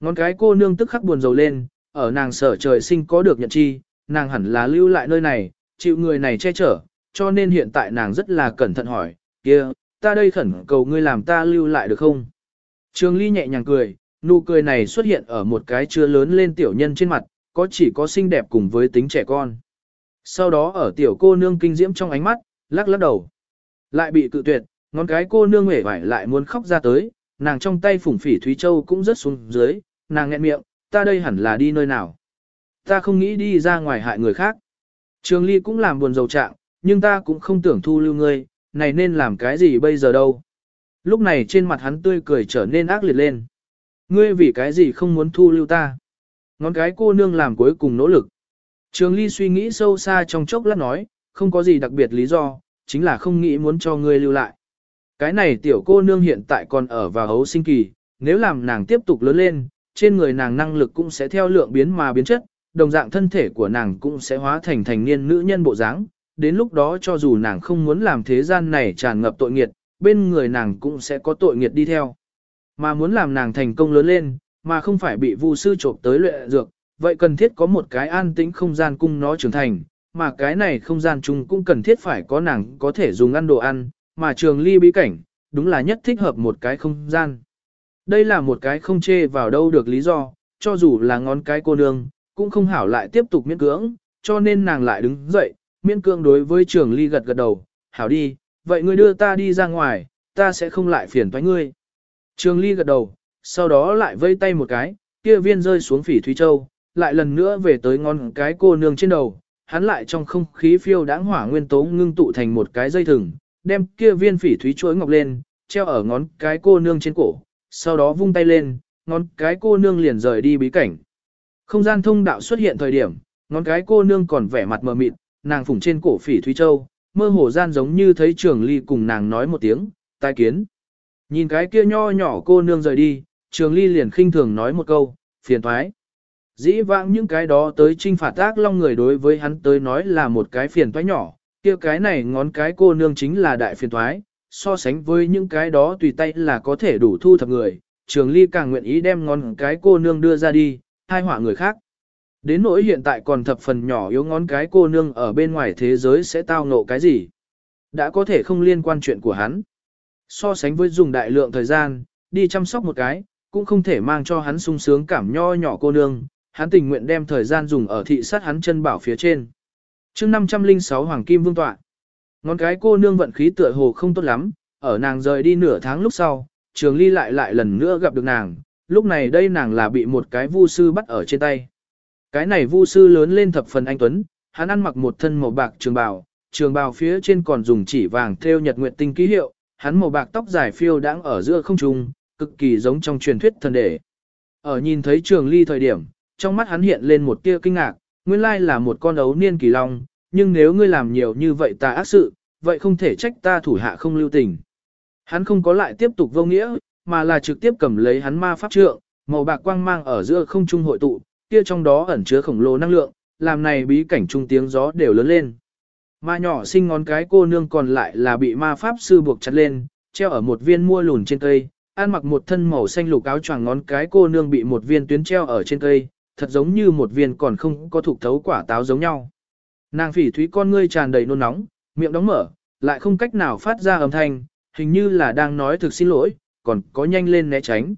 Ngón cái cô nương tức khắc buồn rầu lên, ở nàng sở trời sinh có được nhận chi, nàng hẳn là lưu lại nơi này, chịu người này che chở, cho nên hiện tại nàng rất là cẩn thận hỏi, kia, ta đây khẩn cầu ngươi làm ta lưu lại được không? Trường Ly nhẹ nhàng cười, nụ cười này xuất hiện ở một cái chưa lớn lên tiểu nhân trên mặt, có chỉ có xinh đẹp cùng với tính trẻ con. Sau đó ở tiểu cô nương kinh diễm trong ánh mắt, lắc lắc đầu. Lại bị cự tuyệt, ngón cái cô nương hề vải lại muốn khóc ra tới, nàng trong tay phủng phỉ Thúy Châu cũng rất xuống dưới, nàng nghẹn miệng, ta đây hẳn là đi nơi nào. Ta không nghĩ đi ra ngoài hại người khác. Trường Ly cũng làm buồn rầu trạng, nhưng ta cũng không tưởng thu lưu ngươi, này nên làm cái gì bây giờ đâu. Lúc này trên mặt hắn tươi cười trở nên ác liệt lên. Ngươi vì cái gì không muốn thu lưu ta? Ngón cái cô nương làm cuối cùng nỗ lực. Trường Ly suy nghĩ sâu xa trong chốc lát nói, không có gì đặc biệt lý do, chính là không nghĩ muốn cho ngươi lưu lại. Cái này tiểu cô nương hiện tại còn ở vào hấu sinh kỳ, nếu làm nàng tiếp tục lớn lên, trên người nàng năng lực cũng sẽ theo lượng biến mà biến chất, đồng dạng thân thể của nàng cũng sẽ hóa thành thành niên nữ nhân bộ dáng. Đến lúc đó cho dù nàng không muốn làm thế gian này tràn ngập tội nghiệt, bên người nàng cũng sẽ có tội nghiệt đi theo. Mà muốn làm nàng thành công lớn lên, mà không phải bị vu sư trộm tới luyện dược, vậy cần thiết có một cái an tĩnh không gian cung nó trưởng thành, mà cái này không gian chung cũng cần thiết phải có nàng có thể dùng ăn đồ ăn, mà trường ly bí cảnh, đúng là nhất thích hợp một cái không gian. Đây là một cái không chê vào đâu được lý do, cho dù là ngón cái cô nương, cũng không hảo lại tiếp tục miễn cưỡng, cho nên nàng lại đứng dậy, miễn cưỡng đối với trường ly gật gật đầu, hảo đi, vậy ngươi đưa ta đi ra ngoài, ta sẽ không lại phiền toái ngươi. Trường ly gật đầu, sau đó lại vây tay một cái, kia viên rơi xuống phỉ Thúy Châu, lại lần nữa về tới ngón cái cô nương trên đầu, hắn lại trong không khí phiêu đãng hỏa nguyên tố ngưng tụ thành một cái dây thừng, đem kia viên phỉ thúy chuối ngọc lên, treo ở ngón cái cô nương trên cổ, sau đó vung tay lên, ngón cái cô nương liền rời đi bí cảnh. Không gian thông đạo xuất hiện thời điểm, ngón cái cô nương còn vẻ mặt mờ mịt, nàng phủng trên cổ phỉ thúy châu, mơ hồ gian giống như thấy trường ly cùng nàng nói một tiếng, tai kiến. Nhìn cái kia nho nhỏ cô nương rời đi, trường ly liền khinh thường nói một câu, phiền thoái. Dĩ vãng những cái đó tới trinh phạt ác long người đối với hắn tới nói là một cái phiền toái nhỏ, kia cái này ngón cái cô nương chính là đại phiền toái, so sánh với những cái đó tùy tay là có thể đủ thu thập người, trường ly càng nguyện ý đem ngón cái cô nương đưa ra đi, hai họa người khác. Đến nỗi hiện tại còn thập phần nhỏ yếu ngón cái cô nương ở bên ngoài thế giới sẽ tao ngộ cái gì. Đã có thể không liên quan chuyện của hắn. So sánh với dùng đại lượng thời gian, đi chăm sóc một cái, cũng không thể mang cho hắn sung sướng cảm nho nhỏ cô nương, hắn tình nguyện đem thời gian dùng ở thị sát hắn chân bảo phía trên. chương 506 Hoàng Kim Vương Tọa. Ngón cái cô nương vận khí tựa hồ không tốt lắm, ở nàng rời đi nửa tháng lúc sau, trường ly lại lại lần nữa gặp được nàng, lúc này đây nàng là bị một cái vu sư bắt ở trên tay. Cái này vu sư lớn lên thập phần anh Tuấn, hắn ăn mặc một thân màu bạc trường bào, trường bào phía trên còn dùng chỉ vàng thêu nhật nguyệt tinh ký hiệu, hắn màu bạc tóc dài phiêu đang ở giữa không trung, cực kỳ giống trong truyền thuyết thần đệ. Ở nhìn thấy trường ly thời điểm, trong mắt hắn hiện lên một tia kinh ngạc, nguyên lai là một con ấu niên kỳ long, nhưng nếu ngươi làm nhiều như vậy ta ác sự, vậy không thể trách ta thủ hạ không lưu tình. Hắn không có lại tiếp tục vô nghĩa, mà là trực tiếp cầm lấy hắn ma pháp trượng, màu bạc quang mang ở giữa không trung hội tụ, kia trong đó ẩn chứa khổng lồ năng lượng, làm này bí cảnh trung tiếng gió đều lớn lên. Ma nhỏ sinh ngón cái cô nương còn lại là bị ma pháp sư buộc chặt lên, treo ở một viên mua lùn trên cây, ăn mặc một thân màu xanh lục áo choàng ngón cái cô nương bị một viên tuyến treo ở trên cây, thật giống như một viên còn không có thuộc thấu quả táo giống nhau. Nàng phỉ thúy con ngươi tràn đầy nôn nóng, miệng đóng mở, lại không cách nào phát ra âm thanh, hình như là đang nói thực xin lỗi, còn có nhanh lên né tránh.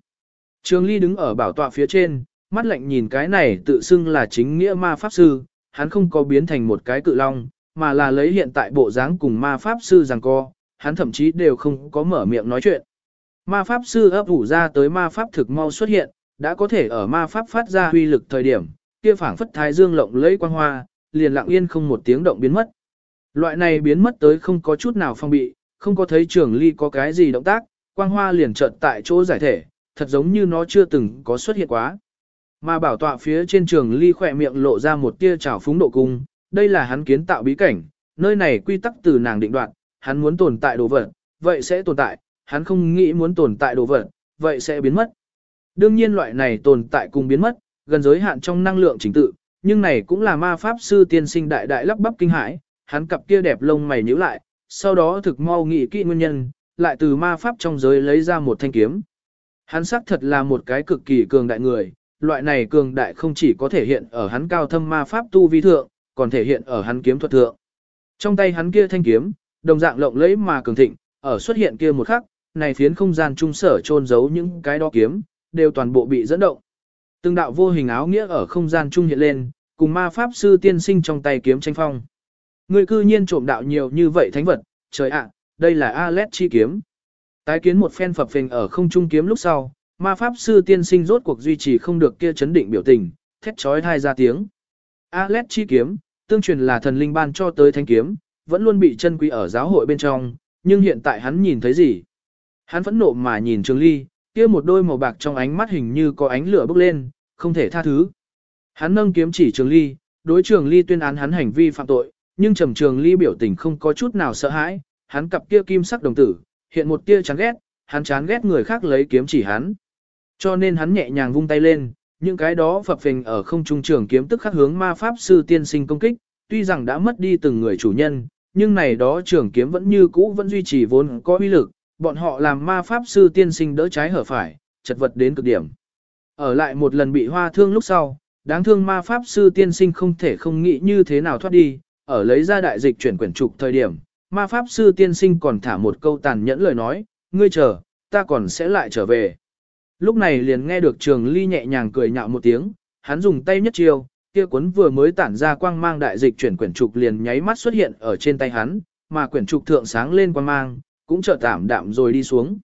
Trường Ly đứng ở bảo tọa phía trên, mắt lạnh nhìn cái này tự xưng là chính nghĩa ma pháp sư, hắn không có biến thành một cái cự long, mà là lấy hiện tại bộ dáng cùng ma pháp sư giằng co, hắn thậm chí đều không có mở miệng nói chuyện. Ma pháp sư ấp ủ ra tới ma pháp thực mau xuất hiện, đã có thể ở ma pháp phát ra huy lực thời điểm, kia phảng phất thái dương lộng lẫy quang hoa, liền lặng yên không một tiếng động biến mất. Loại này biến mất tới không có chút nào phong bị, không có thấy trường ly có cái gì động tác, quang hoa liền chợt tại chỗ giải thể, thật giống như nó chưa từng có xuất hiện quá. Mà bảo tọa phía trên trường ly khỏe miệng lộ ra một tia trào phúng độ cung, đây là hắn kiến tạo bí cảnh, nơi này quy tắc từ nàng định đoạt, hắn muốn tồn tại đồ vật, vậy sẽ tồn tại, hắn không nghĩ muốn tồn tại đồ vật, vậy sẽ biến mất. Đương nhiên loại này tồn tại cùng biến mất, gần giới hạn trong năng lượng chính tự, nhưng này cũng là ma pháp sư tiên sinh đại đại lắp bắp kinh hãi, hắn cặp kia đẹp lông mày nhíu lại, sau đó thực mau nghĩ kỹ nguyên nhân, lại từ ma pháp trong giới lấy ra một thanh kiếm. Hắn xác thật là một cái cực kỳ cường đại người, loại này cường đại không chỉ có thể hiện ở hắn cao thâm ma pháp tu vi thượng, còn thể hiện ở hắn kiếm thuật thượng. Trong tay hắn kia thanh kiếm, đồng dạng lộng lẫy mà cường thịnh, ở xuất hiện kia một khắc, này phiến không gian trung sở trôn giấu những cái đó kiếm, đều toàn bộ bị dẫn động. Từng đạo vô hình áo nghĩa ở không gian trung hiện lên, cùng ma pháp sư tiên sinh trong tay kiếm tranh phong. Người cư nhiên trộm đạo nhiều như vậy thánh vật, trời ạ, đây là Alet chi kiếm. Tái kiến một phen phập phình ở không trung kiếm lúc sau, ma pháp sư tiên sinh rốt cuộc duy trì không được kia chấn định biểu tình, thét chói thai ra tiếng. Alet chi kiếm, tương truyền là thần linh ban cho tới thanh kiếm, vẫn luôn bị chân quý ở giáo hội bên trong, nhưng hiện tại hắn nhìn thấy gì? Hắn phẫn nộ mà nhìn Trường Ly, kia một đôi màu bạc trong ánh mắt hình như có ánh lửa bốc lên, không thể tha thứ. Hắn nâng kiếm chỉ Trường Ly, đối Trường Ly tuyên án hắn hành vi phạm tội, nhưng Trầm Trường Ly biểu tình không có chút nào sợ hãi, hắn cặp kia kim sắc đồng tử, hiện một tia chán ghét, hắn chán ghét người khác lấy kiếm chỉ hắn. Cho nên hắn nhẹ nhàng vung tay lên, những cái đó phập phình ở không trung trường kiếm tức khắc hướng ma pháp sư tiên sinh công kích, tuy rằng đã mất đi từng người chủ nhân, nhưng này đó trường kiếm vẫn như cũ vẫn duy trì vốn có uy lực, bọn họ làm ma pháp sư tiên sinh đỡ trái hở phải, chật vật đến cực điểm. Ở lại một lần bị hoa thương lúc sau, đáng thương ma pháp sư tiên sinh không thể không nghĩ như thế nào thoát đi, ở lấy ra đại dịch chuyển quyển trục thời điểm, ma pháp sư tiên sinh còn thả một câu tàn nhẫn lời nói, ngươi chờ, ta còn sẽ lại trở về. Lúc này liền nghe được trường ly nhẹ nhàng cười nhạo một tiếng, hắn dùng tay nhất chiêu, kia cuốn vừa mới tản ra quang mang đại dịch chuyển quyển trục liền nháy mắt xuất hiện ở trên tay hắn, mà quyển trục thượng sáng lên quang mang, cũng chợt tạm đạm rồi đi xuống.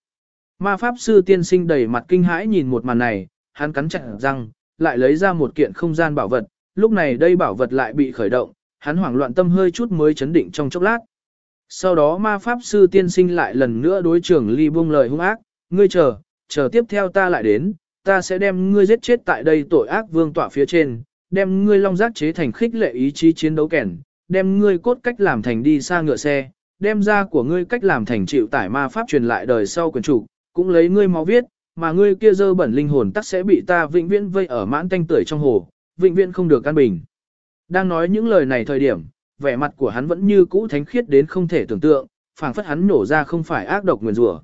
Ma pháp sư tiên sinh đầy mặt kinh hãi nhìn một màn này, hắn cắn chặt răng, lại lấy ra một kiện không gian bảo vật, lúc này đây bảo vật lại bị khởi động, hắn hoảng loạn tâm hơi chút mới chấn định trong chốc lát. Sau đó ma pháp sư tiên sinh lại lần nữa đối trưởng ly buông lời hung ác, ngươi chờ, chờ tiếp theo ta lại đến, ta sẽ đem ngươi giết chết tại đây tội ác vương tọa phía trên, đem ngươi long giác chế thành khích lệ ý chí chiến đấu kẻn, đem ngươi cốt cách làm thành đi xa ngựa xe, đem ra của ngươi cách làm thành chịu tải ma pháp truyền lại đời sau quyền chủ, cũng lấy ngươi máu viết, mà ngươi kia dơ bẩn linh hồn tắc sẽ bị ta vĩnh viễn vây ở mãn tanh tưởi trong hồ, vĩnh viễn không được an bình. Đang nói những lời này thời điểm, vẻ mặt của hắn vẫn như cũ thánh khiết đến không thể tưởng tượng, phảng phất hắn nổ ra không phải ác độc nguyền rủa.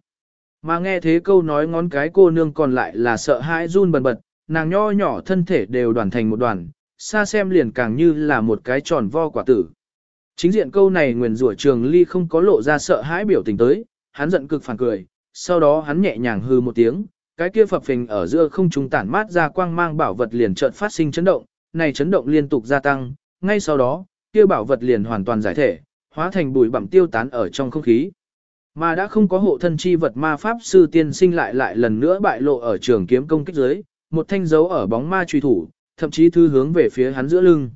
Mà nghe thế câu nói ngón cái cô nương còn lại là sợ hãi run bần bật, nàng nho nhỏ thân thể đều đoàn thành một đoàn, xa xem liền càng như là một cái tròn vo quả tử. Chính diện câu này nguyền rủa trường ly không có lộ ra sợ hãi biểu tình tới, hắn giận cực phản cười, sau đó hắn nhẹ nhàng hư một tiếng, cái kia phập phình ở giữa không trung tản mát ra quang mang bảo vật liền chợt phát sinh chấn động, này chấn động liên tục gia tăng, ngay sau đó, kia bảo vật liền hoàn toàn giải thể, hóa thành bụi bặm tiêu tán ở trong không khí. Mà đã không có hộ thân chi vật ma pháp sư tiên sinh lại lại lần nữa bại lộ ở trường kiếm công kích dưới, một thanh dấu ở bóng ma truy thủ, thậm chí thư hướng về phía hắn giữa lưng.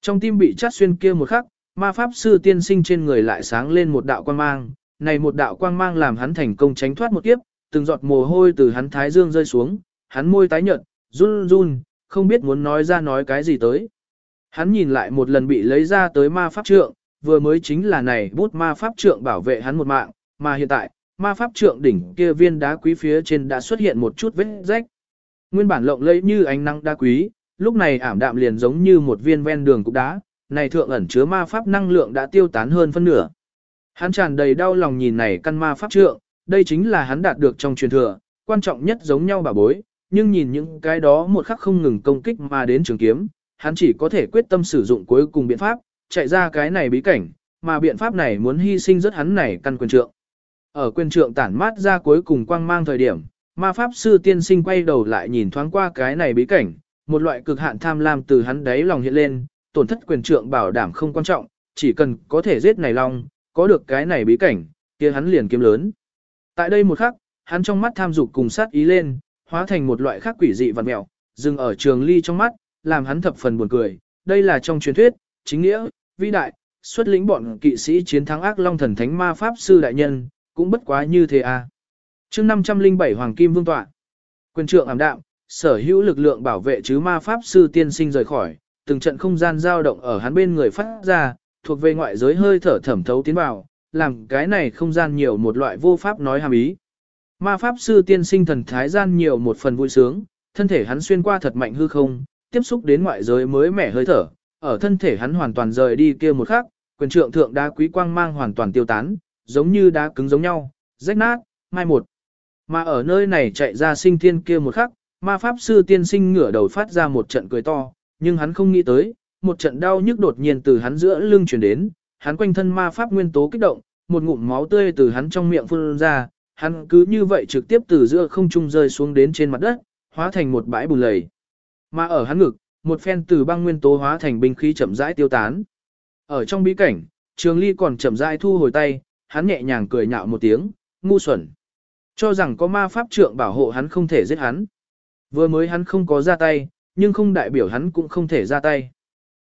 Trong tim bị chát xuyên kia một khắc, ma pháp sư tiên sinh trên người lại sáng lên một đạo quang mang, này một đạo quang mang làm hắn thành công tránh thoát một kiếp, từng giọt mồ hôi từ hắn thái dương rơi xuống, hắn môi tái nhợt, run run, không biết muốn nói ra nói cái gì tới. Hắn nhìn lại một lần bị lấy ra tới ma pháp trượng, vừa mới chính là này bút ma pháp trượng bảo vệ hắn một mạng, mà hiện tại, ma pháp trượng đỉnh kia viên đá quý phía trên đã xuất hiện một chút vết rách. Nguyên bản lộng lẫy như ánh nắng đá quý, lúc này ảm đạm liền giống như một viên ven đường cục đá, này thượng ẩn chứa ma pháp năng lượng đã tiêu tán hơn phân nửa. Hắn tràn đầy đau lòng nhìn này căn ma pháp trượng, đây chính là hắn đạt được trong truyền thừa, quan trọng nhất giống nhau bà bối, nhưng nhìn những cái đó một khắc không ngừng công kích mà đến trường kiếm, hắn chỉ có thể quyết tâm sử dụng cuối cùng biện pháp, chạy ra cái này bí cảnh, mà biện pháp này muốn hy sinh rất hắn này căn quyền trượng. Ở quyền trượng tản mát ra cuối cùng quang mang thời điểm, ma pháp sư tiên sinh quay đầu lại nhìn thoáng qua cái này bí cảnh, một loại cực hạn tham lam từ hắn đáy lòng hiện lên, tổn thất quyền trượng bảo đảm không quan trọng, chỉ cần có thể giết này long, có được cái này bí cảnh, kia hắn liền kiếm lớn. Tại đây một khắc, hắn trong mắt tham dục cùng sát ý lên, hóa thành một loại khác quỷ dị vật mèo, dừng ở trường ly trong mắt, làm hắn thập phần buồn cười. Đây là trong truyền thuyết, chính nghĩa, vĩ đại, xuất lĩnh bọn kỵ sĩ chiến thắng ác long thần thánh ma pháp sư đại nhân, cũng bất quá như thế à. chương 507 Hoàng Kim Vương Tọa, quyền trượng ảm đạm, sở hữu lực lượng bảo vệ chứ ma pháp sư tiên sinh rời khỏi, từng trận không gian dao động ở hắn bên người phát ra, thuộc về ngoại giới hơi thở thẩm thấu tiến vào, làm cái này không gian nhiều một loại vô pháp nói hàm ý. Ma pháp sư tiên sinh thần thái gian nhiều một phần vui sướng, thân thể hắn xuyên qua thật mạnh hư không, tiếp xúc đến ngoại giới mới mẻ hơi thở, ở thân thể hắn hoàn toàn rời đi kia một khắc, quyền trượng thượng đá quý quang mang hoàn toàn tiêu tán, giống như đá cứng giống nhau, rách nát, mai một. Mà ở nơi này chạy ra sinh thiên kia một khắc, ma pháp sư tiên sinh ngửa đầu phát ra một trận cười to, nhưng hắn không nghĩ tới, một trận đau nhức đột nhiên từ hắn giữa lưng chuyển đến, hắn quanh thân ma pháp nguyên tố kích động, một ngụm máu tươi từ hắn trong miệng phun ra, hắn cứ như vậy trực tiếp từ giữa không trung rơi xuống đến trên mặt đất, hóa thành một bãi bùn lầy. Mà ở hắn ngực, một phen từ băng nguyên tố hóa thành binh khí chậm rãi tiêu tán. Ở trong bí cảnh, Trường Ly còn chậm rãi thu hồi tay, hắn nhẹ nhàng cười nhạo một tiếng, ngu xuẩn. Cho rằng có ma pháp trượng bảo hộ hắn không thể giết hắn. Vừa mới hắn không có ra tay, nhưng không đại biểu hắn cũng không thể ra tay.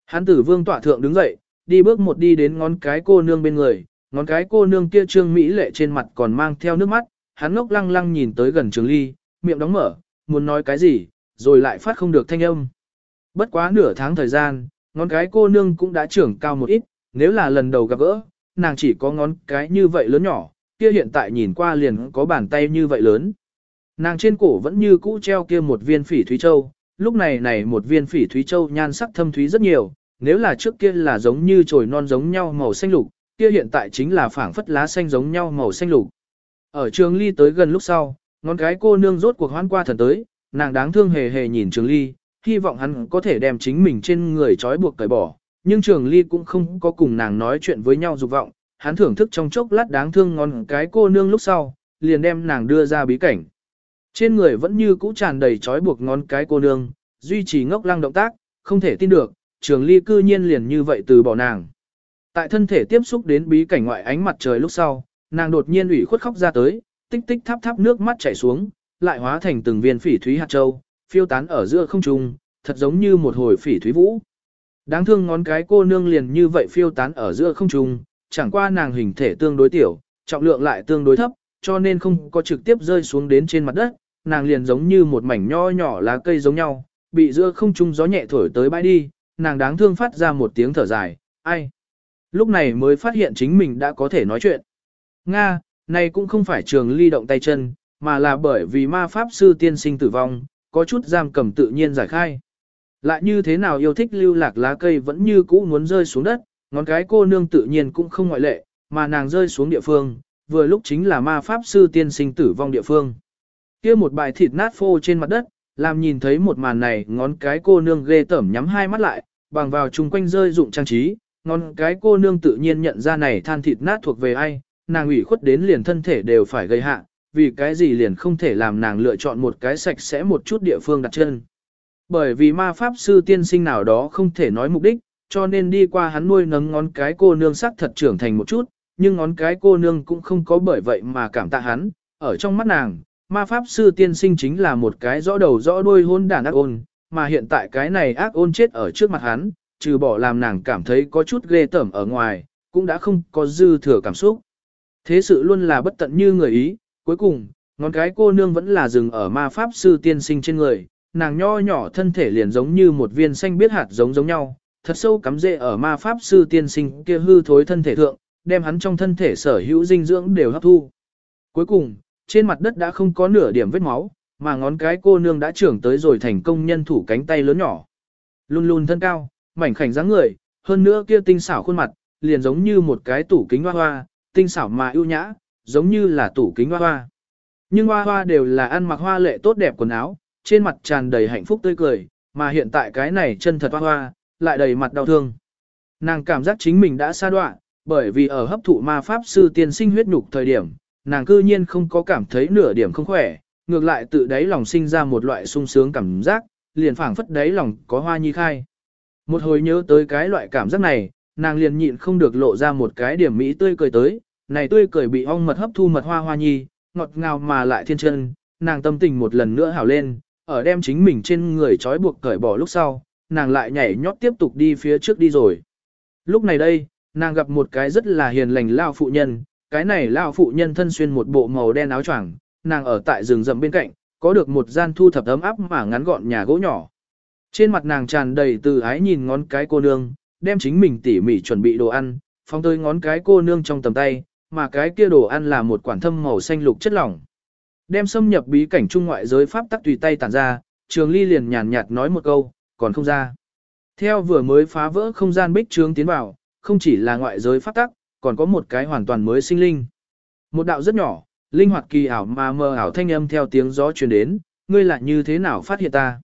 Hắn tử vương tọa thượng đứng dậy, đi bước một đi đến ngón cái cô nương bên người, ngón cái cô nương kia trương mỹ lệ trên mặt còn mang theo nước mắt, hắn ngốc lăng lăng nhìn tới gần trường ly, miệng đóng mở, muốn nói cái gì, rồi lại phát không được thanh âm. Bất quá nửa tháng thời gian, ngón cái cô nương cũng đã trưởng cao một ít, nếu là lần đầu gặp gỡ, nàng chỉ có ngón cái như vậy lớn nhỏ, kia hiện tại nhìn qua liền có bàn tay như vậy lớn. Nàng trên cổ vẫn như cũ treo kia một viên phỉ thúy châu, lúc này này một viên phỉ thúy châu nhan sắc thâm thúy rất nhiều, nếu là trước kia là giống như chồi non giống nhau màu xanh lục, kia hiện tại chính là phảng phất lá xanh giống nhau màu xanh lục. Ở trường ly tới gần lúc sau, ngón cái cô nương rốt cuộc hoan qua thần tới, nàng đáng thương hề hề nhìn trường ly, hy vọng hắn có thể đem chính mình trên người trói buộc cởi bỏ, nhưng trường ly cũng không có cùng nàng nói chuyện với nhau dục vọng, hắn thưởng thức trong chốc lát đáng thương ngón cái cô nương lúc sau, liền đem nàng đưa ra bí cảnh. Trên người vẫn như cũ tràn đầy trói buộc ngón cái cô nương, duy trì ngốc lăng động tác, không thể tin được, trường ly cư nhiên liền như vậy từ bỏ nàng. Tại thân thể tiếp xúc đến bí cảnh ngoại ánh mặt trời lúc sau, nàng đột nhiên ủy khuất khóc ra tới, tích tích tháp tháp nước mắt chảy xuống, lại hóa thành từng viên phỉ thúy hạt châu, phiêu tán ở giữa không trung, thật giống như một hồi phỉ thúy vũ. Đáng thương ngón cái cô nương liền như vậy phiêu tán ở giữa không trung, chẳng qua nàng hình thể tương đối tiểu, trọng lượng lại tương đối thấp, cho nên không có trực tiếp rơi xuống đến trên mặt đất, nàng liền giống như một mảnh nho nhỏ lá cây giống nhau, bị giữa không trung gió nhẹ thổi tới bãi đi, nàng đáng thương phát ra một tiếng thở dài, ai. Lúc này mới phát hiện chính mình đã có thể nói chuyện. Nga, này cũng không phải trường ly động tay chân, mà là bởi vì ma pháp sư tiên sinh tử vong, có chút giam cầm tự nhiên giải khai. Lại như thế nào yêu thích lưu lạc lá cây vẫn như cũ muốn rơi xuống đất, ngón cái cô nương tự nhiên cũng không ngoại lệ, mà nàng rơi xuống địa phương, vừa lúc chính là ma pháp sư tiên sinh tử vong địa phương. kia một bài thịt nát phô trên mặt đất, làm nhìn thấy một màn này ngón cái cô nương ghê tẩm nhắm hai mắt lại, bằng vào chung quanh rơi dụng trang trí, ngón cái cô nương tự nhiên nhận ra này than thịt nát thuộc về ai, nàng ủy khuất đến liền thân thể đều phải gây hạ, vì cái gì liền không thể làm nàng lựa chọn một cái sạch sẽ một chút địa phương đặt chân. Bởi vì ma pháp sư tiên sinh nào đó không thể nói mục đích, cho nên đi qua hắn nuôi nấng ngón cái cô nương sắc thật trưởng thành một chút, nhưng ngón cái cô nương cũng không có bởi vậy mà cảm tạ hắn, ở trong mắt nàng, ma pháp sư tiên sinh chính là một cái rõ đầu rõ đuôi hôn đản ác ôn, mà hiện tại cái này ác ôn chết ở trước mặt hắn, trừ bỏ làm nàng cảm thấy có chút ghê tởm ở ngoài, cũng đã không có dư thừa cảm xúc. Thế sự luôn là bất tận như người ý, cuối cùng, ngón cái cô nương vẫn là dừng ở ma pháp sư tiên sinh trên người, nàng nho nhỏ thân thể liền giống như một viên xanh biết hạt giống giống nhau, thật sâu cắm rễ ở ma pháp sư tiên sinh kia hư thối thân thể thượng, đem hắn trong thân thể sở hữu dinh dưỡng đều hấp thu. Cuối cùng, trên mặt đất đã không có nửa điểm vết máu, mà ngón cái cô nương đã trưởng tới rồi thành công nhân thủ cánh tay lớn nhỏ. Luôn luôn thân cao, mảnh khảnh dáng người, hơn nữa kia tinh xảo khuôn mặt, liền giống như một cái tủ kính hoa hoa, tinh xảo mà ưu nhã, giống như là tủ kính hoa hoa. Nhưng hoa hoa đều là ăn mặc hoa lệ tốt đẹp quần áo, trên mặt tràn đầy hạnh phúc tươi cười, mà hiện tại cái này chân thật hoa hoa, lại đầy mặt đau thương. Nàng cảm giác chính mình đã xa đoạn, bởi vì ở hấp thụ ma pháp sư tiên sinh huyết nhục thời điểm, nàng cư nhiên không có cảm thấy nửa điểm không khỏe, ngược lại tự đáy lòng sinh ra một loại sung sướng cảm giác, liền phảng phất đáy lòng có hoa nhi khai. Một hồi nhớ tới cái loại cảm giác này, nàng liền nhịn không được lộ ra một cái điểm mỹ tươi cười tới, này tươi cười bị ong mật hấp thu mật hoa hoa nhi, ngọt ngào mà lại thiên chân, nàng tâm tình một lần nữa hảo lên, ở đem chính mình trên người trói buộc cởi bỏ lúc sau, nàng lại nhảy nhót tiếp tục đi phía trước đi rồi. Lúc này đây, nàng gặp một cái rất là hiền lành lao phụ nhân, cái này lao phụ nhân thân xuyên một bộ màu đen áo choàng, nàng ở tại rừng rậm bên cạnh, có được một gian thu thập ấm áp mà ngắn gọn nhà gỗ nhỏ. Trên mặt nàng tràn đầy từ ái nhìn ngón cái cô nương, đem chính mình tỉ mỉ chuẩn bị đồ ăn, phóng tới ngón cái cô nương trong tầm tay, mà cái kia đồ ăn là một quản thâm màu xanh lục chất lỏng. Đem xâm nhập bí cảnh trung ngoại giới pháp tắc tùy tay tản ra, Trường Ly liền nhàn nhạt nói một câu, còn không ra. Theo vừa mới phá vỡ không gian bích trướng tiến vào, không chỉ là ngoại giới pháp tắc, còn có một cái hoàn toàn mới sinh linh. Một đạo rất nhỏ, linh hoạt kỳ ảo mà mơ ảo thanh âm theo tiếng gió truyền đến, ngươi lại như thế nào phát hiện ta?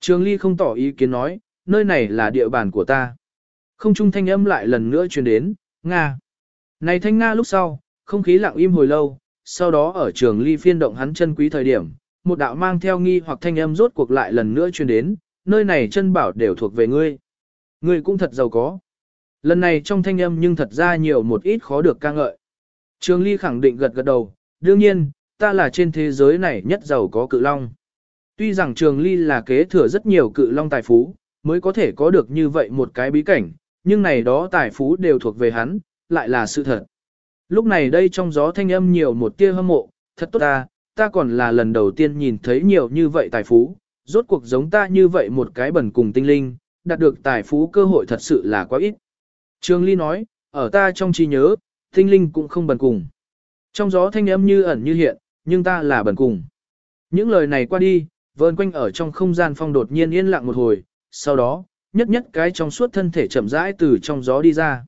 Trường Ly không tỏ ý kiến nói, nơi này là địa bàn của ta. Không trung thanh âm lại lần nữa truyền đến, Nga. Này thanh Nga lúc sau, không khí lặng im hồi lâu, sau đó ở trường Ly phiên động hắn chân quý thời điểm, một đạo mang theo nghi hoặc thanh âm rốt cuộc lại lần nữa truyền đến, nơi này chân bảo đều thuộc về ngươi. Ngươi cũng thật giàu có. Lần này trong thanh âm nhưng thật ra nhiều một ít khó được ca ngợi. Trường Ly khẳng định gật gật đầu, đương nhiên, ta là trên thế giới này nhất giàu có cự long. Tuy rằng Trường Ly là kế thừa rất nhiều cự long tài phú, mới có thể có được như vậy một cái bí cảnh, nhưng này đó tài phú đều thuộc về hắn, lại là sự thật. Lúc này đây trong gió thanh âm nhiều một tia hâm mộ, thật tốt ta, ta còn là lần đầu tiên nhìn thấy nhiều như vậy tài phú, rốt cuộc giống ta như vậy một cái bẩn cùng tinh linh, đạt được tài phú cơ hội thật sự là quá ít. Trương Ly nói, ở ta trong trí nhớ, tinh linh cũng không bẩn cùng. Trong gió thanh âm như ẩn như hiện, nhưng ta là bẩn cùng. Những lời này qua đi, vờn quanh ở trong không gian phong đột nhiên yên lặng một hồi, sau đó, nhất nhất cái trong suốt thân thể chậm rãi từ trong gió đi ra.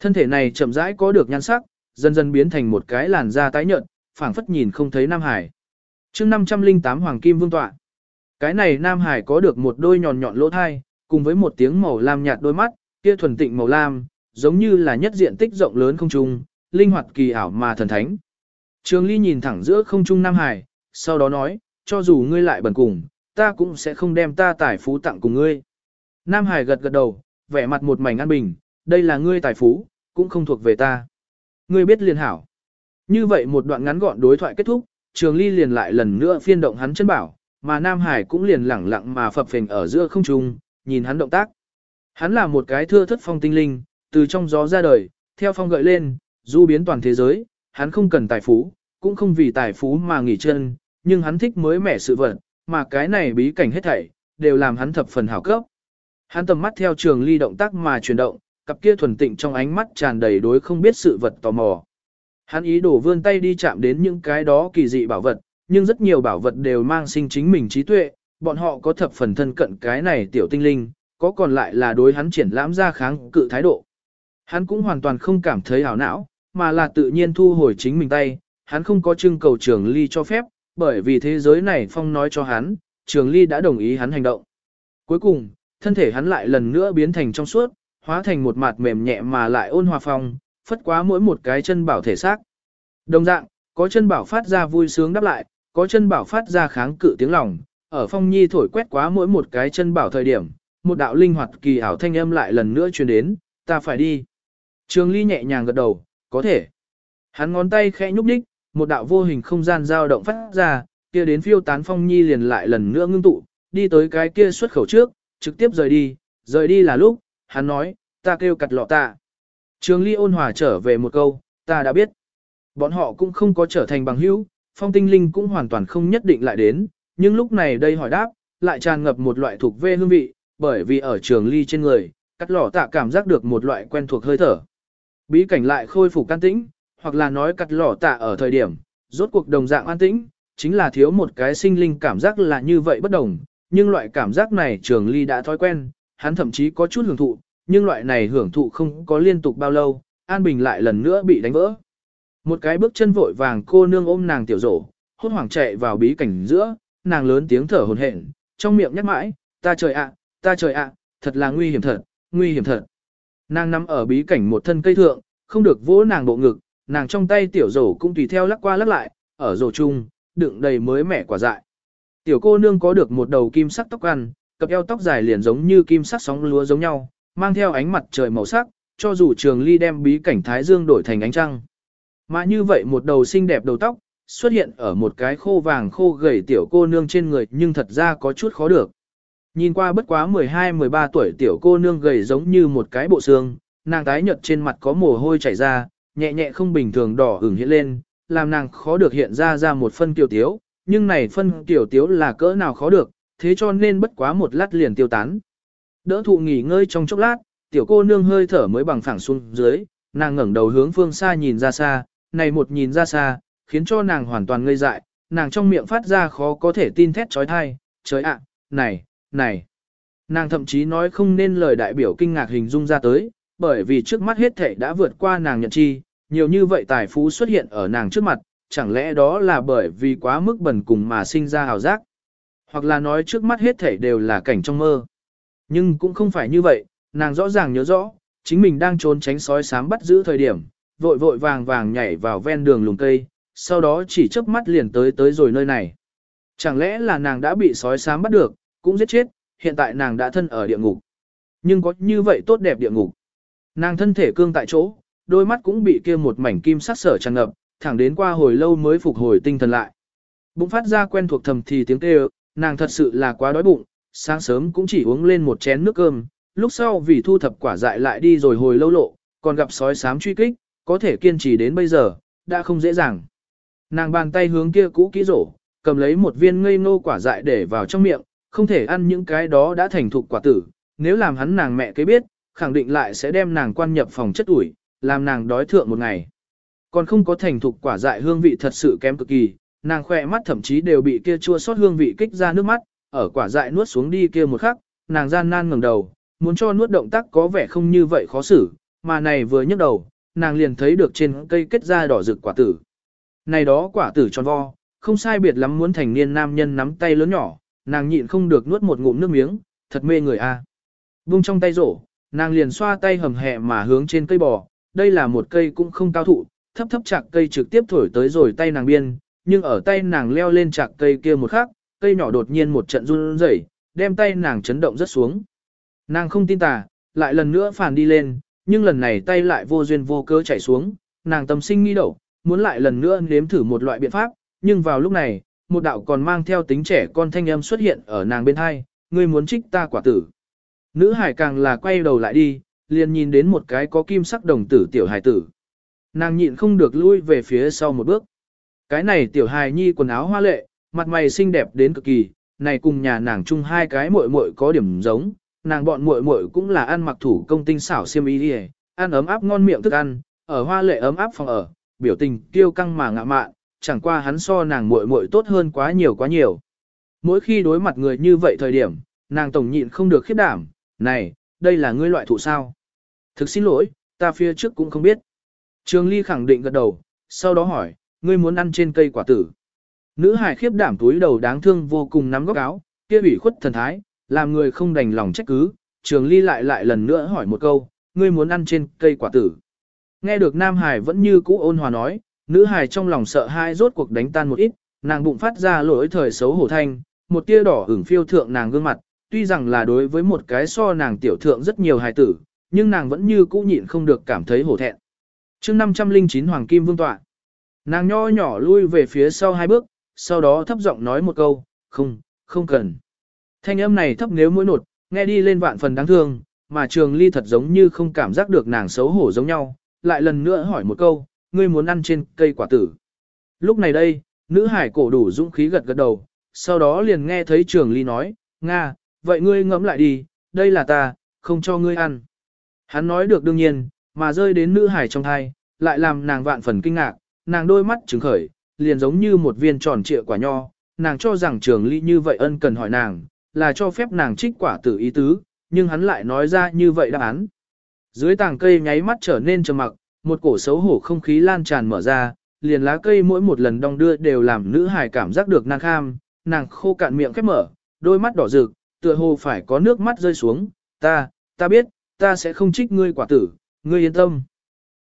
Thân thể này chậm rãi có được nhan sắc, dần dần biến thành một cái làn da tái nhợt, phảng phất nhìn không thấy Nam Hải. Chương 508 Hoàng Kim Vương tọa. Cái này Nam Hải có được một đôi nhọn nhọn lỗ thai, cùng với một tiếng màu lam nhạt đôi mắt, kia thuần tịnh màu lam, giống như là nhất diện tích rộng lớn không trung, linh hoạt kỳ ảo mà thần thánh. Trường Ly nhìn thẳng giữa không trung Nam Hải, sau đó nói, cho dù ngươi lại bẩn cùng, ta cũng sẽ không đem ta tài phú tặng cùng ngươi. Nam Hải gật gật đầu, vẻ mặt một mảnh an bình, đây là ngươi tài phú, cũng không thuộc về ta. Ngươi biết liền hảo. Như vậy một đoạn ngắn gọn đối thoại kết thúc, Trường Ly liền lại lần nữa phiên động hắn chân bảo, mà Nam Hải cũng liền lẳng lặng mà phập phình ở giữa không trung, nhìn hắn động tác. Hắn là một cái thưa thất phong tinh linh, từ trong gió ra đời, theo phong gợi lên, du biến toàn thế giới, hắn không cần tài phú, cũng không vì tài phú mà nghỉ chân, nhưng hắn thích mới mẻ sự vật, mà cái này bí cảnh hết thảy, đều làm hắn thập phần hảo cấp. Hắn tầm mắt theo trường ly động tác mà chuyển động, cặp kia thuần tịnh trong ánh mắt tràn đầy đối không biết sự vật tò mò. Hắn ý đồ vươn tay đi chạm đến những cái đó kỳ dị bảo vật, nhưng rất nhiều bảo vật đều mang sinh chính mình trí tuệ, bọn họ có thập phần thân cận cái này tiểu tinh linh, có còn lại là đối hắn triển lãm ra kháng cự thái độ. Hắn cũng hoàn toàn không cảm thấy hảo não, mà là tự nhiên thu hồi chính mình tay, hắn không có trưng cầu trường ly cho phép, bởi vì thế giới này phong nói cho hắn, trường ly đã đồng ý hắn hành động. Cuối cùng, thân thể hắn lại lần nữa biến thành trong suốt, hóa thành một mặt mềm nhẹ mà lại ôn hòa phong, phất quá mỗi một cái chân bảo thể xác. Đồng dạng, Có chân bảo phát ra vui sướng đáp lại, có chân bảo phát ra kháng cự tiếng lòng, ở phong nhi thổi quét quá mỗi một cái chân bảo thời điểm, một đạo linh hoạt kỳ ảo thanh âm lại lần nữa truyền đến, ta phải đi. Trường ly nhẹ nhàng gật đầu, có thể. Hắn ngón tay khẽ nhúc đích, một đạo vô hình không gian dao động phát ra, kia đến phiêu tán phong nhi liền lại lần nữa ngưng tụ, đi tới cái kia xuất khẩu trước, trực tiếp rời đi, rời đi là lúc, hắn nói, ta kêu cặt lọ ta. Trường ly ôn hòa trở về một câu, ta đã biết. Bọn họ cũng không có trở thành bằng hữu, phong tinh linh cũng hoàn toàn không nhất định lại đến, nhưng lúc này đây hỏi đáp, lại tràn ngập một loại thuộc về hương vị, bởi vì ở trường ly trên người, cắt lỏ tạ cảm giác được một loại quen thuộc hơi thở. Bí cảnh lại khôi phục can tĩnh, hoặc là nói cắt lỏ tạ ở thời điểm, rốt cuộc đồng dạng an tĩnh, chính là thiếu một cái sinh linh cảm giác là như vậy bất đồng, nhưng loại cảm giác này trường ly đã thói quen, hắn thậm chí có chút hưởng thụ, nhưng loại này hưởng thụ không có liên tục bao lâu, An Bình lại lần nữa bị đánh vỡ. Một cái bước chân vội vàng cô nương ôm nàng tiểu rổ, hốt hoảng chạy vào bí cảnh giữa, nàng lớn tiếng thở hồn hển, trong miệng nhắc mãi, ta trời ạ, ta trời ạ, thật là nguy hiểm thật, nguy hiểm thật. Nàng nằm ở bí cảnh một thân cây thượng, không được vỗ nàng bộ ngực, nàng trong tay tiểu rổ cũng tùy theo lắc qua lắc lại, ở rổ chung, đựng đầy mới mẻ quả dại. Tiểu cô nương có được một đầu kim sắc tóc ăn, cặp eo tóc dài liền giống như kim sắc sóng lúa giống nhau, mang theo ánh mặt trời màu sắc, cho dù trường ly đem bí cảnh Thái Dương đổi thành ánh trăng. Mà như vậy một đầu xinh đẹp đầu tóc, xuất hiện ở một cái khô vàng khô gầy tiểu cô nương trên người nhưng thật ra có chút khó được. Nhìn qua bất quá 12-13 tuổi tiểu cô nương gầy giống như một cái bộ xương, nàng tái nhợt trên mặt có mồ hôi chảy ra, nhẹ nhẹ không bình thường đỏ ửng hiện lên, làm nàng khó được hiện ra ra một phân tiểu tiếu, nhưng này phân tiểu tiếu là cỡ nào khó được, thế cho nên bất quá một lát liền tiêu tán. Đỡ thụ nghỉ ngơi trong chốc lát, tiểu cô nương hơi thở mới bằng phẳng xuống dưới, nàng ngẩng đầu hướng phương xa nhìn ra xa, này một nhìn ra xa, khiến cho nàng hoàn toàn ngây dại, nàng trong miệng phát ra khó có thể tin thét trói thai, trời ạ, này, này. Nàng thậm chí nói không nên lời đại biểu kinh ngạc hình dung ra tới, bởi vì trước mắt hết thể đã vượt qua nàng nhận chi, nhiều như vậy tài phú xuất hiện ở nàng trước mặt, chẳng lẽ đó là bởi vì quá mức bẩn cùng mà sinh ra hào giác. Hoặc là nói trước mắt hết thể đều là cảnh trong mơ. Nhưng cũng không phải như vậy, nàng rõ ràng nhớ rõ, chính mình đang trốn tránh sói sám bắt giữ thời điểm, vội vội vàng vàng nhảy vào ven đường lùng cây, sau đó chỉ chớp mắt liền tới tới rồi nơi này. Chẳng lẽ là nàng đã bị sói sám bắt được, cũng giết chết, hiện tại nàng đã thân ở địa ngục. Nhưng có như vậy tốt đẹp địa ngục. Nàng thân thể cương tại chỗ, đôi mắt cũng bị kia một mảnh kim sắc sở tràn ngập, thẳng đến qua hồi lâu mới phục hồi tinh thần lại. Bụng phát ra quen thuộc thầm thì tiếng kêu, nàng thật sự là quá đói bụng, sáng sớm cũng chỉ uống lên một chén nước cơm, lúc sau vì thu thập quả dại lại đi rồi hồi lâu lộ, còn gặp sói sám truy kích, có thể kiên trì đến bây giờ, đã không dễ dàng. Nàng bàn tay hướng kia cũ kỹ rổ, cầm lấy một viên ngây ngô quả dại để vào trong miệng, không thể ăn những cái đó đã thành thục quả tử, nếu làm hắn nàng mẹ kế biết, khẳng định lại sẽ đem nàng quan nhập phòng chất ủi, làm nàng đói thượng một ngày. Còn không có thành thục quả dại hương vị thật sự kém cực kỳ, nàng khỏe mắt thậm chí đều bị kia chua sót hương vị kích ra nước mắt, ở quả dại nuốt xuống đi kia một khắc, nàng gian nan ngẩng đầu, muốn cho nuốt động tác có vẻ không như vậy khó xử, mà này vừa nhấc đầu, nàng liền thấy được trên cây kết ra đỏ rực quả tử. Này đó quả tử tròn vo, không sai biệt lắm muốn thành niên nam nhân nắm tay lớn nhỏ, nàng nhịn không được nuốt một ngụm nước miếng, thật mê người a. À. Vung trong tay rổ, nàng liền xoa tay hầm hẹ mà hướng trên cây bò, đây là một cây cũng không cao thụ, thấp thấp chạc cây trực tiếp thổi tới rồi tay nàng biên, nhưng ở tay nàng leo lên chạc cây kia một khắc, cây nhỏ đột nhiên một trận run rẩy, đem tay nàng chấn động rất xuống. Nàng không tin tà, lại lần nữa phản đi lên, nhưng lần này tay lại vô duyên vô cớ chảy xuống, nàng tâm sinh nghi đậu, muốn lại lần nữa nếm thử một loại biện pháp, nhưng vào lúc này, một đạo còn mang theo tính trẻ con thanh âm xuất hiện ở nàng bên hai, ngươi muốn trích ta quả tử. Nữ hải càng là quay đầu lại đi, liền nhìn đến một cái có kim sắc đồng tử tiểu hải tử. Nàng nhịn không được lui về phía sau một bước. Cái này tiểu hài nhi quần áo hoa lệ, mặt mày xinh đẹp đến cực kỳ, này cùng nhà nàng chung hai cái muội muội có điểm giống, nàng bọn muội muội cũng là ăn mặc thủ công tinh xảo xiêm y đi, ăn ấm áp ngon miệng thức ăn, ở hoa lệ ấm áp phòng ở, biểu tình kiêu căng mà ngạ mạn, chẳng qua hắn so nàng muội muội tốt hơn quá nhiều quá nhiều. Mỗi khi đối mặt người như vậy thời điểm, nàng tổng nhịn không được khiếp đảm, này, đây là ngươi loại thụ sao? Thực xin lỗi, ta phía trước cũng không biết. Trường Ly khẳng định gật đầu, sau đó hỏi, ngươi muốn ăn trên cây quả tử. Nữ hải khiếp đảm túi đầu đáng thương vô cùng nắm góc áo, kia ủy khuất thần thái, làm người không đành lòng trách cứ, trường ly lại lại lần nữa hỏi một câu, ngươi muốn ăn trên cây quả tử. Nghe được Nam Hải vẫn như cũ ôn hòa nói, Nữ hài trong lòng sợ hai rốt cuộc đánh tan một ít, nàng bụng phát ra lỗi thời xấu hổ thanh, một tia đỏ ửng phiêu thượng nàng gương mặt, tuy rằng là đối với một cái so nàng tiểu thượng rất nhiều hài tử, nhưng nàng vẫn như cũ nhịn không được cảm thấy hổ thẹn. chương 509 Hoàng Kim Vương Tọa, nàng nho nhỏ lui về phía sau hai bước, sau đó thấp giọng nói một câu, không, không cần. Thanh âm này thấp nếu mũi nột, nghe đi lên vạn phần đáng thương, mà trường ly thật giống như không cảm giác được nàng xấu hổ giống nhau, lại lần nữa hỏi một câu, ngươi muốn ăn trên cây quả tử. Lúc này đây, nữ hải cổ đủ dũng khí gật gật đầu, sau đó liền nghe thấy trường ly nói, Nga, vậy ngươi ngẫm lại đi, đây là ta, không cho ngươi ăn. Hắn nói được đương nhiên, mà rơi đến nữ hải trong thai, lại làm nàng vạn phần kinh ngạc, nàng đôi mắt trứng khởi, liền giống như một viên tròn trịa quả nho, nàng cho rằng trường ly như vậy ân cần hỏi nàng, là cho phép nàng trích quả tử ý tứ, nhưng hắn lại nói ra như vậy đáp án. Dưới tàng cây nháy mắt trở nên trầm mặc, một cổ xấu hổ không khí lan tràn mở ra, liền lá cây mỗi một lần đong đưa đều làm nữ hài cảm giác được nàng kham, nàng khô cạn miệng khép mở, đôi mắt đỏ rực, tựa hồ phải có nước mắt rơi xuống, ta, ta biết, ta sẽ không trích ngươi quả tử, ngươi yên tâm.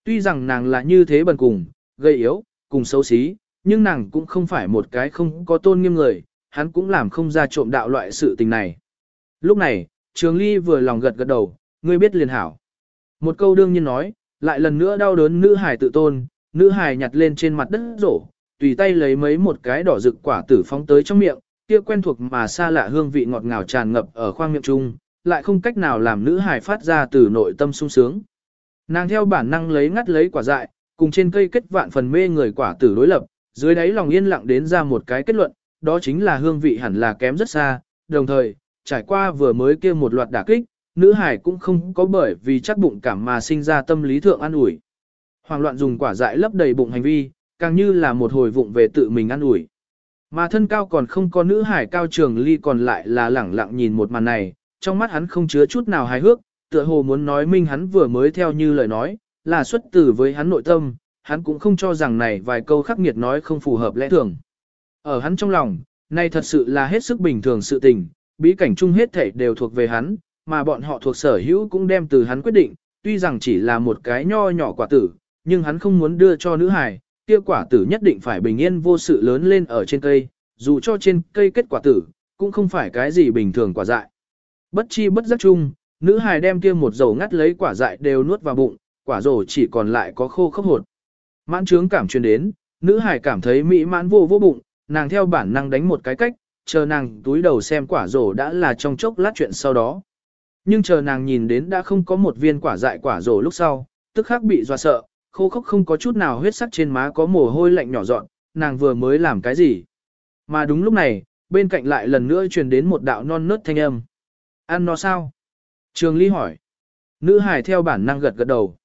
Tuy rằng nàng là như thế bần cùng, gây yếu, cùng xấu xí, nhưng nàng cũng không phải một cái không có tôn nghiêm người, hắn cũng làm không ra trộm đạo loại sự tình này. Lúc này, Trường Ly vừa lòng gật gật đầu, ngươi biết liền hảo. Một câu đương nhiên nói, lại lần nữa đau đớn nữ hài tự tôn, nữ hài nhặt lên trên mặt đất rổ, tùy tay lấy mấy một cái đỏ rực quả tử phóng tới trong miệng, kia quen thuộc mà xa lạ hương vị ngọt ngào tràn ngập ở khoang miệng trung, lại không cách nào làm nữ hài phát ra từ nội tâm sung sướng. Nàng theo bản năng lấy ngắt lấy quả dại, cùng trên cây kết vạn phần mê người quả tử đối lập, dưới đáy lòng yên lặng đến ra một cái kết luận, đó chính là hương vị hẳn là kém rất xa, đồng thời, trải qua vừa mới kia một loạt đả kích, nữ hải cũng không có bởi vì chắc bụng cảm mà sinh ra tâm lý thượng an ủi. Hoàng loạn dùng quả dại lấp đầy bụng hành vi, càng như là một hồi vụng về tự mình an ủi. Mà thân cao còn không có nữ hải cao trường ly còn lại là lẳng lặng nhìn một màn này, trong mắt hắn không chứa chút nào hài hước, tựa hồ muốn nói minh hắn vừa mới theo như lời nói, là xuất tử với hắn nội tâm, hắn cũng không cho rằng này vài câu khắc nghiệt nói không phù hợp lẽ thường. Ở hắn trong lòng, này thật sự là hết sức bình thường sự tình, bí cảnh chung hết thảy đều thuộc về hắn, mà bọn họ thuộc sở hữu cũng đem từ hắn quyết định, tuy rằng chỉ là một cái nho nhỏ quả tử, nhưng hắn không muốn đưa cho nữ hài, kia quả tử nhất định phải bình yên vô sự lớn lên ở trên cây, dù cho trên cây kết quả tử, cũng không phải cái gì bình thường quả dại. Bất chi bất giác chung, nữ hài đem kia một dầu ngắt lấy quả dại đều nuốt vào bụng, quả rổ chỉ còn lại có khô khốc hột. Mãn trướng cảm truyền đến, nữ hài cảm thấy mỹ mãn vô vô bụng, nàng theo bản năng đánh một cái cách, chờ nàng túi đầu xem quả rổ đã là trong chốc lát chuyện sau đó. Nhưng chờ nàng nhìn đến đã không có một viên quả dại quả rổ lúc sau, tức khắc bị dọa sợ, khô khốc không có chút nào huyết sắc trên má có mồ hôi lạnh nhỏ dọn, nàng vừa mới làm cái gì. Mà đúng lúc này, bên cạnh lại lần nữa truyền đến một đạo non nớt thanh âm. Ăn nó sao? Trường Ly hỏi. Nữ hải theo bản năng gật gật đầu.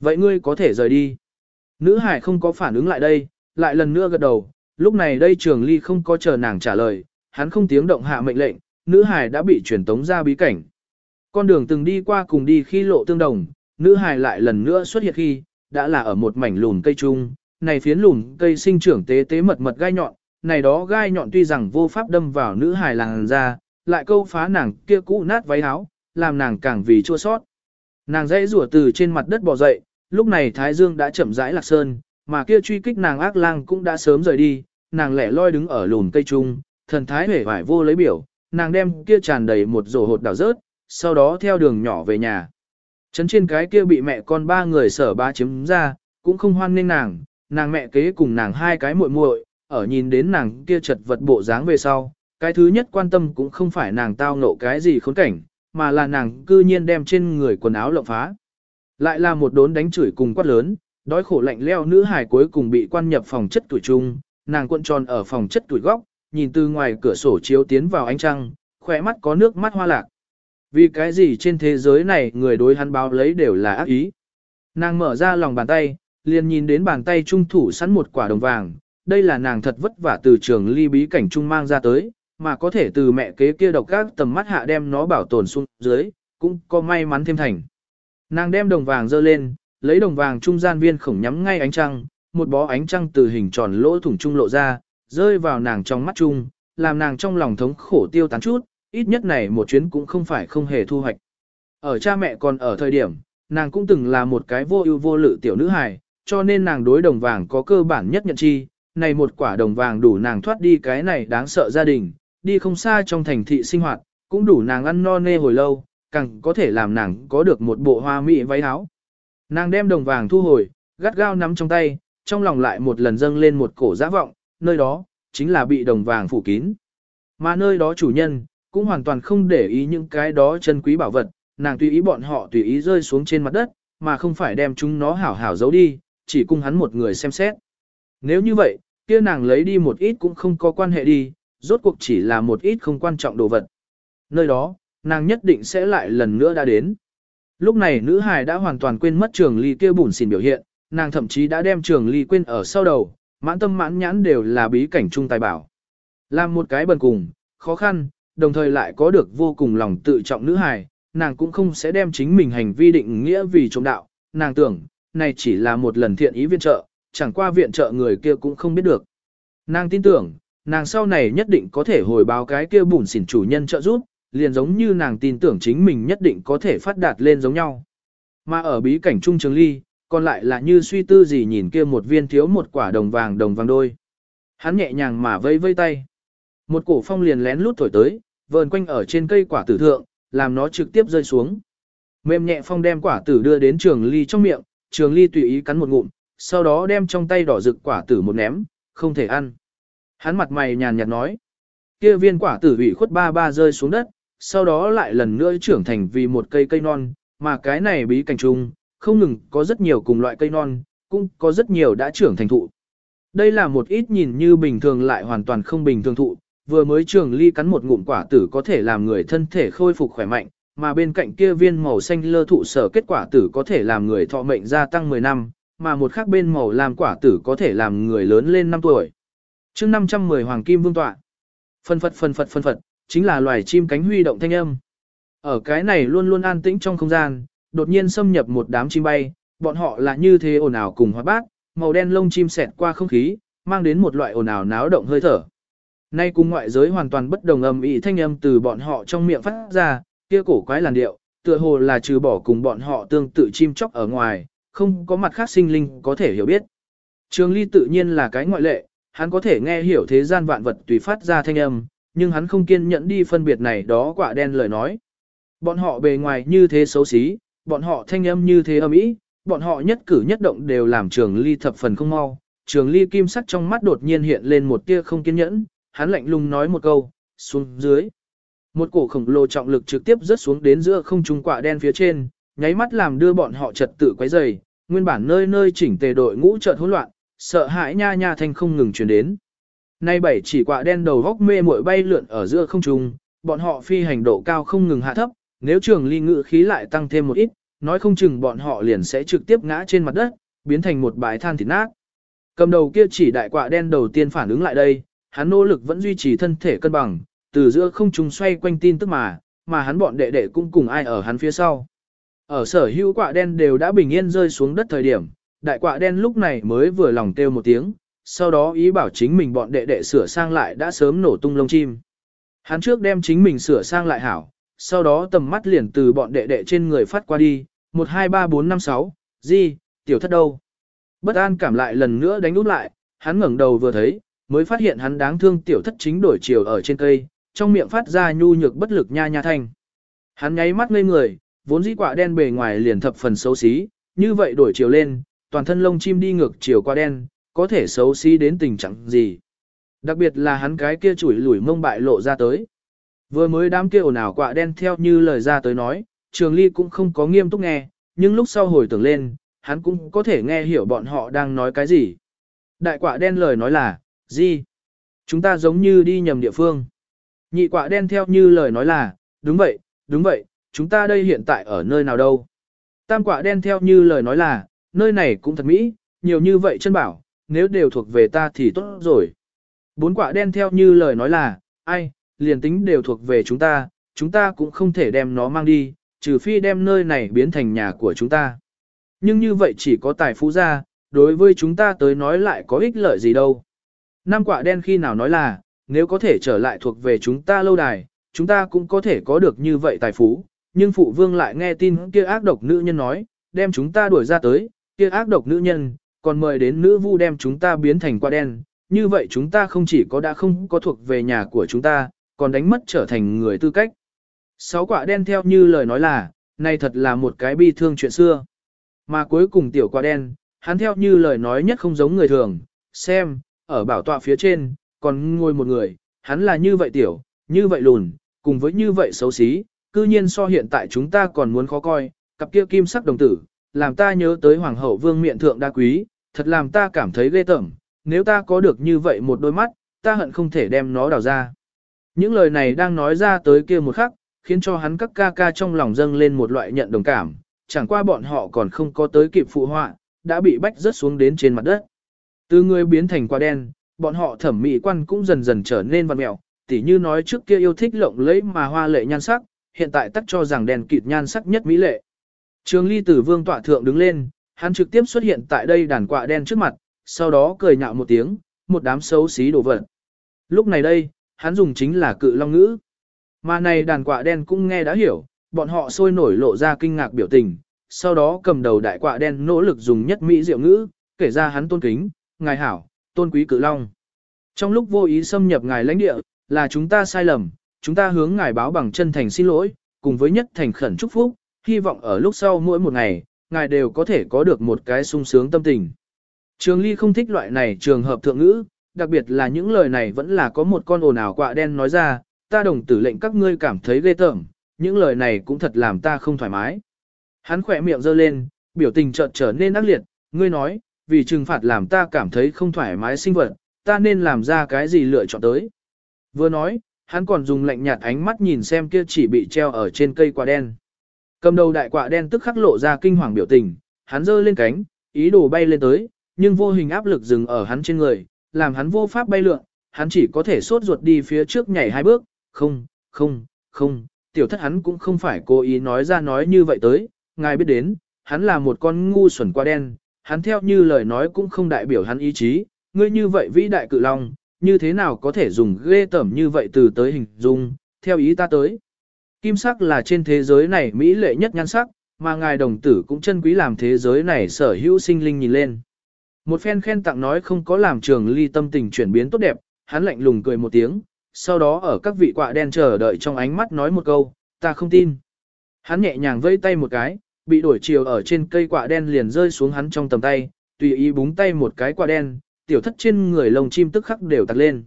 Vậy ngươi có thể rời đi. Nữ hải không có phản ứng lại đây, lại lần nữa gật đầu. Lúc này đây trường Ly không có chờ nàng trả lời, hắn không tiếng động hạ mệnh lệnh, nữ hải đã bị truyền tống ra bí cảnh. Con đường từng đi qua cùng đi khi lộ tương đồng, nữ hải lại lần nữa xuất hiện khi, đã là ở một mảnh lùn cây trung, này phiến lùn cây sinh trưởng tế tế mật mật gai nhọn, này đó gai nhọn tuy rằng vô pháp đâm vào nữ hài làng ra, lại câu phá nàng kia cũ nát váy áo, làm nàng càng vì chua sót. Nàng dãy rủa từ trên mặt đất bò dậy, lúc này Thái Dương đã chậm rãi lạc sơn, mà kia truy kích nàng ác lang cũng đã sớm rời đi, nàng lẻ loi đứng ở lùn cây trung, thần thái hể vải vô lấy biểu, nàng đem kia tràn đầy một rổ hột đào rớt, sau đó theo đường nhỏ về nhà. Trấn trên cái kia bị mẹ con ba người sở ba chiếm ra, cũng không hoan nghênh nàng, nàng mẹ kế cùng nàng hai cái muội muội, ở nhìn đến nàng kia chật vật bộ dáng về sau, cái thứ nhất quan tâm cũng không phải nàng tao nộ cái gì khốn cảnh, mà là nàng cư nhiên đem trên người quần áo lộng phá. Lại là một đốn đánh chửi cùng quát lớn, đói khổ lạnh leo nữ hài cuối cùng bị quan nhập phòng chất tuổi trung, nàng cuộn tròn ở phòng chất tuổi góc, nhìn từ ngoài cửa sổ chiếu tiến vào ánh trăng, khỏe mắt có nước mắt hoa lạc. Vì cái gì trên thế giới này người đối hắn báo lấy đều là ác ý. Nàng mở ra lòng bàn tay, liền nhìn đến bàn tay trung thủ sẵn một quả đồng vàng, đây là nàng thật vất vả từ trường ly bí cảnh trung mang ra tới, mà có thể từ mẹ kế kia độc các tầm mắt hạ đem nó bảo tồn xuống dưới, cũng có may mắn thêm thành. Nàng đem đồng vàng dơ lên, lấy đồng vàng trung gian viên khổng nhắm ngay ánh trăng, một bó ánh trăng từ hình tròn lỗ thủng trung lộ ra, rơi vào nàng trong mắt trung, làm nàng trong lòng thống khổ tiêu tán chút, ít nhất này một chuyến cũng không phải không hề thu hoạch. Ở cha mẹ còn ở thời điểm, nàng cũng từng là một cái vô ưu vô lự tiểu nữ hài, cho nên nàng đối đồng vàng có cơ bản nhất nhận chi, này một quả đồng vàng đủ nàng thoát đi cái này đáng sợ gia đình, đi không xa trong thành thị sinh hoạt, cũng đủ nàng ăn no nê hồi lâu, càng có thể làm nàng có được một bộ hoa mỹ váy áo. Nàng đem đồng vàng thu hồi, gắt gao nắm trong tay, trong lòng lại một lần dâng lên một cổ giã vọng, nơi đó, chính là bị đồng vàng phủ kín. Mà nơi đó chủ nhân, cũng hoàn toàn không để ý những cái đó chân quý bảo vật, nàng tùy ý bọn họ tùy ý rơi xuống trên mặt đất, mà không phải đem chúng nó hảo hảo giấu đi, chỉ cung hắn một người xem xét. Nếu như vậy, kia nàng lấy đi một ít cũng không có quan hệ đi, rốt cuộc chỉ là một ít không quan trọng đồ vật. Nơi đó, nàng nhất định sẽ lại lần nữa đã đến. Lúc này nữ hài đã hoàn toàn quên mất trường ly kia bùn xỉn biểu hiện, nàng thậm chí đã đem trường ly quên ở sau đầu, mãn tâm mãn nhãn đều là bí cảnh trung tài bảo. Làm một cái bần cùng, khó khăn, đồng thời lại có được vô cùng lòng tự trọng nữ hài, nàng cũng không sẽ đem chính mình hành vi định nghĩa vì trộm đạo, nàng tưởng, này chỉ là một lần thiện ý viện trợ, chẳng qua viện trợ người kia cũng không biết được. Nàng tin tưởng, nàng sau này nhất định có thể hồi báo cái kia bùn xỉn chủ nhân trợ giúp, liền giống như nàng tin tưởng chính mình nhất định có thể phát đạt lên giống nhau. Mà ở bí cảnh trung trường ly, còn lại là như suy tư gì nhìn kia một viên thiếu một quả đồng vàng đồng vàng đôi. Hắn nhẹ nhàng mà vây vây tay. Một cổ phong liền lén lút thổi tới, vờn quanh ở trên cây quả tử thượng, làm nó trực tiếp rơi xuống. Mềm nhẹ phong đem quả tử đưa đến trường ly trong miệng, trường ly tùy ý cắn một ngụm, sau đó đem trong tay đỏ rực quả tử một ném, không thể ăn. Hắn mặt mày nhàn nhạt nói. Kia viên quả tử bị khuất ba ba rơi xuống đất, sau đó lại lần nữa trưởng thành vì một cây cây non, mà cái này bí cảnh trung, không ngừng có rất nhiều cùng loại cây non, cũng có rất nhiều đã trưởng thành thụ. Đây là một ít nhìn như bình thường lại hoàn toàn không bình thường thụ, vừa mới trường ly cắn một ngụm quả tử có thể làm người thân thể khôi phục khỏe mạnh, mà bên cạnh kia viên màu xanh lơ thụ sở kết quả tử có thể làm người thọ mệnh gia tăng 10 năm, mà một khác bên màu làm quả tử có thể làm người lớn lên 5 tuổi. chương 510 Hoàng Kim Vương Tọa. Phân phật phân phật phân phật, chính là loài chim cánh huy động thanh âm. Ở cái này luôn luôn an tĩnh trong không gian, đột nhiên xâm nhập một đám chim bay, bọn họ là như thế ồn ào cùng hóa bát, màu đen lông chim xẹt qua không khí, mang đến một loại ồn ào náo động hơi thở. Nay cùng ngoại giới hoàn toàn bất đồng âm ý thanh âm từ bọn họ trong miệng phát ra, kia cổ quái làn điệu, tựa hồ là trừ bỏ cùng bọn họ tương tự chim chóc ở ngoài, không có mặt khác sinh linh có thể hiểu biết. Trường Ly tự nhiên là cái ngoại lệ, hắn có thể nghe hiểu thế gian vạn vật tùy phát ra thanh âm, nhưng hắn không kiên nhẫn đi phân biệt này đó quả đen lời nói. Bọn họ bề ngoài như thế xấu xí, bọn họ thanh âm như thế âm ý, bọn họ nhất cử nhất động đều làm Trường Ly thập phần không mau. Trường Ly kim sắc trong mắt đột nhiên hiện lên một tia không kiên nhẫn, hắn lạnh lùng nói một câu, xuống dưới. Một cổ khổng lồ trọng lực trực tiếp rớt xuống đến giữa không trung quả đen phía trên, nháy mắt làm đưa bọn họ trật tự quấy rầy, nguyên bản nơi nơi chỉnh tề đội ngũ chợt hỗn loạn, sợ hãi nha nha thanh không ngừng truyền đến. Nay bảy chỉ quả đen đầu góc mê muội bay lượn ở giữa không trung, bọn họ phi hành độ cao không ngừng hạ thấp, nếu trường ly ngự khí lại tăng thêm một ít, nói không chừng bọn họ liền sẽ trực tiếp ngã trên mặt đất, biến thành một bãi than thịt nát. Cầm đầu kia chỉ đại quả đen đầu tiên phản ứng lại đây, hắn nỗ lực vẫn duy trì thân thể cân bằng, từ giữa không trung xoay quanh tin tức mà, mà hắn bọn đệ đệ cũng cùng ai ở hắn phía sau. Ở sở hữu quạ đen đều đã bình yên rơi xuống đất thời điểm, đại quạ đen lúc này mới vừa lòng kêu một tiếng, sau đó ý bảo chính mình bọn đệ đệ sửa sang lại đã sớm nổ tung lông chim. Hắn trước đem chính mình sửa sang lại hảo, sau đó tầm mắt liền từ bọn đệ đệ trên người phát qua đi, 1 2 3 4 5 6, gì, tiểu thất đâu? Bất an cảm lại lần nữa đánh úp lại, hắn ngẩng đầu vừa thấy, mới phát hiện hắn đáng thương tiểu thất chính đổi chiều ở trên cây, trong miệng phát ra nhu nhược bất lực nha nha thanh. Hắn nháy mắt ngây người, vốn dĩ quả đen bề ngoài liền thập phần xấu xí, như vậy đổi chiều lên, toàn thân lông chim đi ngược chiều qua đen, có thể xấu xí đến tình trạng gì. Đặc biệt là hắn cái kia chủi lủi mông bại lộ ra tới. Vừa mới đám kia ồn ào quạ đen theo như lời ra tới nói, Trường Ly cũng không có nghiêm túc nghe, nhưng lúc sau hồi tưởng lên, hắn cũng có thể nghe hiểu bọn họ đang nói cái gì. Đại quạ đen lời nói là, gì? Chúng ta giống như đi nhầm địa phương. Nhị quạ đen theo như lời nói là, đúng vậy, đúng vậy, chúng ta đây hiện tại ở nơi nào đâu. Tam quạ đen theo như lời nói là, nơi này cũng thật mỹ, nhiều như vậy chân bảo, nếu đều thuộc về ta thì tốt rồi. Bốn quạ đen theo như lời nói là, ai, liền tính đều thuộc về chúng ta, chúng ta cũng không thể đem nó mang đi, trừ phi đem nơi này biến thành nhà của chúng ta. Nhưng như vậy chỉ có tài phú ra, đối với chúng ta tới nói lại có ích lợi gì đâu. Năm quạ đen khi nào nói là, nếu có thể trở lại thuộc về chúng ta lâu đài, chúng ta cũng có thể có được như vậy tài phú, nhưng phụ vương lại nghe tin kia ác độc nữ nhân nói, đem chúng ta đuổi ra tới, kia ác độc nữ nhân, còn mời đến nữ vu đem chúng ta biến thành quả đen, như vậy chúng ta không chỉ có đã không có thuộc về nhà của chúng ta, còn đánh mất trở thành người tư cách. Sáu quả đen theo như lời nói là, này thật là một cái bi thương chuyện xưa. Mà cuối cùng tiểu quả đen, hắn theo như lời nói nhất không giống người thường, xem, ở bảo tọa phía trên, còn ngồi một người, hắn là như vậy tiểu, như vậy lùn, cùng với như vậy xấu xí, cư nhiên so hiện tại chúng ta còn muốn khó coi, cặp kia kim sắc đồng tử, làm ta nhớ tới hoàng hậu vương miện thượng đa quý, thật làm ta cảm thấy ghê tởm, nếu ta có được như vậy một đôi mắt, ta hận không thể đem nó đào ra. Những lời này đang nói ra tới kia một khắc, khiến cho hắn các ca ca trong lòng dâng lên một loại nhận đồng cảm, chẳng qua bọn họ còn không có tới kịp phụ họa, đã bị bách rớt xuống đến trên mặt đất. Từ người biến thành quả đen, bọn họ thẩm mỹ quan cũng dần dần trở nên văn mẹo, tỉ như nói trước kia yêu thích lộng lẫy mà hoa lệ nhan sắc, hiện tại tắc cho rằng đèn kịt nhan sắc nhất mỹ lệ. Trường ly tử vương tọa thượng đứng lên, hắn trực tiếp xuất hiện tại đây đàn quạ đen trước mặt, sau đó cười nhạo một tiếng, một đám xấu xí đổ vật. Lúc này đây, hắn dùng chính là cự long ngữ. Mà này đàn quạ đen cũng nghe đã hiểu, bọn họ sôi nổi lộ ra kinh ngạc biểu tình, sau đó cầm đầu đại quạ đen nỗ lực dùng nhất mỹ diệu ngữ, kể ra hắn tôn kính, ngài hảo, tôn quý cự long. Trong lúc vô ý xâm nhập ngài lãnh địa, là chúng ta sai lầm, chúng ta hướng ngài báo bằng chân thành xin lỗi, cùng với nhất thành khẩn chúc phúc, hy vọng ở lúc sau mỗi một ngày, ngài đều có thể có được một cái sung sướng tâm tình. Trường Ly không thích loại này trường hợp thượng ngữ, đặc biệt là những lời này vẫn là có một con ồn ào quạ đen nói ra, ta đồng tử lệnh các ngươi cảm thấy ghê tởm, những lời này cũng thật làm ta không thoải mái. Hắn khỏe miệng giơ lên, biểu tình chợt trở nên ác liệt, ngươi nói, vì trừng phạt làm ta cảm thấy không thoải mái sinh vật, ta nên làm ra cái gì lựa chọn tới. Vừa nói, hắn còn dùng lạnh nhạt ánh mắt nhìn xem kia chỉ bị treo ở trên cây quả đen. Cầm đầu đại quả đen tức khắc lộ ra kinh hoàng biểu tình, hắn giơ lên cánh, ý đồ bay lên tới, nhưng vô hình áp lực dừng ở hắn trên người, làm hắn vô pháp bay lượn, hắn chỉ có thể sốt ruột đi phía trước nhảy hai bước, không, không, không, tiểu thất hắn cũng không phải cố ý nói ra nói như vậy tới, ngài biết đến, hắn là một con ngu xuẩn qua đen, hắn theo như lời nói cũng không đại biểu hắn ý chí, ngươi như vậy vĩ đại cự long, như thế nào có thể dùng ghê tẩm như vậy từ tới hình dung, theo ý ta tới. Kim sắc là trên thế giới này mỹ lệ nhất nhan sắc, mà ngài đồng tử cũng chân quý làm thế giới này sở hữu sinh linh nhìn lên. Một phen khen tặng nói không có làm trường ly tâm tình chuyển biến tốt đẹp, hắn lạnh lùng cười một tiếng, sau đó ở các vị quạ đen chờ đợi trong ánh mắt nói một câu, ta không tin. Hắn nhẹ nhàng vây tay một cái, bị đổi chiều ở trên cây quả đen liền rơi xuống hắn trong tầm tay, tùy ý búng tay một cái quả đen, tiểu thất trên người lông chim tức khắc đều tạc lên.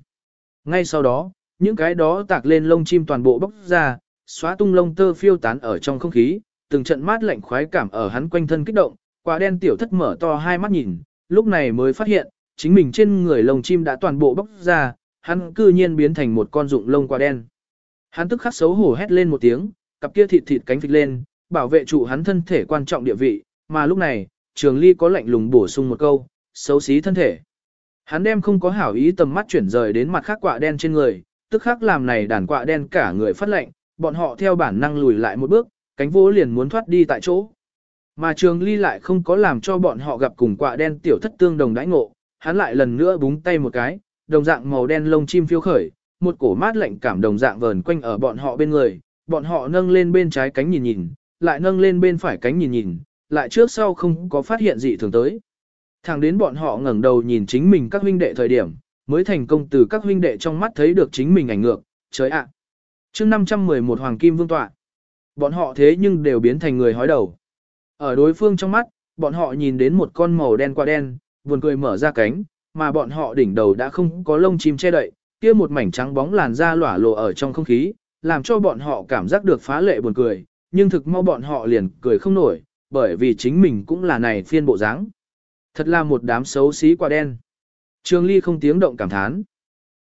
Ngay sau đó, những cái đó tạc lên lông chim toàn bộ bốc ra, xóa tung lông tơ phiêu tán ở trong không khí, từng trận mát lạnh khoái cảm ở hắn quanh thân kích động, quả đen tiểu thất mở to hai mắt nhìn, lúc này mới phát hiện, chính mình trên người lông chim đã toàn bộ bốc ra, hắn cư nhiên biến thành một con rụng lông quả đen. Hắn tức khắc xấu hổ hét lên một tiếng, cặp kia thịt thịt cánh phịch lên, bảo vệ trụ hắn thân thể quan trọng địa vị, mà lúc này, Trường Ly có lạnh lùng bổ sung một câu, xấu xí thân thể. Hắn đem không có hảo ý tầm mắt chuyển rời đến mặt khác quạ đen trên người, tức khắc làm này đàn quạ đen cả người phát lệnh, bọn họ theo bản năng lùi lại một bước, cánh vỗ liền muốn thoát đi tại chỗ. Mà trường ly lại không có làm cho bọn họ gặp cùng quạ đen tiểu thất tương đồng đãi ngộ, hắn lại lần nữa búng tay một cái, đồng dạng màu đen lông chim phiêu khởi, một cổ mát lạnh cảm đồng dạng vờn quanh ở bọn họ bên người, bọn họ nâng lên bên trái cánh nhìn nhìn, lại nâng lên bên phải cánh nhìn nhìn, lại trước sau không có phát hiện gì thường tới. Thẳng đến bọn họ ngẩng đầu nhìn chính mình các huynh đệ thời điểm, mới thành công từ các huynh đệ trong mắt thấy được chính mình ảnh ngược, trời ạ. À. chương 511 Hoàng Kim Vương Tọa. Bọn họ thế nhưng đều biến thành người hói đầu. Ở đối phương trong mắt, bọn họ nhìn đến một con màu đen qua đen, buồn cười mở ra cánh, mà bọn họ đỉnh đầu đã không có lông chim che đậy, kia một mảnh trắng bóng làn da lỏa lộ ở trong không khí, làm cho bọn họ cảm giác được phá lệ buồn cười, nhưng thực mau bọn họ liền cười không nổi, bởi vì chính mình cũng là này phiên bộ dáng. Thật là một đám xấu xí quả đen. Trường Ly không tiếng động cảm thán.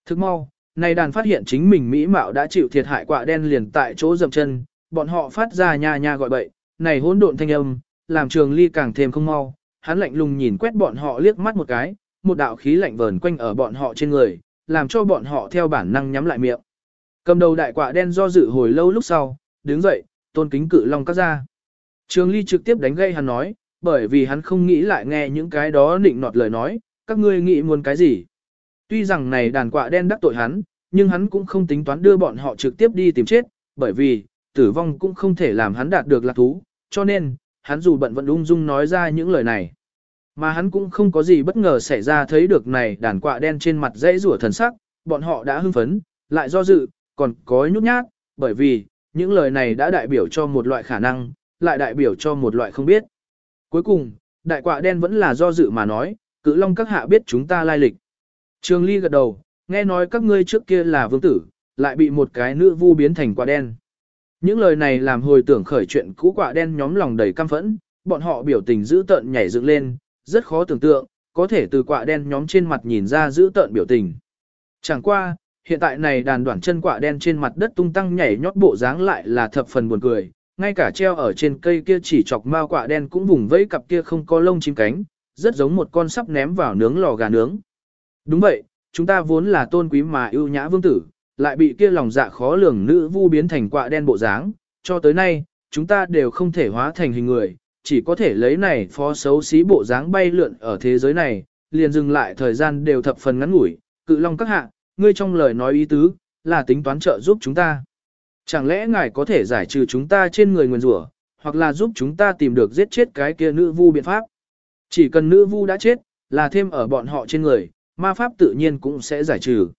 thực mau, này đàn phát hiện chính mình mỹ mạo đã chịu thiệt hại quả đen liền tại chỗ dậm chân, bọn họ phát ra nha nha gọi bậy, này hỗn độn thanh âm, làm Trường Ly càng thêm không mau. Hắn lạnh lùng nhìn quét bọn họ liếc mắt một cái, một đạo khí lạnh vờn quanh ở bọn họ trên người, làm cho bọn họ theo bản năng nhắm lại miệng. Cầm đầu đại quả đen do dự hồi lâu lúc sau, đứng dậy, tôn kính cự long các gia. Trường Ly trực tiếp đánh gây hắn nói, bởi vì hắn không nghĩ lại nghe những cái đó nịnh nọt lời nói, các ngươi nghĩ muốn cái gì. Tuy rằng này đàn quạ đen đắc tội hắn, nhưng hắn cũng không tính toán đưa bọn họ trực tiếp đi tìm chết, bởi vì, tử vong cũng không thể làm hắn đạt được lạc thú, cho nên, hắn dù bận vẫn ung dung nói ra những lời này. Mà hắn cũng không có gì bất ngờ xảy ra thấy được này đàn quạ đen trên mặt dãy rủa thần sắc, bọn họ đã hưng phấn, lại do dự, còn có nhút nhát, bởi vì, những lời này đã đại biểu cho một loại khả năng, lại đại biểu cho một loại không biết. Cuối cùng, đại quạ đen vẫn là do dự mà nói, cự long các hạ biết chúng ta lai lịch. Trường Ly gật đầu, nghe nói các ngươi trước kia là vương tử, lại bị một cái nữ vu biến thành quạ đen. Những lời này làm hồi tưởng khởi chuyện cũ quạ đen nhóm lòng đầy căm phẫn, bọn họ biểu tình dữ tợn nhảy dựng lên, rất khó tưởng tượng, có thể từ quạ đen nhóm trên mặt nhìn ra dữ tợn biểu tình. Chẳng qua, hiện tại này đàn đoạn chân quạ đen trên mặt đất tung tăng nhảy nhót bộ dáng lại là thập phần buồn cười, ngay cả treo ở trên cây kia chỉ chọc mao quạ đen cũng vùng vẫy cặp kia không có lông chim cánh, rất giống một con sắp ném vào nướng lò gà nướng. Đúng vậy, chúng ta vốn là tôn quý mà ưu nhã vương tử, lại bị kia lòng dạ khó lường nữ vu biến thành quạ đen bộ dáng, cho tới nay, chúng ta đều không thể hóa thành hình người, chỉ có thể lấy này phó xấu xí bộ dáng bay lượn ở thế giới này, liền dừng lại thời gian đều thập phần ngắn ngủi, cự long các hạ, ngươi trong lời nói ý tứ, là tính toán trợ giúp chúng ta. Chẳng lẽ ngài có thể giải trừ chúng ta trên người nguyền rủa, hoặc là giúp chúng ta tìm được giết chết cái kia nữ vu biện pháp? Chỉ cần nữ vu đã chết, là thêm ở bọn họ trên người, ma pháp tự nhiên cũng sẽ giải trừ.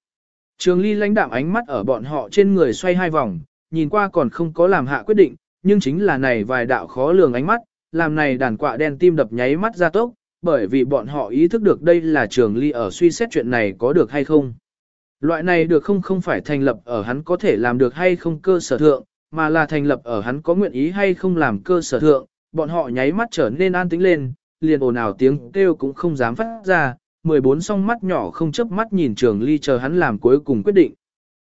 Trường ly lãnh đạm ánh mắt ở bọn họ trên người xoay hai vòng, nhìn qua còn không có làm hạ quyết định, nhưng chính là này vài đạo khó lường ánh mắt, làm này đàn quạ đen tim đập nháy mắt ra tốc, bởi vì bọn họ ý thức được đây là trường ly ở suy xét chuyện này có được hay không. Loại này được không không phải thành lập ở hắn có thể làm được hay không cơ sở thượng, mà là thành lập ở hắn có nguyện ý hay không làm cơ sở thượng, bọn họ nháy mắt trở nên an tĩnh lên, liền ồn ào tiếng kêu cũng không dám phát ra, 14 song mắt nhỏ không chớp mắt nhìn trường ly chờ hắn làm cuối cùng quyết định.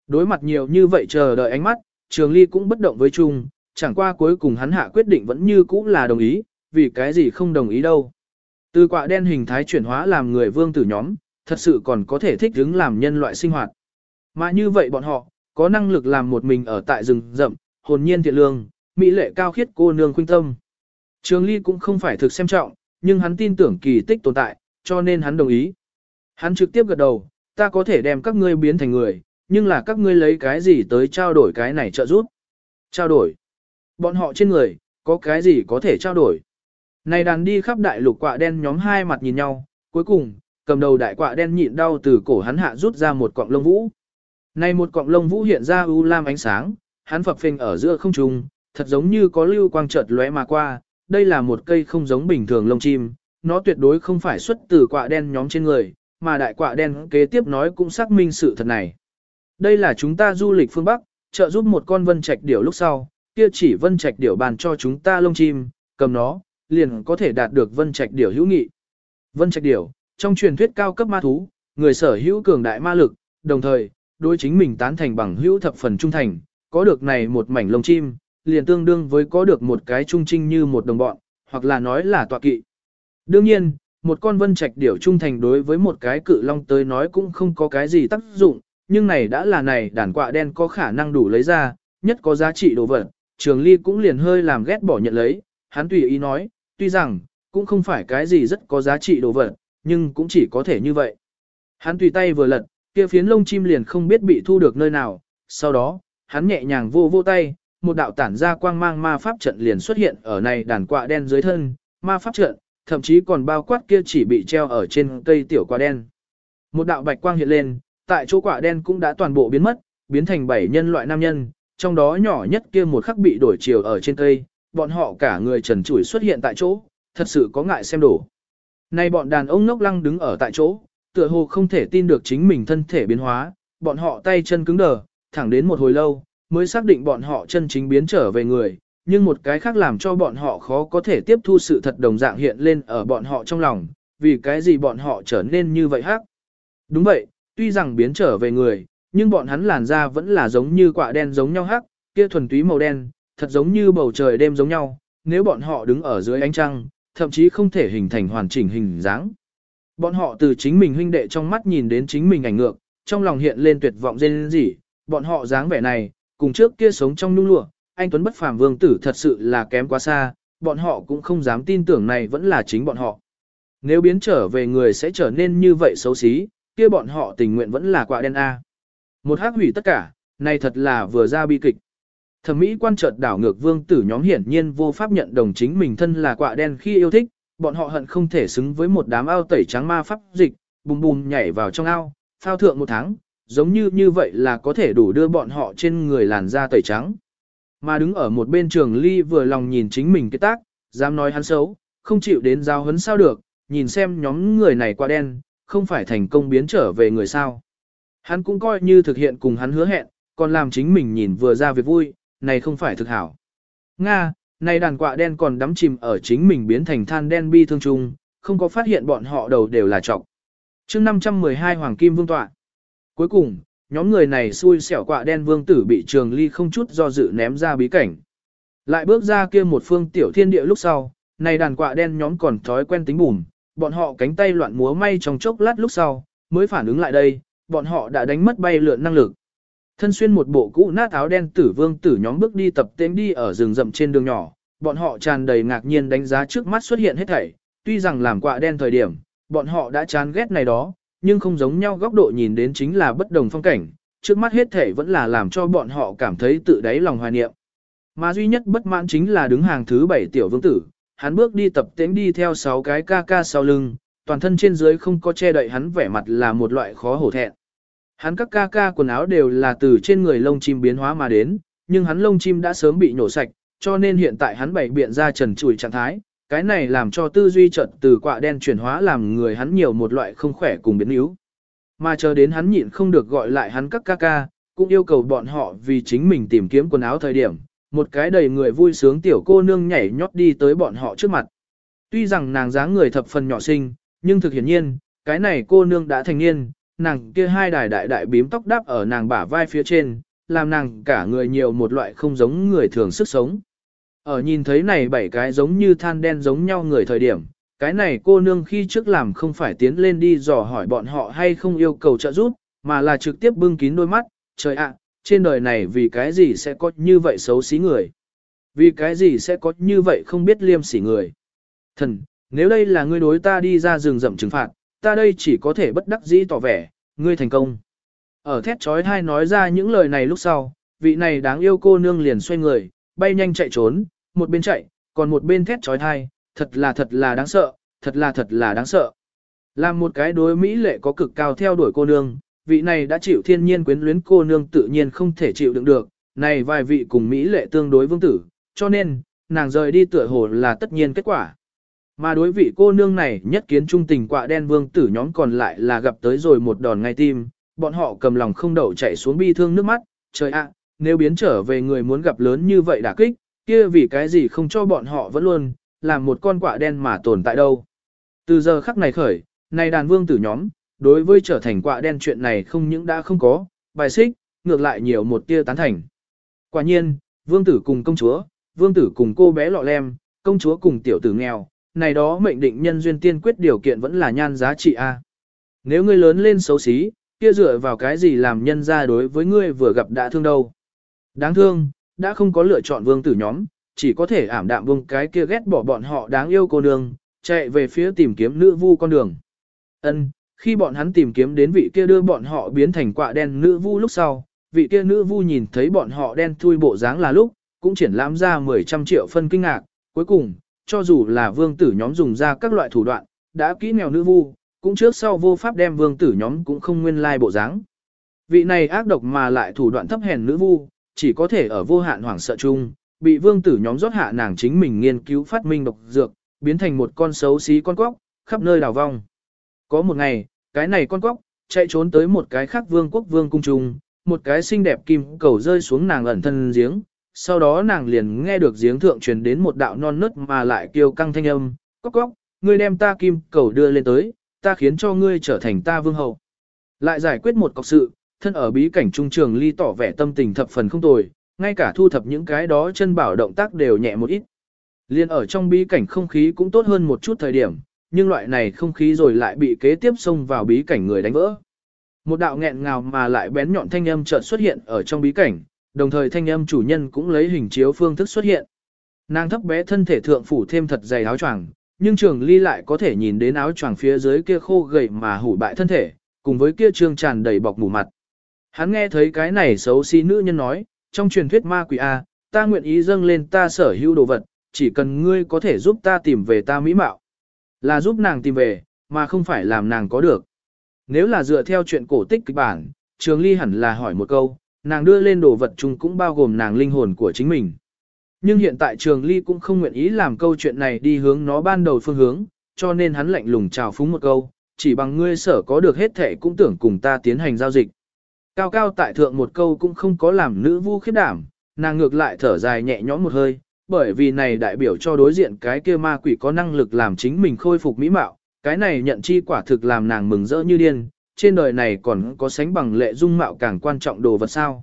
Đối mặt nhiều như vậy chờ đợi ánh mắt, trường ly cũng bất động với chung, chẳng qua cuối cùng hắn hạ quyết định vẫn như cũ là đồng ý, vì cái gì không đồng ý đâu. Từ quạ đen hình thái chuyển hóa làm người vương tử nhóm, thật sự còn có thể thích ứng làm nhân loại sinh hoạt. Mà như vậy bọn họ, có năng lực làm một mình ở tại rừng rậm, hồn nhiên thiện lương, mỹ lệ cao khiết cô nương khuynh tâm. Trường Ly cũng không phải thực xem trọng, nhưng hắn tin tưởng kỳ tích tồn tại, cho nên hắn đồng ý. Hắn trực tiếp gật đầu, ta có thể đem các ngươi biến thành người, nhưng là các ngươi lấy cái gì tới trao đổi cái này trợ giúp? Trao đổi. Bọn họ trên người, có cái gì có thể trao đổi? Này đàn đi khắp đại lục quạ đen nhóm hai mặt nhìn nhau, cuối cùng, cầm đầu đại quạ đen nhịn đau từ cổ hắn hạ rút ra một cọng lông vũ. Này một cọng lông vũ hiện ra u lam ánh sáng, hắn phập phình ở giữa không trung, thật giống như có lưu quang chợt lóe mà qua, đây là một cây không giống bình thường lông chim, nó tuyệt đối không phải xuất từ quạ đen nhóm trên người, mà đại quạ đen kế tiếp nói cũng xác minh sự thật này. Đây là chúng ta du lịch phương Bắc, trợ giúp một con vân trạch điểu lúc sau, kia chỉ vân trạch điểu bàn cho chúng ta lông chim, cầm nó, liền có thể đạt được vân trạch điểu hữu nghị. Vân trạch điểu, trong truyền thuyết cao cấp ma thú, người sở hữu cường đại ma lực, đồng thời, đối chính mình tán thành bằng hữu thập phần trung thành, có được này một mảnh lông chim, liền tương đương với có được một cái trung trinh như một đồng bọn, hoặc là nói là tọa kỵ. Đương nhiên, một con vân trạch điểu trung thành đối với một cái cự long tới nói cũng không có cái gì tác dụng, nhưng này đã là này đàn quạ đen có khả năng đủ lấy ra, nhất có giá trị đồ vật, trường ly cũng liền hơi làm ghét bỏ nhận lấy, hắn tùy ý nói, tuy rằng, cũng không phải cái gì rất có giá trị đồ vật, nhưng cũng chỉ có thể như vậy. Hắn tùy tay vừa lật, kia phiến lông chim liền không biết bị thu được nơi nào, sau đó, hắn nhẹ nhàng vô vô tay, một đạo tản ra quang mang ma pháp trận liền xuất hiện ở này đàn quạ đen dưới thân, ma pháp trận, thậm chí còn bao quát kia chỉ bị treo ở trên cây tiểu quạ đen. Một đạo bạch quang hiện lên, tại chỗ quạ đen cũng đã toàn bộ biến mất, biến thành bảy nhân loại nam nhân, trong đó nhỏ nhất kia một khắc bị đổi chiều ở trên cây, bọn họ cả người trần trụi xuất hiện tại chỗ, thật sự có ngại xem đổ. Nay bọn đàn ông ngốc lăng đứng ở tại chỗ, tựa hồ không thể tin được chính mình thân thể biến hóa, bọn họ tay chân cứng đờ, thẳng đến một hồi lâu, mới xác định bọn họ chân chính biến trở về người, nhưng một cái khác làm cho bọn họ khó có thể tiếp thu sự thật đồng dạng hiện lên ở bọn họ trong lòng, vì cái gì bọn họ trở nên như vậy hắc. Đúng vậy, tuy rằng biến trở về người, nhưng bọn hắn làn da vẫn là giống như quả đen giống nhau hắc, kia thuần túy màu đen, thật giống như bầu trời đêm giống nhau, nếu bọn họ đứng ở dưới ánh trăng, thậm chí không thể hình thành hoàn chỉnh hình dáng. Bọn họ từ chính mình huynh đệ trong mắt nhìn đến chính mình ảnh ngược, trong lòng hiện lên tuyệt vọng dên gì, bọn họ dáng vẻ này, cùng trước kia sống trong nhung lụa, anh Tuấn bất phàm vương tử thật sự là kém quá xa, bọn họ cũng không dám tin tưởng này vẫn là chính bọn họ. Nếu biến trở về người sẽ trở nên như vậy xấu xí, kia bọn họ tình nguyện vẫn là quả đen A. Một hắc hủy tất cả, này thật là vừa ra bi kịch. Thẩm mỹ quan chợt đảo ngược vương tử nhóm hiển nhiên vô pháp nhận đồng chính mình thân là quạ đen khi yêu thích, bọn họ hận không thể xứng với một đám ao tẩy trắng ma pháp dịch, bùm bùm nhảy vào trong ao, phao thượng một tháng, giống như như vậy là có thể đủ đưa bọn họ trên người làn da tẩy trắng. Mà đứng ở một bên trường ly vừa lòng nhìn chính mình cái tác, dám nói hắn xấu, không chịu đến giao hấn sao được, nhìn xem nhóm người này qua đen, không phải thành công biến trở về người sao. Hắn cũng coi như thực hiện cùng hắn hứa hẹn, còn làm chính mình nhìn vừa ra việc vui, này không phải thực hảo. Nga, này đàn quạ đen còn đắm chìm ở chính mình biến thành than đen bi thương chung, không có phát hiện bọn họ đầu đều là trọng. chương 512 Hoàng Kim Vương Tọa. Cuối cùng, nhóm người này xui xẻo quạ đen vương tử bị trường ly không chút do dự ném ra bí cảnh. Lại bước ra kia một phương tiểu thiên địa lúc sau, này đàn quạ đen nhóm còn thói quen tính bùm, bọn họ cánh tay loạn múa may trong chốc lát lúc sau, mới phản ứng lại đây, bọn họ đã đánh mất bay lượn năng lực. Thân xuyên một bộ cũ nát áo đen tử vương tử nhóm bước đi tập tên đi ở rừng rậm trên đường nhỏ, bọn họ tràn đầy ngạc nhiên đánh giá trước mắt xuất hiện hết thảy, tuy rằng làm quạ đen thời điểm, bọn họ đã chán ghét này đó, nhưng không giống nhau góc độ nhìn đến chính là bất đồng phong cảnh, trước mắt hết thảy vẫn là làm cho bọn họ cảm thấy tự đáy lòng hoài niệm. Mà duy nhất bất mãn chính là đứng hàng thứ bảy tiểu vương tử, hắn bước đi tập tên đi theo sáu cái ca ca sau lưng, toàn thân trên dưới không có che đậy hắn vẻ mặt là một loại khó hổ thẹn. Hắn các ca ca quần áo đều là từ trên người lông chim biến hóa mà đến, nhưng hắn lông chim đã sớm bị nhổ sạch, cho nên hiện tại hắn bảy biện ra trần trụi trạng thái, cái này làm cho tư duy chợt từ quạ đen chuyển hóa làm người hắn nhiều một loại không khỏe cùng biến yếu. Mà chờ đến hắn nhịn không được gọi lại hắn các ca ca, cũng yêu cầu bọn họ vì chính mình tìm kiếm quần áo thời điểm, một cái đầy người vui sướng tiểu cô nương nhảy nhót đi tới bọn họ trước mặt. Tuy rằng nàng dáng người thập phần nhỏ xinh, nhưng thực hiển nhiên, cái này cô nương đã thành niên, nàng kia hai đài đại đại bím tóc đắp ở nàng bả vai phía trên, làm nàng cả người nhiều một loại không giống người thường sức sống. Ở nhìn thấy này bảy cái giống như than đen giống nhau người thời điểm, cái này cô nương khi trước làm không phải tiến lên đi dò hỏi bọn họ hay không yêu cầu trợ giúp, mà là trực tiếp bưng kín đôi mắt, trời ạ, trên đời này vì cái gì sẽ có như vậy xấu xí người? Vì cái gì sẽ có như vậy không biết liêm sỉ người? Thần, nếu đây là ngươi đối ta đi ra rừng rậm trừng phạt, ta đây chỉ có thể bất đắc dĩ tỏ vẻ, ngươi thành công. Ở thét trói thai nói ra những lời này lúc sau, vị này đáng yêu cô nương liền xoay người, bay nhanh chạy trốn, một bên chạy, còn một bên thét trói thai, thật là thật là đáng sợ, thật là thật là đáng sợ. Làm một cái đối Mỹ lệ có cực cao theo đuổi cô nương, vị này đã chịu thiên nhiên quyến luyến cô nương tự nhiên không thể chịu đựng được, này vài vị cùng Mỹ lệ tương đối vương tử, cho nên, nàng rời đi tựa hồ là tất nhiên kết quả. Mà đối vị cô nương này nhất kiến trung tình quạ đen vương tử nhóm còn lại là gặp tới rồi một đòn ngay tim, bọn họ cầm lòng không đậu chạy xuống bi thương nước mắt, trời ạ, nếu biến trở về người muốn gặp lớn như vậy đả kích, kia vì cái gì không cho bọn họ vẫn luôn, làm một con quạ đen mà tồn tại đâu. Từ giờ khắc này khởi, này đàn vương tử nhóm, đối với trở thành quạ đen chuyện này không những đã không có, bài xích, ngược lại nhiều một tia tán thành. Quả nhiên, vương tử cùng công chúa, vương tử cùng cô bé lọ lem, công chúa cùng tiểu tử nghèo, này đó mệnh định nhân duyên tiên quyết điều kiện vẫn là nhan giá trị A. Nếu ngươi lớn lên xấu xí, kia dựa vào cái gì làm nhân ra đối với ngươi vừa gặp đã thương đâu. Đáng thương, đã không có lựa chọn vương tử nhóm, chỉ có thể ảm đạm vương cái kia ghét bỏ bọn họ đáng yêu cô nương, chạy về phía tìm kiếm nữ vu con đường. Ân, khi bọn hắn tìm kiếm đến vị kia đưa bọn họ biến thành quạ đen nữ vu lúc sau, vị kia nữ vu nhìn thấy bọn họ đen thui bộ dáng là lúc, cũng triển lãm ra 10 trăm triệu phân kinh ngạc, cuối cùng, cho dù là vương tử nhóm dùng ra các loại thủ đoạn, đã kỹ nghèo nữ vu, cũng trước sau vô pháp đem vương tử nhóm cũng không nguyên lai bộ dáng. Vị này ác độc mà lại thủ đoạn thấp hèn nữ vu, chỉ có thể ở vô hạn hoảng sợ chung, bị vương tử nhóm rót hạ nàng chính mình nghiên cứu phát minh độc dược, biến thành một con xấu xí con quốc, khắp nơi đào vong. Có một ngày, cái này con quốc, chạy trốn tới một cái khác vương quốc vương cung trung, một cái xinh đẹp kim cầu rơi xuống nàng ẩn thân giếng, sau đó nàng liền nghe được giếng thượng truyền đến một đạo non nớt mà lại kêu căng thanh âm, cóc cóc, ngươi đem ta kim cầu đưa lên tới, ta khiến cho ngươi trở thành ta vương hậu. Lại giải quyết một cọc sự, thân ở bí cảnh trung trường ly tỏ vẻ tâm tình thập phần không tồi, ngay cả thu thập những cái đó chân bảo động tác đều nhẹ một ít. Liên ở trong bí cảnh không khí cũng tốt hơn một chút thời điểm, nhưng loại này không khí rồi lại bị kế tiếp xông vào bí cảnh người đánh vỡ. Một đạo nghẹn ngào mà lại bén nhọn thanh âm chợt xuất hiện ở trong bí cảnh, đồng thời thanh âm chủ nhân cũng lấy hình chiếu phương thức xuất hiện. Nàng thấp bé thân thể thượng phủ thêm thật dày áo choàng, nhưng trường ly lại có thể nhìn đến áo choàng phía dưới kia khô gầy mà hủ bại thân thể, cùng với kia trương tràn đầy bọc mù mặt. Hắn nghe thấy cái này xấu xí nữ nhân nói, trong truyền thuyết ma quỷ A, ta nguyện ý dâng lên ta sở hữu đồ vật, chỉ cần ngươi có thể giúp ta tìm về ta mỹ mạo. Là giúp nàng tìm về, mà không phải làm nàng có được. Nếu là dựa theo chuyện cổ tích kịch bản, Trường Ly hẳn là hỏi một câu, nàng đưa lên đồ vật chung cũng bao gồm nàng linh hồn của chính mình. Nhưng hiện tại Trường Ly cũng không nguyện ý làm câu chuyện này đi hướng nó ban đầu phương hướng, cho nên hắn lạnh lùng chào phúng một câu, chỉ bằng ngươi sở có được hết thể cũng tưởng cùng ta tiến hành giao dịch. Cao cao tại thượng một câu cũng không có làm nữ vu khiếp đảm, nàng ngược lại thở dài nhẹ nhõm một hơi, bởi vì này đại biểu cho đối diện cái kia ma quỷ có năng lực làm chính mình khôi phục mỹ mạo, cái này nhận chi quả thực làm nàng mừng rỡ như điên, trên đời này còn có sánh bằng lệ dung mạo càng quan trọng đồ vật sao.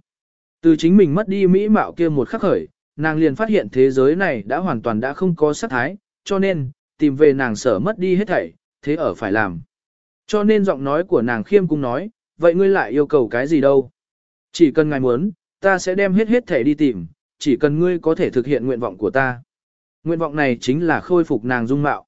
Từ chính mình mất đi mỹ mạo kia một khắc khởi, nàng liền phát hiện thế giới này đã hoàn toàn đã không có sắc thái, cho nên, tìm về nàng sở mất đi hết thảy, thế ở phải làm. Cho nên giọng nói của nàng khiêm cung nói, vậy ngươi lại yêu cầu cái gì đâu? Chỉ cần ngài muốn, ta sẽ đem hết hết thảy đi tìm, chỉ cần ngươi có thể thực hiện nguyện vọng của ta. Nguyện vọng này chính là khôi phục nàng dung mạo.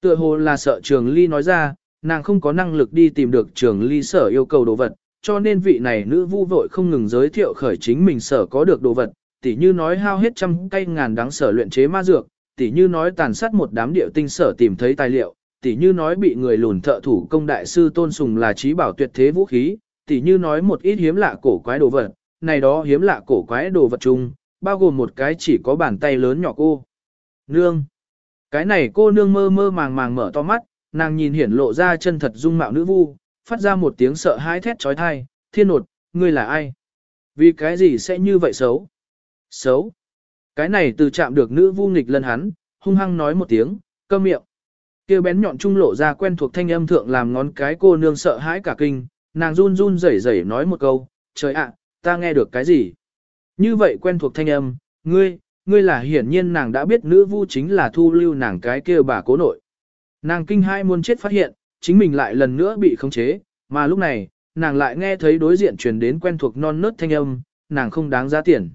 Tựa hồ là sợ trường ly nói ra, nàng không có năng lực đi tìm được trường ly sở yêu cầu đồ vật, cho nên vị này nữ vu vội không ngừng giới thiệu khởi chính mình sở có được đồ vật, tỉ như nói hao hết trăm cây ngàn đáng sở luyện chế ma dược, tỉ như nói tàn sát một đám điệu tinh sở tìm thấy tài liệu, tỉ như nói bị người lùn thợ thủ công đại sư tôn sùng là trí bảo tuyệt thế vũ khí, tỉ như nói một ít hiếm lạ cổ quái đồ vật, này đó hiếm lạ cổ quái đồ vật chung, bao gồm một cái chỉ có bàn tay lớn nhỏ cô. Nương. Cái này cô nương mơ mơ màng màng mở to mắt, nàng nhìn hiển lộ ra chân thật dung mạo nữ vu, phát ra một tiếng sợ hãi thét trói thai, thiên nột, ngươi là ai? Vì cái gì sẽ như vậy xấu? Xấu. Cái này từ chạm được nữ vu nghịch lần hắn, hung hăng nói một tiếng, câm miệng. Kêu bén nhọn trung lộ ra quen thuộc thanh âm thượng làm ngón cái cô nương sợ hãi cả kinh, nàng run run rẩy rẩy nói một câu, trời ạ, ta nghe được cái gì? Như vậy quen thuộc thanh âm, ngươi, ngươi là hiển nhiên nàng đã biết nữ vu chính là thu lưu nàng cái kia bà cố nội. Nàng kinh hai muôn chết phát hiện, chính mình lại lần nữa bị khống chế, mà lúc này, nàng lại nghe thấy đối diện truyền đến quen thuộc non nớt thanh âm, nàng không đáng giá tiền.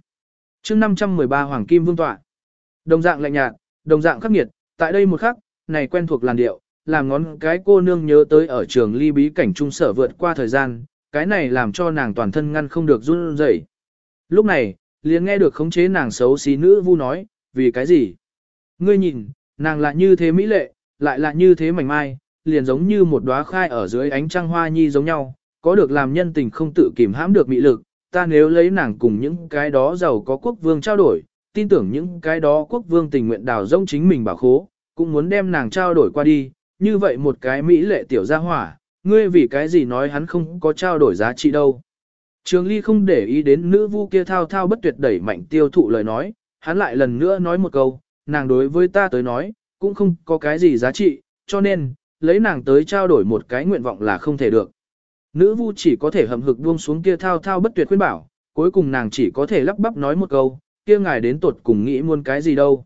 chương 513 Hoàng Kim Vương Tọa. Đồng dạng lạnh nhạt, đồng dạng khắc nghiệt, tại đây một khắc, này quen thuộc làn điệu, làm ngón cái cô nương nhớ tới ở trường ly bí cảnh trung sở vượt qua thời gian, cái này làm cho nàng toàn thân ngăn không được run rẩy. Lúc này, liền nghe được khống chế nàng xấu xí nữ vu nói, vì cái gì? Ngươi nhìn, nàng là như thế mỹ lệ, lại là như thế mảnh mai, liền giống như một đóa khai ở dưới ánh trăng hoa nhi giống nhau, có được làm nhân tình không tự kìm hãm được mỹ lực, ta nếu lấy nàng cùng những cái đó giàu có quốc vương trao đổi, tin tưởng những cái đó quốc vương tình nguyện đào rông chính mình bảo khố, cũng muốn đem nàng trao đổi qua đi, như vậy một cái mỹ lệ tiểu gia hỏa, ngươi vì cái gì nói hắn không có trao đổi giá trị đâu. Trường Ly không để ý đến nữ vu kia thao thao bất tuyệt đẩy mạnh tiêu thụ lời nói, hắn lại lần nữa nói một câu, nàng đối với ta tới nói, cũng không có cái gì giá trị, cho nên, lấy nàng tới trao đổi một cái nguyện vọng là không thể được. Nữ vu chỉ có thể hầm hực buông xuống kia thao thao bất tuyệt khuyên bảo, cuối cùng nàng chỉ có thể lắp bắp nói một câu, kia ngài đến tột cùng nghĩ muốn cái gì đâu.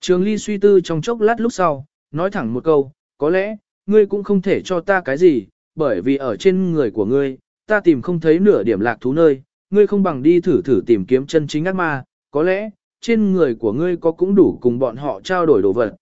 Trường Ly suy tư trong chốc lát lúc sau, nói thẳng một câu, có lẽ, ngươi cũng không thể cho ta cái gì, bởi vì ở trên người của ngươi, ta tìm không thấy nửa điểm lạc thú nơi, ngươi không bằng đi thử thử tìm kiếm chân chính ác ma, có lẽ, trên người của ngươi có cũng đủ cùng bọn họ trao đổi đồ vật.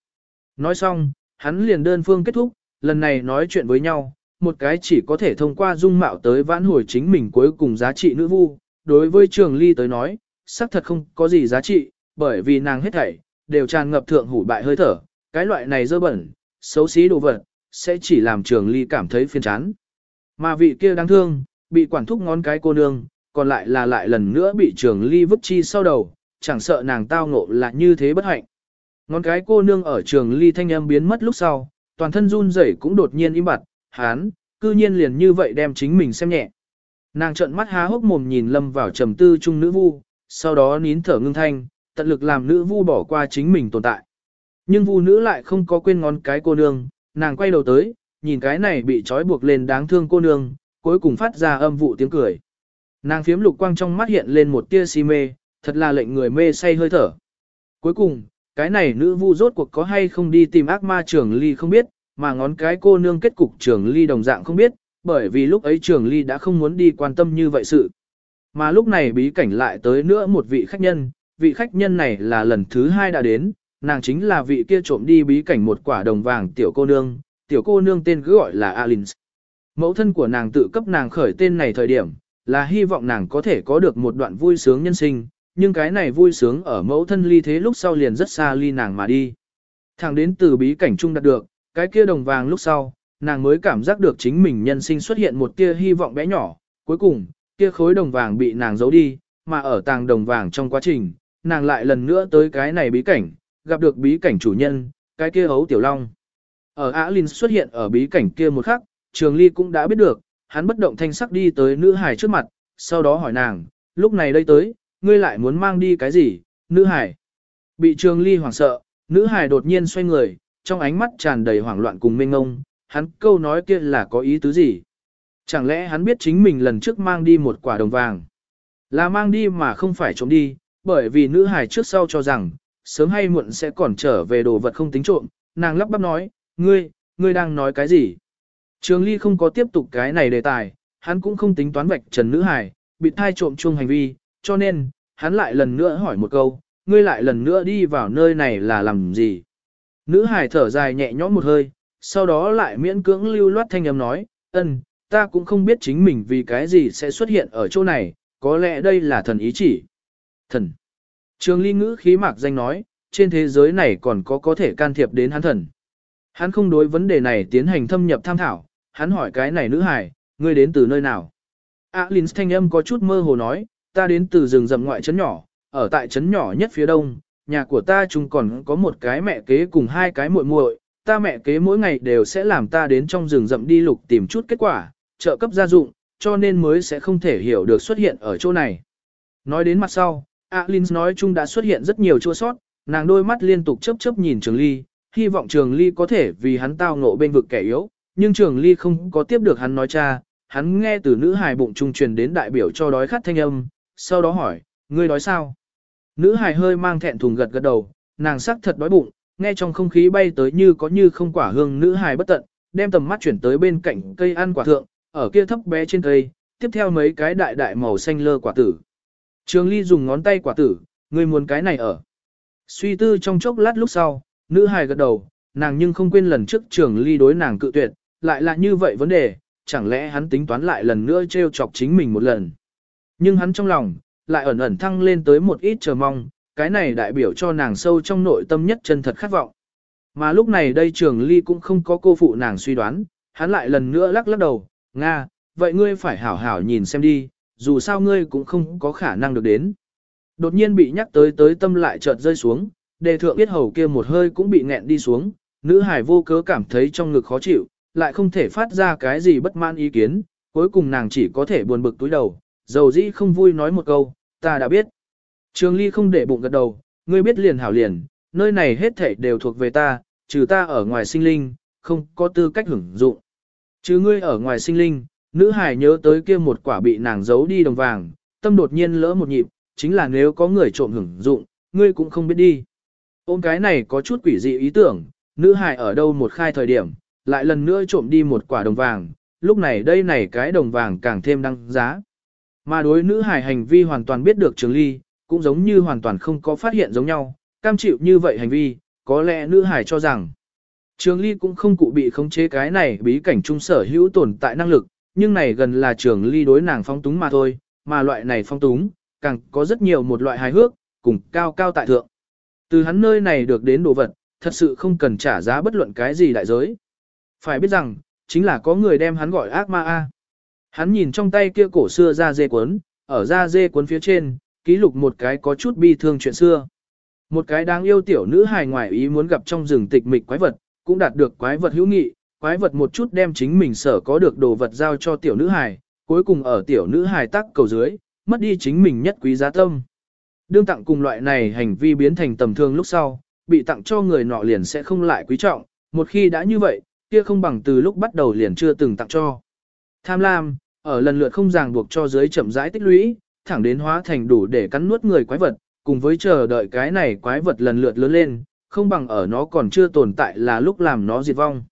Nói xong, hắn liền đơn phương kết thúc, lần này nói chuyện với nhau, một cái chỉ có thể thông qua dung mạo tới vãn hồi chính mình cuối cùng giá trị nữ vu, đối với trường ly tới nói, xác thật không có gì giá trị, bởi vì nàng hết thảy, đều tràn ngập thượng hủ bại hơi thở, cái loại này dơ bẩn, xấu xí đồ vật, sẽ chỉ làm trường ly cảm thấy phiền chán. Mà vị kia đáng thương, bị quản thúc ngón cái cô nương, còn lại là lại lần nữa bị trường ly vứt chi sau đầu, chẳng sợ nàng tao ngộ là như thế bất hạnh. Ngón cái cô nương ở trường ly thanh âm biến mất lúc sau, toàn thân run rẩy cũng đột nhiên im bặt, hán, cư nhiên liền như vậy đem chính mình xem nhẹ. Nàng trợn mắt há hốc mồm nhìn lâm vào trầm tư trung nữ vu, sau đó nín thở ngưng thanh, tận lực làm nữ vu bỏ qua chính mình tồn tại. Nhưng vu nữ lại không có quên ngón cái cô nương, nàng quay đầu tới, nhìn cái này bị trói buộc lên đáng thương cô nương, cuối cùng phát ra âm vụ tiếng cười. Nàng phiếm lục quang trong mắt hiện lên một tia si mê, thật là lệnh người mê say hơi thở. Cuối cùng, cái này nữ vu rốt cuộc có hay không đi tìm ác ma trường ly không biết, mà ngón cái cô nương kết cục trường ly đồng dạng không biết, bởi vì lúc ấy trường ly đã không muốn đi quan tâm như vậy sự. Mà lúc này bí cảnh lại tới nữa một vị khách nhân, vị khách nhân này là lần thứ hai đã đến, nàng chính là vị kia trộm đi bí cảnh một quả đồng vàng tiểu cô nương, tiểu cô nương tên cứ gọi là Alins. Mẫu thân của nàng tự cấp nàng khởi tên này thời điểm, là hy vọng nàng có thể có được một đoạn vui sướng nhân sinh, nhưng cái này vui sướng ở mẫu thân ly thế lúc sau liền rất xa ly nàng mà đi. Thằng đến từ bí cảnh trung đạt được, cái kia đồng vàng lúc sau, nàng mới cảm giác được chính mình nhân sinh xuất hiện một tia hy vọng bé nhỏ, cuối cùng, kia khối đồng vàng bị nàng giấu đi, mà ở tàng đồng vàng trong quá trình, nàng lại lần nữa tới cái này bí cảnh, gặp được bí cảnh chủ nhân, cái kia hấu tiểu long. Ở Á Linh xuất hiện ở bí cảnh kia một khắc, Trường Ly cũng đã biết được, hắn bất động thanh sắc đi tới nữ hài trước mặt, sau đó hỏi nàng, lúc này đây tới, ngươi lại muốn mang đi cái gì, nữ Hải? Bị Trường Ly hoảng sợ, nữ Hải đột nhiên xoay người, trong ánh mắt tràn đầy hoảng loạn cùng mênh ngông, hắn câu nói kia là có ý tứ gì? Chẳng lẽ hắn biết chính mình lần trước mang đi một quả đồng vàng? Là mang đi mà không phải trộm đi, bởi vì nữ Hải trước sau cho rằng, sớm hay muộn sẽ còn trở về đồ vật không tính trộm, nàng lắp bắp nói, ngươi, ngươi đang nói cái gì? Trường Ly không có tiếp tục cái này đề tài, hắn cũng không tính toán vạch trần nữ Hải bị thai trộm chung hành vi, cho nên, hắn lại lần nữa hỏi một câu, ngươi lại lần nữa đi vào nơi này là làm gì? Nữ hải thở dài nhẹ nhõm một hơi, sau đó lại miễn cưỡng lưu loát thanh âm nói, ân, ta cũng không biết chính mình vì cái gì sẽ xuất hiện ở chỗ này, có lẽ đây là thần ý chỉ. Thần. Trường ly ngữ khí mạc danh nói, trên thế giới này còn có có thể can thiệp đến hắn thần. Hắn không đối vấn đề này tiến hành thâm nhập tham thảo, hắn hỏi cái này nữ hải, ngươi đến từ nơi nào? Alin thanh âm có chút mơ hồ nói, ta đến từ rừng rậm ngoại trấn nhỏ, ở tại trấn nhỏ nhất phía đông, nhà của ta chung còn có một cái mẹ kế cùng hai cái muội muội, ta mẹ kế mỗi ngày đều sẽ làm ta đến trong rừng rậm đi lục tìm chút kết quả, trợ cấp gia dụng, cho nên mới sẽ không thể hiểu được xuất hiện ở chỗ này. Nói đến mặt sau, Alin nói chung đã xuất hiện rất nhiều chua sót, nàng đôi mắt liên tục chớp chớp nhìn Trường Ly, hy vọng Trường Ly có thể vì hắn tao ngộ bên vực kẻ yếu, nhưng Trường Ly không có tiếp được hắn nói cha, hắn nghe từ nữ hài bụng trung truyền đến đại biểu cho đói khát thanh âm, sau đó hỏi, ngươi đói sao? Nữ hài hơi mang thẹn thùng gật gật đầu, nàng sắc thật đói bụng, nghe trong không khí bay tới như có như không quả hương nữ hài bất tận, đem tầm mắt chuyển tới bên cạnh cây ăn quả thượng, ở kia thấp bé trên cây, tiếp theo mấy cái đại đại màu xanh lơ quả tử. Trường Ly dùng ngón tay quả tử, ngươi muốn cái này ở. Suy tư trong chốc lát lúc sau, nữ hài gật đầu, nàng nhưng không quên lần trước Trường Ly đối nàng cự tuyệt, lại là như vậy vấn đề, chẳng lẽ hắn tính toán lại lần nữa trêu chọc chính mình một lần. Nhưng hắn trong lòng, lại ẩn ẩn thăng lên tới một ít chờ mong, cái này đại biểu cho nàng sâu trong nội tâm nhất chân thật khát vọng. Mà lúc này đây Trường Ly cũng không có cô phụ nàng suy đoán, hắn lại lần nữa lắc lắc đầu, Nga, vậy ngươi phải hảo hảo nhìn xem đi, dù sao ngươi cũng không có khả năng được đến. Đột nhiên bị nhắc tới tới tâm lại chợt rơi xuống, đề thượng biết hầu kia một hơi cũng bị nghẹn đi xuống, nữ hải vô cớ cảm thấy trong ngực khó chịu, lại không thể phát ra cái gì bất mãn ý kiến, cuối cùng nàng chỉ có thể buồn bực túi đầu, dầu dĩ không vui nói một câu, ta đã biết. Trường Ly không để bụng gật đầu, ngươi biết liền hảo liền, nơi này hết thảy đều thuộc về ta, trừ ta ở ngoài sinh linh, không có tư cách hưởng dụng. Chứ ngươi ở ngoài sinh linh, nữ hải nhớ tới kia một quả bị nàng giấu đi đồng vàng, tâm đột nhiên lỡ một nhịp, chính là nếu có người trộm hưởng dụng, ngươi cũng không biết đi. Ôm cái này có chút quỷ dị ý tưởng, nữ hải ở đâu một khai thời điểm, lại lần nữa trộm đi một quả đồng vàng, lúc này đây này cái đồng vàng càng thêm đăng giá. Mà đối nữ hải hành vi hoàn toàn biết được trường ly, cũng giống như hoàn toàn không có phát hiện giống nhau, cam chịu như vậy hành vi, có lẽ nữ hải cho rằng, Trường ly cũng không cụ bị khống chế cái này bí cảnh trung sở hữu tồn tại năng lực, nhưng này gần là trường ly đối nàng phong túng mà thôi, mà loại này phong túng, càng có rất nhiều một loại hài hước, cùng cao cao tại thượng. Từ hắn nơi này được đến đồ vật, thật sự không cần trả giá bất luận cái gì đại giới. Phải biết rằng, chính là có người đem hắn gọi ác ma A. Hắn nhìn trong tay kia cổ xưa ra dê cuốn, ở ra dê cuốn phía trên, ký lục một cái có chút bi thương chuyện xưa. Một cái đáng yêu tiểu nữ hài ngoài ý muốn gặp trong rừng tịch mịch quái vật, cũng đạt được quái vật hữu nghị, quái vật một chút đem chính mình sở có được đồ vật giao cho tiểu nữ hài, cuối cùng ở tiểu nữ hài tắc cầu dưới, mất đi chính mình nhất quý giá tâm. Đương tặng cùng loại này hành vi biến thành tầm thương lúc sau, bị tặng cho người nọ liền sẽ không lại quý trọng, một khi đã như vậy, kia không bằng từ lúc bắt đầu liền chưa từng tặng cho. Tham lam, ở lần lượt không ràng buộc cho dưới chậm rãi tích lũy, thẳng đến hóa thành đủ để cắn nuốt người quái vật, cùng với chờ đợi cái này quái vật lần lượt lớn lên, không bằng ở nó còn chưa tồn tại là lúc làm nó diệt vong.